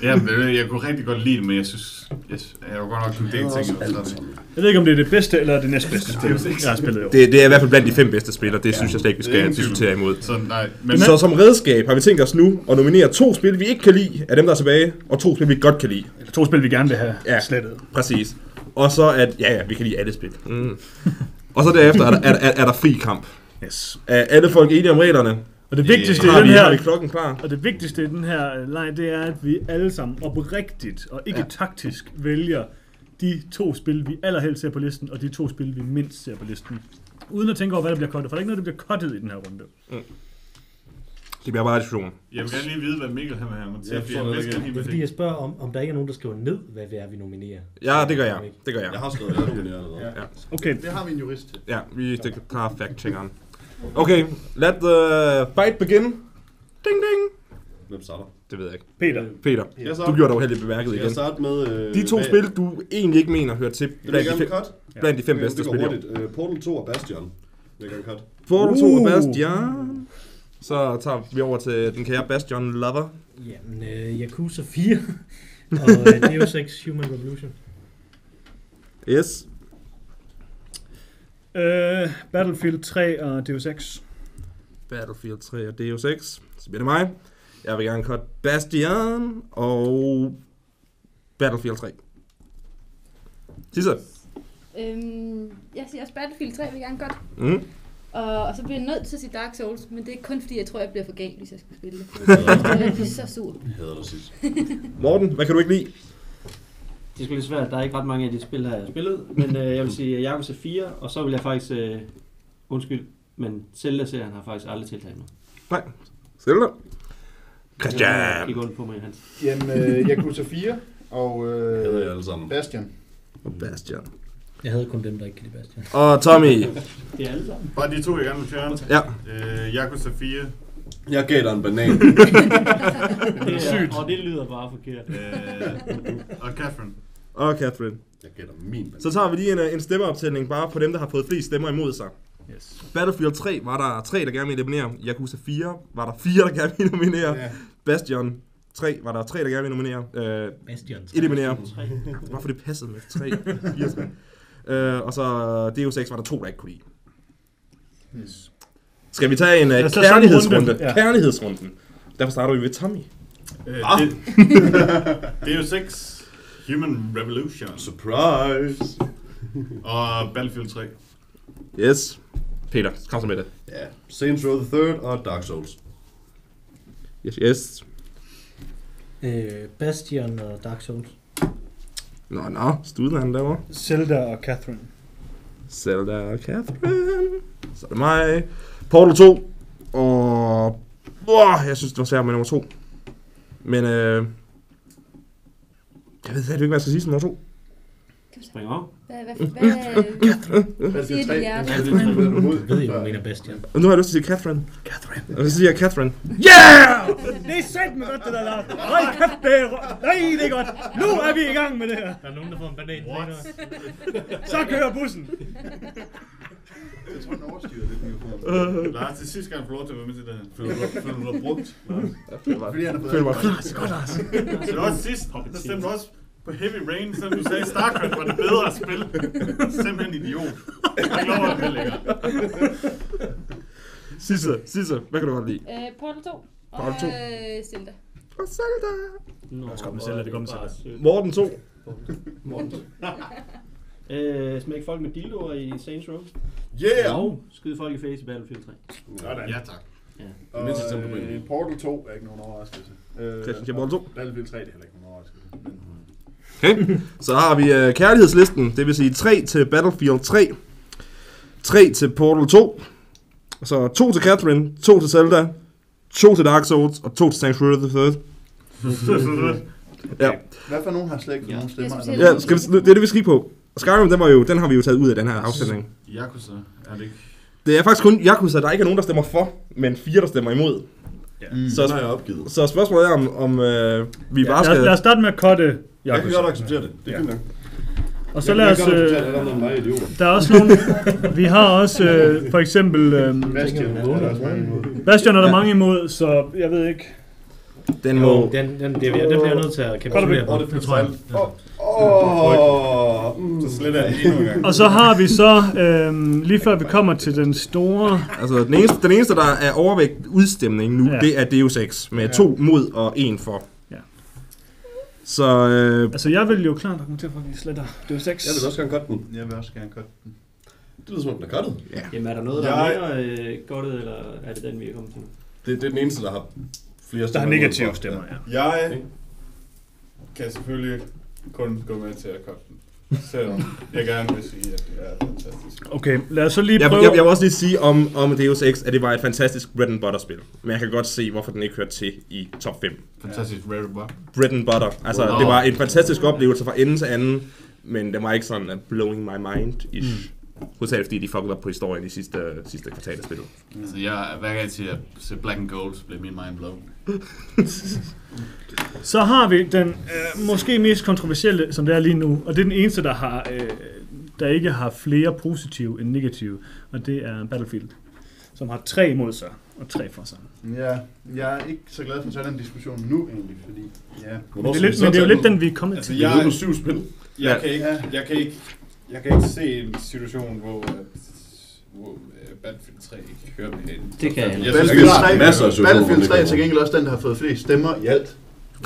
Ja, men jeg, jeg kunne rigtig godt lide det, men jeg synes, jeg, jeg var godt nok en del ting. Jeg ved ikke, om det er det bedste eller det næstbedste spil, jeg har spillet i år. Det, det er i hvert fald blandt de fem bedste spil, og det synes jeg slet ikke, vi skal diskutere imod. Så nej, men Men så som redskab har vi tænkt os nu at nominere to spil, vi ikke kan lide af dem, der er tilbage, og to spil, vi godt kan lide. Eller to spil, vi gerne vil have Ja. slettet. Præcis. Og så at, ja ja, vi kan lide alle spil. Mm. [laughs] Og så derefter er der, er, er, er der fri kamp. Yes. Er alle folk enige om reglerne? Og det vigtigste Har i den vi, har her... klokken klar? Og det vigtigste i den her øh, leg, det er, at vi alle sammen oprigtigt og ikke ja. taktisk vælger de to spil, vi allerhelst ser på listen, og de to spil, vi mindst ser på listen. Uden at tænke over, hvad der bliver cuttet, for der er ikke noget, der bliver cuttet i den her runde. Det bliver bare diskussion. jeg vil gerne lige vide, hvad Mikkel han mig til, Jeg forstår jeg det ikke. Det er fordi, jeg spørger, om, om der ikke er nogen, der skriver ned, hvad det er, vi nominerer. Ja, det gør jeg. Det gør jeg. Jeg har skrevet, jeg nomineret allerede. Ja. Okay, Det har vi en jurist til. Ja, vi det tager fact-checkeren. Okay, let the fight begin. Ding ding. Hvem starter? Det ved jeg ikke. Peter. Peter, Jeg du gjorde dig uheldigt bemærket Skal jeg igen. starte med... Øh, De to hvad- spil, du egentlig ikke mener hører til Det blandt de fem, blandt de fem Okay, bedste det går spil. i år. hurtigt. Øh, Portal 2 og Bastion. Det jeg gerne cut. Portal 2 og Uh. Bastion. Så tager vi over til den kære Bastion Lover. Jamen, øh, Yakuza 4 [laughs] og øh, Deus Ex Human Revolution. Yes. Øh, Battlefield 3 og Deus Ex. Battlefield 3 og Deus Ex. Så bliver det mig. Jeg vil gerne cut Bastion og Battlefield 3. Sisse. Øhm, jeg siger også Battlefield 3 vil jeg gerne godt. Mm. Og, og så bliver jeg nødt til at sige Dark Souls, men det er kun fordi, jeg tror, jeg bliver for gal, hvis jeg skal spille det. Jeg bliver så sur. Jeg hader dig sidst. [laughs] Morten, hvad kan du ikke lide? Det er sgu lidt svært. Der er ikke ret mange af de spil, jeg har spillet. [laughs] Men øh, jeg vil sige Yakuza 4, og så vil jeg faktisk... Øh, undskyld, men Zelda-serien har faktisk aldrig tiltalt mig. Nej. Zelda. Jeg Christian. gik ondt på mig, Hans. Jamen, øh, Yakuza 4 og Jeg hader jer øh, alle sammen. Bastian. Og Bastion. Jeg havde kun dem, der ikke kan lide Bastian. Og Tommy. [laughs] Det er alle sammen. Bare de to, jeg gerne vil fjerne. Ja. Øh, Yakuza 4. Jeg gav dig en banan. [laughs] Det er sygt. Og det lyder bare forkert. Øh, og Catherine. Og Catherine. Jeg dig min. Så tager vi lige en, øh, en stemmeoptælling bare på dem, der har fået flest stemmer imod sig. Yes. Battlefield 3 var der tre, der gerne ville eliminere. Yakuza 4 var der fire, der gerne ville nominere. Ja. Bastion 3 var der tre, der gerne ville nominere. Øh, Bastian. eliminere. Tre. [laughs] Bare for det passede med 3, 4, 3. Øh, og så Deus Ex var der to, der ikke kunne lide. Skal vi tage en uh, kærlighedsrunde? runde. Ja. Kærlighedsrunden. Derfor starter vi med Tommy. Øh, det, det er jo 6. Human Revolution. Surprise! [laughs] Og Battlefield 3. Yes. Peter, kom så med det. Ja, Saints Row the Third og Dark Souls. Yes, yes. Øh, Bastian og Dark Souls. Nå, nå, studer han derovre. Zelda og Catherine. Zelda og Catherine. Så er det mig. Portal 2. Og... Wow, jeg synes, det var svært med nummer 2. Men øh... Jeg ved ikke, hvad jeg skal sige som nummer to. Spring over. Hvad, hvad, hvad, hvad [laughs] siger de hjertet? Jeg ved ikke, hvad du mener Bastian. Og nu har jeg lyst til at sige Catherine. Catherine. Og så siger jeg Catherine. Yeah! Det er sandt med godt, det der Lars. Hold kæft, det er Nej, det er godt. Nu er vi i gang med det her. Der er nogen, der får en banan. Så kører bussen. Jeg tror, den overstyrer lidt mikrofonen. Lars, til sidste gang får lov til at være med til det her. Føler du, føler du dig brugt? Lars? Fordi han har fået Føler mig fyldt. Det var også sidst, der stemte du også på Heavy Rain, så du sagde, StarCraft var det bedre spil. Simpelthen idiot. Jeg har ikke lov at det længere. Sisse, Sisse, hvad kan du godt lide? Øh, Portal 2 og Portal 2. øh, Zelda. Og Zelda. Nå, godt med Zelda, det går med bare Zelda. Morten 2. Morten. [laughs] øh, smæk folk med dildoer i Saints Row. Yeah! Og skyde folk i face i Battlefield 3. Sådan. Ja, tak. Ja. Og øh. Portal 2 er ikke nogen overraskelse. Øh, Christian Portal 2. Battlefield 3 det er heller ikke nogen overraskelse. Men Okay. Så har vi uh, kærlighedslisten, det vil sige 3 til Battlefield 3, 3 til Portal 2, og så 2 til Catherine, 2 til Zelda, 2 til Dark Souls og 2 til Saints Row the Third. Ja, hvad for nogen har slet ikke Ja. nogen stemmer? Eller synes, ja skal vi, det er det, vi skal på. Og Skyrim, den, var jo, den har vi jo taget ud af den her afstemning. Yakuza, er det ikke? Det er faktisk kun Yakuza, der ikke er nogen, der stemmer for, men fire, der stemmer imod. Mm. Så Så, har jeg opgivet. så spørgsmålet er, om, om øh, vi bare Lad os, lad skal... os starte med at cutte Jeg kan godt acceptere det. Det er Ja. fint nok. Og så lad os... Øh, der er er også nogle... Vi har også øh, for eksempel... Øh, Bastian er der også mange imod. Bastion er der mange imod, så jeg ved ikke... Den må... Den, den, det, den bliver jeg nødt til at kapitulere Åh, det på. bliver Det tror jeg. Åh, mm. Så slet er det endnu en gang. Og så har vi så, øh, lige før vi kommer til den store... Altså, den eneste, den eneste, der er overvægt udstemning nu, Ja. ja. det er Deus Ex, med to mod og en for. Ja. Så øh, Altså, jeg vil jo klart argumentere for, at vi sletter. Det er jo 6. Jeg vil også gerne cutte den. Jeg vil også gerne cutte den. Det lyder som om, den er cuttet. Jamen er der noget, der er Jeg- mere øh, godt, eller er det den, vi er kommet til? Det, det er den eneste, der har flere Der stemmer. er negative stemmer, ja. Jeg kan selvfølgelig kun gå med til at cutte den. Selvom jeg gerne vil sige, at det er fantastisk. Okay, lad os så lige jeg, prøve... jeg, jeg vil også lige sige om, om Deus Ex, at det var et fantastisk bread and butter spil. Men jeg kan godt se, hvorfor den ikke hørte til i top 5. Fantastisk Red Bar. Bread and butter. Altså, Wow. det var en fantastisk oplevelse fra ende til anden, men det var ikke sådan uh, blowing my mind-ish. Mm. Hovedsageligt fordi de fuckede op på historien i sidste, sidste kvartal af spillet. Altså, jeg, hver gang jeg siger, se Black and Gold, så bliver min mind blown. [laughs] Så har vi den øh, måske mest kontroversielle, som det er lige nu, og det er den eneste, der har øh, der ikke har flere positive end negative, og det er Battlefield, som har tre imod sig og tre for sig. Ja, jeg er ikke så glad for at tage den diskussion nu egentlig, fordi ja, Men det er, lidt, men det er jo lidt den, vi er kommet Altså, til. jeg- Jeg er syv spil. Jeg kan ikke, jeg kan ikke, jeg kan ikke se en situation, hvor, at, hvor uh, Battlefield 3 ikke hører med herinde. Det kan jeg synes, Battlefield det er 3, masser af Battlefield hvor 3 er til gengæld også den, der har fået flest stemmer i alt.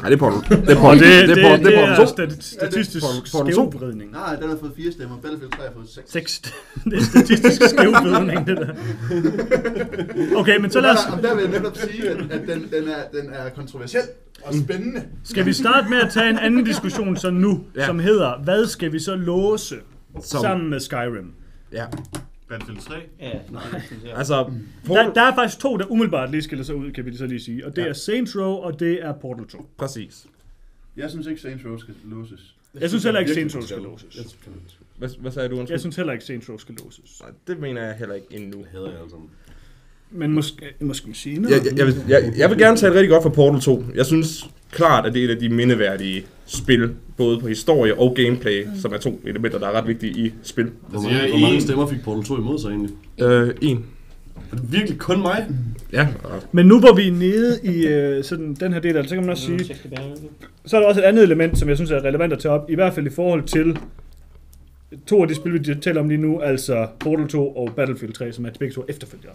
Nej, det er Portal. [laughs] Det er Portal. det, det, Det det, er det, Det er Portal 2. stat- statistisk Portal- Portal 2. skævvridning. Nej, den har fået fire stemmer. Battlefield 3 har fået seks. Seks. [laughs] Det er statistisk skævvridning, det der. Okay, men så lad os... Der, der vil jeg netop sige, at, at den, den, er, den er kontroversiel og spændende. Skal vi starte med at tage en anden diskussion så nu, ja. som hedder, hvad skal vi så låse Som- sammen med Skyrim? Ja. Battlefield 3. Ja, nej, jeg. Altså, Der, der er faktisk to, der umiddelbart lige skiller sig ud, kan vi så lige sige. Og det Ja. er Saints Row, og det er Portal 2. præcis. Jeg synes ikke, Saints Row skal låses. Jeg synes heller ikke, Saints Row skal låses. Hvad, hvad sagde du, undskyld? Jeg synes heller ikke, Saints Row skal låses. Nej, det mener jeg heller ikke endnu. Det hader jeg sammen. Men måske, måske senere. Jeg, jeg, jeg, vil, jeg, jeg vil gerne tale rigtig godt for Portal 2. Jeg synes klart, at det er et af de mindeværdige spil, både på historie og gameplay, mm. som er to elementer, der er ret vigtige i spil. Hvor Altså, mange, jeg er hvor mange stemmer fik Portal 2 imod sig egentlig? Øh, en. Er det virkelig kun mig? Ja, Men nu hvor vi er nede i øh, sådan den her del, af det, så kan man også sige, så er der også et andet element, som jeg synes er relevant at tage op, i hvert fald i forhold til to af de spil, vi taler om lige nu, altså Portal 2 og Battlefield 3, som er begge to efterfølgere.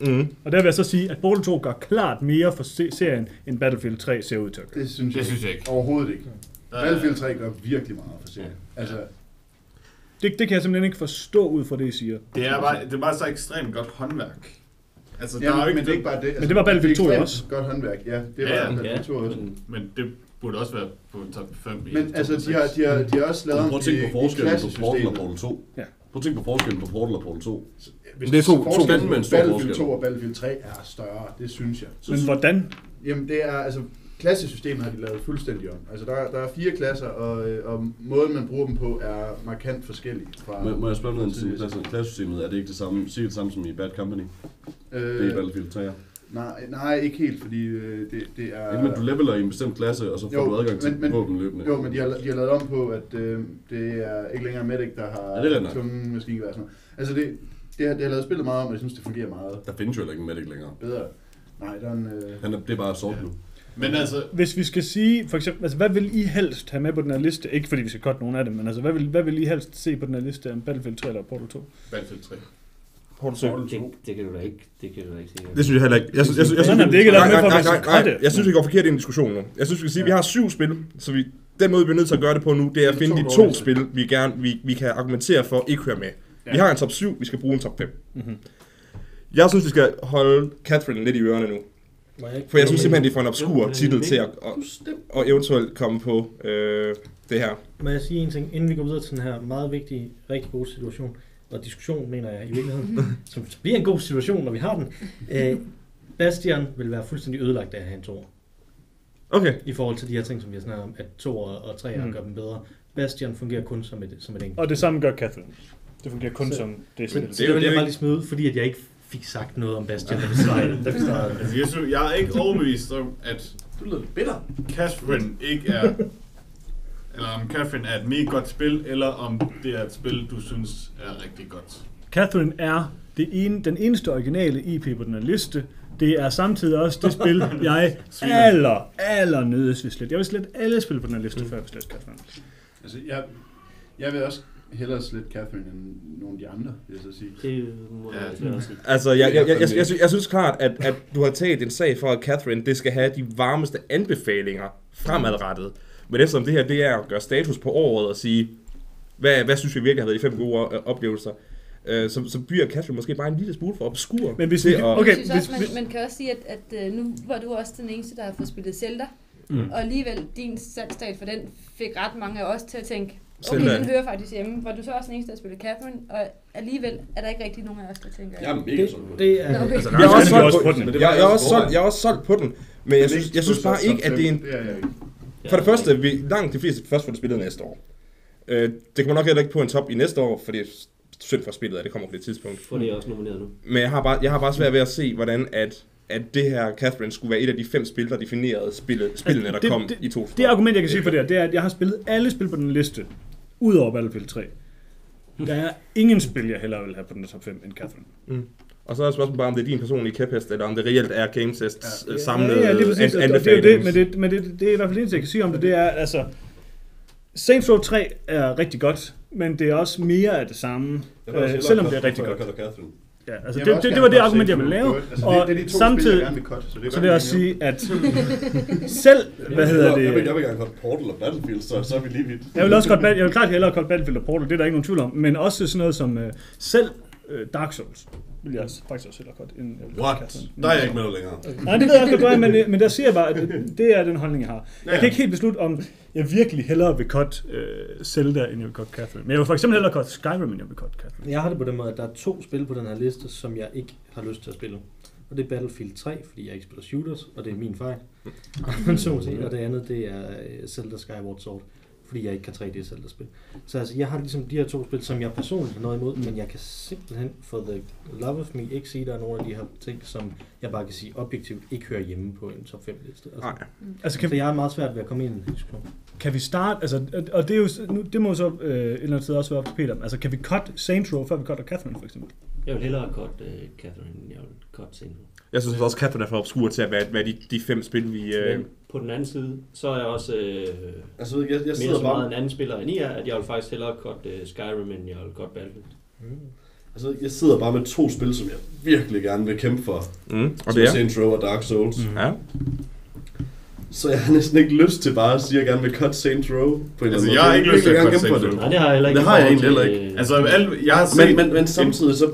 Mm. Og der vil jeg så sige, at Portal 2 gør klart mere for se- serien, end Battlefield 3 ser ud til at gøre. Det synes Det jeg, synes jeg ikke. overhovedet ikke. Er- Battlefield 3 gør virkelig meget for serien. Altså, Det, det kan jeg simpelthen ikke forstå ud fra det, I siger. Det er bare, det er bare så ekstremt godt håndværk. Altså, der ja, er jo ikke men det er ikke bare det. Altså, det var Battlefield 2 jo ekstremt også. Godt håndværk, ja. Det var Ja, ja. Battlefield 2 også. men- Men det burde også være på top 5 i Men altså, de har, de har, de har også lavet tænke i- på i forskellen på Portal og. Portal 2. Ja. Prøv at tænke på forskellen på Portal og Portal 2. Hvis Det er to- to forskellen fandme en på stor Battlefield forskel. 2 og Battlefield 3 er større, det synes jeg. Men hvordan? Jamen det er, altså, klassesystemet har de lavet fuldstændig om. Altså der, der er fire klasser, og, øh, og måden man bruger dem på er markant forskellig fra... Må, må jeg spørge noget til klassesystemet? Er det ikke det samme, cirka det samme som i Bad Company? Det er i Øh, Battlefield 3. nej, nej, ikke helt, fordi øh, det, det er... Ikke, men du leveler i en bestemt klasse, og så får Jo, du adgang til men- men- våben løbende. Jo, men de har, de har lavet om på, at øh, det er ikke længere Medic, der har Ja, det er tunge maskingevær og sådan noget. Altså det, det, har, det har lavet spillet meget om, og jeg synes, det fungerer meget Der findes jo heller ikke en medic længere. bedre. Nej, der er en... Øh, Han er, det er bare sort nu. Men altså, Hvis vi skal sige, for eksempel, altså, hvad vil I helst have med på den her liste? Ikke fordi vi skal cutte nogen af dem, men altså, hvad vil, hvad vil I helst se på den her liste om Battlefield 3 eller Portal 2? Battlefield 3. Portal 2. Det, det kan du da ikke, det kan du da ikke sige. Det synes jeg heller ikke. Jeg synes, jeg, jeg, Nej, synes, nej, det er ikke nej, lavet med for, nej, nej, nej, cutte. Jeg synes, vi går forkert i en diskussion nu. Jeg synes, vi skal sige, at vi har syv spil, så vi, den måde, vi er nødt til at gøre det på nu, det er at finde de to spil, vi, gerne, vi, vi kan argumentere for ikke høre med. Vi har en top 7, vi skal bruge en top 5. Mhm. Jeg synes, vi skal holde Catherine lidt i ørerne nu. Jeg For jeg synes simpelthen, det er for en obskur titel til at, at, at eventuelt komme på øh, det her. Må jeg sige en ting, inden vi går videre til den her meget vigtige, rigtig gode situation, og diskussion, mener jeg i virkeligheden, som bliver en god situation, når vi har den. Øh, Bastian vil være fuldstændig ødelagt af at have en toer. Okay. I forhold til de her ting, som vi har snakket om, at to og tre Mm. gør dem bedre. Bastian fungerer kun som et, som et enkelt. Og det samme gør Catherine. Det fungerer kun Så- som det Men, det vil det er jeg jo bare lige smide ud, fordi at jeg ikke fik sagt noget om Bastian, da vi startede. Da vi startede. Altså, jeg, synes, jeg er ikke overbevist om, at du lyder lidt bitter. Catherine ikke er... Eller om Catherine er et mega godt spil, eller om det er et spil, du synes er rigtig godt. Catherine er det ene, den eneste originale IP på den her liste. Det er samtidig også det spil, [laughs] jeg aller, aller nødes vil slet. Jeg vil slet alle spil på den her liste, før jeg vil slet Catherine. Altså, jeg, jeg vil også hellere slet Catherine end nogle af de andre, vil jeg så sige. Det må Ja. jeg altså også sige. Altså, jeg, jeg, jeg, jeg, jeg, synes, jeg synes klart, at, at du har taget en sag for, at Catherine det skal have de varmeste anbefalinger fremadrettet. Men eftersom det her det er at gøre status på året og sige, hvad, hvad synes vi virkelig har været de fem gode øh, oplevelser, øh, så, så bliver Catherine måske bare en lille smule for obskur. Men hvis vi- at- okay, jeg synes også, hvis- man, man kan også sige, at, at øh, nu var du også den eneste, der har fået spillet Zelda. Mm. Og alligevel, din salgsdag for den fik ret mange af os til at tænke, okay, Zelda. den hører faktisk hjemme. Var du så også den eneste, der spillede Catherine? Og alligevel er der ikke rigtig nogen af os, der tænker, Jeg er mega Det, på det. det er... Okay. Altså, Jeg er også solgt på den. det Jeg, jeg, er jeg også også solgt, jeg er også solgt på den, men jeg synes, jeg synes bare ikke, at det er en... For det første, vi langt de fleste først får det spillet næste år. Øh, det kommer nok heller ikke på en top i næste år, for det er synd for spillet, at det kommer på det tidspunkt. For det er også nomineret nu. Men jeg har bare, jeg har bare svært ved at se, hvordan at at det her Catherine skulle være et af de fem spil, der definerede spillet, spillene, der det- kom det- i 2000. Det argument, jeg kan sige for det her, det er, at jeg har spillet alle spil på den liste, udover Battlefield 3. Der er ingen spil, jeg hellere vil have på den top 5 end Catherine. Og så er spørgsmålet bare, om det er din personlige kæphest, eller om det reelt er GameTests ja. samlede ja, ja, lige præcis. an- det er det, men det, men det, det er i hvert fald det, jeg kan sige om det, det er, at altså, Saints Row 3 er rigtig godt, men det er også mere af det samme, øh, selvom det er rigtig godt. Ja, altså det, det, det var det argument, jeg ville lave. Altså, Og det, det er de to spil, samtidig, cut, så det er så vil jeg også sige, at selv, hvad hedder Jeg vil, jeg det, vil gerne godt Portal og Battlefield, så, så er vi lige vidt. jeg vil også godt, jeg vil klart hellere godt Battlefield og Portal, det er der ikke nogen tvivl om, men også sådan noget som øh, selv øh, Dark Souls vil jeg også- faktisk også hellere godt, end jeg vil What? Catherine. Der er jeg ikke med dig længere. Nej, det ved jeg også godt, er, men, men der siger jeg bare, at det, det er den holdning, jeg har. Jeg Ja. kan ikke helt beslutte, om jeg virkelig hellere vil cut øh, Zelda, end jeg vil cut Catherine. Men jeg vil for eksempel hellere cut Skyrim, end jeg vil cut Catherine. Jeg har det på den måde, at der er to spil på den her liste, som jeg ikke har lyst til at spille. Og det er Battlefield 3, fordi jeg ikke spiller shooters, og det er min fejl. Men så må sige. Og det andet, det er øh, Zelda Skyward Sword, fordi jeg ikke kan 3D Zelda-spil. Så altså, jeg har ligesom de her to spil, som jeg personligt har noget imod, men jeg kan simpelthen for the love of me ikke sige, at der er nogle af de her ting, som jeg bare kan sige objektivt ikke hører hjemme på en top 5 liste. Altså, Nej. Altså, så kan, jeg er meget svært ved at komme ind i en diskussion. kan vi starte, altså, og det, er jo, nu, det må jo så øh, et eller andet sted også være op til Peter, altså kan vi cut Saints Row, før vi cutter Catherine, for eksempel? Jeg vil hellere cut uh, Catherine, end jeg vil cut Saints Row. Jeg synes også, Catherine er for obskur til at være, være de, de fem spil, vi... Øh, Men på den anden side, så er jeg også øh, Altså, jeg, jeg mere sidder så meget bare... en anden spiller end I er, at jeg vil faktisk hellere cut uh, Skyrim, end jeg vil cut Battlefield. Altså, jeg sidder bare med to spil, som jeg virkelig gerne vil kæmpe for. mm, og som det er... Saints Row og Dark Souls. Mm. Ja. Så jeg har næsten ikke lyst til bare at sige, at jeg gerne vil cut Saints Row. På en eller Altså, anden jeg har måde. ikke vil lyst til at cut gerne kæmpe Saints for Row. Nej, det har jeg heller ikke. Det har jeg egentlig heller ikke. øh, Altså, alle, jeg har set... Men, men, men samtidig så...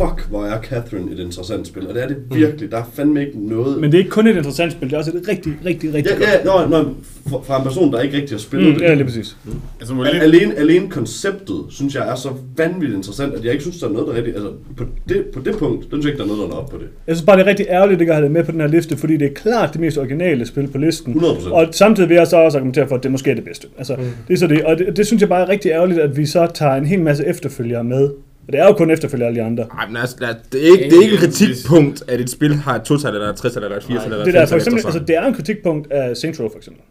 Fuck, hvor er Catherine et interessant spil. Og det er det virkelig. Der er fandme ikke noget... Men det er ikke kun et interessant spil, det er også et rigtig, rigtig, rigtig ja, godt ja, nå, nå, fra- fra en person, der ikke rigtig har spillet Mm, det. ja, lige præcis. Altså, må Al- lidt, Alene, alene konceptet, synes jeg, er så vanvittigt interessant, at jeg ikke synes, der er noget, der er rigtigt... Altså, på det, på det punkt, den synes jeg ikke, der er noget, der er op på det. Jeg synes bare, det er rigtig ærgerligt, at jeg har det med på den her liste, fordi det er klart det mest originale spil på listen. 100%. Og samtidig vil jeg så også argumentere for, at det måske er det bedste. Altså, mm. det er så det. Og det, det, synes jeg bare er rigtig ærgerligt, at vi så tager en hel masse efterfølgere med. Og det er jo kun efterfølgere alle de andre. Nej, men altså, det er ikke, det er ikke et kritikpunkt, at et spil har et 2-tal, eller et 3-tal, eller et 4-tal, eller et Det der, for 5-tal eksempel, altså, det er en kritikpunkt af Saints Row, for eksempel.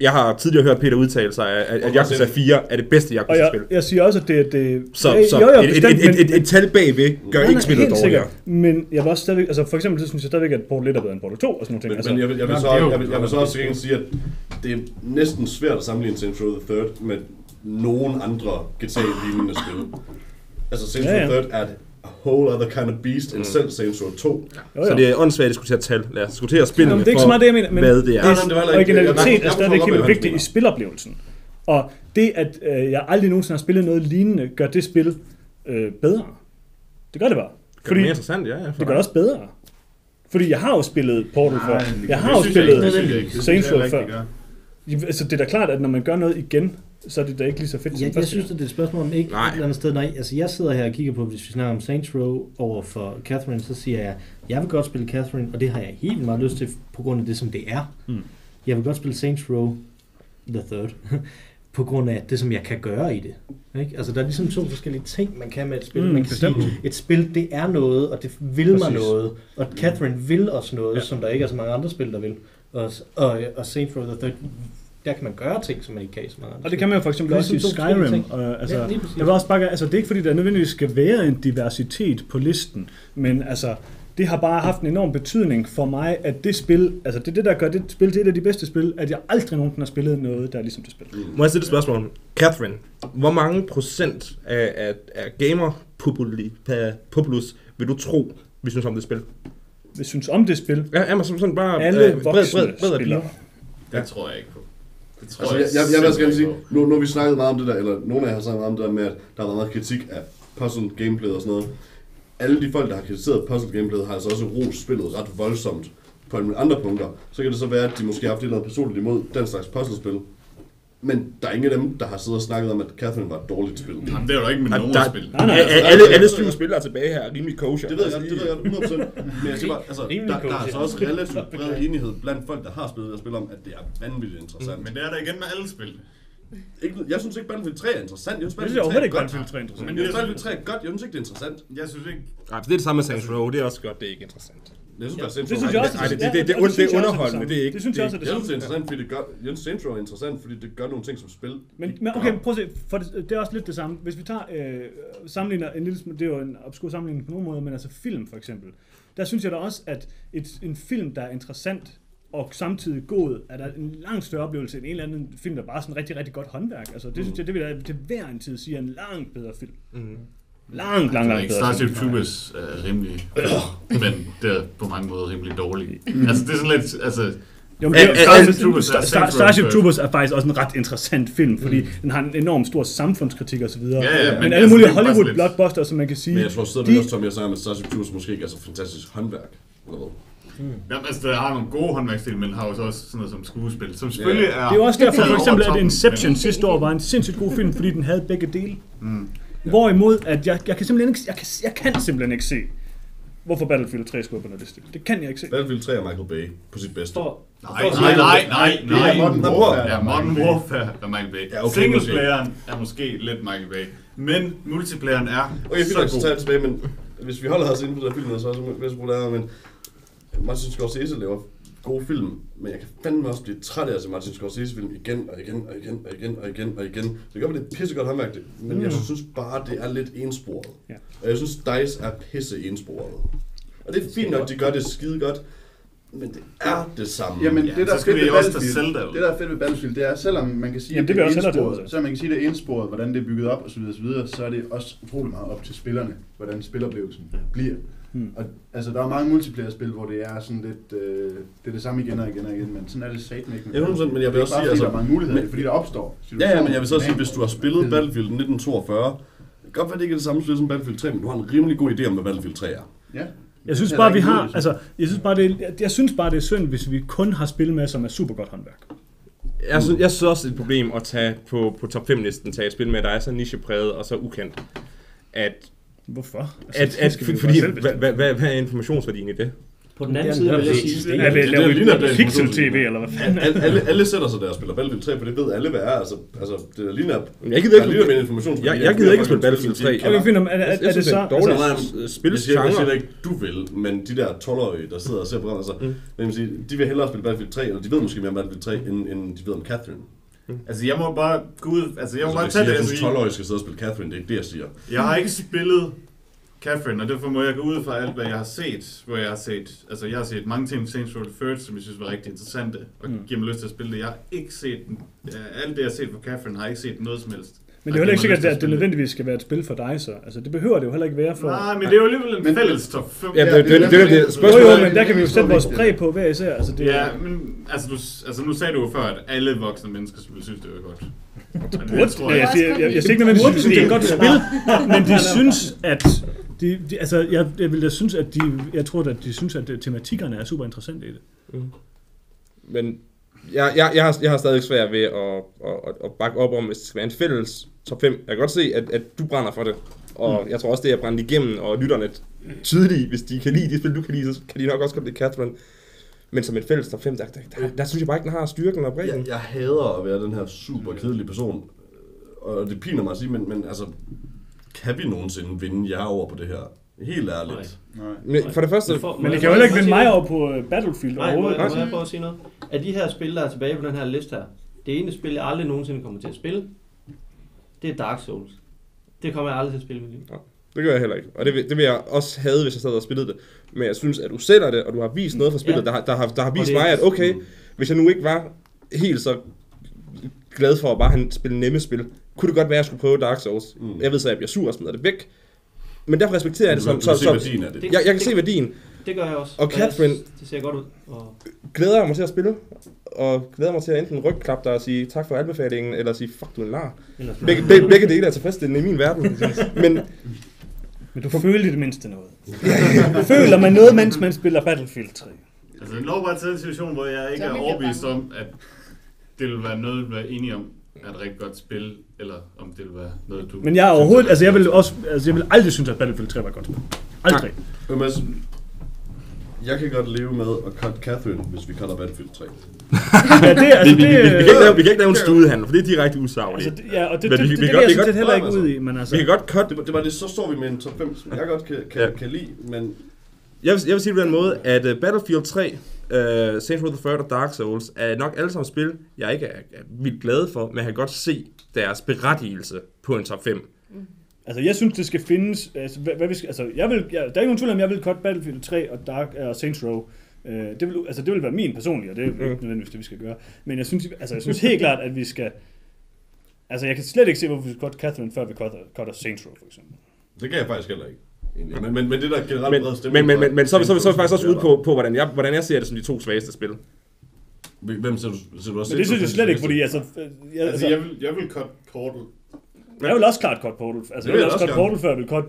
Jeg har tidligere hørt Peter udtale sig, at, at Yakuza 4 er det bedste Og jeg, Yakuza-spil. jeg siger også, at det, det Så, Ja, så jo, jo, et, et, bestemt, et, et, men- et, et tal bagved gør ikke spillet dårligere. sikkert. Men jeg vil også stadigvæk, altså for eksempel, så synes jeg stadigvæk, at Portal 1 er bedre end Portal 2 og sådan nogle ting. Men, altså, men jeg, vil, jeg, vil så, jeg, vil, jeg vil så også sige, at det er næsten svært at sammenligne Saints Row the Third med nogen andre GTA-lignende spil. Altså Saints Ja, Row ja. the Third er et whole other kind of beast end selv Saints Row 2. jo, jo. Så det er åndssvagt at diskutere tal. Lad os diskutere spillene Jamen, det er ikke for, så meget det, jeg mener, men hvad det er. Nej, nej, det var ikke- originalitet jeg- er stadigvæk helt han i spiloplevelsen. Og det, at øh, jeg aldrig nogensinde har spillet noget lignende, gør det spil øh, bedre. Det gør det bare. Gør det Fordi mere interessant, ja. ja for det gør det også bedre. Fordi jeg har jo spillet Portal før. det- Jeg har jo spillet Saints Row før. Altså, det er da klart, at når man gør noget igen, så er det da ikke lige så fedt som Jeg, jeg første synes, at det er et spørgsmål om ikke Nej. et eller andet sted. Nej, altså jeg sidder her og kigger på, hvis vi snakker om Saints Row over for Catherine, så siger jeg, jeg vil godt spille Catherine, og det har jeg helt meget lyst til, på grund af det, som det er. Mm. Jeg vil godt spille Saints Row the Third, [laughs] på grund af det, som jeg kan gøre i det. Ikke? Altså, der er ligesom to forskellige ting, man kan med et spil. Mm, man kan bestemt. sige, et spil, det er noget, og det vil mig Præcis. noget. Og Catherine vil også noget, ja. som der ikke er så mange andre spil, der vil. Og, og, og Saints Row the Third, der kan man gøre ting, som man ikke kan i så mange andre Og det kan man jo for eksempel også i forskellige Skyrim. Og, altså, Ja, jeg vil også bare, altså, det er ikke fordi, der nødvendigvis skal være en diversitet på listen, men altså, det har bare haft en enorm betydning for mig, at det spil, altså det er det, der gør det spil til et af de bedste spil, at jeg aldrig nogensinde har spillet noget, der er ligesom det spil. Må jeg stille et spørgsmål? Catherine, hvor mange procent af, af, af gamer populi, pa- populus vil du tro, vi synes om det spil? Jeg synes om det spil, Ja, ja men sådan sådan bare alle øh, voksne bred, bred, bred spillere. Det tror jeg ikke på. Det tror Altså, jeg, jeg, jeg vil også gerne sige, nu, nu har vi snakket meget om det der, eller nogle af jer har snakket meget om det der med, at der har været meget kritik af puzzle gameplay og sådan noget. Alle de folk, der har kritiseret puzzle gameplayet, har altså også rost spillet ret voldsomt på andre punkter. Så kan det så være, at de måske har haft et eller andet personligt imod den slags puzzlespil. Men der er ingen af dem, der har siddet og snakket om, at Catherine var et dårligt spil. Jamen, det er jo ikke med nogen der- spil. Nej, nej, Alle, altså, alle, alle syv spillere tilbage her er rimelig kosher. Det ved jeg godt, det ved jeg godt 100%. Men jeg siger bare, altså, der, der er altså også relativt bred enighed blandt folk, der har spillet det spil om, at det er vanvittigt interessant. Men det er der igen med alle spil. Ikke, jeg synes ikke, Battlefield 3 er interessant. Jeg synes, Jeg synes Battlefield 3 overhovedet er ikke, godt. Battlefield 3 er interessant. Men jeg synes, Battlefield 3 er godt. Jeg synes ikke, det er interessant. Jeg synes ikke... Nej, det er det samme med Saints Row, det er også godt, det er ikke interessant. Jeg synes, er Det synes jeg også. Nej, det- ja, det- det- det- og det er synes jeg også underholdende, det er ikke- Det synes jeg det- også er det Jeg synes, det er interessant, fordi det gør... Jens Intro er interessant, fordi det gør nogle ting som spil. Men, men okay, prøv at se, for det, det er også lidt det samme. Hvis vi tager, øh, sammenligner en lille, smule- det er jo en obskur sammenligning på nogle måder, men altså film for eksempel, der synes jeg da også, at et, en film, der er interessant og samtidig god, er der en langt større oplevelse end en eller anden film, der bare er sådan rigtig, rigtig godt håndværk. Altså, det synes jeg, det vil jeg til hver en tid sige er en langt bedre film. Mm. Langt, langt, langt bedre Starship. Troopers er rimelig, men det er på mange måder rimelig dårligt. Altså, det er sådan lidt, altså, Jo, men det, Starship, Troopers er Star, Row Starship. Troopers er faktisk også en ret interessant film, fordi mm. den har en enorm stor samfundskritik og så videre. Ja, ja, men, men alle altså, mulige Hollywood blockbusters, som man kan sige, Men jeg tror stadigvæk de- også, Tom, jeg snakker med Starship Troopers måske ikke er så fantastisk håndværk. Eller hvad? jamen, altså, der har nogle gode håndværksstil, men har jo også sådan noget som skuespil, som selvfølgelig er... Det er jo også derfor, for eksempel, at Inception sidste år var en sindssygt god film, fordi den havde begge dele. Mm. Hvorimod, at jeg, jeg kan simpelthen ikke, jeg kan, jeg kan simpelthen ikke se, hvorfor Battlefield 3 skulle på den liste. Det kan jeg ikke se. Battlefield 3 er Michael Bay på sit bedste. For, Nej, nej, nej, nej, Det er nej. Modern Warfare. Ja, Modern Warfare er Michael Bay. Ja, okay, Singleplayeren er måske lidt Michael Bay. Men multiplayeren er Okay, nok, så god. jeg tilbage, men hvis vi holder os inden for den film, så er det bruge det her, men Martin Scorsese laver gode film, men jeg kan fandme også blive træt af at se Martin Scorsese film igen og igen og igen og igen og igen og igen. Det gør, at det er pissegodt håndværk, det, men jeg synes bare, det er lidt ensporet. Ja. Og jeg synes, Dice er pisse ensporet. Og det er fint nok, de gør det skide godt, men det er det samme. Jamen, Ja, det der er fedt vi ved også tage Battlefield, det der er fedt ved Battlefield, det er, selvom man kan sige, Jamen, at det hellere til, indsporet, så man kan sige, at det er indsporet, hvordan det er bygget op osv., osv., så er det også utrolig meget op til spillerne, hvordan spiloplevelsen bliver. Hmm. Og, altså, der er mange multiplayer-spil, hvor det er sådan lidt, øh, det er det samme igen og igen og igen, men sådan er det satme ikke med Ja, 100%, men jeg vil er også sige, fordi, altså- der er mange muligheder, men- det fordi der opstår Ja, ja, men jeg vil så sige, hvis du har spillet. Battlefield 1942, det kan godt være, det ikke er det samme spil som Battlefield 3, men du har en rimelig god idé om, hvad Battlefield 3 er. Ja. Jeg synes bare, vi har, altså, jeg synes bare, det er, jeg synes bare, det er synd, hvis vi kun har spil med, som er super godt håndværk. Jeg synes, jeg synes også, det er et problem at tage på, på top 5-listen, tage et spil med, der er så nichepræget og så ukendt, at, Hvorfor? at, at vi jo fordi, hvad, hvad, hvad, hvad er informationsværdien i det? på den anden side vil jeg sige, Er vi det laver ligner vi det. pixel-tv, eller hvad fanden? Alle, alle, alle sætter sig der og spiller Battlefield 3, for det ved alle, hvad er. Altså, altså det ligner, Men Jeg gider der ligner med ikke, information. jeg, jeg gider ikke at spille Battlefield 3. Okay, fint, men er, er, Jeg, er jeg det så... er en dårlig altså- altså, Jeg siger, jeg siger spilsgenre. ikke, du vil, men de der 12-årige, der sidder og ser programmet, altså, Mm. jeg vil de vil hellere spille Battlefield 3, eller de ved måske mere om Battlefield 3, end, end de ved om Catherine. Altså, jeg må bare gå ud... Altså, jeg må Altså, bare tage siger, det, jeg synes, 12-årige skal sidde og spille Catherine, det er ikke det, jeg siger. Jeg har ikke spillet Catherine, og derfor må jeg gå ud fra alt, hvad jeg har set. Hvor jeg har set, altså jeg har set mange ting i Saints Row the Third, som jeg synes var rigtig interessante, og Mm. giver mig lyst til at spille det. Jeg har ikke set, ja, alt det jeg har set fra Catherine, har jeg ikke set noget som helst. Men det er jo heller ikke sikkert, at det nødvendigvis skal være et spil for dig, så. Altså, det behøver det jo heller ikke være for... Nej, men det er jo alligevel en fælles top 5. Ja, det, det, det, det er det, det, derfor, det, det- Jo, spørgsmålet jo, er, men der kan vi jo sætte vores præg på hver især. Altså, det, Ja, men altså, du, altså nu sagde du jo før, at alle voksne mennesker ville synes, det var godt. Det burde, tror jeg, jeg, siger, jeg, jeg siger ikke nødvendigvis, at de synes, det er et godt spil, men de synes, at... De, de, altså, jeg, jeg vil da synes, at de, jeg tror, at de synes, at tematikkerne er super interessante i det. Men jeg, jeg, jeg, har, jeg har stadig svært ved at, at, at, at bakke op om, hvis det skal være en fælles top 5. Jeg kan godt se, at, at du brænder for det. Og mm. jeg tror også, det er brændt igennem, og lytterne tydeligt, hvis de kan lide de spil, du kan lide, så kan de nok også godt lide Catherine. Men som en fælles top 5, der, der, der, der synes jeg bare ikke, den har styrken og bredden. Jeg, jeg hader at være den her super kedelige person, og det piner mig at sige, men, men altså, kan vi nogensinde vinde jer over på det her? Helt ærligt. Nej. Men for det første, Men får- Men det jeg kan jo heller ikke vinde mig over på øh, Battlefield Nej, overhovedet. jeg, må jeg prøve at sige noget? Af de her spil, der er tilbage på den her liste her, det ene spil, jeg aldrig nogensinde kommer til at spille, det er Dark Souls. Det kommer jeg aldrig til at spille mit liv. det gør jeg heller ikke. Og det vil, det vil jeg også have, hvis jeg sad og spillede det. Men jeg synes, at du sælger det, og du har vist noget fra spillet, Ja. der, har- der, har, der har vist mig, at okay, hvis jeg nu ikke var helt så glad for at bare han spille nemme spil, kunne det godt være, at jeg skulle prøve Dark Souls. Mm. Jeg ved så, at jeg bliver sur og smider det væk. Men derfor respekterer jeg det Du som... kan- Så, du kan se så, værdien af det. Det- jeg, jeg kan se værdien. Det gør jeg også. Og jeg- Catherine- Det ser godt ud. Og Glæder jeg mig til at spille, og glæder mig til at enten rygklappe dig og sige tak for anbefalingen, eller sige fuck du er en ellers Begge, begge, begge dele er tilfredsstillende i min verden. [laughs] Men Men du føler i det mindste noget. Føler man noget, mens man spiller Battlefield 3? Altså, jeg lover bare til en situation, hvor jeg ikke er jeg overbevist om, at det vil være noget, vi være enige om, er et rigtig godt spil, eller om det vil være noget, du... Men jeg er synes overhovedet, er altså jeg vil også, altså jeg vil aldrig synes, at Battlefield 3 var et godt spil. Aldrig. Men jeg kan godt leve med at cut Catherine, hvis vi cutter Battlefield [laughs] 3. Ja, det, altså, vi, vi, vi, vi, kan ikke lave, vi kan ikke lave en studehandel, for det er direkte usagligt. altså, det, ja, og det, Men det, vi- det, vi det, kan det, det, godt- det, det heller ikke ud i, men altså... Vi kan godt cut Det, var- det var det, så står vi med en top 5, som jeg godt kan, kan, Ja. ja. kan lide, men Jeg vil, jeg vil sige det på den måde, at uh, Battlefield 3, uh, Saints Row the Third og Dark Souls er nok alle sammen spil, jeg ikke er, er vildt glad for, men jeg kan godt se deres berettigelse på en top 5. Altså, jeg synes, det skal findes... Altså, hvad, hvad vi skal, altså jeg vil, jeg, der er ikke nogen tvivl om, jeg vil cut Battlefield 3 og Dark og Saints Row. Øh, det, vil, altså, det vil være min personlige, og det er ikke nødvendigvis det, vi skal gøre. Men jeg synes, altså, jeg synes helt klart, at vi skal... Altså, jeg kan slet ikke se, hvorfor vi skal cut Catherine, før vi cutter, cutter Saints Row, for eksempel. Det kan jeg faktisk heller ikke. Men, men, men det der generelt Men, stemning... men, men, men, men så, er så, vi- så er vi faktisk også ude på, på hvordan, jeg, hvordan jeg ser det som de to svageste spil. Hvem ser du, ser du også Men det synes jeg slet ikke, fordi altså... øh, Jeg, Altså, jeg vil, jeg vil cut Portal. Jeg vil også klart cut Portal. Altså, Det jeg vil også også gerne. Portal, før jeg vil øh,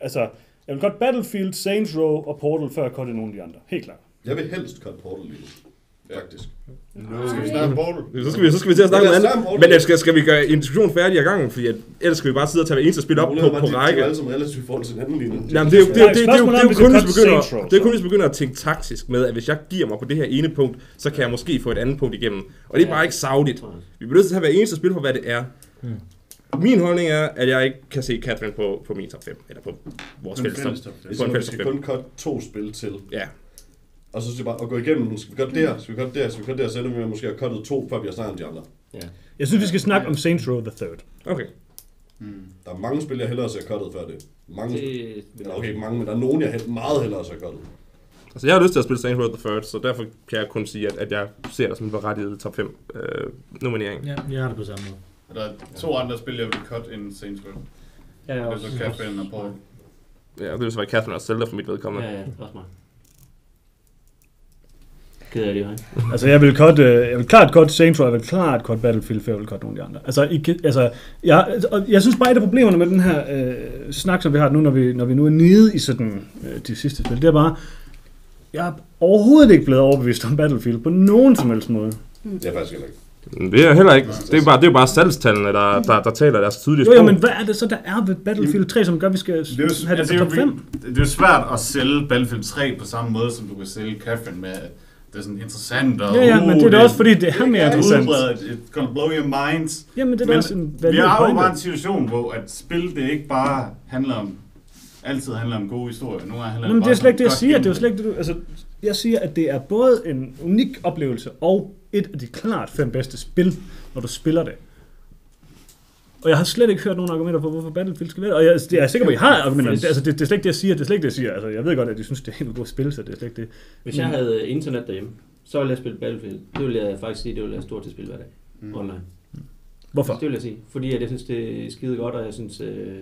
Altså, jeg vil cut Battlefield, Saints Row og Portal, før jeg cutte nogle af de andre. Helt klart. Jeg vil helst cut Portal lige nu. Faktisk. Skal vi snakke om Portal? Så skal vi, så skal vi til at snakke Ja, om andet. Men øh, skal, skal vi gøre en diskussion færdig i gangen? Fordi at, ellers skal vi bare sidde og tage hver eneste spil op på, på bare, de- De er række. jo alle sammen relativt forhold til hinanden lige nu. Jamen, det er jo, det er, det, er- det, er det kun, hvis begynder, det er kun, hvis vi begynder at tænke taktisk med, at hvis jeg giver mig på det her ene punkt, så kan jeg måske få et andet punkt igennem. Og det er bare ikke savligt. Vi bliver nødt til at have hver eneste spil på, hvad det er. Min holdning er, at jeg ikke kan se Catherine på, på min top 5, eller på vores fælles top. fælles top fem. Jeg På en fælles skal top 5. kun cut to spil til. Ja. Og så skal vi bare at gå igennem, skal vi cutte det her, skal vi cutte det her, skal vi cutte det her, så ender vi måske at cuttet to, før vi har snakket om de andre. Jeg synes, vi skal snakke om Saints Row the Third. Okay. Der er mange spil, jeg hellere ser cuttet før det. Mange spil. Det, Eller okay, ikke mange, men der er nogen, jeg meget hellere ser cuttet. Altså, jeg har lyst til at spille Saints Row the Third, så derfor kan jeg kun sige, at, at jeg ser det som en berettiget top 5 øh, nominering. Ja, jeg har det på samme måde. Og der er to andre spil, jeg vil cut end Saints Row. Ja, Det er også, så Catherine og Portal. Ja, det vil så være Catherine og Zelda for mit vedkommende. Ja, ja, også mig. Ked af det, hej. Altså, jeg vil, cut, øh, jeg vil klart cut Saints Row, jeg vil klart cut Battlefield, før jeg vil cut nogle af de andre. Altså, I, kan- altså jeg, og jeg synes bare, et af problemerne med den her øh, snak, som vi har nu, når vi, når vi nu er nede i sådan øh, de sidste spil, det er bare, jeg er overhovedet ikke blevet overbevist om Battlefield på nogen som helst måde. Det er faktisk heller ikke. Det er heller ikke. Det er bare, det er bare salgstallene, der, der, der taler deres tydelige Jo, jo, sprog. men hvad er det så, der er ved Battlefield 3, som gør, at vi skal Det er jo, have det altså, top er 5? jo, det er jo svært at sælge Battlefield 3 på samme måde, som du kan sælge Catherine med. at Det er sådan interessant, og Ja, ja, men det er da også, fordi det er mere interessant. it's gonna blow your minds. Jamen, det er Men også en Vi har jo bare en situation, hvor at spil det ikke bare handler om, altid handler om gode historier. Nogle gange handler Nå, men det er slet ikke det, jeg siger. Det er jo slet ikke det, du... Altså, jeg siger, at det er både en unik oplevelse og et af de klart fem bedste spil, når du spiller det. Og jeg har slet ikke hørt nogen argumenter for, hvorfor Battlefield skal være det. Og jeg, jeg er sikker på, at I har argumenter. Det, altså, det, det, er slet ikke det, jeg siger. Det er slet ikke det, jeg siger. Altså, jeg ved godt, at de synes, det er en god spil, så det er slet ikke det. Hvis jeg havde internet derhjemme, så ville jeg spille Battlefield. Det ville jeg faktisk sige, det ville jeg stort til spil hver dag. Mm. Online. Hvorfor? Det vil jeg sige. Fordi at jeg synes, det er skide godt, og jeg synes, øh,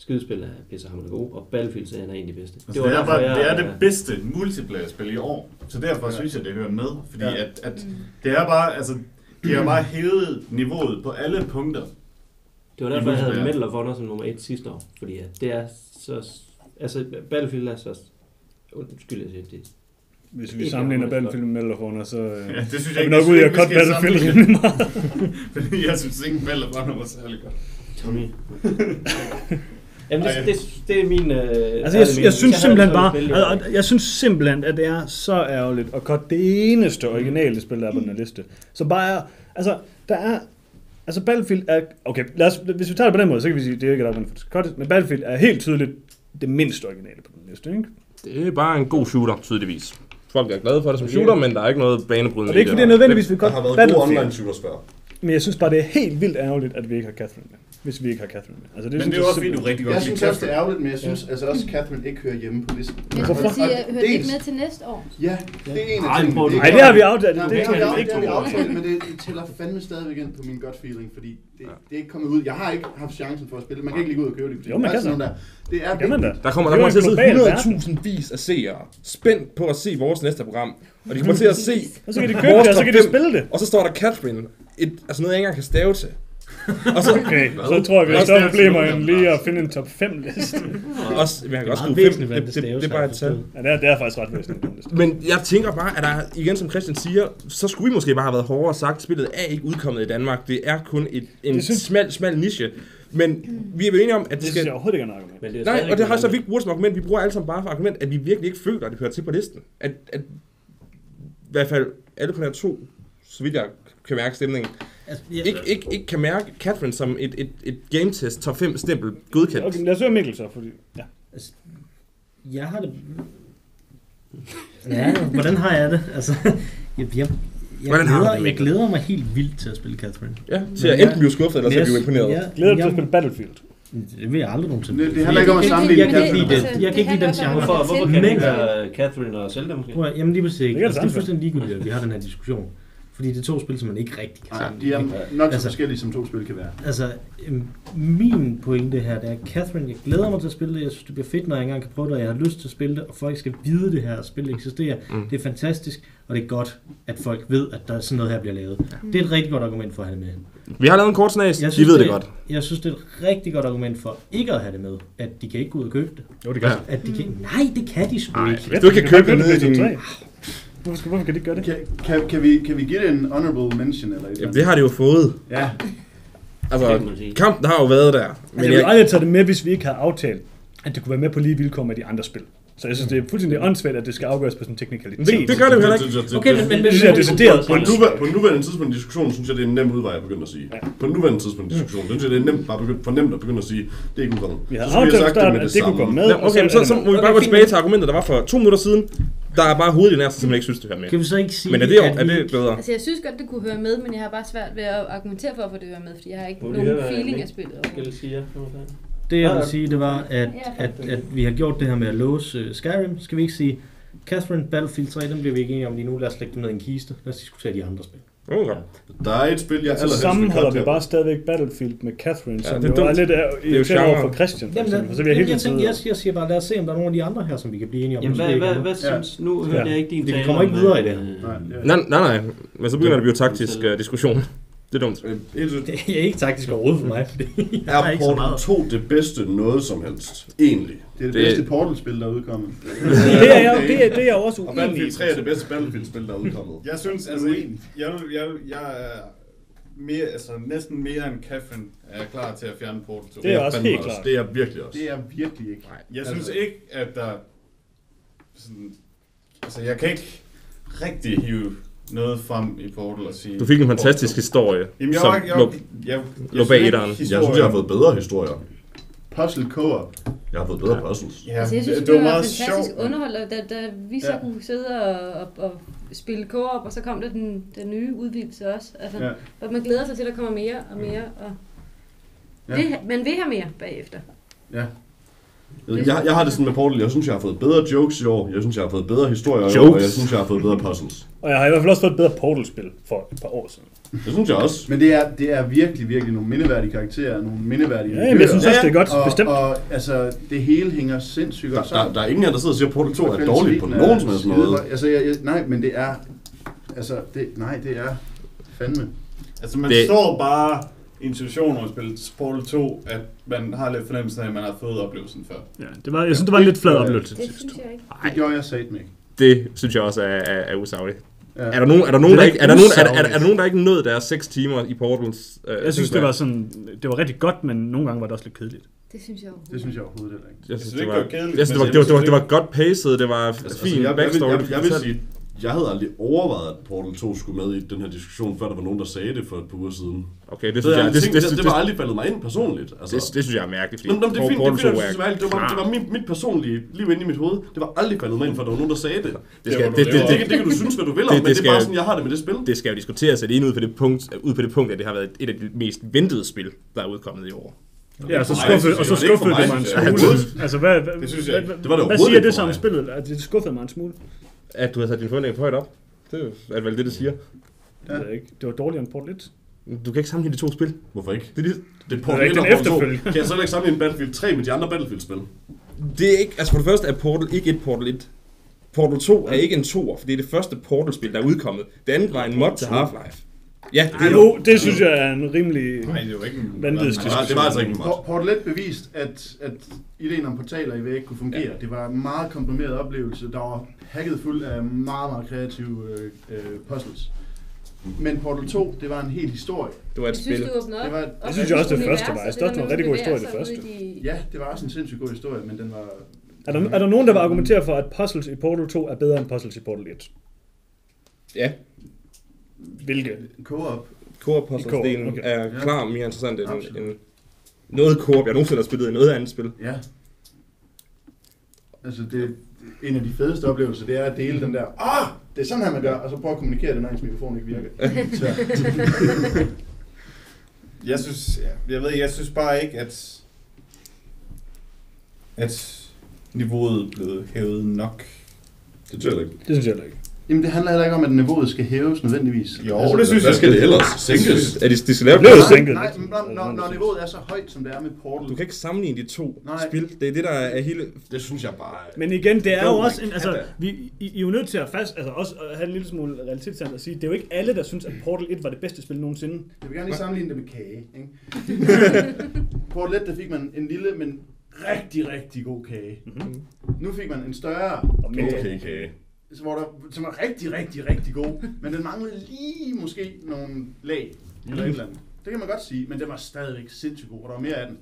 skydespil er pissehammerende gode, og Battlefield er en af de bedste. Altså, det, er bare, det er det bedste multiplayer-spil i år. Så derfor synes jeg, det hører med. Fordi Ja. at, at det er bare, altså, de har bare hævet niveauet på alle punkter. Det var derfor, jeg havde. Medal of Honor som nummer et sidste år. Fordi at det er så... Altså, Battlefield er så... Undskyld, jeg siger det. Hvis vi sammenligner. Battlefield med Medal of Honor, så... Øh, Ja, det synes er jeg vi ikke. nok ude i at jeg cut vi Battlefield rimelig meget. [laughs] Fordi jeg synes ikke, Battle of Honor var særlig godt. Tommy. [laughs] Jamen, det, det, det er min... Øh, Altså, jeg, jeg, jeg synes simpelthen bare, altså, jeg synes simpelthen, at det er så ærgerligt at cut det eneste originale spil, der er på den her liste. Så bare er, altså, der er, altså Battlefield er, okay, lad os, hvis vi tager det på den måde, så kan vi sige, at det er ikke skal cuttes, men Battlefield er helt tydeligt det mindst originale på den liste, ikke? Det er bare en god shooter, tydeligvis. Folk er glade for det som shooter, men der er ikke noget banebrydende Og det er ikke fordi, det er nødvendigvis, vi Der har været gode online shooters før. Men jeg synes bare, det er helt vildt ærgerligt, at vi ikke har Catherine med, hvis vi ikke har Catherine med. Altså, Men det synes er jo jeg også fordi, du rigtig godt Jeg synes også, det er ærgerligt, men jeg synes altså også, at Catherine ikke hører hjemme på listen. Jeg Hvorfor? skulle sige, Og hører det ikke med til næste år? Ja, det er en af tingene. prøv Det er det har vi aftalt. Nej, Det, det, det, har vi det, aftalt, det, det har vi aftalt, men det, det tæller fandme stadigvæk ind på min gut feeling, fordi det, det er ikke kommet ud. Jeg har ikke haft chancen for at spille. Man kan ikke lige gå ud og købe det. Jo, man Der er kan sådan der. Det er det kan man da. Der kommer, der Det er kommer til at sidde global verden. 100.000 vis af seere, spændt på at se vores næste program. Og de kommer til at se Og så kan de købe det, og så kan de spille det. Og så står der Catherine, et, altså noget jeg ikke engang kan stave til. Og så, Okay, så tror jeg, vi har større problemer end lige at finde en top 5 liste. [laughs] også, jeg kan også meget skrive væsentligt, fem. hvad Det, det det, det, er bare et tal. Ja, det er, det er faktisk ret væsentligt. Men jeg tænker bare, at der igen, som Christian siger, så skulle vi måske bare have været hårdere sagt, spillet er ikke udkommet i Danmark. Det er kun et, en Det synes- smal, smal niche. Men vi er vel enige om, at Det det synes jeg skal... overhovedet ikke er en argument. Men det er Nej, og det har så vi ikke brugt som argument. Vi bruger alle sammen bare for argument, at vi virkelig ikke føler, at det hører til på listen. At, at hvert fald alle på nær to, så vidt jeg kan mærke stemningen, Altså, jeg, ikke, ikke, ikke kan mærke Catherine som et, et, et game test top 5 stempel godkendt. Okay, lad os høre Mikkel så, fordi... Ja. Jeg har det... Ja, hvordan har jeg det? Altså, jeg, jeg, jeg, Hvordan glæder, det, jeg glæder mig helt vildt til at spille Catherine. Ja, til at Men enten jeg- blive skuffet, eller til at blive imponeret. Ja, Glæder du til jeg- at spille Battlefield? Det vil jeg aldrig nogensinde. Det- det handler ikke om at sammenligne Jeg kan ikke lide Catherine. det. Jeg kan ikke lide den Altså, genre. Hvorfor, hvorfor kan ikke være Catherine og Zelda måske? Prøv at- Jamen lige præcis. Det altså, det er fuldstændig ligegyldigt, at vi har den her diskussion. Fordi det er to spil, som man ikke rigtig kan Nej, sammenligne. de er nok så Altså- forskellige, som to spil kan være. Altså, øhm, min pointe her, det er, Catherine, jeg glæder mig til at spille det. Jeg synes, det bliver fedt, når jeg engang kan prøve det, og jeg har lyst til at spille det, og folk skal vide, det her spil eksisterer. Mm. Det er fantastisk, og det er godt, at folk ved, at der sådan noget her bliver lavet. Det er et rigtig godt argument for at have det med. Vi har lavet en kort snas, de ved det, det- godt. Jeg synes, det er et rigtig godt argument for ikke at have det med, at de kan ikke gå ud og købe det. Jo, det kan Ja. At de kan... Nej, det kan de sgu ikke. du kan købe det nede i din... Hvorfor, skal, hvorfor kan de ikke gøre det? Kan, kan, kan, vi, kan vi give det en honorable mention? Eller Jamen, det har de jo fået. Ja, Altså, kampen har jo været der. Altså, Men jeg ville jeg, aldrig tage det med, hvis vi ikke havde aftalt, at det kunne være med på lige vilkår med de andre spil. Så jeg synes, det er fuldstændig åndssvagt, at det skal afgøres på sådan en teknikalitet. det, det gør det jo heller ikke. Okay, men, men, men, Det er decideret På, en nuvæ- på en nuværende tidspunkt i diskussionen, synes jeg, det er en nem udvej at begynde at sige. Ja. På en nuværende tidspunkt i diskussionen, synes jeg, det er nemt, bare begynde, for nemt at begynde at sige, det er ikke udkommet. Vi havde Så skulle aftalt have i starten, at det kunne gå med. Ja, okay, så, det så med. må vi bare gå tilbage til argumentet, der var for to minutter siden. Der er bare hovedet i nærmest, som jeg ikke synes, det her med. Kan vi så ikke sige, Men er det, er vi- det bedre? Altså, jeg synes godt, det kunne høre med, men jeg har bare svært ved at argumentere for, at få det høre med, fordi jeg har ikke vi nogen feeling af spillet. Skal sige ja? Det jeg Ja, vil ja. sige, det var, at, Ja, at, at vi har gjort det her med at låse uh, Skyrim. Skal vi ikke sige, Catherine Battlefield 3, dem bliver vi ikke enige om lige nu. Lad os lægge dem ned i en kiste. Lad os diskutere de andre spil. Okay. Der er et spil, jeg Så allerhelst vil sammenholder vi bare stadigvæk Battlefield med Catherine, Ja, som det er jo er lidt er jo irriterende over for Christian. For Jamen, eksempel. så jeg jeg, helt jeg, tænker, jeg, jeg siger bare, lad os se, om der er nogle af de andre her, som vi kan blive enige om. Jamen, hvad, hvad, nu. hvad synes... Nu hørte Ja. jeg ikke din Vi tale kommer ikke videre i øh, det. Nej, ja. Nej, nej, nej. Men så begynder det at blive taktisk uh, diskussion. Det er dumt. Øh, Det er ikke taktisk overhovedet for mig, fordi [laughs] jeg Er ikke så Portal meget. 2 det bedste noget som helst? Egentlig. Det er det, Det- bedste Portal-spil, der er udkommet. Det er jeg, det er, det er jeg også Og uenig i. Battlefield 3 er det bedste Battlefield-spil, der er udkommet. Jeg synes, altså, jeg, jeg, jeg, jeg er mere, altså, næsten mere end Catherine er klar til at fjerne Portal 2. Det er også fandme helt klart. Det er virkelig også. Det er virkelig ikke. Jeg synes Altså- ikke, at der... Sådan, altså, jeg kan ikke rigtig hive noget frem i Portal og sige... Du fik en fantastisk historie, Jamen, jeg, som var, jeg, lå, jeg, jeg, lå bag etteren. Jeg synes, jeg har fået bedre historier. Puzzle co-op. Jeg har fået bedre puzzles. Ja, Altså, jeg synes, det, det, det var var meget fantastisk sjovt. underholdende, da, da vi så Ja. kunne sidde og, og, og spille co-op, og så kom der den, den nye udvidelse også. Altså, Ja. Og man glæder sig til, at der kommer mere og mere, og ja. det, man vil have mere bagefter. Ja. Jeg, jeg har det sådan med Portal, jeg synes, jeg har fået bedre jokes i år, jeg synes, jeg har fået bedre historier i år, Jokes? og jeg synes, jeg har fået bedre puzzles. Og jeg har i hvert fald også fået et bedre Portal-spil for et par år siden. Det synes jeg også. Men det er, det er virkelig, virkelig nogle mindeværdige karakterer, nogle mindeværdige Ja, men jeg synes også, det er godt, og, bestemt. Og altså, det hele hænger sindssygt Der, godt der, sammen. der er ingen af der sidder og siger, at Portal 2 Og er dårligt på nogen som helst måde. Altså, jeg, jeg, nej, men det er... Altså, det, nej, det er fandme. Altså, man Det- det... står bare i en situation, hvor man spiller Portal 2, at man har lidt fornemmelsen af, at man har fået oplevelsen før. Ja, det var, jeg synes, det var en lidt flad oplevelse til Det synes jeg ikke. Det gjorde jeg satme ikke. Det synes jeg også er, er, er usagligt. Ja. Er der nogen, er der nogen, Det er der ikke, er der nogen, er, der, er, usagligt. er der nogen, der ikke nåede deres 6 timer i Portals? Øh, Jeg synes, det var sådan, det var rigtig godt, men nogle gange var det også lidt kedeligt. Det synes jeg overhovedet Det synes jeg overhovedet heller ikke. Jeg synes det var, det var kedeligt, jeg synes, det var, det var, det var, jeg det var godt paced, det var Altså, fin jeg, jeg, backstory. jeg, jeg vil sige, jeg havde aldrig overvejet, at Portal 2 skulle med i den her diskussion, før der var nogen, der sagde det for et par uger siden. Okay, det Det, synes jeg, det, det, det, det, det, var aldrig faldet mig ind personligt. Altså, det, det synes jeg er mærkeligt, fordi Nå, nå, det er fint, det er Portal fint, 2 jeg synes, det var, det var, det var mit, mit personlige liv inde i mit hoved. Det var aldrig faldet mig ind, for der var nogen, der sagde det. Det, skal, det, det, Det, det, kan- det kan du synes, hvad du vil om, Det- men det er bare sådan, jeg har det med det spil. det skal jo diskuteres alene ud på det punkt, ud på det punkt, at det har været et af de mest ventede spil, der er udkommet i år. Ja, og så skuffede, og så er skuffede det mig en smule. Altså, hvad, hvad, Det synes jeg Det var det hvad siger det så om spillet? At det skuffede mig en smule? At du har sat dine forventninger for højt op. Det er vel det, det siger. Det, ved jeg ikke. det var dårligere end Portal 1. Du kan ikke sammenligne de to spil. Hvorfor ikke? Det er, lige- Det er Det er Portal ikke 1 og den Portal 2. efterfølge. Kan jeg så ikke sammenligne Battlefield 3 med de andre Battlefield-spil? det er ikke, altså for det første er Portal ikke et Portal 1. Portal 2 er ikke en toer, for det er det første Portal-spil, der er udkommet. Det andet var en mod til Half-Life. Ja, det Ej, jo, det synes jeg er en rimelig Nej, det var ikke en... vanvittig var, det var altså ikke en mod. Por- Portal 1 bevist, at, at ideen om portaler i væg kunne fungere. Ja. Det var en meget komprimeret oplevelse, der var hacket fuld af meget, meget kreative øh, øh, puzzles. Men Portal 2, det var en hel historie. det var et Jeg synes, spil. du. Det var- op Det synes jeg også, det første var. Jeg synes det var en rigtig god historie, det første. de- Ja, det var også en sindssygt god historie, men den var... Er der, er der nogen, der vil argumentere for, at puzzles i Portal 2 er bedre end puzzles i Portal 1? Ja, Hvilke? Co-op. co-op delen okay. er Ja. klar mere interessant end, Absolut. end noget co-op, jeg nogensinde har spillet i noget andet spil. Ja. Altså, det, en af de fedeste oplevelser, det er at dele den der, ah, det er sådan her, man gør, og så prøve at kommunikere det, når ens mikrofon ikke virker. [laughs] Så, Jeg synes, ja, jeg ved, jeg synes bare ikke, at, at niveauet er blevet hævet nok. Det tror jeg ikke. Det synes jeg ikke. Jamen, det handler heller ikke om, at niveauet skal hæves nødvendigvis. Altså, Jo, det synes Hvad jeg. skal det ellers? Sænkes? Er de, de skal lave Det noget? sænket. Nej, men når, når, når niveauet er så højt, som det er med Portal, Du kan ikke sammenligne de to Nej. spil. Det er det, der er hele... Det synes jeg bare... Men igen, det er Jo, også en, altså, vi, I, I er jo nødt til at fast, altså også at have en lille smule realitetssand at sige, det er jo ikke alle, der synes, at Portal 1 var det bedste spil nogensinde. Jeg vil gerne lige sammenligne det med kage. Ikke? [laughs] Portal 1, der fik man en lille, men rigtig, rigtig god kage. Mhm. Nu fik man en større Og mindre. Okay, kage. Hvor der, som var rigtig, rigtig, rigtig god. Men den manglede lige måske nogle lag eller et eller andet. Det kan man godt sige, men den var stadigvæk sindssygt god, og der var mere af den.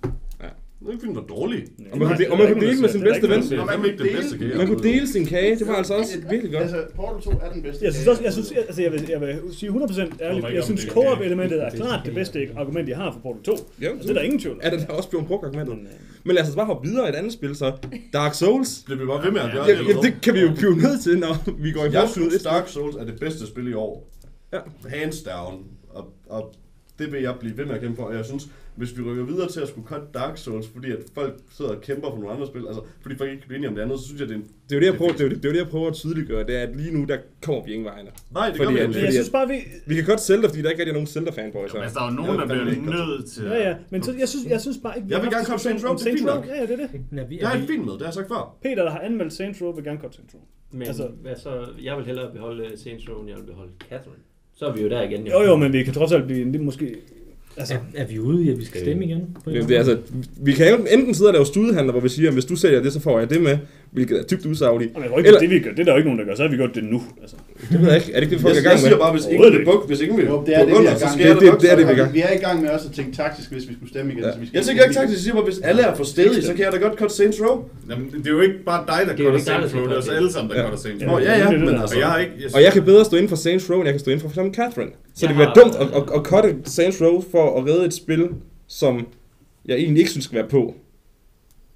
Den var dårlig. Og man, kunne de- og man kunne dele med sin bedste ven. Er man kunne dele-. Man kunne dele sin kage. Det var altså også virkelig godt. Altså, Portal 2 er den bedste Jeg synes også, jeg synes, altså jeg vil, jeg vil sige 100% ærligt, jeg synes co-op-elementet er klart det bedste argument, jeg har for Portal 2. Ja, Altså, det er der ingen tvivl om. er det der også blevet brugt argumentet. Men, øh, Men lad os bare hoppe videre i et andet spil, så. Dark Souls. Det bliver bare ved med at gøre Ja, det. ja, det kan vi jo blive nødt til, når vi går i Jeg synes, Dark Souls er det bedste spil i år. Ja. Hands down. Og, og det vil jeg blive ved med at kæmpe for. Og jeg synes, hvis vi rykker videre til at skulle cut Dark Souls, fordi at folk sidder og kæmper for nogle andre spil, altså fordi folk ikke kan blive enige om det andet, så synes jeg, det er en... Det er jo det, jeg prøver, det er jo det, det, er jo det, jeg prøver at tydeliggøre. Det er, at lige nu, der kommer vi ingen vegne. Nej, det Fordi gør vi ikke. Jeg synes bare, vi... Vi kan godt sælge det, fordi der ikke er nogen Zelda-fanboys her. Altså, der er jo nogen, Jeg der bliver ikke nødt til... Ja, ja, men så, jeg, synes, jeg synes bare ikke... Jeg vil gerne komme Saints Row, om det er fint nok. Ja, ja, det er det. Ja, vi, Jeg er er vi, fint med, det har jeg sagt før. Peter, der har anmeldt Saints Row, vil gerne cut Saints Row. Men Altså- hvad så, jeg vil hellere beholde Saints Row, end jeg vil beholde Catherine. Så er vi jo der igen. Jo, jo, men vi kan trods alt blive måske... Altså, er, er vi ude i, at vi skal stemme igen? På Det, altså, vi kan jo enten sidde og lave studehandler, hvor vi siger, at hvis du sælger det, så får jeg det med, hvilket er dybt usagligt. Tror ikke, Eller- det vi gør. Det er der jo ikke nogen, der gør. Så har vi gjort det nu. Altså. Det ved jeg ikke. Er det ikke det, folk er i Jeg, gang jeg siger med? bare, hvis Overhovedet vil bukke, hvis ingen vil Jo, det er det, vi under, er i så gang med. jeg Det- da det- det er det, vi nok gør. Vi er i gang med også at tænke taktisk, hvis vi skulle stemme igen. Ja. Så vi skal Jeg tænker ikke taktisk, jeg siger bare, hvis alle er for stedige, så kan jeg da godt cut Saints Row. Jamen, det er jo ikke bare dig, der Det er cutter ikke Saints Row, det er cutte. alle sammen, der Ja. cutter Saints Row. ja, ja, det er det, men altså... Og jeg har ikke... Jeg, Og jeg kan bedre stå inden for Saints Row, end jeg kan stå inden for for Catherine. Så det vil være dumt at, at, at cutte Saints Row for at redde et spil, som jeg egentlig ikke synes skal være på.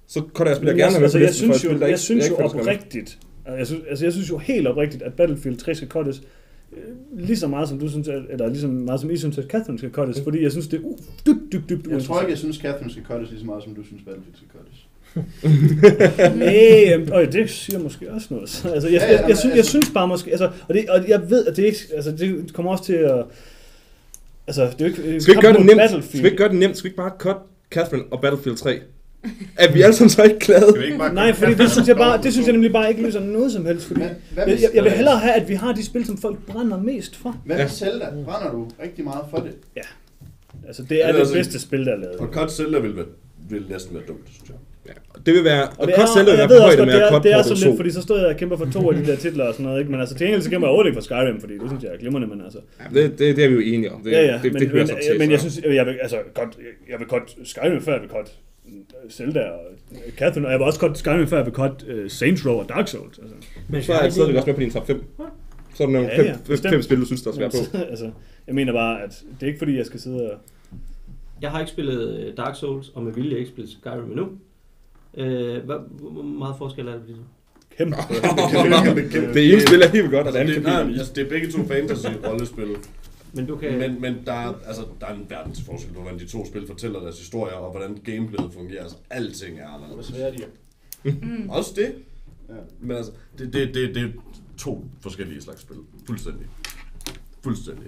Så cutter jeg spil, jeg Men gerne altså, på jeg et synes jo, jeg ikke- synes jeg jo oprigtigt, altså, jeg synes, altså jeg synes jo helt oprigtigt, at Battlefield 3 skal cuttes øh, lige så meget som du synes, at- eller lige så meget som I synes, at Catherine skal cuttes, fordi jeg synes, det er uh, dybt, dybt, dybt Jeg tror ikke, jeg synes, Catherine skal cuttes lige så meget, som du synes, Battlefield skal cuttes. [laughs] Nej, øj, det siger måske også noget. Så, [laughs] altså, jeg, jeg, jeg, synes, jeg altså- synes bare måske, altså, og, det, og jeg ved, at det ikke, altså, det kommer også til at, altså, det er jo ikke, Skal vi ikke gøre det nemt? Skal vi ikke gøre det nemt? Skal vi ikke bare cut Catherine og Battlefield 3? Er vi alle sammen så ikke glade? Ikke bare Nej, fordi det synes jeg bare, det synes jeg nemlig bare ikke løser noget som helst, fordi Men hvad jeg, hvis, jeg, jeg vil hellere have, at vi har de spil, som folk brænder mest for. hvad Ja. med Zelda? Brænder du rigtig meget for det? Altså, det er Ja, det altså- bedste spil, der er lavet. Og cut Zelda vil, være- vil næsten være dumt, synes jeg. Det vil være, Og og det cut er, Zelda vil jeg være ved på også højde med det at er, cut det er så 2. lidt, fordi så stod jeg og kæmper for to af de der titler og sådan noget, ikke? Men altså til gengæld så kæmper jeg overhovedet ikke for Skyrim, fordi det synes jeg er glimrende, men altså. Ja, det, det, det er vi jo enige om. Det, Ja, ja, det, men, det hører men, sig til. men jeg synes, jeg vil, altså, godt, jeg vil godt Skyrim, før jeg vil godt Zelda og øh, Catherine, og jeg vil også godt Skyrim, før jeg vil godt uh, Saints Row og Dark Souls. Altså. Men Så er jeg stadigvæk også med på din top 5. Så er der nogle Ja, fem, ja, fem, fem spil, du synes, der skal være på. [laughs] altså, jeg mener bare, at det er ikke fordi, jeg skal sidde og... Jeg har ikke spillet øh, Dark Souls, og med vilje ikke spillet Skyrim endnu. Øh, hvad, hvor meget forskel er det? Ligesom? [laughs] Kæmpe. Det ene spil er helt godt, og det Altså, andet det, kan nej, blive altså, det er begge to fantasy-rollespil. Men du kan... Men, men der, er, altså, der er en verdensforskel på, hvordan de to spil fortæller deres historier, og hvordan gameplayet fungerer. Altså, alting er Hvor anderledes. svært de er. Også det. Ja. Men altså, det, det, det, det er to forskellige slags spil. Fuldstændig. Fuldstændig.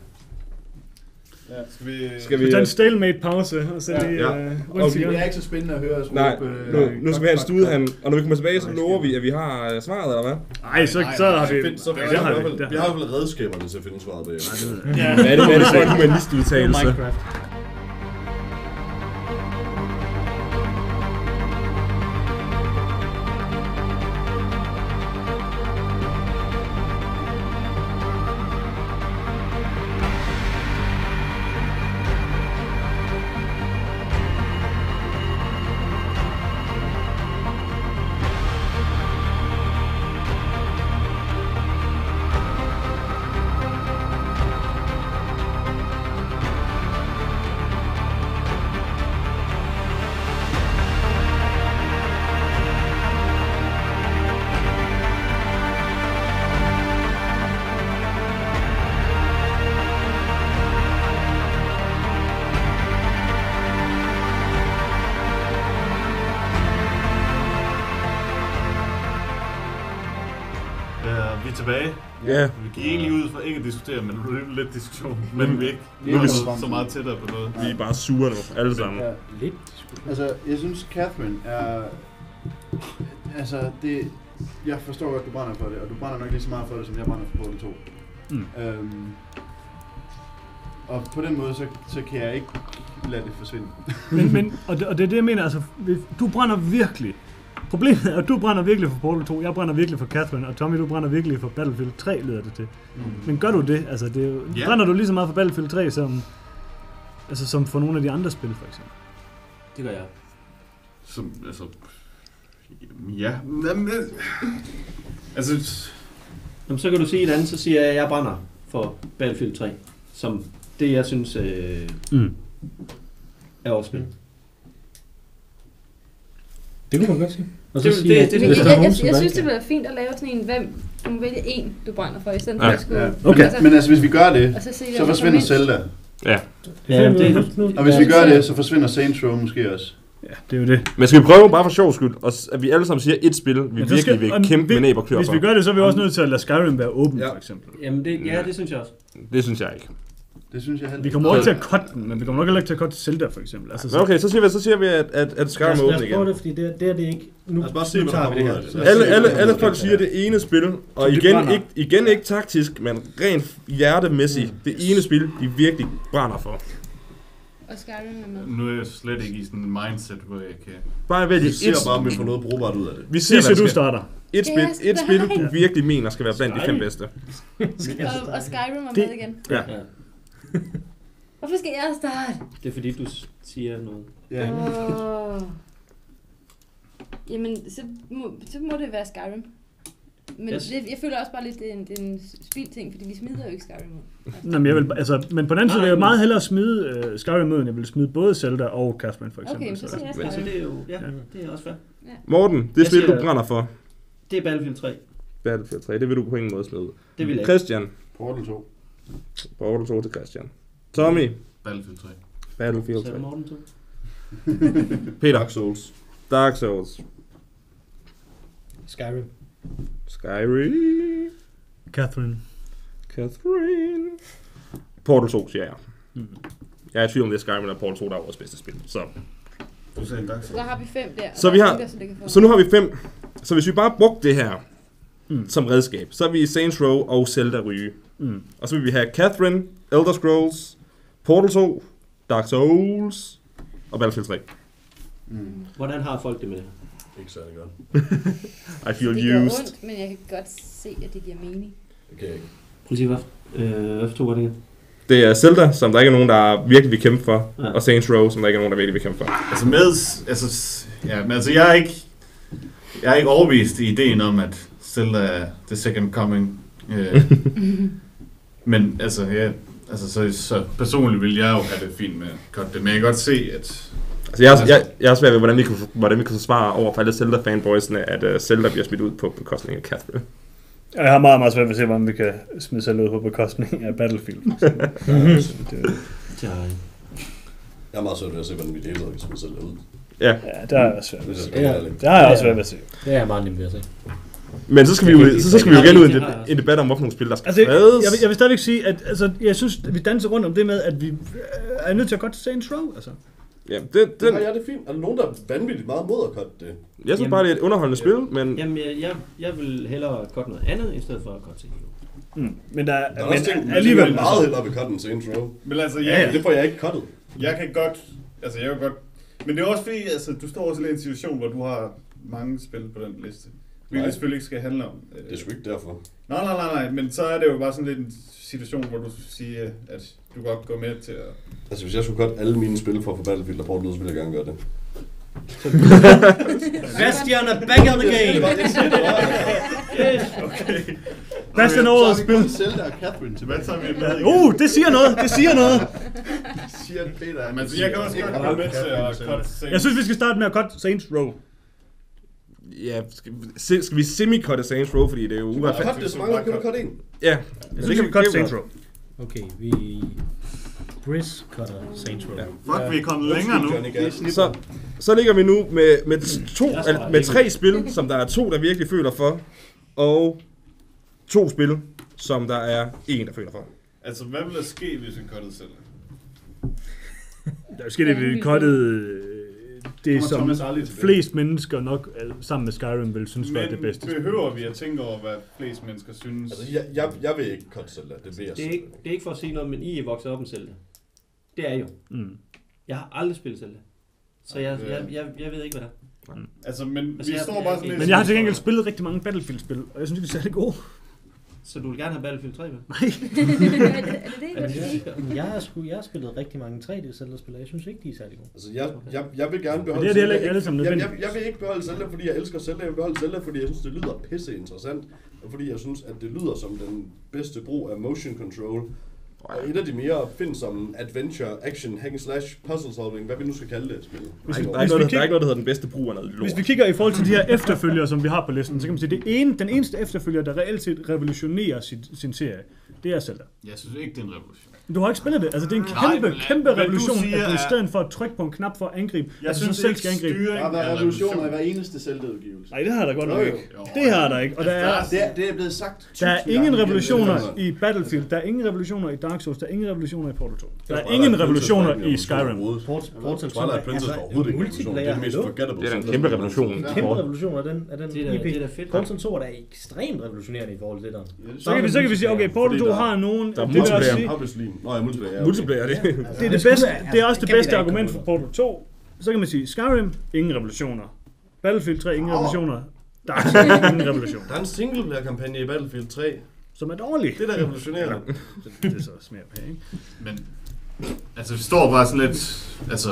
Skal vi... Skal Vi vi... tager en stalemate pause, og så Ja, lige ja. øh, Og rundt Det igen. er ikke så spændende at høre os Nej, råbe, øh, nu, nu skal vi have en fuck, studehandel, og når vi kommer tilbage, så Nej, lover vi, at vi har øh, svaret, eller hvad? Nej, så, så har vi... Find, så vi, det har, vi, vi. det har vel redskaberne til at finde svaret bag. Ja. Hvad er det, hvad er det for en humanistudtalelse? Minecraft. Vi er tilbage. Ja, Vi gik egentlig ud for ikke at diskutere, men nu er det lidt diskussion. Men vi er ikke Vi nu er vi kommet så meget tættere på noget. vi er bare sure nu, alle sammen. Ja. Lidt. Altså, jeg synes, Catherine er... Altså, det... Jeg forstår godt, du brænder for det, og du brænder nok lige så meget for det, som jeg brænder for Portal 2. Mm. Øhm, og på den måde, så, så kan jeg ikke lade det forsvinde. [laughs] Men, men og, det, og det er det, jeg mener, altså, hvis- du brænder virkelig. Problemet er, at du brænder virkelig for Portal 2, jeg brænder virkelig for Catherine, og Tommy, du brænder virkelig for Battlefield 3, lyder det til. Mm. Men gør du det? Altså, det er jo, Ja. brænder du lige så meget for Battlefield 3, som, altså, som for nogle af de andre spil, for eksempel? Det gør jeg. Som, altså... Ja. Øh, altså... Jamen, så kan du sige et andet, så siger jeg, at jeg brænder for Battlefield 3. Som det, jeg synes øh, Mm. er overspil. Det kunne man godt sige. Og Det- så det- sige, at det- Men hvis jeg, jeg, jeg, jeg synes, det ville være fint at lave sådan en, hvem du må vælge en, du brænder for, i stedet for Ja. at skulle... Ja. Okay. Altså, Men altså, hvis vi gør det, så, se, så forsvinder. Zelda. Ja. Ja, det, Og hvis vi gør det, så forsvinder Saints Row måske også. Ja, det er jo det. Men skal vi prøve bare for sjov skyld, og at vi alle sammen siger et spil, vi så virkelig skal- vil kæmpe vi- med næb og klør Hvis vi gør det, så er vi også nødt til at lade Skyrim være åben, Ja. for eksempel. jamen det, ja, det synes jeg også. Det synes jeg ikke. Det synes jeg heller Vi kommer også til at cutte den, men vi kommer nok heller ikke til at cutte Zelda, for eksempel. Altså, Men okay, så siger vi, så siger vi at, at, at Skyrim Lad er os, lad åben os prøve igen. det, fordi det, det er det ikke. Nu, Lad os bare se, nu hvad der vi det her. Lad Alle, alle, alle folk siger det ene spil, og igen ikke, igen ikke taktisk, men rent hjertemæssigt. Det ene spil, de virkelig brænder for. Og Skyrim er med. Nu er jeg slet ikke i sådan en mindset, hvor jeg kan... Bare vælge Vi et, ser bare, om vi får noget brugbart ud af det. vi ser, Sisse, du starter. Et spil, et spil, du virkelig mener skal være blandt de fem bedste. Og, og Skyrim er med igen. Ja. Ja. [laughs] Hvorfor skal jeg starte? Det er fordi, du siger noget. Ja. Åh. Jamen, så må, så må det være Skyrim. Men Yes. det, jeg føler også bare lidt, det er en, det er en spild ting, fordi vi smider jo ikke Skyrim ud. Altså. Nå, men, jeg vil, altså, men på den anden side vil jeg meget hellere smide uh, Skyrim ud, end jeg vil smide både Zelda og Catherine, for eksempel. Okay, men så siger jeg Men så Skyrim. det er jo, ja, det er også fair. Morten, det Jeg spil, du brænder for. Det er Battlefield 3. Battlefield 3, det vil du på ingen måde smide ud. Det vil jeg. Christian, Portal 2. Portal 2 til Christian. Tommy, Battlefield 3. Battlefield Så er 3. det Morten 2. [laughs] Peter, Dark Souls. Dark Souls. Skyrim. Skyrim. Catherine. Catherine. Portal 2, siger jeg. Mhm. Jeg er i tvivl om det er Skyrim eller Portal 2, der er vores bedste spil. Så. Så der har vi fem der. Så vi har- så nu har vi fem. Så hvis vi bare brugte det her Mm. som redskab, så er vi i Saints Row og Zelda ryge. Mm. Og så vil vi have Catherine, Elder Scrolls, Portal 2, Dark Souls og Battlefield 3. Mm. Hvordan har folk det med det? Ikke særlig godt. [laughs] I feel det used. ondt, men jeg kan godt se, at det giver mening. Det kan jeg ikke. Prøv at sige, hvad, øh, hvad det igen? Det er Zelda, som der ikke er nogen, der virkelig vil kæmpe for, Ja. og Saints Row, som der ikke er nogen, der virkelig vil kæmpe for. Altså med... Altså, ja, men altså jeg er ikke... Jeg er ikke overbevist i ideen om, at Zelda er the second coming. Øh, [laughs] men altså, ja, altså så, så personligt vil jeg jo have det fint med at cut det. Men jeg kan godt se, at... Altså, jeg, er, jeg, jeg er svært ved, hvordan vi kan, hvordan vi kan forsvare over for alle Zelda-fanboysene, at uh, Zelda bliver smidt ud på bekostning af Catherine. Jeg har meget, meget svært ved at se, hvordan vi kan smide Zelda ud på bekostning af Battlefield. for eksempel. [laughs] det, Det har jeg. Jeg er meget sødt ved at se, hvordan vi det hele taget kan smide selv ud. Ja, ja, der er jeg svært ved at se. Ja. Det har jeg også svært ved at se. Det er jeg meget nemt ved at se. Men så skal vi Det jo, vi så, så skal vi jo igen ud i Det en, jeg de- en debat om, nogle spil, der skal Altså, jeg, jeg, vil, jeg vil stadigvæk sige, at altså, jeg synes, at vi danser rundt om det med, at vi øh, er nødt til at godt Saints Row. Altså. Ja, det, Den den, har jeg det fint. Er der nogen, der er vanvittigt meget mod at cutte det? jeg synes bare, det er et underholdende spil, men Jamen, jeg, jeg, jeg vil hellere godt noget andet, i stedet for at godt se Mm. Men der, Der er men også ting, alligevel, alligevel meget hellere vil cutte en Saints Row. Men altså, Ja, ja. Det får jeg ikke cuttet. Jeg kan godt, altså jeg kan godt, men det er også fordi, altså du står også i en situation, hvor du har mange spil på den liste. Hvilket Nej. selvfølgelig ikke skal handle om. øh, Det er sgu ikke derfor. Nej, nej, nej, nej, men så er det jo bare sådan lidt en situation, hvor du siger, at du godt går med til at... Altså, hvis jeg skulle cutte alle mine spil for at få Battlefield og Portal ud, så ville jeg gerne gøre det. [laughs] Bastian er back in the game! Okay. Bastian årets spil. Zelda og Catherine tilbage. Hvad tager vi med igen? Uh, det siger noget, det siger noget. Siger Peter. Men jeg kan også godt gå med til at cut Saints. Jeg synes, vi skal starte med at cut Saints Row. Ja, skal, se- skal vi semi-cutte Saints Row, fordi det er jo uretfærdigt. Cut det, så mange gange kan du cutte en. Ja, Jeg synes, vi cut Saints Row. Okay, vi... Briss cutter Saints Row. Ja. Fuck, vi er kommet længere nu. Så, så ligger vi nu med, med, to, al- med tre spil, som der er to, der virkelig føler for, og to spil, som der er en, der føler for. Altså, hvad vil der ske, hvis vi cuttede selv? Der er sket, at vi cuttede det, som flest mennesker nok sammen med Skyrim vil synes var det bedste. spil. behøver vi at tænke over, hvad flest mennesker synes? Altså, jeg, jeg, jeg vil ikke Zelda, det vil jeg Det er, ikke, det er ikke for at sige noget, men I er vokset op med Zelda. Det er jo. Mm. Jeg har aldrig spillet Zelda. Så jeg, jeg, jeg, jeg ved ikke, hvad der er. Altså, men Altså, vi jeg- står bare sådan jeg- lidt... Men jeg har til gengæld spillet rigtig mange Battlefield-spil, og jeg synes de er særlig gode. Så du vil gerne have Battlefield 3 med? Nej. [laughs] er det det, Er er det det, det? Men Jeg har, sgu, jeg har spillet rigtig mange 3D-spil, og jeg synes ikke, de er særlig gode. Altså, jeg, jeg, jeg vil gerne beholde det er det heller ikke alle sammen jeg, jeg, nødvendigvis. jeg, vil ikke beholde Zelda, fordi jeg elsker Zelda. Jeg vil beholde Zelda, fordi jeg synes, det lyder pisse interessant. Og fordi jeg synes, at det lyder som den bedste brug af motion control. Og et af de mere opfindsomme adventure, action, hack and slash, puzzle solving, hvad vi nu skal kalde det, spil. Hvis der, er ikke noget, der er ikke noget, der hedder den bedste brug af noget lort. Hvis vi kigger i forhold til de her efterfølgere, som vi har på listen, så kan man sige, at det ene, den eneste efterfølger, der reelt set revolutionerer sin, sin serie, det er Zelda. Jeg synes ikke, det er en revolution. Du har ikke spillet det. Altså, det er en Nej, kæmpe, men- kæmpe du revolution, siger at du i er- stedet for at trykke på en knap for at angribe, Jeg at du synes selv skal angribe. Der har været er revolutioner i hver eneste Zelda-udgivelse. Nej, det har der godt nok ikke. Det har der ikke. Og der er, Det er, det er blevet sagt der er ingen revolutioner er i Battlefield, der er ingen revolutioner i Dark Souls, der er ingen revolutioner i Portal 2. Der er ingen revolutioner i Skyrim. Portal 2 Twilight Princess var overhovedet ikke en revolution. Det er mest forgettable. Det er en kæmpe revolution. En kæmpe revolution af den, af er IP. er fedt. Portal 2 er da ekstremt revolutionerende i forhold til det der. Så kan vi, så kan vi sige, okay, Portal Fordi 2 der- har nogen... der er multiplayer. Nå, ja, multiplayer. ja, okay. Multiplayer, det. Det er, Altså, det, det skulle bedste, det er også det det bedste argument for Portal 2. Så kan man sige, Skyrim, ingen revolutioner. Battlefield 3, ingen revolutioner. Dark Souls, [laughs] ingen revolution. Der er en singleplayer-kampagne i Battlefield 3. Som er dårlig. Det er da revolutionerende. Det, det er så smager på, ikke? Men, altså, vi står bare sådan lidt, altså...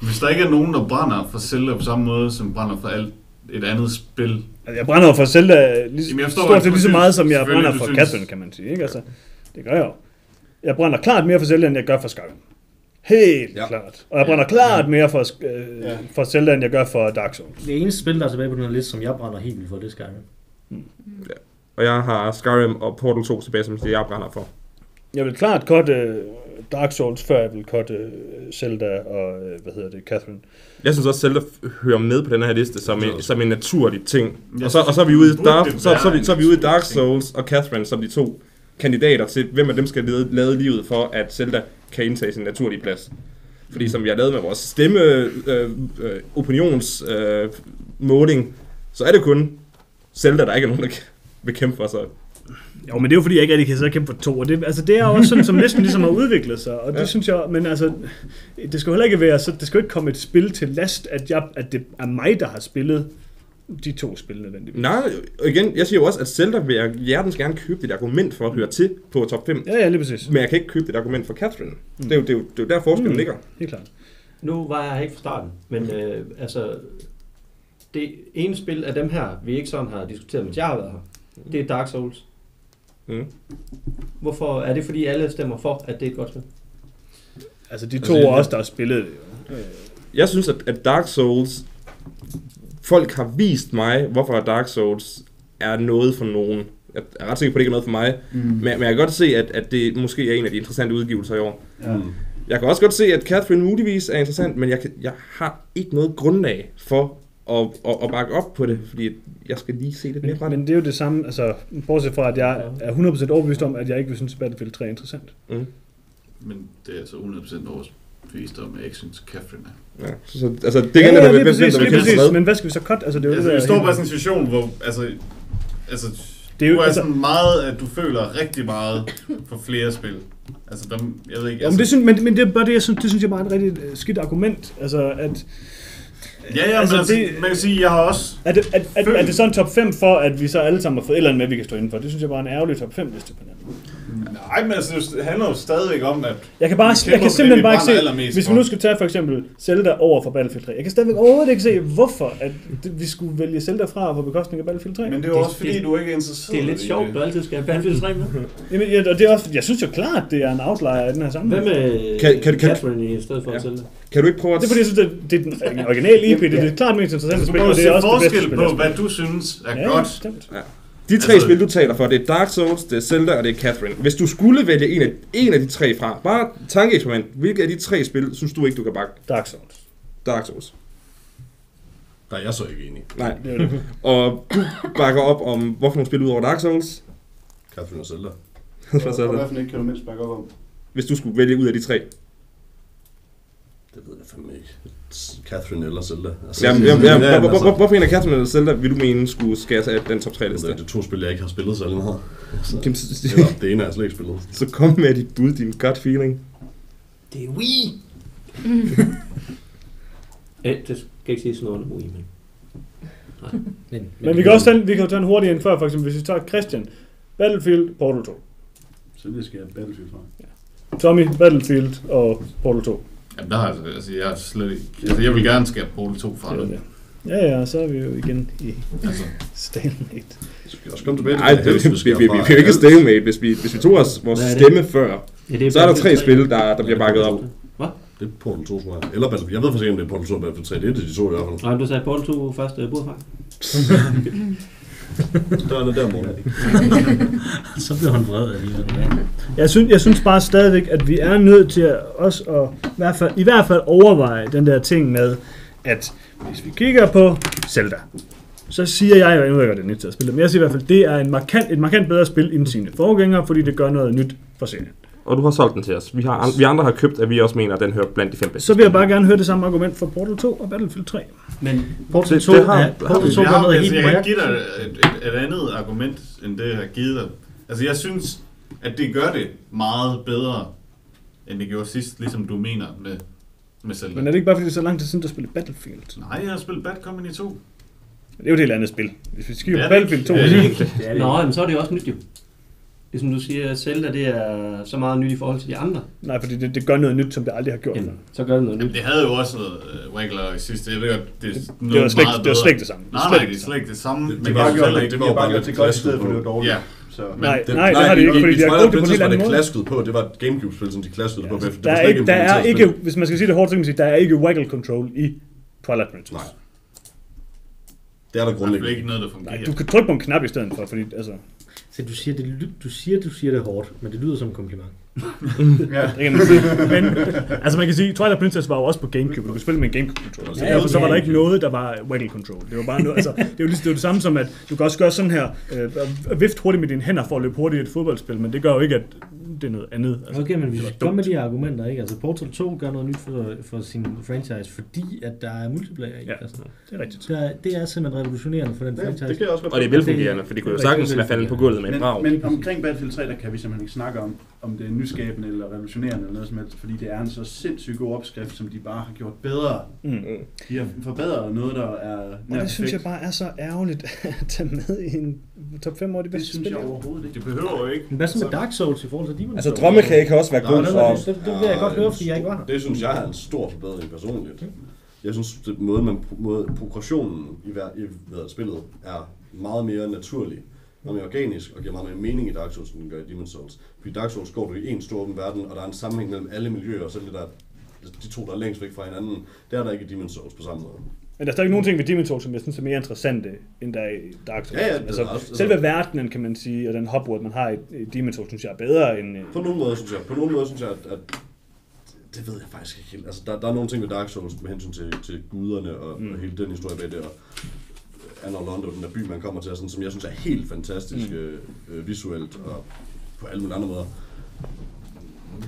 Hvis der ikke er nogen, der brænder for Zelda på samme måde, som brænder for alt et andet spil, Altså, jeg brænder for Zelda lige, Jamen, jeg forstår stort set lige så meget, som jeg brænder for Catherine, kan man sige. Ikke? Altså, det gør jeg jo. Jeg brænder klart mere for Zelda, end jeg gør for Skyrim. Helt Ja. ja. klart. Og jeg brænder klart mere for, øh, Ja. for Zelda, end jeg gør for Dark Souls. Det eneste spil, der er tilbage på den her liste, som jeg brænder helt vildt for, det er Skyrim. Og jeg har Skyrim og Portal 2 tilbage, som det jeg brænder for. Jeg vil klart cutte øh, Dark Souls, før jeg vil cutte øh, Zelda og, øh, hvad hedder det, Catherine. Jeg synes også, Zelda hører med på den her liste som en, som en naturlig ting. Og så, og så er vi ude i Dark, det så, så, er vi, så er vi ude i Dark. Souls og Catherine som de to kandidater til, hvem af dem skal lede, lade livet for, at Zelda kan indtage sin naturlige plads. Fordi som vi har lavet med vores stemme, øh, øh, opinions, øh, måling, så er det kun Zelda, der ikke er nogen, der [laughs] vil kæmpe for sig. Jo, men det er jo fordi, jeg ikke rigtig kan sidde og kæmpe for to. Og det, altså, det er også sådan, som næsten ligesom har udviklet sig. Og det Ja. synes jeg, men altså, det skal heller ikke være, så det skal jo ikke komme et spil til last, at, jeg, at det er mig, der har spillet de to spil nødvendigvis. Nej, og igen, jeg siger jo også, at Zelda vil jeg hjertens gerne købe dit argument for at høre til på top 5. Ja, ja, lige præcis. Men jeg kan ikke købe dit argument for Catherine. Det er jo, det er jo, det er jo der forskellen Mm. ligger. Helt klart. Nu var jeg her ikke fra starten, men øh, altså, det ene spil af dem her, vi ikke sådan har diskuteret, mens jeg har været her, det er Dark Souls. Mm. Hvorfor? Er det fordi alle stemmer for, at det er et godt spil? Altså, de Altså, to af os, der har spillet det jo. Jeg synes, at, at Dark Souls... Folk har vist mig, hvorfor Dark Souls er noget for nogen. Jeg er ret sikker på, at det ikke er noget for mig. Mm. Men, men jeg kan godt se, at, at det måske er en af de interessante udgivelser i år. Ja. Jeg kan også godt se, at Catherine muligvis er interessant, men jeg, kan, jeg har ikke noget grundlag for at, at, at bakke op på det, fordi jeg skal lige se lidt mere fra Men, det. men det er jo det samme, altså, bortset fra, at jeg er 100% overbevist om, at jeg ikke vil synes, at Battlefield 3 er interessant. Mm. men det er altså 100% overbevist om, jeg ikke synes, Catherine er. Ja, så, så, altså, det er igen, ja, der, lige præcis, lige præcis. Men hvad skal vi så cut? Altså, det er jo Altså, det, vi står er bare i sådan en situation, hvor, altså, altså Det er jo- du er altså- sådan meget, at du føler rigtig meget for flere spil. Altså, dem, jeg ved ikke, Jo, altså, men, det synes, men, men det er bare det, jeg synes, det synes jeg bare er et rigtig øh, skidt argument. Altså, at, ja, ja, altså, men altså, det- man kan sige, jeg har også, at, at, at, Føl- at det er sådan en top 5 for, at vi så alle sammen har fået et eller andet med, vi kan stå indenfor. Det synes jeg bare er en ærgerlig top 5 liste på den. Nej, men altså, det handler jo stadigvæk om, at Jeg kan, bare, jeg kan simpelthen det, bare ikke se, hvis vi nu skal tage for eksempel Zelda over for Battlefield 3, jeg kan stadigvæk overhovedet ikke se, hvorfor at det- vi skulle vælge Zelda fra på bekostning af Battlefield 3. men det er jo Det- også fordi, det- du ikke er interesseret Det er lidt sjovt, det. du altid skal have Battlefield 3 med. Jamen, ja, og det er også, jeg synes jo klart, det er en outlier i den her sammenhæng. Hvad med Kan- kan- kan- Catherine i stedet for Ja. ja. Zelda? Kan du ikke prøve at... Det er fordi, jeg synes, det, det er den originale IP, det er det klart mest interessante Du spil, må og det se er også det bedste forskel spil. på, jeg har hvad du synes er. Ja, godt. bestemt. De tre Altså- spil, du taler for, det er Dark Souls, det er Zelda og det er Catherine. Hvis du skulle vælge en af, en af de tre fra, bare tankeeksperiment, hvilke af de tre spil synes du ikke, du kan bakke? Dark Souls. Dark Souls. Der er jeg så ikke enig. Nej. [laughs] Og du bakker op om, hvorfor nogle spil ud over Dark Souls? Catherine og Zelda. Er Og det? hvad for en kan du mindst bakke op om? Hvis du skulle vælge ud af de tre. Det ved jeg fandme ikke. Catherine eller Zelda. Altså, Jamen, jamen, jamen, ja, hvor- altså, hvor- Hvorfor en af Catherine eller Zelda vil du mene skulle skæres af den top 3 liste? det er to spil, jeg ikke har spillet særlig meget. Så, Jamen, eller, det ene har jeg slet ikke spillet. Så kom med dit bud, din gut feeling. Det er Wii. [laughs] Eh, det skal ikke sige sådan noget om Wii, men... [laughs] Men, Men vi kan også tage, vi kan jo tage en hurtig en før, for eksempel hvis vi tager Christian. Battlefield, Portal 2. Så det skal jeg Battlefield fra. Tommy, Battlefield og Portal 2. Jamen, der har jeg, altså, jeg er slet ikke... Altså, jeg vil gerne skabe Portal 2 fra Det er det. det. Ja, ja, så er vi jo igen i Altså, stalemate. Skal vi også komme tilbage til Nej, det, helst, vi, vi vi, vi, er jo ikke stalemate. Hvis vi, hvis vi tog os vores er det? stemme før, Ja, det så er der tre spil, der, der bliver bakket op. Hvad? Det er Portal 2, tror jeg. Eller Battlefield. Jeg ved faktisk ikke, om det er Portal 2 eller Battlefield 3. Det er det, de to i hvert fald. Nej, du sagde Portal 2 først uh, bordfang. [laughs] Der er der, morgen. [laughs] Så bliver han vred alligevel. Jeg synes, jeg synes bare stadigvæk, at vi er nødt til at også at, i, hvert fald, i hvert fald overveje den der ting med, at hvis vi kigger på Zelda, så siger jeg, jeg ved ikke, det er nyt til at spille, men jeg siger i hvert fald, det er en markant, et markant bedre spil end sine forgængere, fordi det gør noget nyt for serien. Og du har solgt den til os. Vi, har, vi andre har købt, at vi også mener, at den hører blandt de fem bedste. Så vil jeg bare gerne høre det samme argument for Portal 2 og Battlefield 3. Men Portal Det- 2, det har- er, Portal 2 jeg, gør har, noget altså, helt jeg kan give dig et, et, et andet argument, end det jeg har givet dig. Altså, jeg synes, at det gør det meget bedre, end det gjorde sidst, ligesom du mener med, med Zelda. Men er det ikke bare fordi, det er så lang tid siden, du spillede Battlefield? Nej, jeg har spillet Bad Company 2. Det er jo et helt andet spil. Hvis vi kigger Ja, det- Battlefield 2, ja, så det- er det- Det er det. Nå, men så er det jo også nyt jo. Ligesom du siger, Zelda det er så meget nyt i forhold til de andre. nej, fordi det, det gør noget nyt, som det aldrig har gjort. Jamen, så gør det noget Jamen, nyt. det havde jo også noget uh, waggler i sidste. Jeg ved godt, det er Det noget var slet, meget ikke- det var slet ikke det samme. Nej, nej, det er slet ikke det samme. Det- men det var gjort det Det var bare lidt til godt stedet for, på. det var dårligt. Ja. Så, Nej, Det- nej, det har de ikke, fordi de har gjort det på en helt var anden det måde. klasket på, det var et Gamecube-spil, som de klaskede på. Altså, Det der var er ikke, der er ikke, hvis man skal sige det hårdt, så kan man sige, der er ikke waggle control i Twilight Princess. Nej. Det er der Det er grundlæggende. ikke noget, der Nej, fungerer. du kan trykke på en knap i stedet for, fordi altså, så du siger, det, du siger, du siger det hårdt, men det lyder som en kompliment ja. det kan man sige. Men, altså man kan sige, Twilight Princess var jo også på Gamecube, du kunne spille med en Gamecube controller. Så Ja, derfor så var der ikke noget, der var waggle control. Det var bare noget, altså, det er jo ligesom, det, jo det samme som, at du kan også gøre sådan her, øh, vift hurtigt med dine hænder for at løbe hurtigt i et fodboldspil, men det gør jo ikke, at det er noget andet. Altså, Okay, men vi var skal komme med de her argumenter, ikke? Altså Portal 2 gør noget nyt for, for sin franchise, fordi at der er multiplayer i. Ja. Altså, Det er rigtigt. det, er, det er simpelthen revolutionerende for den Ja, franchise. det kan jeg også godt Og det er velfungerende, for det kunne jo sagtens være faldet på gulvet med en Men, brav. men omkring Battlefield 3, der kan vi simpelthen ikke snakke om, om det er nyskabende eller revolutionerende eller noget som helst, fordi det er en så sindssygt god opskrift, som de bare har gjort bedre. Mm. De har forbedret noget, der er Og det synes jeg perfekt. bare er så ærgerligt [laughs] at tage med i en top 5 over de Det bedste synes spil. jeg år. overhovedet ikke. Det behøver jo ikke. Men hvad så med Dark Souls i forhold til Demon's Altså drømmekage kan også være god det for... Det, det, det vil jeg godt høre, fordi jeg ikke var her. Det synes jeg er en stor forbedring personligt. Jeg synes, det måde, man, måde progressionen i, hver, i hvad, spillet er meget mere naturlig, meget mere organisk og giver meget mere mening i Dark Souls, end den gør i Demon's Souls. Fordi Dark Souls går du i en stor åben verden, og der er en sammenhæng mellem alle miljøer, og så er det der, de to, der er længst væk fra hinanden. Det er der ikke i Demon's Souls på samme måde. Men der er stadig nogle ting ved Demon's Souls, som jeg synes er mere interessante, end der er i Dark Souls. Ja, ja, er altså, altså- selve verdenen, kan man sige, og den hopworld, man har i, Demon's Souls, synes jeg er bedre end... øh, På nogle måder synes jeg, på nogle måder synes jeg, at, at det ved jeg faktisk ikke helt. Altså, der, der er nogle ting ved Dark Souls med hensyn til, til guderne og, mm. og hele den historie bag det, og Anor Londo, den der by, man kommer til, sådan, som jeg synes er helt fantastisk mm. øh, visuelt og på alle mulige andre måder.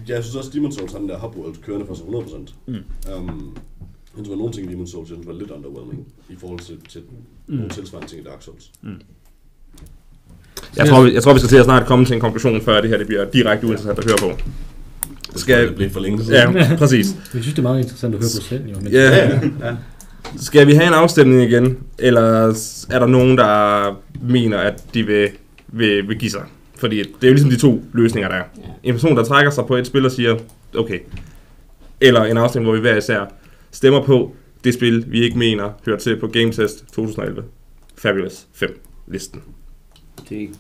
Jeg synes også, Demon's Souls har den der hubworld kørende for sig 100%. Mm. Um, jeg synes, der var nogle ting i Demon's Souls, jeg synes var lidt underwhelming i forhold til, til mm. nogle tilsvarende ting i Dark Souls. Jeg tror, vi- jeg tror, vi skal til at snart komme til en konklusion, før det her det bliver direkte uinteressant at høre på. Det Skal- det blive for længe siden. Ja, præcis. [laughs] Jeg synes, det er meget interessant at høre på selv. Jo, men Ja. Skal vi have en afstemning igen, eller er der nogen, der mener, at de vil, vil, vil give sig? Fordi det er jo ligesom de to løsninger, der er. En person, der trækker sig på et spil og siger, okay. Eller en afstemning, hvor vi hver især stemmer på det spil, vi ikke mener, hører til på Game Test 2011. Fabulous 5-listen. Det,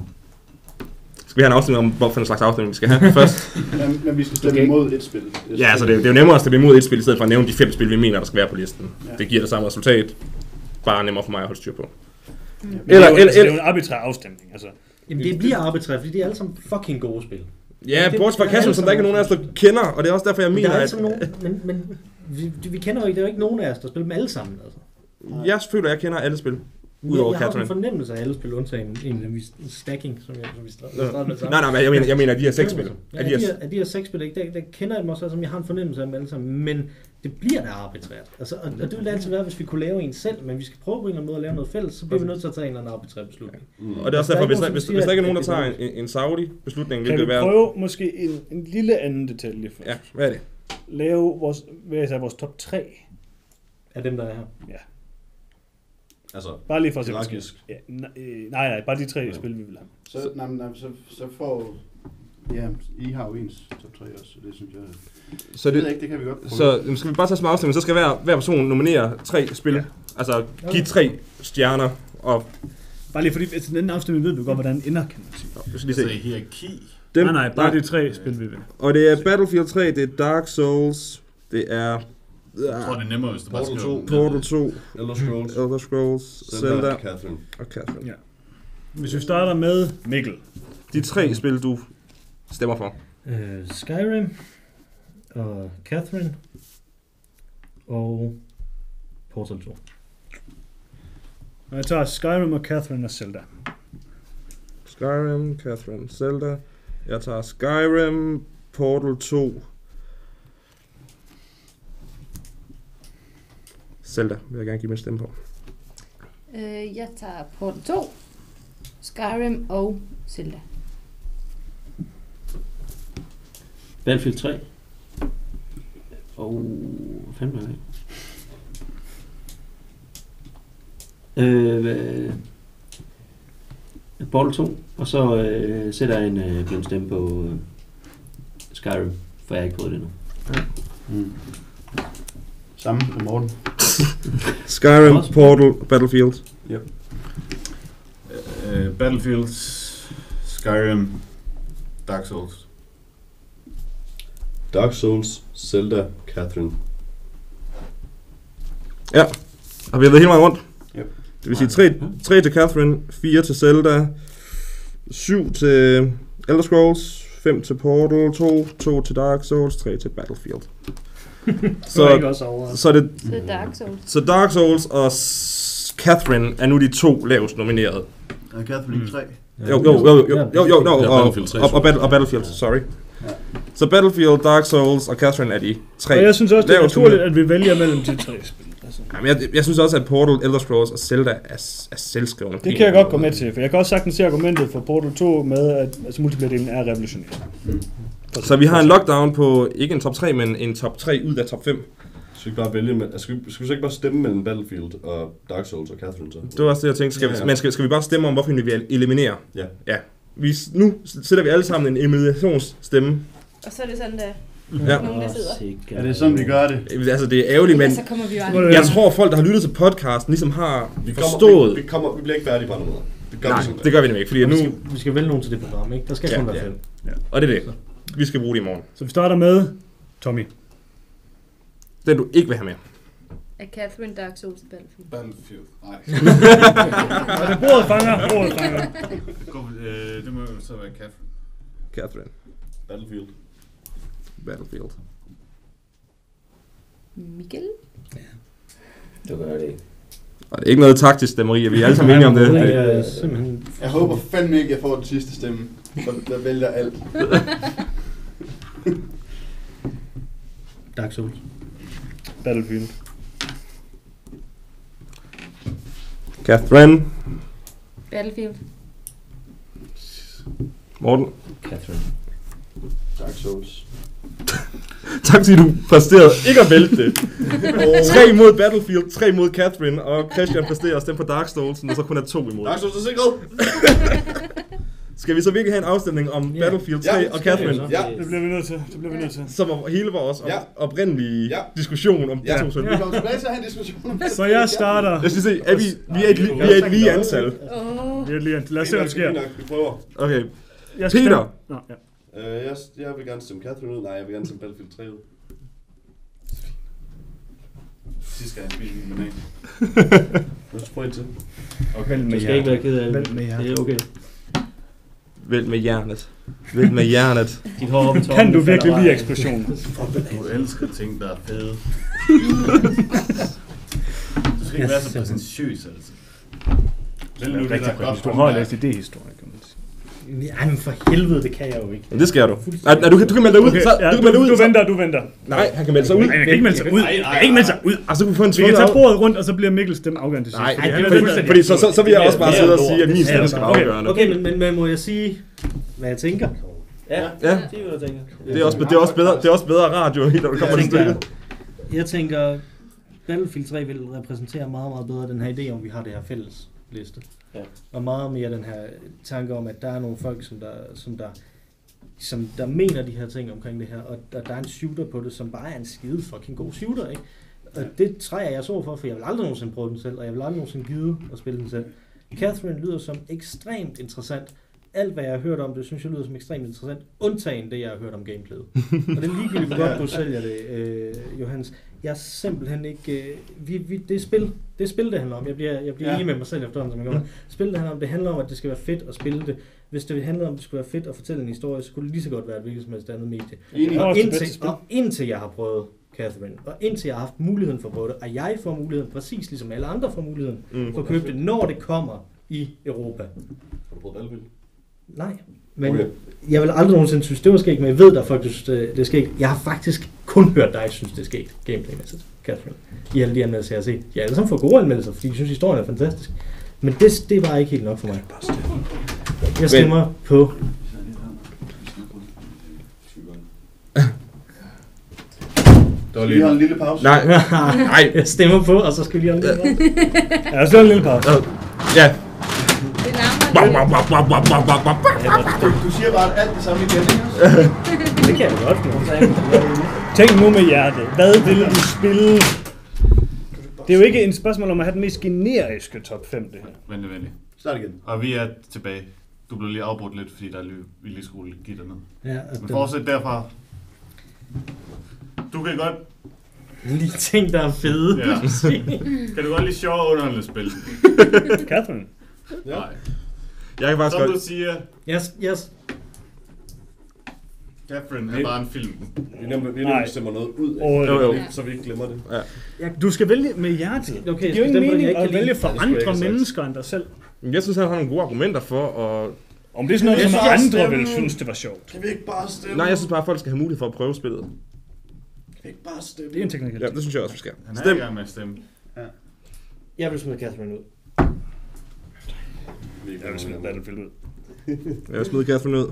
Skal vi have en afstemning om, hvorfor en slags afstemning vi skal have først? [laughs] Men, men vi skal stemme Okay. imod et spil. ja, altså det, er- det er jo nemmere at stemme imod et spil, i stedet for at nævne de fem spil, vi mener, der skal være på listen. Ja. Det giver det samme resultat. Bare nemmere for mig at holde styr på. Men Eller- det, er jo, eller- altså, det er jo en arbitrær afstemning. Altså. Jamen, det bliver arbitrært, fordi de er alle sammen fucking gode spil. Ja, bortset fra er alle som der ikke er nogen af os, der kender, og det er også derfor, jeg Men der mener, er at... altså nogen, men, men vi, vi kender jo ikke, der er jo ikke nogen af os, der spiller dem alle sammen. Altså. Jeg føler, jeg kender alle spil. Udover jeg har sådan en fornemmelse af alle spil, undtagen en af vi stacking, som jeg, som vi startede med sammen. Nej, nej, men jeg mener, jeg mener de her seks spil. Ja, af, de de her, de seks spil, ikke, der, der kender jeg dem også, som jeg har en fornemmelse af dem alle sammen, men det bliver da arbitrært. Altså, og, og, det ville det altid være, hvis vi kunne lave en selv, men vi skal prøve på en eller anden måde at lave noget fælles, så bliver vi nødt til at tage en eller anden arbitrær beslutning. Mm. og det er også Der er derfor, ikke hvis, nogen, der, hvis, hvis der ikke er at nogen, der det er tager en, en Saudi-beslutning, Kan hvilket vi vil være... prøve måske en, en lille anden detalje først? Ja, hvad er det? Lave vores, hvad jeg sagde, vores top 3. Af dem, der er her. Altså, Bare lige for at se, hierarkisk. Ja, nej, øh, nej, nej, bare de tre spil, vi vil have. Så, nej, nej, så, så får... Ja, I har jo ens top 3 også, så det synes jeg... Så Det ved jeg ikke, det kan vi godt prøve. så jamen, skal vi bare tage som afstemning, så skal hver, hver person nominere tre spil. Ja. Altså, give tre stjerner, og Bare lige fordi, altså, den afstemning ved vi godt, hvordan den ender, kan man sige. skal lige Altså se. i hierarki. Dem, nej, nej, bare de tre spil, vi vil. Og det er Battlefield 3, det er Dark Souls, det er Jeg tror, det er nemmere, hvis du bare Portal skriver 2. dem. Portal 2, Elder Scrolls, Elder Scrolls, Zelda, Zelda Catherine. og Catherine. Ja. Hvis vi starter med Mikkel. De tre spil, du stemmer for. Uh, Skyrim, og Catherine, og Portal 2. Og jeg tager Skyrim og Catherine og Zelda. Skyrim, Catherine, Zelda. Jeg tager Skyrim, Portal 2. Zelda vil jeg gerne give min stemme på. Øh, jeg tager Portal 2, Skyrim og Zelda. Battlefield 3. Og... Hvad fanden var det? Øh, hvad- Portal 2. Og så øh, sætter jeg en øh, blind stemme på øh, Skyrim, for jeg har ikke prøvet det endnu. Mm. Samme som Morten. Skyrim. Portal, Battlefield. Øh, Battlefield, Skyrim, Dark Souls. Dark Souls, Zelda, Catherine. Og vi har været hele vejen rundt. Yep. Det vil sige 3, 3 til Catherine, 4 til Zelda, 7 til Elder Scrolls, 5 til Portal, 2, 2 til Dark Souls, 3 til Battlefield. [laughs] Så er ikke så, også over. så, er det, Så det er Dark Souls. så Dark Souls og Catherine er nu de to lavest nominerede. Og Catherine 3. Jo, jo, jo, jo, jo, jo, jo, no, Ja, og, Battlefield 3, og, og, Battle, og Battlefield, sorry. Ja. Så Battlefield, Dark Souls og Catherine er de tre. Og jeg synes også, det er naturligt, at vi vælger mellem de tre spil. Altså, Jamen, jeg, jeg synes også, at Portal, Elder Scrolls og Zelda er, er selvskrevne. det kan jeg godt gå med til, for jeg kan også sagtens se argumentet for Portal 2 med, at altså, multiplayer-delen er revolutionerende. For- Så vi har en lockdown på ikke en top 3, men en top 3 ud af top 5. Skal vi bare vælge med, altså, skal, vi, skal vi så ikke bare stemme mellem Battlefield og Dark Souls og Catherine så? Det var også det, jeg tænkte. Skal, Ja, ja, ja. Men skal, skal vi bare stemme om, hvorfor vi vil eliminere? Ja. ja. Vi, nu sætter vi alle sammen en eliminationsstemme. Og så er det sådan, der Ja. nogen, der sidder. Er det sådan, vi gør det? Altså, det er ærgerligt, men Ja, så kommer vi jo jeg tror, folk, der har lyttet til podcasten, ligesom har Vi forstået. Kommer, vi, vi, kommer, vi bliver ikke færdige på andre måder. Det gør vi Nej, sådan det gør vi nemlig ikke, fordi Vi nu... skal, vi skal vælge nogen til det program, ikke? Der skal Ja, kun være ja. fem. Og det er det. Vi skal bruge det i morgen. Så vi starter med Tommy. Den, du ikke vil have med. Er Catherine Dark Souls Battlefield? Battlefield. Nej. [laughs] Og det er bordet fanger, bordet fanger. Gå, øh, det må jo så være Catherine. Catherine. Battlefield. Battlefield. Mikkel? Det gør det ikke. Og det er ikke noget taktisk stemmeri, vi er alle sammen enige om det. Det er simpelthen... Jeg håber fandme ikke, jeg får den sidste stemme. Så der vælger alt. Dark Souls. Battlefield. Catherine. Battlefield. Morten. Catherine. Dark Souls. [laughs] Tak fordi du præsterede ikke at vælte det. [laughs] tre mod Battlefield, tre mod Catherine, og Christian præsterer at stemme på Dark Souls, og så kun er to imod. Dark Souls er sikret! [laughs] Skal vi så virkelig have en afstemning om Ja. Battlefield 3 Ja, og skal Catherine? så. Ja. Det bliver vi nødt til. Det bliver vi nødt til. Som var hele vores Ja. op- oprindelige Ja. diskussion om de Ja. to spil. Vi kommer tilbage til at have en diskussion om det. Så jeg starter. Jeg skal se, er vi, vi er et, vi er et lige antal. Åh. Vi er lige, lad os se, hvad der sker. Vi prøver. Okay, Jeg skal Peter. stemme- Nå, ja. Øh, jeg, jeg vil gerne stemme Catherine ud. Nej, jeg vil gerne stemme Battlefield 3 ud. Sidste gang jeg spiste en banan. Lad os prøve en til. Okay. Du skal ikke være ked af det. Det er okay. Vælg med hjernet. Vælg med hjernet. Dit hår toppen, Kan du virkelig lide eksplosioner? Du elsker ting, der er fede. Du skal ikke være så præsentøs, altså. Det er rigtig godt. Du har læst idéhistorie, kan man sige. Ej, men for helvede, det kan jeg jo ikke. Men det skal du. Nej, nej, du, kan, du kan melde dig ud. Okay, så, ja, du kan melde dig ud. du så- venter, du venter. Nej, han kan melde sig ud. Nej, jeg kan ikke melde sig ud. Jeg kan ikke melde sig ud. Altså, du kan få en Vi kan tage bordet rundt, og så bliver Mikkels stemme afgørende til sidst. Nej, fordi er er der- fuldstændig- Fordi så, så, så vil jeg også bare er sidde og sige, at min Det er stemme skal være okay. afgørende. Okay, men, men, men må jeg sige, hvad jeg tænker? Ja, Ja. det er er også, det er også, bedre, det er også bedre radio, når det kommer til stykket. jeg tænker, Battlefield 3 vil repræsentere meget, meget bedre den her idé om, vi har det her fælles liste. Ja. Og meget mere den her tanke om, at der er nogle folk, som der, som der, som der mener de her ting omkring det her, og der, der er en shooter på det, som bare er en skide fucking god shooter, ikke? Og det træder jeg så for, for jeg vil aldrig nogensinde prøve den selv, og jeg vil aldrig nogensinde gide at spille den selv. Catherine lyder som ekstremt interessant. Alt, hvad jeg har hørt om det, synes jeg lyder som ekstremt interessant, undtagen det, jeg har hørt om gameplayet. [laughs] og det er ligegyldigt, hvor godt du sælger det, øh, Johannes. Jeg er simpelthen ikke... Øh, vi, vi, det er spil. Det er spil, det handler om. Jeg bliver, jeg bliver Ja. enig med mig selv efterhånden, som jeg gør. [laughs] Spil, det handler om, det handler om, at det skal være fedt at spille det. Hvis det handlede om, at det skulle være fedt at fortælle en historie, så kunne det lige så godt være et hvilket som helst andet medie. Enig. Og indtil, og indtil jeg har prøvet Catherine, og indtil jeg har haft muligheden for at prøve det, og jeg får muligheden, præcis ligesom alle andre får muligheden, Mm. for at købe det, når det kommer i Europa. Har du prøvet Battlefield? Nej, men Okay. jeg vil aldrig nogensinde synes, det var skægt, men jeg ved, der er folk, der synes, det det er skægt. Jeg har faktisk kun hørt dig synes, det er skægt, gameplaymæssigt, Catherine. I alle de anmeldelser, jeg har set. Jeg har alle sammen fået gode anmeldelser, fordi jeg synes, historien er fantastisk. Men det, det var ikke helt nok for mig. Jeg stemmer på... Det var Vi har lige... en lille pause. Nej, [laughs] nej. Jeg stemmer på, og så skal vi lige have en lille Ja, så er en lille pause. Ja. Du, siger bare alt det samme igen, ikke? [laughs] Det kan jeg godt. [laughs] Tænk nu med hjertet. Hvad vil du spille? Det er jo ikke en spørgsmål om at have den mest generiske top 5, det her. Vent, vent. Start igen. Og vi er tilbage. Du blev lige afbrudt lidt, fordi der er lige, vi lige skulle give dig ned. Ja, Men fortsæt derfra. Du kan godt, Lige ting, der er fede. Ja. [laughs] kan du godt lide sjove og underholdende spil? Catherine? Nej. Jeg kan faktisk Som du godt... siger, Yes, yes. Catherine er bare en film. Vi er nemlig, vi er nemlig stemmer noget ud af, Og, Jo, jo. så vi ikke glemmer det. Du skal vælge med hjertet. Okay, det jeg giver ingen mening at vælge for Ja, andre mennesker end dig selv. Jeg synes, han har nogle gode argumenter for at... Om det er sådan noget, som andre ville synes, det var sjovt. Kan vi ikke bare stemme? Nej, jeg synes bare, at folk skal have mulighed for at prøve spillet. Kan vi ikke bare stemme? Det er en teknik. Ja, det synes jeg også, vi skal. Han er Stem. i gang med at stemme. Jeg vil smide Catherine ud. Er Jeg vil smide Battlefield ud. Jeg smider Catherine ud.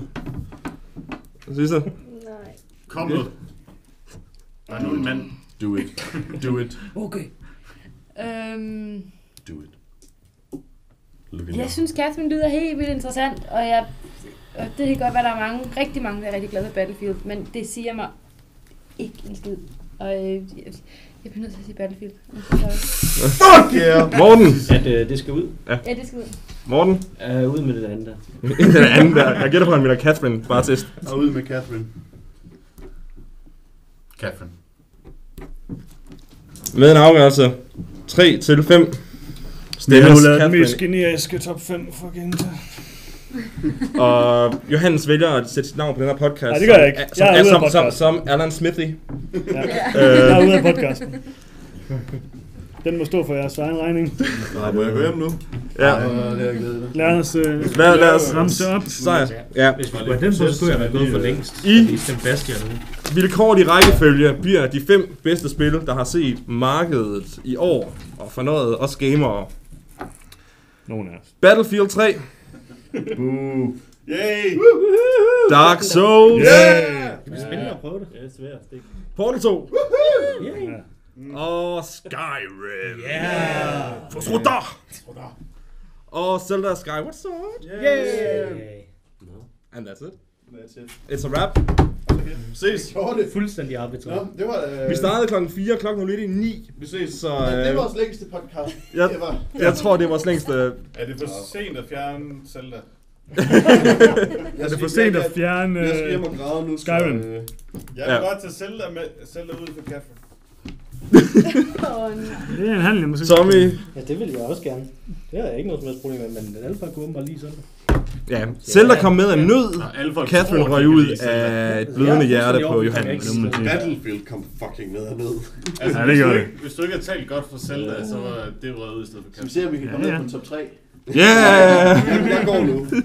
Hvad siger så? Nej. Kom nu. Der er nu en mand. Do it. Do it. Okay. Øhm, Do it. Look jeg synes, Catherine lyder helt vildt interessant, og jeg, og det kan godt være, der er mange, rigtig mange, der er rigtig glade for Battlefield, men det siger mig ikke en skid. Og øh, jeg, bliver nødt til at sige Battlefield. I'm so sorry. Fuck yeah! Morten! At øh, det skal ud. Ja, det skal ud. Morten! Uh, ud med det andet der. [laughs] Den anden der. Jeg gætter på, at han mener Catherine. Bare test. Og ud med Catherine. Catherine. Med en afgørelse. 3 til 5. Vi Stemmes har lavet den mest Catherine. generiske top 5 for Genta. Og Johannes vælger at sætte sit navn på den her podcast. Nej, det gør jeg ikke. Som, som, Jeg er ude af som, som, som Alan Smithy. Ja. Øh, Jeg er ude af podcasten. Den må stå for jeres egen regning. Nej, må jeg gå hjem nu? Ja. Ja, jeg. Lad os, øh, Lad, lad os ramse op. sejr. Ja. Hvis den så skulle jeg være gået for længst. I- den Bastion nu. Vilkårlig rækkefølge bliver de fem bedste spil, der har set markedet i år, og fornøjet os gamere. Nogen af os. Battlefield 3, Yay! Dark Souls, Yeah! Det bliver spændende at prøve det. Det er svært. Det Portal 2 Ja. og Skyrim. Yeah! For Srodar! Og Zelda Skyward Sword. Yay! And that's it. That's it. It's a wrap. Ses! Var det? Fuldstændig arbitrært. Nå, det var... Øh, Vi startede klokken 4, klokken er lidt i 9. Vi ses. Så Ja, det øh, var vores længste podcast. jeg, Det var... jeg tror, det var vores længste... Er det for sent at fjerne Zelda? [laughs] Er det for sent at fjerne... Jeg skal hjem Øh, og græde nu. så, Skyrim. øh, Jeg Ja. vil godt tage Zelda, med, Zelda ud for nej. [laughs] det er en handel, jeg må sige. Tommy, Ja, det vil jeg også gerne. Det har jeg ikke noget som helst problem med, men den alfa kunne bare lige sådan. Ja, Zelda kom med af nød. Catherine røg ud af et blødende Ja, hjerte på Johannes. Battlefield kom fucking ned og ned. Altså, Ja, det du det. ikke, hvis du ikke har talt godt for Zelda, så var det røget ud i stedet for Skal vi Catherine. se, om vi kan komme Ja, ned på top 3? Yeah! Jamen, jeg går nu. Skal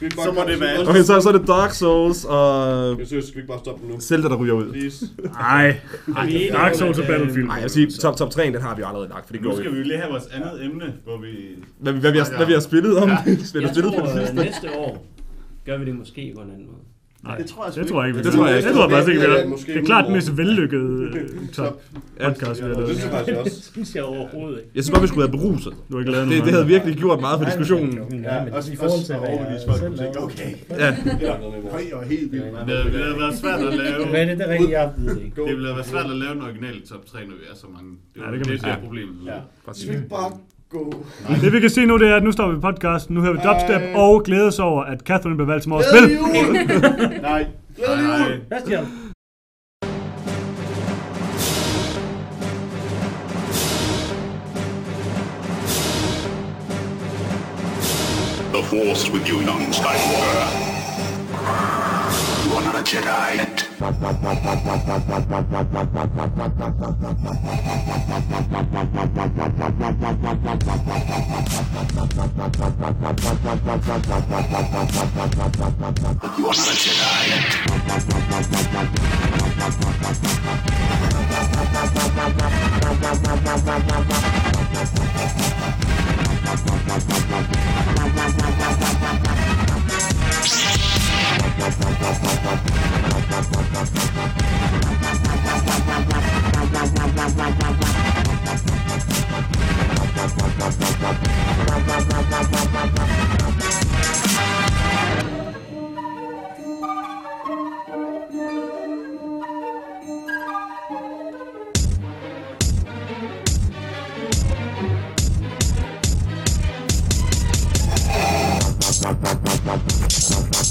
vi ikke bare Så må det være- Okay, så, så er det Dark Souls og Jeg synes, skal vi ikke bare stoppe nu? Zelda, der ryger ud. Please. Nej, Dark Souls og Battlefield. Nej, jeg vil sige, top, top 3, den har vi allerede lagt, for det Nu går skal vi. jo lige have vores andet emne, hvor vi... Hvad, vi- hvad, vi har, hvad vi har spillet om. Spillet, Jeg spillet på tror, det at sidste. næste år gør vi det måske på en anden måde. Nej, Det tror jeg det tror jeg ikke. Det tror jeg ikke. Det tror jeg faktisk ikke. Det er Det er, måske det er klart den mest vellykkede [laughs] øh, top podcast, vi har Det synes jeg faktisk også. [laughs] Det synes jeg overhovedet ikke. Jeg synes bare, vi skulle være beruset. Du har ikke lavet Det, det havde virkelig gjort meget for diskussionen. Ja, men også- i forhold til, hvad overbevise jeg folk at okay. Ja. Høj og helt vildt. Det havde været svært at lave... Hvad er det, der er rigtigt? Jeg ved det ikke. Det ville have været svært at lave en original top 3, når vi er så mange. Det, var, det det er problemet. Ja. Vi bare gå? Det vi kan se nu, det er, at nu står vi i podcasten, nu hører vi dubstep Ej. og glædes over, at Catherine blev valgt som årets spil. [laughs] Nej. Nej, Bastian. The Force with you, young Skywalker. You are not a Jedi yet. But you are not a Jedi Bye. Not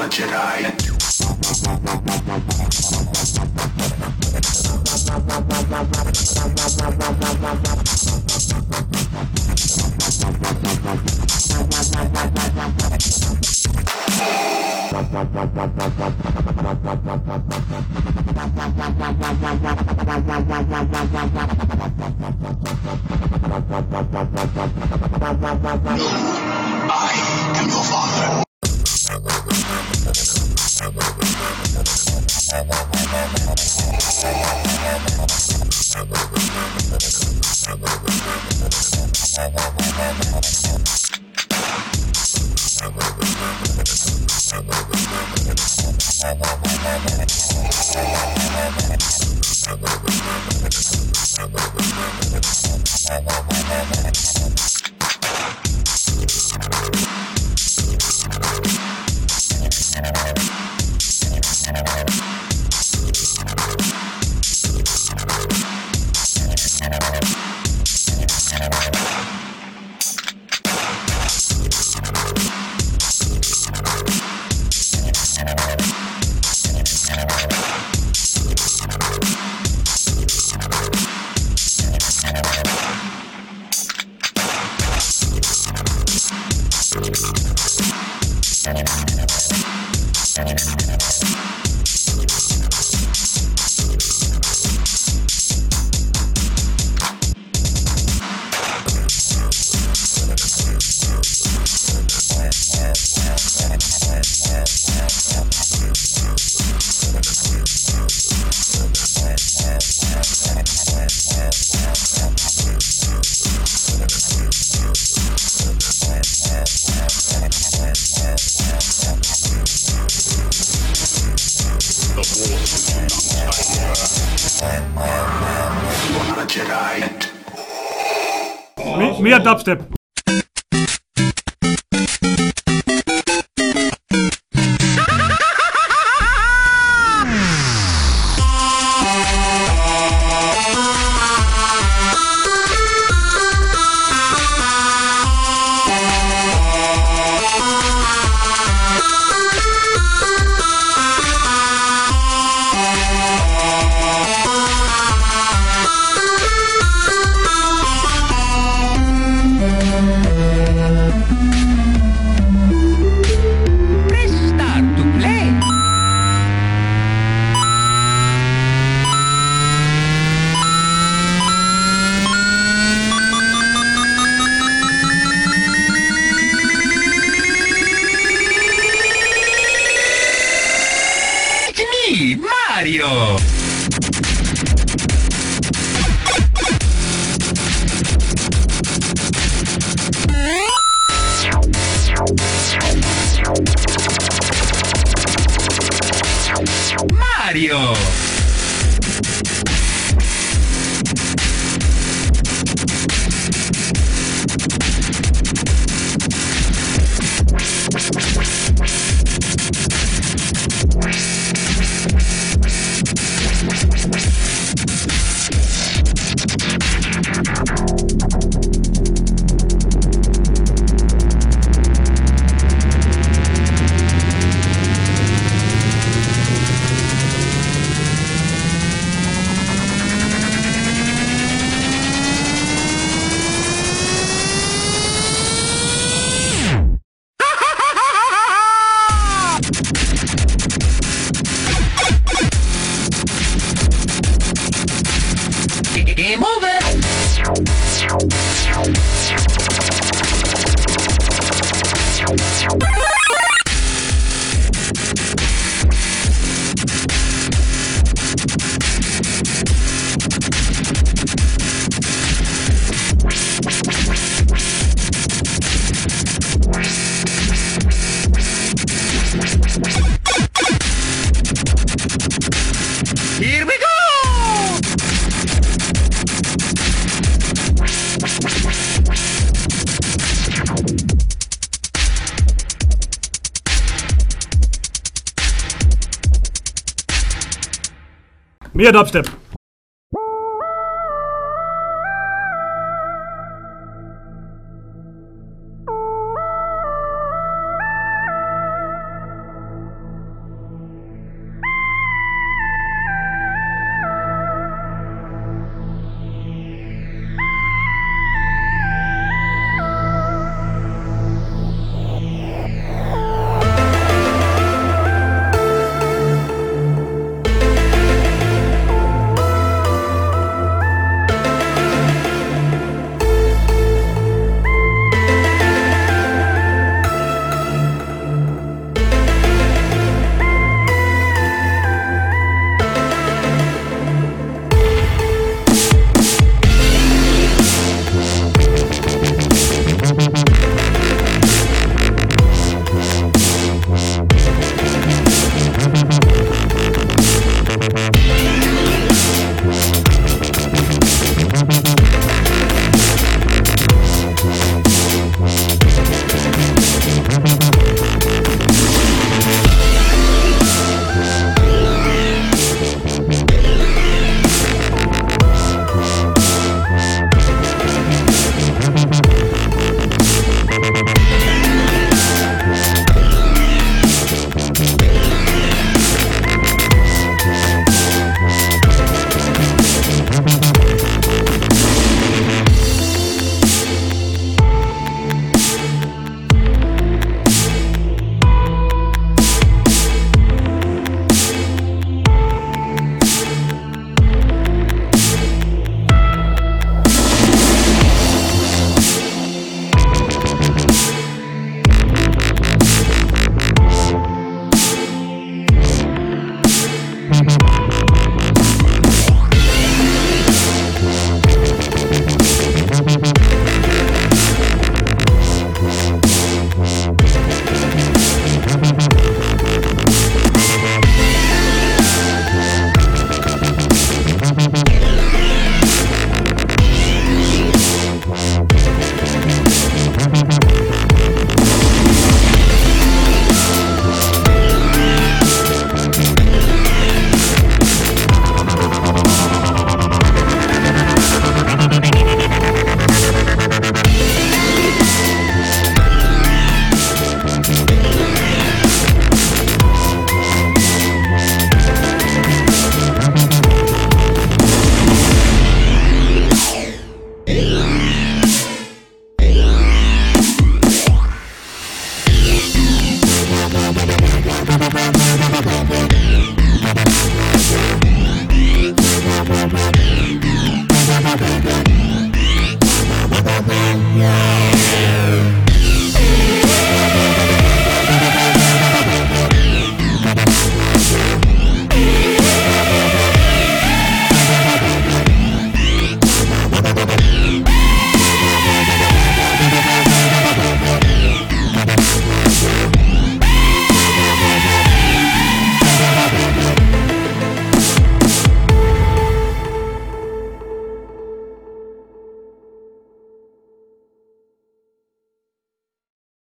a Jedi yet. I am your father. The Dubstep. Mere dubstep.